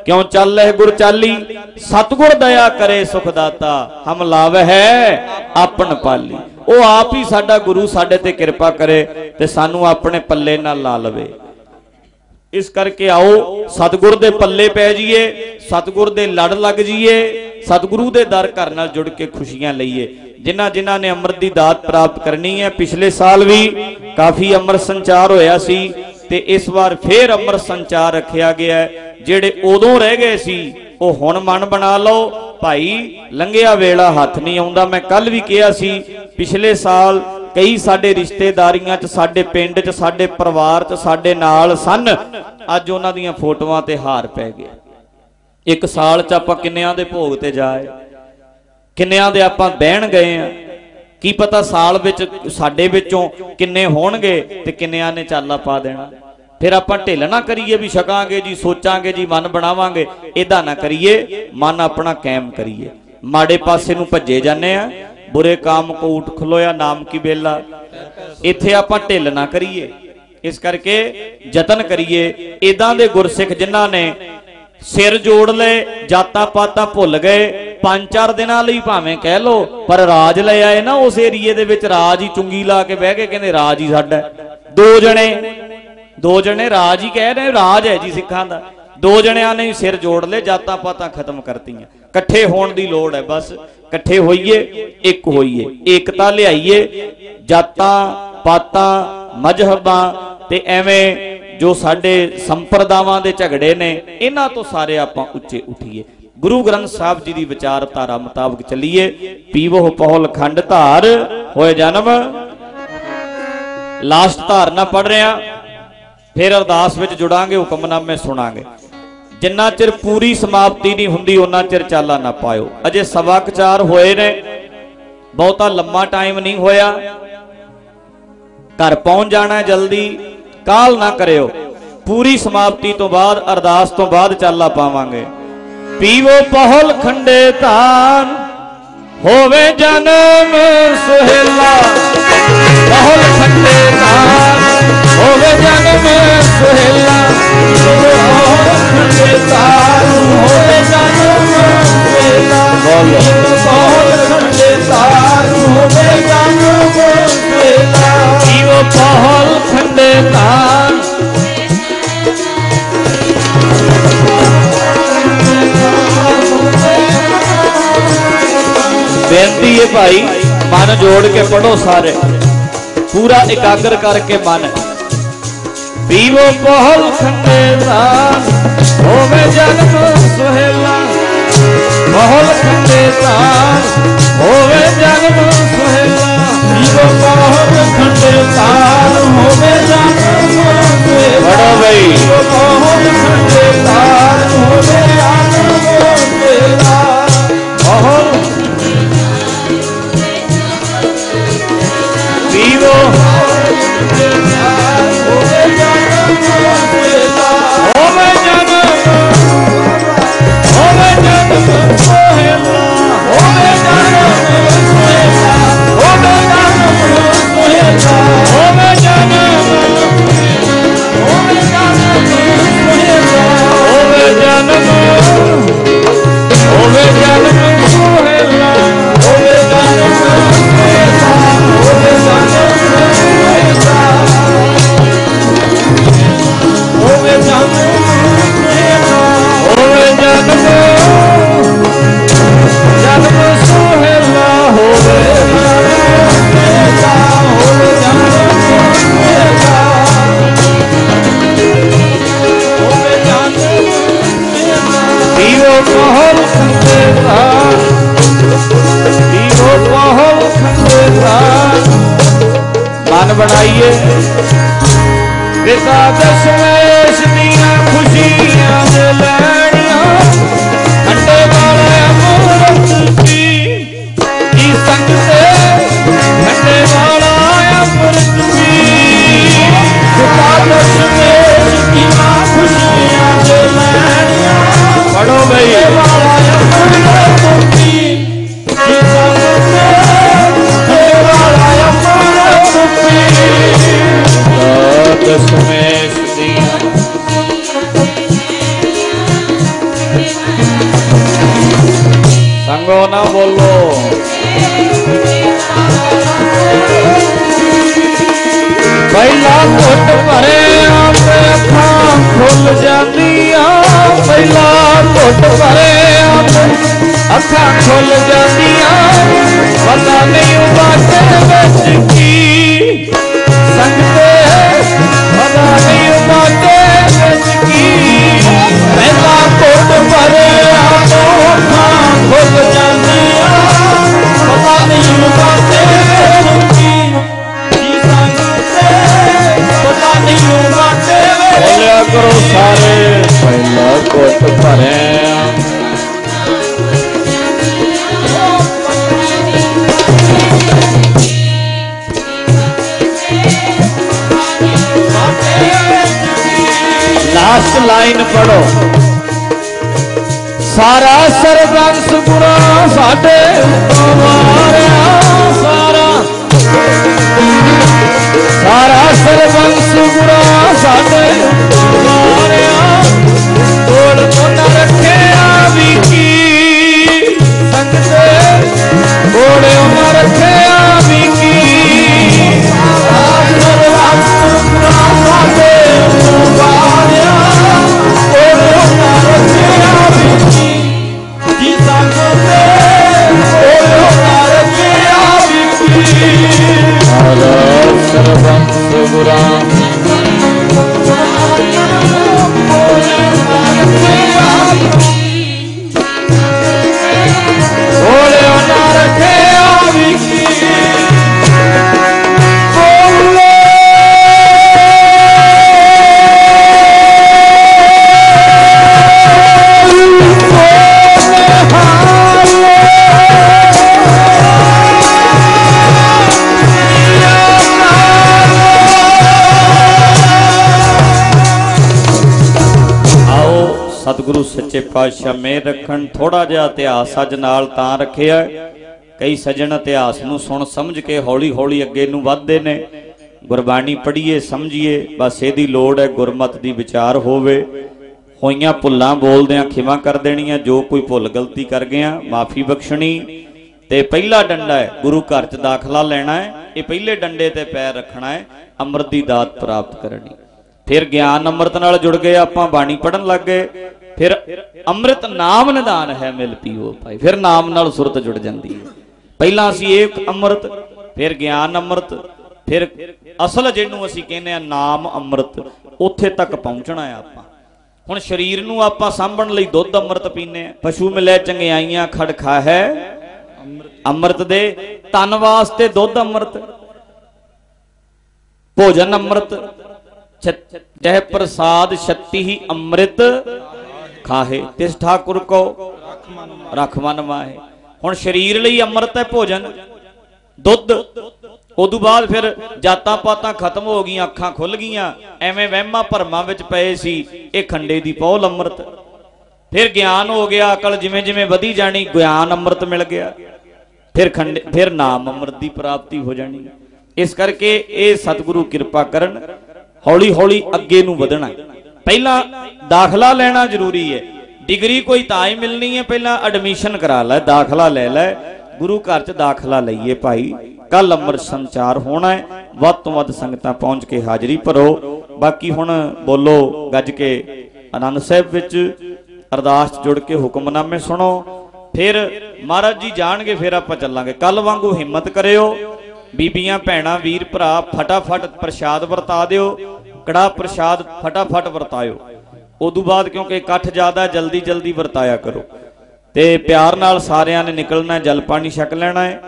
ਕਿਉਂ ਚੱਲ ਹੈ ਗੁਰ ਚਾਲੀ? ਸਤਗੁਰ ਦਇਆ ਕਰੇ ਸੁਖ ਦਾਤਾ, ਹਮ ਲਾਵ ਹੈ ਆਪਣ ਪਾਲੀ। ਉਹ ਆਪ ਹੀ ਸਾਡਾ ਗੁਰੂ ਸਾਡੇ ਤੇ ਕਿਰਪਾ ਕਰੇ ਤੇ ਸਾਨੂੰ ਆਪਣੇ ਪੱਲੇ ਨਾਲ ਲਾ ਲਵੇ। ਇਸ ਕਰਕੇ ਆਓ, ਸਤਿਗੁਰ ਦੇ ਪੱਲੇ ਪੈ ਜਾਈਏ, ਸਤਿਗੁਰ ਦੇ ਲੜ ਲੱਗ ਜਾਈਏ ਸਤਿਗੁਰੂ ਦੇ ਦਰ ਘਰ ਨਾਲ ਜੁੜ ਕੇ ਖੁਸ਼ੀਆਂ ਲਈਏ। ਜਿਨ੍ਹਾਂ ਜਿਨ੍ਹਾਂ ਨੇ ਅੰਮ੍ਰਿਤ ਦੀ ਦਾਤ ਪ੍ਰਾਪਤ ਕਰਨੀ ਹੈ, ਪਿਛਲੇ ਸਾਲ ਵੀ ਕਾਫੀ ਅੰਮ੍ਰਿਤ ਸੰਚਾਰ ਹੋਇਆ ਸੀ ਤੇ ਇਸ ਵਾਰ ਫੇਰ ਅੰਮ੍ਰਿਤ ਸੰਚਾਰ ਰੱਖਿਆ ਗਿਆ ਜਿਹੜੇ ਉਦੋਂ ਰਹਿ ਗਏ ਸੀ, ਉਹ ਹੁਣ ਮਨ ਬਣਾ ਲਓ। ਭਾਈ, ਲੰਘਿਆ ਵੇਲਾ ਹੱਥ ਨਹੀਂ ਆਉਂਦਾ। ਮੈਂ ਕੱਲ ਵੀ ਕਿਹਾ ਸੀ, ਪਿਛਲੇ ਸਾਲ ਕਈ ਸਾਡੇ ਰਿਸ਼ਤੇਦਾਰੀਆਂ 'ਚ, ਸਾਡੇ ਪਿੰਡ 'ਚ, ਸਾਡੇ ਪਰਿਵਾਰ 'ਚ, ਸਾਡੇ ਨਾਲ ਸਨ। ਅੱਜ ਉਹਨਾਂ ਦੀਆਂ ਫੋਟੋਆਂ ਤੇ ਹਾਰ ਪੈ ਗਿਆ। ਇੱਕ ਸਾਲ 'ਚ ਆਪਾਂ ਕਿੰਨਿਆਂ ਦੇ ਭੋਗ ਤੇ ਜਾਏ? ਕਿੰਨਿਆਂ ਦੇ ਆਪਾਂ ਬਹਿਣ ਗਏ ਆ? ਕੀ ਪਤਾ ਸਾਲ ਵਿੱਚ, ਸਾਡੇ ਵਿੱਚੋਂ ਕਿੰਨੇ ਹੋਣਗੇ ਤੇ ਕਿੰਨਿਆਂ ਨੇ ਚਾਲਾ ਪਾ ਦੇਣਾ? ਫਿਰ ਆਪਾਂ ਢਿੱਲ ਨਾ ਕਰੀਏ ਵੀ ਛਕਾਂਗੇ ਜੀ, ਸੋਚਾਂਗੇ ਜੀ, ਮਨ ਬਣਾਵਾਂਗੇ। ਇਦਾਂ ਨਾ ਕਰੀਏ, ਮਨ ਆਪਣਾ ਕਾਇਮ ਕਰੀਏ। ਮਾੜੇ ਪਾਸੇ ਨੂੰ ਭੱਜੇ ਜਾਂਦੇ ਆ। ਬੁਰੇ ਕਾਮ ਕੋ ਖਲੋਇਆ, ਨਾਮ ਕੀ ਬੇਲਾ ਇੱਥੇ ਆਪਾਂ ਢਿੱਲ ਨਾ ਕਰੀਏ। ਇਸ ਕਰਕੇ ਯਤਨ ਕਰੀਏ। ਇਦਾਂ ਦੇ ਗੁਰਸਿੱਖ ਜਿਨ੍ਹਾਂ ਨੇ ਸਿਰ ਜੋੜ ਲਏ ਜਾਤਾਂ ਪਾਤਾ ਭੁੱਲ ਗਏ। ਪੰਜ ਚਾਰ ਦਿਨਾਂ ਲਈ ਭਾਵੇਂ ਕਹਿ ਲੋ ਪਰ ਰਾਜ ਲੈ ਆਏ ਨਾ ਉਸ ਏਰੀਏ ਦੇ ਵਿੱਚ, ਰਾਜ ਹੀ ਚੁੰਗੀ ਲਾ ਕੇ ਬਹਿ ਕੇ ਕਹਿੰਦੇ ਰਾਜ ਹੀ ਸਾਡਾ ਦੋ ਜਣੇ ਦੋ ਜਣੇ ਰਾਜ ਹੀ ਕਹਿ ਰਹੇ, ਰਾਜ ਹੈ ਜੀ ਸਿੱਖਾਂ ਦਾ। ਦੋ ਜਣਿਆਂ ਨੇ ਸਿਰ ਜੋੜ ਲਏ, ਜਾਤਾਂ ਪਾਤਾਂ ਖਤਮ ਕਰਤੀਆਂ। ਇਕੱਠੇ ਹੋਣ ਦੀ ਲੋੜ ਹੈ ਬਸ, ਇਕੱਠੇ ਹੋਈਏ, ਇੱਕ ਹੋਈਏ, ਏਕਤਾ ਲਿਆਈਏ। ਜਾਤਾਂ ਪਾਤਾਂ, ਮਜਹਬਾਂ ਤੇ ਐਵੇਂ ਜੋ ਸਾਡੇ ਸੰਪਰਦਾਵਾਂ ਦੇ ਝਗੜੇ ਨੇ, ਇਹਨਾਂ ਤੋਂ ਸਾਰੇ ਆਪਾਂ ਉੱਚੇ ਉਠੀਏ। ਗੁਰੂ ਗ੍ਰੰਥ ਸਾਹਿਬ ਜੀ ਦੀ ਵਿਚਾਰਧਾਰਾ ਮੁਤਾਬਕ ਚੱਲੀਏ। ਪੀਵੋ ਪਹੁਲ ਖੰਡ ਧਾਰ, ਹੋਏ ਜਨਮ। ਲਾਸਟ ਧਾਰਨਾ ਪੜ ਰਿਆਂ ਫਿਰ ਅਰਦਾਸ ਵਿੱਚ ਜੁੜਾਂਗੇ, ਹੁਕਮਨਾਮੇ ਸੁਣਾਂਗੇ। ਜਿੰਨਾ ਚਿਰ ਪੂਰੀ ਸਮਾਪਤੀ ਨਹੀਂ ਹੁੰਦੀ ਉਹਨਾਂ ਚਿਰ ਚਾਲਾ ਨਾ ਪਾਇਓ। ਅਜੇ ਸਵਾ ਕਚਾਰ ਹੋਏ ਨੇ, ਬਹੁਤਾ ਲੰਮਾ ਟਾਈਮ ਨਹੀਂ ਹੋਇਆ। ਘਰ ਪਹੁੰਚ ਜਾਣਾ ਜਲਦੀ। ਕਾਲ ਨਾ ਕਰਿਓ। ਪੂਰੀ ਸਮਾਪਤੀ ਤੋਂ ਬਾਅਦ, ਅਰਦਾਸ ਤੋਂ ਬਾਅਦ ਚਾਲਾ ਪਾਵਾਂਗੇ। ਪੀਵੋ ਪਹਲ ਖੰਡੇ ਧਾਨ, ਹੋਵੇ ਜਨਮ ਸੁਹੇਲਾ। ਪਹਲ ਖੰਡੇ ਧਾਨ, ਹੋਵੇ ਜਨਮ ਸੁਹੇਲਾ। ਪਹਲ ਖੰਡੇ ਧਾਨ, ਹੋਵੇ ਜਨਮ ਸੁਹੇਲਾ। ਪਹਲ ਪੀਵੋ ਪਹਲ ਖੰਡੇ ਧਾਨ ਬੇਨਤੀ ਹੈ ਭਾਈ ਮਨ ਜੋੜ ਕੇ ਪੜੋ ਸਾਰੇ ਪੂਰਾ ਇਕਾਗਰ ਕਰਕੇ ਮਨ ਪੀਵੋ ਪਹਲ ਖੰਡੇ ਦਾਨ ਹੋਵੇ ਜਨਮ ਸੁਹੇਲਾ ਪਹਲ ਖੰਡੇ ਦਾਨ ਹੋਵੇ ਖੰਡੇ ਦਾਨ ਹੋਵੇ ਜਨਮ ਸੁਹੇਲਾ ਬੜੋ ਬਈ ਪਹਲ ਖੰਡੇ ਦਾਨ ਹੋਵੇ ਜਨਮ ਸੁਹੇਲਾ ਪਹਲ ਪੀਵੋ ਹੋਵੇ 我们。मन बनाइए। एकादश में खुशियाँ अंडे वाले अमृत की संग अंडे वाला अमृत की एकादश खुशियाँ मिलनिया पढ़ो ਦਸ਼ਮੇਸ਼ ਦੀਆਂ ਸੰਗੋ ਨਾ ਬੋਲੋ ਪਹਿਲਾ ਘੁੱਟ ਭਰੇ ਆਪੇ ਅੱਖਾਂ ਖੁੱਲ ਜਾਂਦੀਆਂ। ਪਹਿਲਾ ਘੁੱਟ ਭਰੇ ਆਪੇ ਅੱਖਾਂ ਖੁੱਲ ਜਾਂਦੀਆਂ। ਪਤਾ ਨਹੀਂ ਉਹ ਬਾਟੇ ਵਿੱਚ ਕੀ ਸੰਗਤੇ ਪਾਤਸ਼ਾਹ ਮੇਰ ਰੱਖਣ ਥੋੜਾ ਜਿਹਾ ਇਤਿਹਾਸ ਅੱਜ ਨਾਲ ਤਾਂ ਰੱਖਿਆ ਕਈ ਸੱਜਣ ਇਤਿਹਾਸ ਨੂੰ ਸੁਣ ਸਮਝ ਕੇ ਹੌਲੀ ਹੌਲੀ ਅੱਗੇ ਨੂੰ ਵਧਦੇ ਨੇ। ਗੁਰਬਾਣੀ ਪੜ੍ਹੀਏ, ਸਮਝੀਏ, ਬਸ ਇਹਦੀ ਲੋੜ ਹੈ ਗੁਰਮਤ ਦੀ ਵਿਚਾਰ ਹੋਵੇ। ਹੋਈਆਂ ਭੁੱਲਾਂ ਬੋਲਦਿਆਂ ਖਿਮਾ ਕਰ ਦੇਣੀਆਂ, ਜੋ ਕੋਈ ਭੁੱਲ ਗਲਤੀ ਕਰ ਗਿਆ, ਮਾਫੀ ਬਖਸ਼ਣੀ। ਤੇ ਪਹਿਲਾ ਡੰਡਾ ਹੈ, ਗੁਰੂ ਘਰ ਚ ਦਾਖਲਾ ਲੈਣਾ ਹੈ। ਇਹ ਪਹਿਲੇ ਡੰਡੇ ਤੇ ਪੈਰ ਰੱਖਣਾ ਹੈ, ਅੰਮ੍ਰਿਤ ਦੀ ਦਾਤ ਪ੍ਰਾਪਤ ਕਰਨੀ। ਫਿਰ ਗਿਆਨ ਅੰਮ੍ਰਿਤ ਨਾਲ ਜੁੜ ਗਏ, ਆਪਾਂ ਬਾਣੀ ਪੜਨ ਲੱਗ ਗਏ। ਫਿਰ ਅੰਮ੍ਰਿਤ ਨਾਮ ਨਿਦਾਨ ਹੈ ਮਿਲ ਪੀਓ ਭਾਈ। ਫਿਰ ਨਾਮ ਨਾਲ ਸੁਰਤ ਜੁੜ ਜਾਂਦੀ ਹੈ। ਪਹਿਲਾਂ ਅਸੀਂ ਇੱਕ ਅੰਮ੍ਰਿਤ, ਫਿਰ ਗਿਆਨ ਅੰਮ੍ਰਿਤ, ਫਿਰ ਅਸਲ ਜਿਹਨੂੰ ਅਸੀਂ ਕਹਿੰਦੇ ਆ ਨਾਮ ਅੰਮ੍ਰਿਤ, ਉੱਥੇ ਤੱਕ ਪਹੁੰਚਣਾ ਹੈ ਆਪਾਂ। ਹੁਣ ਸਰੀਰ ਨੂੰ ਆਪਾਂ ਸਾਂਭਣ ਲਈ ਦੁੱਧ ਅੰਮ੍ਰਿਤ ਪੀਨੇ ਆ ਪਸ਼ੂ ਮਿਲੇ ਚੰਗਿਆਈਆਂ ਖੜਖਾ ਹੈ ਅੰਮ੍ਰਿਤ ਦੇ ਤਨ ਵਾਸਤੇ ਦੁੱਧ ਅੰਮ੍ਰਿਤ, ਭੋਜਨ ਅੰਮ੍ਰਿਤ, ਛ- ਜਹ ਪ੍ਰਸਾਦ ਛੱਤੀ ਹੀ ਅੰਮ੍ਰਿਤ ਖਾਹੇ ਤਿਸ ਠਾਕੁਰ ਕੋ ਰਖ ਮਨ ਮਾਹੇ। ਹੁਣ ਸਰੀਰ ਲਈ ਅੰਮ੍ਰਿਤ ਹੈ ਭੋਜਨ। ਦੁੱਧ। ਉਦੋਂ ਬਾਅਦ ਫਿਰ ਜਾਤਾਂ ਪਾਤਾਂ ਖਤਮ ਹੋ ਗਈਆਂ, ਅੱਖਾਂ ਖੁੱਲ ਗਈਆਂ। ਐਵੇਂ ਵਹਿਮਾਂ ਭਰਮਾਂ ਵਿੱਚ ਪਏ ਸੀ। ਇਹ ਖੰਡੇ ਦੀ ਪੌਲ ਅੰਮ੍ਰਿਤ। ਫਿਰ ਗਿਆਨ ਹੋ ਗਿਆ, ਅਕਲ ਜਿਵੇਂ ਜਿਵੇਂ ਵਧੀ ਜਾਣੀ, ਗਿਆਨ ਅੰਮ੍ਰਿਤ ਮਿਲ ਗਿਆ। ਫਿਰ ਖੰਡੇ, ਫਿਰ ਨਾਮ ਅੰਮ੍ਰਿਤ ਦੀ ਪ੍ਰਾਪਤੀ ਹੋ ਜਾਣੀ। ਇਸ ਕਰਕੇ ਇਹ ਸਤਿਗੁਰੂ ਕਿਰਪਾ ਕਰਨ ਹੌਲੀ ਹੌਲੀ ਅੱਗੇ ਨੂੰ ਵਧਣਾ। ਪਹਿਲਾਂ ਦਾਖਲਾ ਲੈਣਾ ਜ਼ਰੂਰੀ ਹੈ। ਡਿਗਰੀ ਕੋਈ ਤਾਂ ਹੀ ਮਿਲਣੀ ਹੈ, ਪਹਿਲਾਂ ਐਡਮਿਸ਼ਨ ਕਰਾ ਲੈ, ਦਾਖਲਾ ਲੈ ਲੈ। ਗੁਰੂ ਘਰ ਚ ਦਾਖਲਾ ਲਈਏ ਭਾਈ। ਕੱਲ ਅੰਮ੍ਰਿਤ ਸੰਚਾਰ ਹੋਣਾ ਹੈ, ਵੱਧ ਤੋਂ ਵੱਧ ਸੰਗਤਾਂ ਪਹੁੰਚ ਕੇ ਹਾਜ਼ਰੀ ਭਰੋ। ਬਾਕੀ ਹੁਣ ਬੋਲੋ ਗੱਜ ਕੇ ਆਨੰਦ ਸਾਹਿਬ ਵਿੱਚ, ਅਰਦਾਸ ਜੁੜ ਕੇ ਹੁਕਮਨਾਮੇ ਸੁਣੋ। ਫਿਰ ਮਹਾਰਾਜ ਜੀ ਜਾਣਗੇ, ਫਿਰ ਆਪਾਂ ਚੱਲਾਂਗੇ। ਕੱਲ ਵਾਂਗੂ ਹਿੰਮਤ ਕਰਿਓ। ਬੀਬੀਆਂ, ਭੈਣਾਂ, ਵੀਰ, ਭਰਾ, ਫਟਾਫਟ ਪ੍ਰਸ਼ਾਦ ਵਰਤਾ ਦਿਓ। ਕੜਾ ਪ੍ਰਸ਼ਾਦ ਫਟਾਫਟ ਵਰਤਾਇਓ। ਉਦੋਂ ਬਾਅਦ ਕਿਉਂਕਿ ਇਕੱਠ ਜ਼ਿਆਦਾ, ਜਲਦੀ ਜਲਦੀ ਵਰਤਾਇਆ ਕਰੋ। ਤੇ ਪਿਆਰ ਨਾਲ ਸਾਰਿਆਂ ਨੇ ਨਿਕਲਣਾ, ਜਲ ਪਾਣੀ ਛਕ ਲੈਣਾ ਹੈ।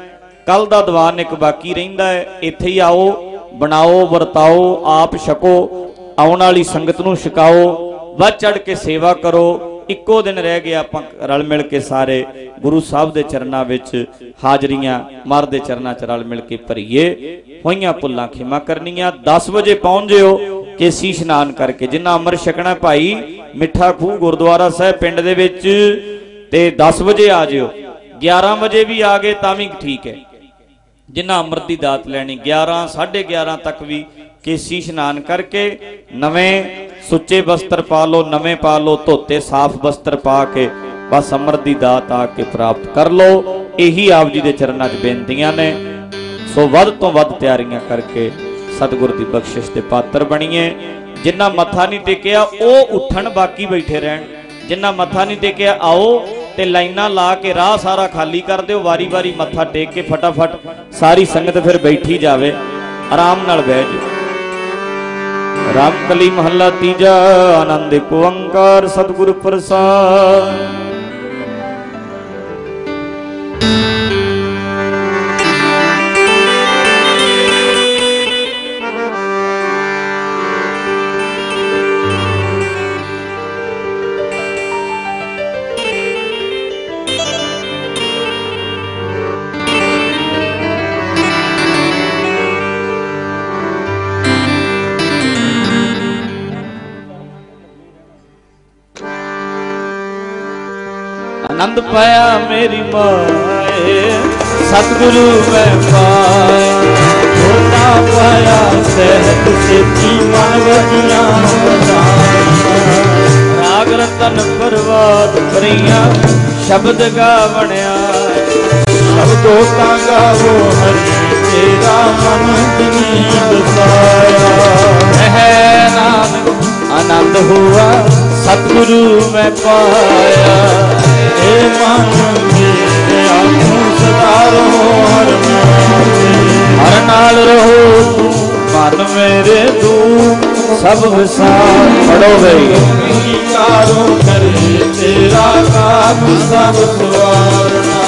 ਕੱਲ ਦਾ ਦੀਵਾਨ ਇੱਕ ਬਾਕੀ ਰਹਿੰਦਾ ਹੈ। ਇੱਥੇ ਹੀ ਆਓ, ਬਣਾਓ, ਵਰਤਾਓ, ਆਪ ਛਕੋ, ਆਉਣ ਵਾਲੀ ਸੰਗਤ ਨੂੰ ਛਕਾਓ, ਵੱਧ ਚੜ ਕੇ ਸੇਵਾ ਕਰੋ। ਇੱਕੋ ਦਿਨ ਰਹਿ ਗਿਆ ਆਪਾਂ ਰਲ ਮਿਲ ਕੇ ਸਾਰੇ ਗੁਰੂ ਸਾਹਿਬ ਦੇ ਚਰਨਾਂ ਵਿੱਚ ਹਾਜ਼ਰੀਆਂ, ਮਰ ਦੇ ਚਰਨਾਂ 'ਚ ਰਲ ਮਿਲ ਕੇ ਭਰੀਏ। ਹੋਈਆਂ ਪੁੱਲਾਂ ਖਿਮਾ ਕਰਨੀਆਂ। 10 ਵਜੇ ਪਹੁੰਚ ਜਿਓ ਕੇਸੀ ਇਸ਼ਨਾਨ ਕਰਕੇ। ਜਿੰਨਾ ਅੰਮ੍ਰਿਤ ਛਕਣਾ ਭਾਈ, ਮਿੱਠਾ ਖੂਹ ਗੁਰਦੁਆਰਾ ਸਾਹਿਬ ਪਿੰਡ ਦੇ ਵਿੱਚ, ਤੇ 10 ਵਜੇ ਆ ਜਿਓ। 11 ਵਜੇ ਵੀ ਆ ਗਏ ਤਾਂ ਵੀ ਠੀਕ ਹੈ। ਜਿੰਨਾ ਅੰਮ੍ਰਿਤ ਦੀ ਦਾਤ ਲੈਣੀ 11 11:30 ਤੱਕ ਵੀ ਕੇਸੀ ਇਸ਼ਨਾਨ ਕਰਕੇ ਨਵੇਂ ਸੁੱਚੇ ਵਸਤਰ ਪਾ ਲਓ, ਨਵੇਂ ਪਾ ਲਓ, ਧੋਤੇ ਸਾਫ਼ ਵਸਤਰ ਪਾ ਕੇ, ਬਸ ਅੰਮ੍ਰਿਤ ਦੀ ਦਾਤ ਆ ਕੇ ਪ੍ਰਾਪਤ ਕਰ ਲਓ। ਇਹੀ ਆਪ ਜੀ ਦੇ ਚਰਨਾਂ 'ਚ ਬੇਨਤੀਆਂ ਨੇ। ਸੋ ਵੱਧ ਤੋਂ ਵੱਧ ਤਿਆਰੀਆਂ ਕਰਕੇ ਸਤਿਗੁਰ ਦੀ ਬਖਸ਼ਿਸ਼ ਦੇ ਪਾਤਰ ਬਣੀਏ। ਜਿਨ੍ਹਾਂ ਮੱਥਾ ਨਹੀਂ ਟੇਕਿਆ, ਉਹ ਉੱਠਣ ਬਾਕੀ ਬੈਠੇ ਰਹਿਣ। ਜਿਨ੍ਹਾਂ ਮੱਥਾ ਨਹੀਂ ਟੇਕਿਆ, ਆਓ ਤੇ ਲਾਈਨਾਂ ਲਾ ਕੇ ਰਾਹ ਸਾਰਾ ਖਾਲੀ ਕਰ ਦਿਓ। ਵਾਰੀ-ਵਾਰੀ ਮੱਥਾ ਟੇਕ ਕੇ ਫਟਾਫਟ ਸਾਰੀ ਸੰਗਤ ਫਿਰ ਬੈਠੀ ਜਾਵੇ। ਆਰਾਮ ਨਾਲ ਬਹਿ ਜਾਓ। ਰਾਮ ਕਲੀ ਮਹੱਲਾ ਤੀਜਾ, ਆਨੰਦ ਏਕ ਓੰਕਾਰ, ਸਤਿਗੁਰ ਪ੍ਰਸਾਦ। ਆਨੰਦ ਪਾਇਆ ਮੇਰੀ ਮਾਏ। ਸਤਿਗੁਰੂ ਮੈਂ ਪਾਇਆ। ਹੋਤਾ ਪਾਇਆ ਸਹਿਤ ਸੇਤੀ ਮਨ ਵਜੀਆਂ ਰਾਗ ਰਤਨ ਪਰਵਾਦ ਕਰੀਆਂ ਸ਼ਬਦ ਗਾਵਣਿਆ। ਸ਼ਬਦੋ ਤਾਂ ਗਾਵੋ ਹਰੀ, ਤੇਰਾ ਮਨ ਦਿਨੀ ਦਸਾਇਆ ਹੈ ਨਾਨਕ, ਆਨੰਦ ਹੁਆ, ਸਤਿਗੁਰੂ ਮੈਂ ਪਾਇਆ। ਮਨ ਮੇਰੇ ਆਖੂ ਸਦਾ ਰਹੋ ਹਰ ਹਰ ਨਾਲ ਰਹੋ ਤੂੰ ਮਨ ਮੇਰੇ ਤੂੰ ਸਭ ਵਿਸਾਰ। ਪੜੋ ਗਈ ਕਾਰੋ ਕਰੇ ਤੇਰਾ ਕਾਬ ਸਭ ਸਵਾਰਨਾ।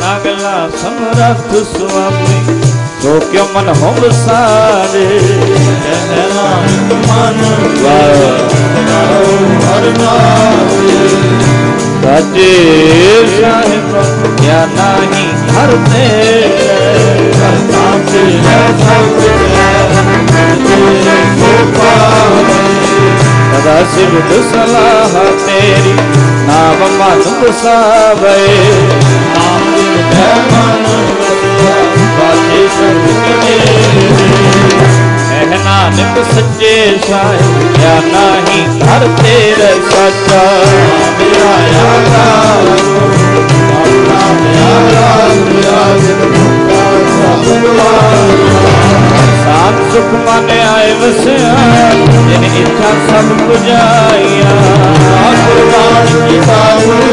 ਨਗਲਾ ਸਮਰੱਥ ਸੁਆਮੀ। ਸੋ ਕਿਉ ਮਨ ਹੋਮ ਸਾਰੇ ਕਹਿਣਾ ਮਨ ਵਾਹ ਹਰ ਨਾਮ ਸਾਜੇ ਸਾਹਿਬ ਕਿਆ ਨਾਹੀ ਹਰ ਤੇ ਕਰਤਾ ਤੇ ਹੈ ਸਭ ਸਦਾ ਸਿਵਤ ਸਲਾਹ ਤੇਰੀ, ਨਾਮ ਮਨ ਵਸਾਵੇ। ਨਾਮ ਹੈ ਮਨ ਵਸਿਆ ਬਾਜੇ ਸਭ ਕਿਨੇ ਇਹ ਨਾਨਕ ਸੱਚੇ ਸਾਹਿਬ ਕਿਆ ਨਾਹੀ ਹਰ ਤੇਰੇ ਸੱਚਾ ਮੇਰਾ ਯਾਰਾ ਆਪਣਾ ਪਿਆਰਾ ਮੇਰਾ ਜਿੰਦਾ ਸਭ ਸਾਤ ਸੁਖ ਮਨ ਆਏ ਵਸਿਆ ਜਿਨ ਇੱਛਾ ਸਭ ਪੁਜਾਈਆ ਕੁਰਬਾਨ ਕੀਤਾ ਗੁਰੂ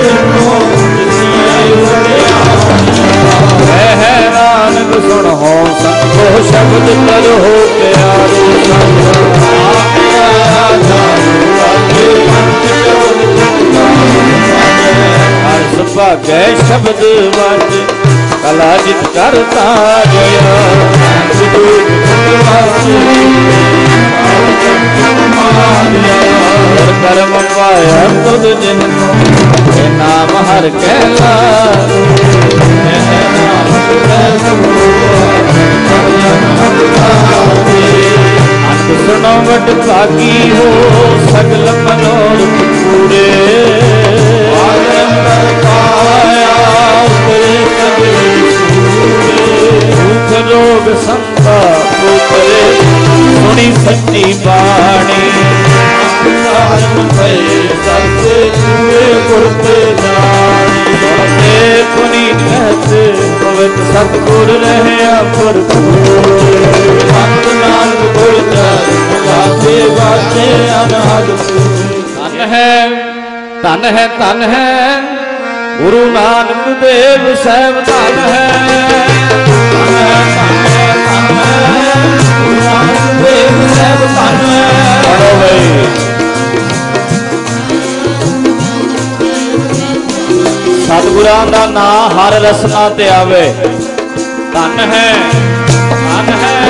ਹੈ ਨਾਨਕ ਸੁਣ ਹੋ ਸੰਤੋ ਸ਼ਬਦ ਕਰੋ ਪਿਆਰੋ ਸੰਗ ਹਰ ਸੁਭਾਗੈ ਸ਼ਬਦ ਵਜ, ਕਲਾ ਜਿਤ ਕਰਤਾ ਜਇਆ ਹਰ ਕਰਮ ਪਾਇਆ ਤੁਧ ਜਿਨ ਨਾਮ ਹਰ ਕਹਿਲਾ। ਅੰਤ ਸੁਣੋ ਵਡ ਭਾਗੀ ਹੋ ਸਗਲ ਮਨੋਰਥ ਪੂਰੇ ਆਨੰਦ ਪਾਇਆ ਉਪਰੇ ਕਬੀਰ ਦੁਖ ਰੋਗ ਸੰਤਾ ਉਪਰੇ ਸੁਣੀ ਸੱਚੀ ਬਾਣੀ। ਸੁਣਤੇ ਪੁਨੀ ਕਹਤ ਪਵਿੱਤ ਸਤਗੁਰ ਰਹਿਆ ਭਰਪੂਰ ਸੰਤ ਗੁਰ ਅਨਾਦ ਧਨ ਹੈ ਧਨ ਹੈ ਧਨ ਹੈ ਗੁਰੂ ਨਾਨਕ ਦੇਵ ਸਾਹਿਬ ਧਨ ਹੈ। ਧਨ ਹੈ ਧਨ ਹੈ ਧਨ ਹੈ ਗੁਰੂ ਨਾਨਕ ਦੇਵ ਸਾਹਿਬ ਧਨ ਹੈ। ਸਤਿਗੁਰਾਂ ਦਾ ਨਾਮ ਹਰ ਰਸਨਾ ਤੇ ਆਵੇ। ਧਨ ਹੈ ਧਨ ਹੈ।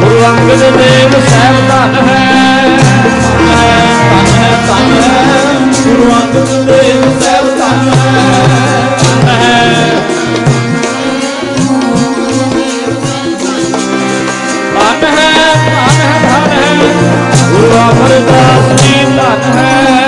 ਗੁਰੂ ਅੰਗਦ ਦੇਵ ਸਾਹਿਬ ਧਨ ਹੈ। ਧਨ ਹੈ ਧਨ ਹੈ। ਗੁਰੂ ਅੰਗਦ ਦੇਵ ਸਾਹਿਬ ਧਨ ਹੈ। ਧਨ ਹੈ ਧਨ ਹੈ ਧਨ ਹੈ। ਗੁਰੂ ਅਮਰਦਾਸ ਜੀ ਧਨ ਹੈ।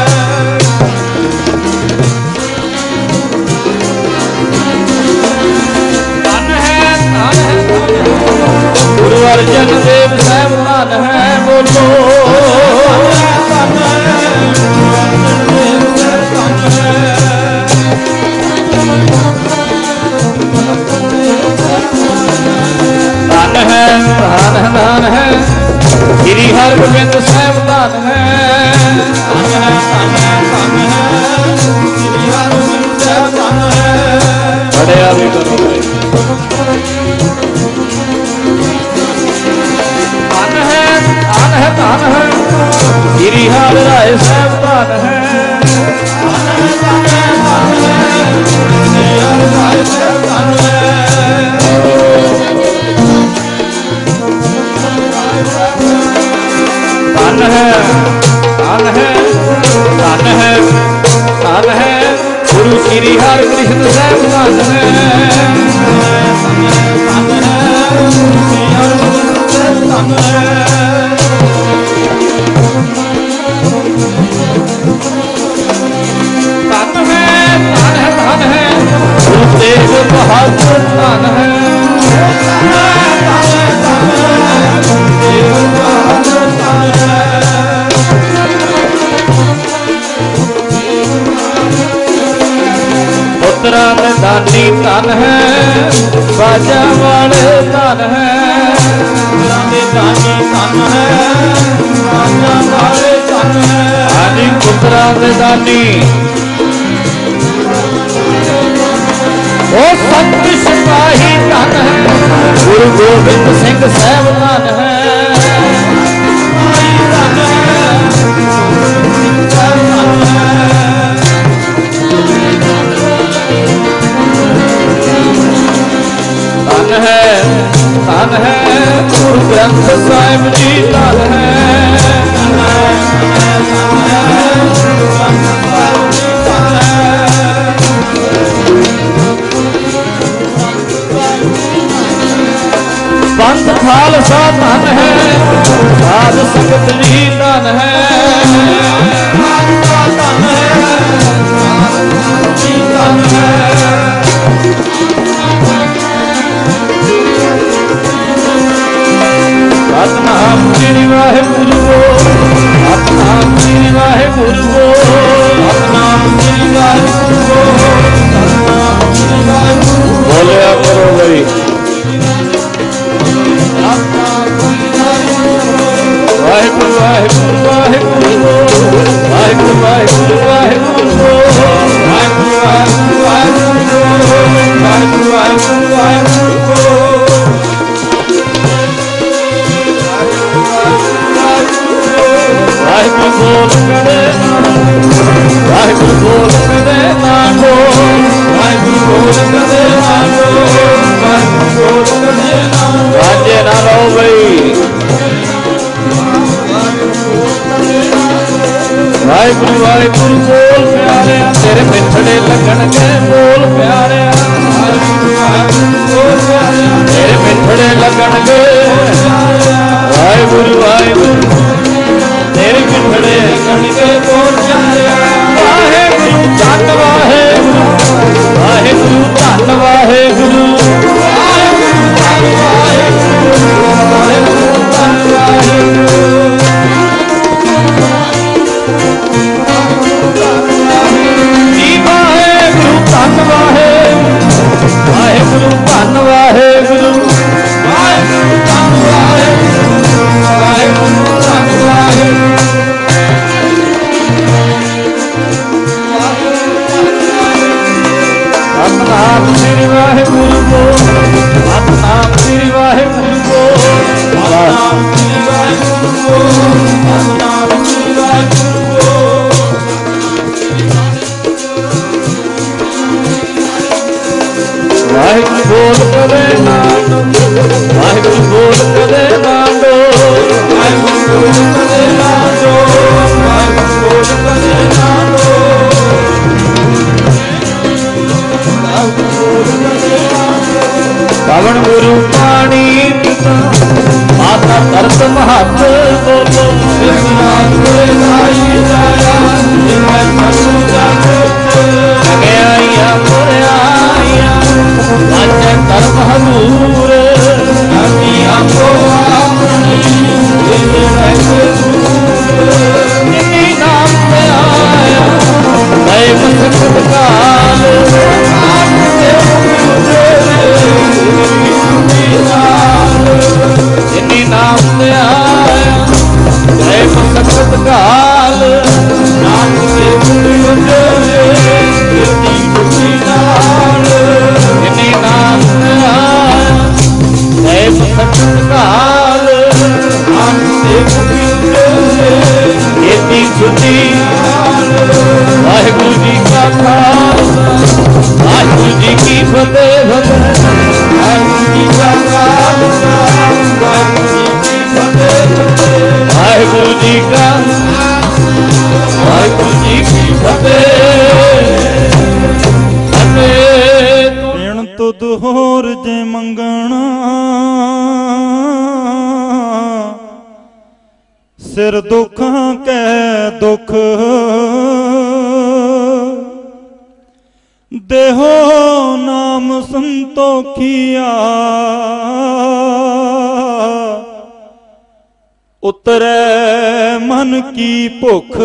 ਉਤਰੈ ਮਨ ਕੀ ਭੁਖ।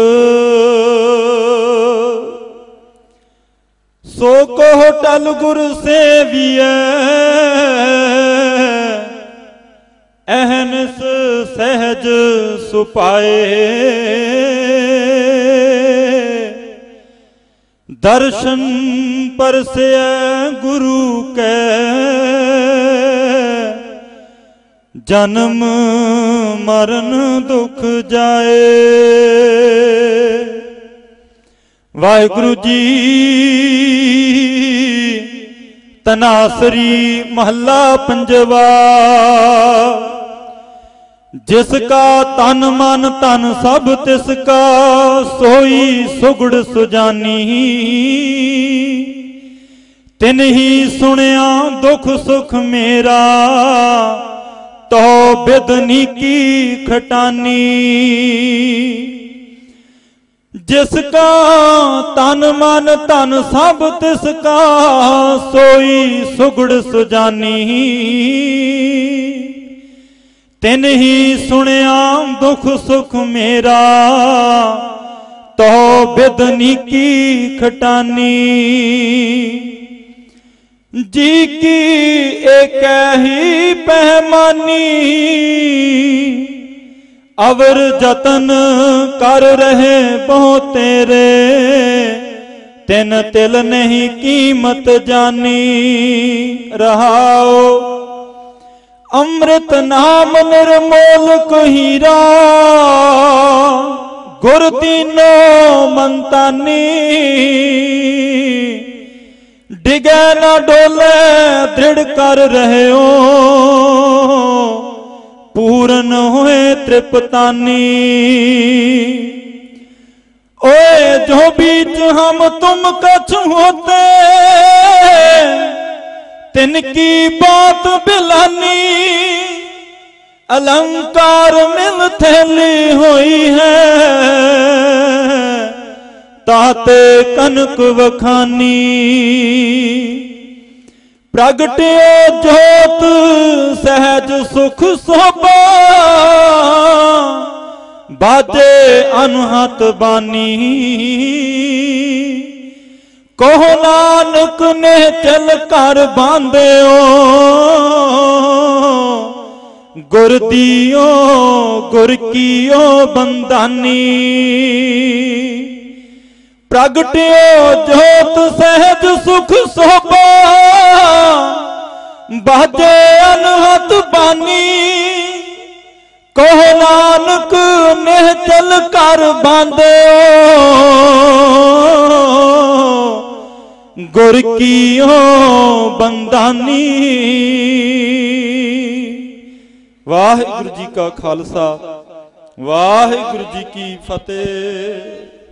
ਸੋ ਕੋ ਟਲ ਗੁਰ ਸੇਵੀਐ, ਅਹਨਸ ਸਹਿਜ ਸੁਪਾਏ। ਦਰਸ਼ਨ ਪਰਸਿਐ ਗੁਰੂ ਕੈ, ਜਨਮ ਮਰਨ ਦੁਖ ਜਾਏ। ਵਾਹਿਗੁਰੂ ਜੀ, ਤਨਾਸਰੀ ਮਹੱਲਾ ਪੰਜਵਾ। ਜਿਸ ਕਾ ਤਨ ਮਨ ਤਨ ਸਭ ਤਿਸ ਕਾ, ਸੋਈ ਸੁਗੜ ਸੁਜਾਨੀ। ਤਿਨ ਹੀ ਸੁਣਿਆ ਦੁਖ ਸੁਖ ਮੇਰਾ। ਤੋ ਬਿਦਨੀ ਕੀ ਖਟਾਨੀ। ਜਿਸ ਕਾ ਤਨ ਮਨ ਧਨ ਸਭ ਤਿਸ ਕਾ ਸੋਈ ਸੁਗੜ ਸੁਜਾਨੀ। ਤਿਨ ਹੀ ਸੁਣਿਆ ਦੁਖ ਸੁਖ ਮੇਰਾ। ਤੋ ਬਿਦਨੀ ਕੀ ਖਟਾਨੀ। ਜੀ ਕੀ ਏਕ ਹੀ ਪਹਿਮਾਨੀ ਅਵਰ ਜਤਨ ਕਰ ਰਹੇ ਬਹੁ ਤੇਰੇ। ਤਿੰਨ ਤਿਲ ਨਹੀਂ ਕੀਮਤ ਜਾਨੀ। ਰਹਾਓ। ਅੰਮ੍ਰਿਤ ਨਾਮ ਨਿਰਮੋਲ ਕਹੀਰਾ। ਗੁਰ ਦੀਨੋ ਮੰਤਾਨੀ। ਡਿਗੈ ਨਾ ਡੋਲੇ ਦ੍ਰਿੜ ਕਰ ਰਹਿਓ ਪੂਰਨ ਹੋਏ ਤ੍ਰਿਪਤਾਨੀ ओए जो बीच हम तुम कछ होते तिनकी बात बिलानी अलंकार मिल थैली हुई है ਤਾਤੇ ਕਨਕ ਵਖਾਨੀ। ਪ੍ਰਗਟਿਓ ਜੋਤ, ਸਹਿਜ ਸੁਖ ਸੋਭਾ। ਬਾਜੇ ਅਨਹਤ ਬਾਨੀ। ਕੋਹ ਨਾਨਕ ਨੇ ਚਲ ਕਰ ਬਾਂਧਿਓ। ਗੁਰ ਦੀਓ, ਗੁਰ ਕੀਓ ਬੰਦਾਨੀ ਪ੍ਰਗਟਿਓ ਜੋਤ ਸਹਿਜ ਸੁਖ ਸੋਭਾ। ਬਾਜੇ ਅਨਹਤ ਬਾਨੀ। ਕਹੋ ਨਾਨਕ ਨਿਹ ਚਲ ਕਰ ਬਾਂਧਿਓ। ਗੁਰ ਕੀਓ ਬੰਦਾਨੀ। ਵਾਹਿਗੁਰੂ ਜੀ ਕਾ ਖਾਲਸਾ। ਵਾਹਿਗੁਰੂ ਜੀ ਕੀ ਫਤਿਹ।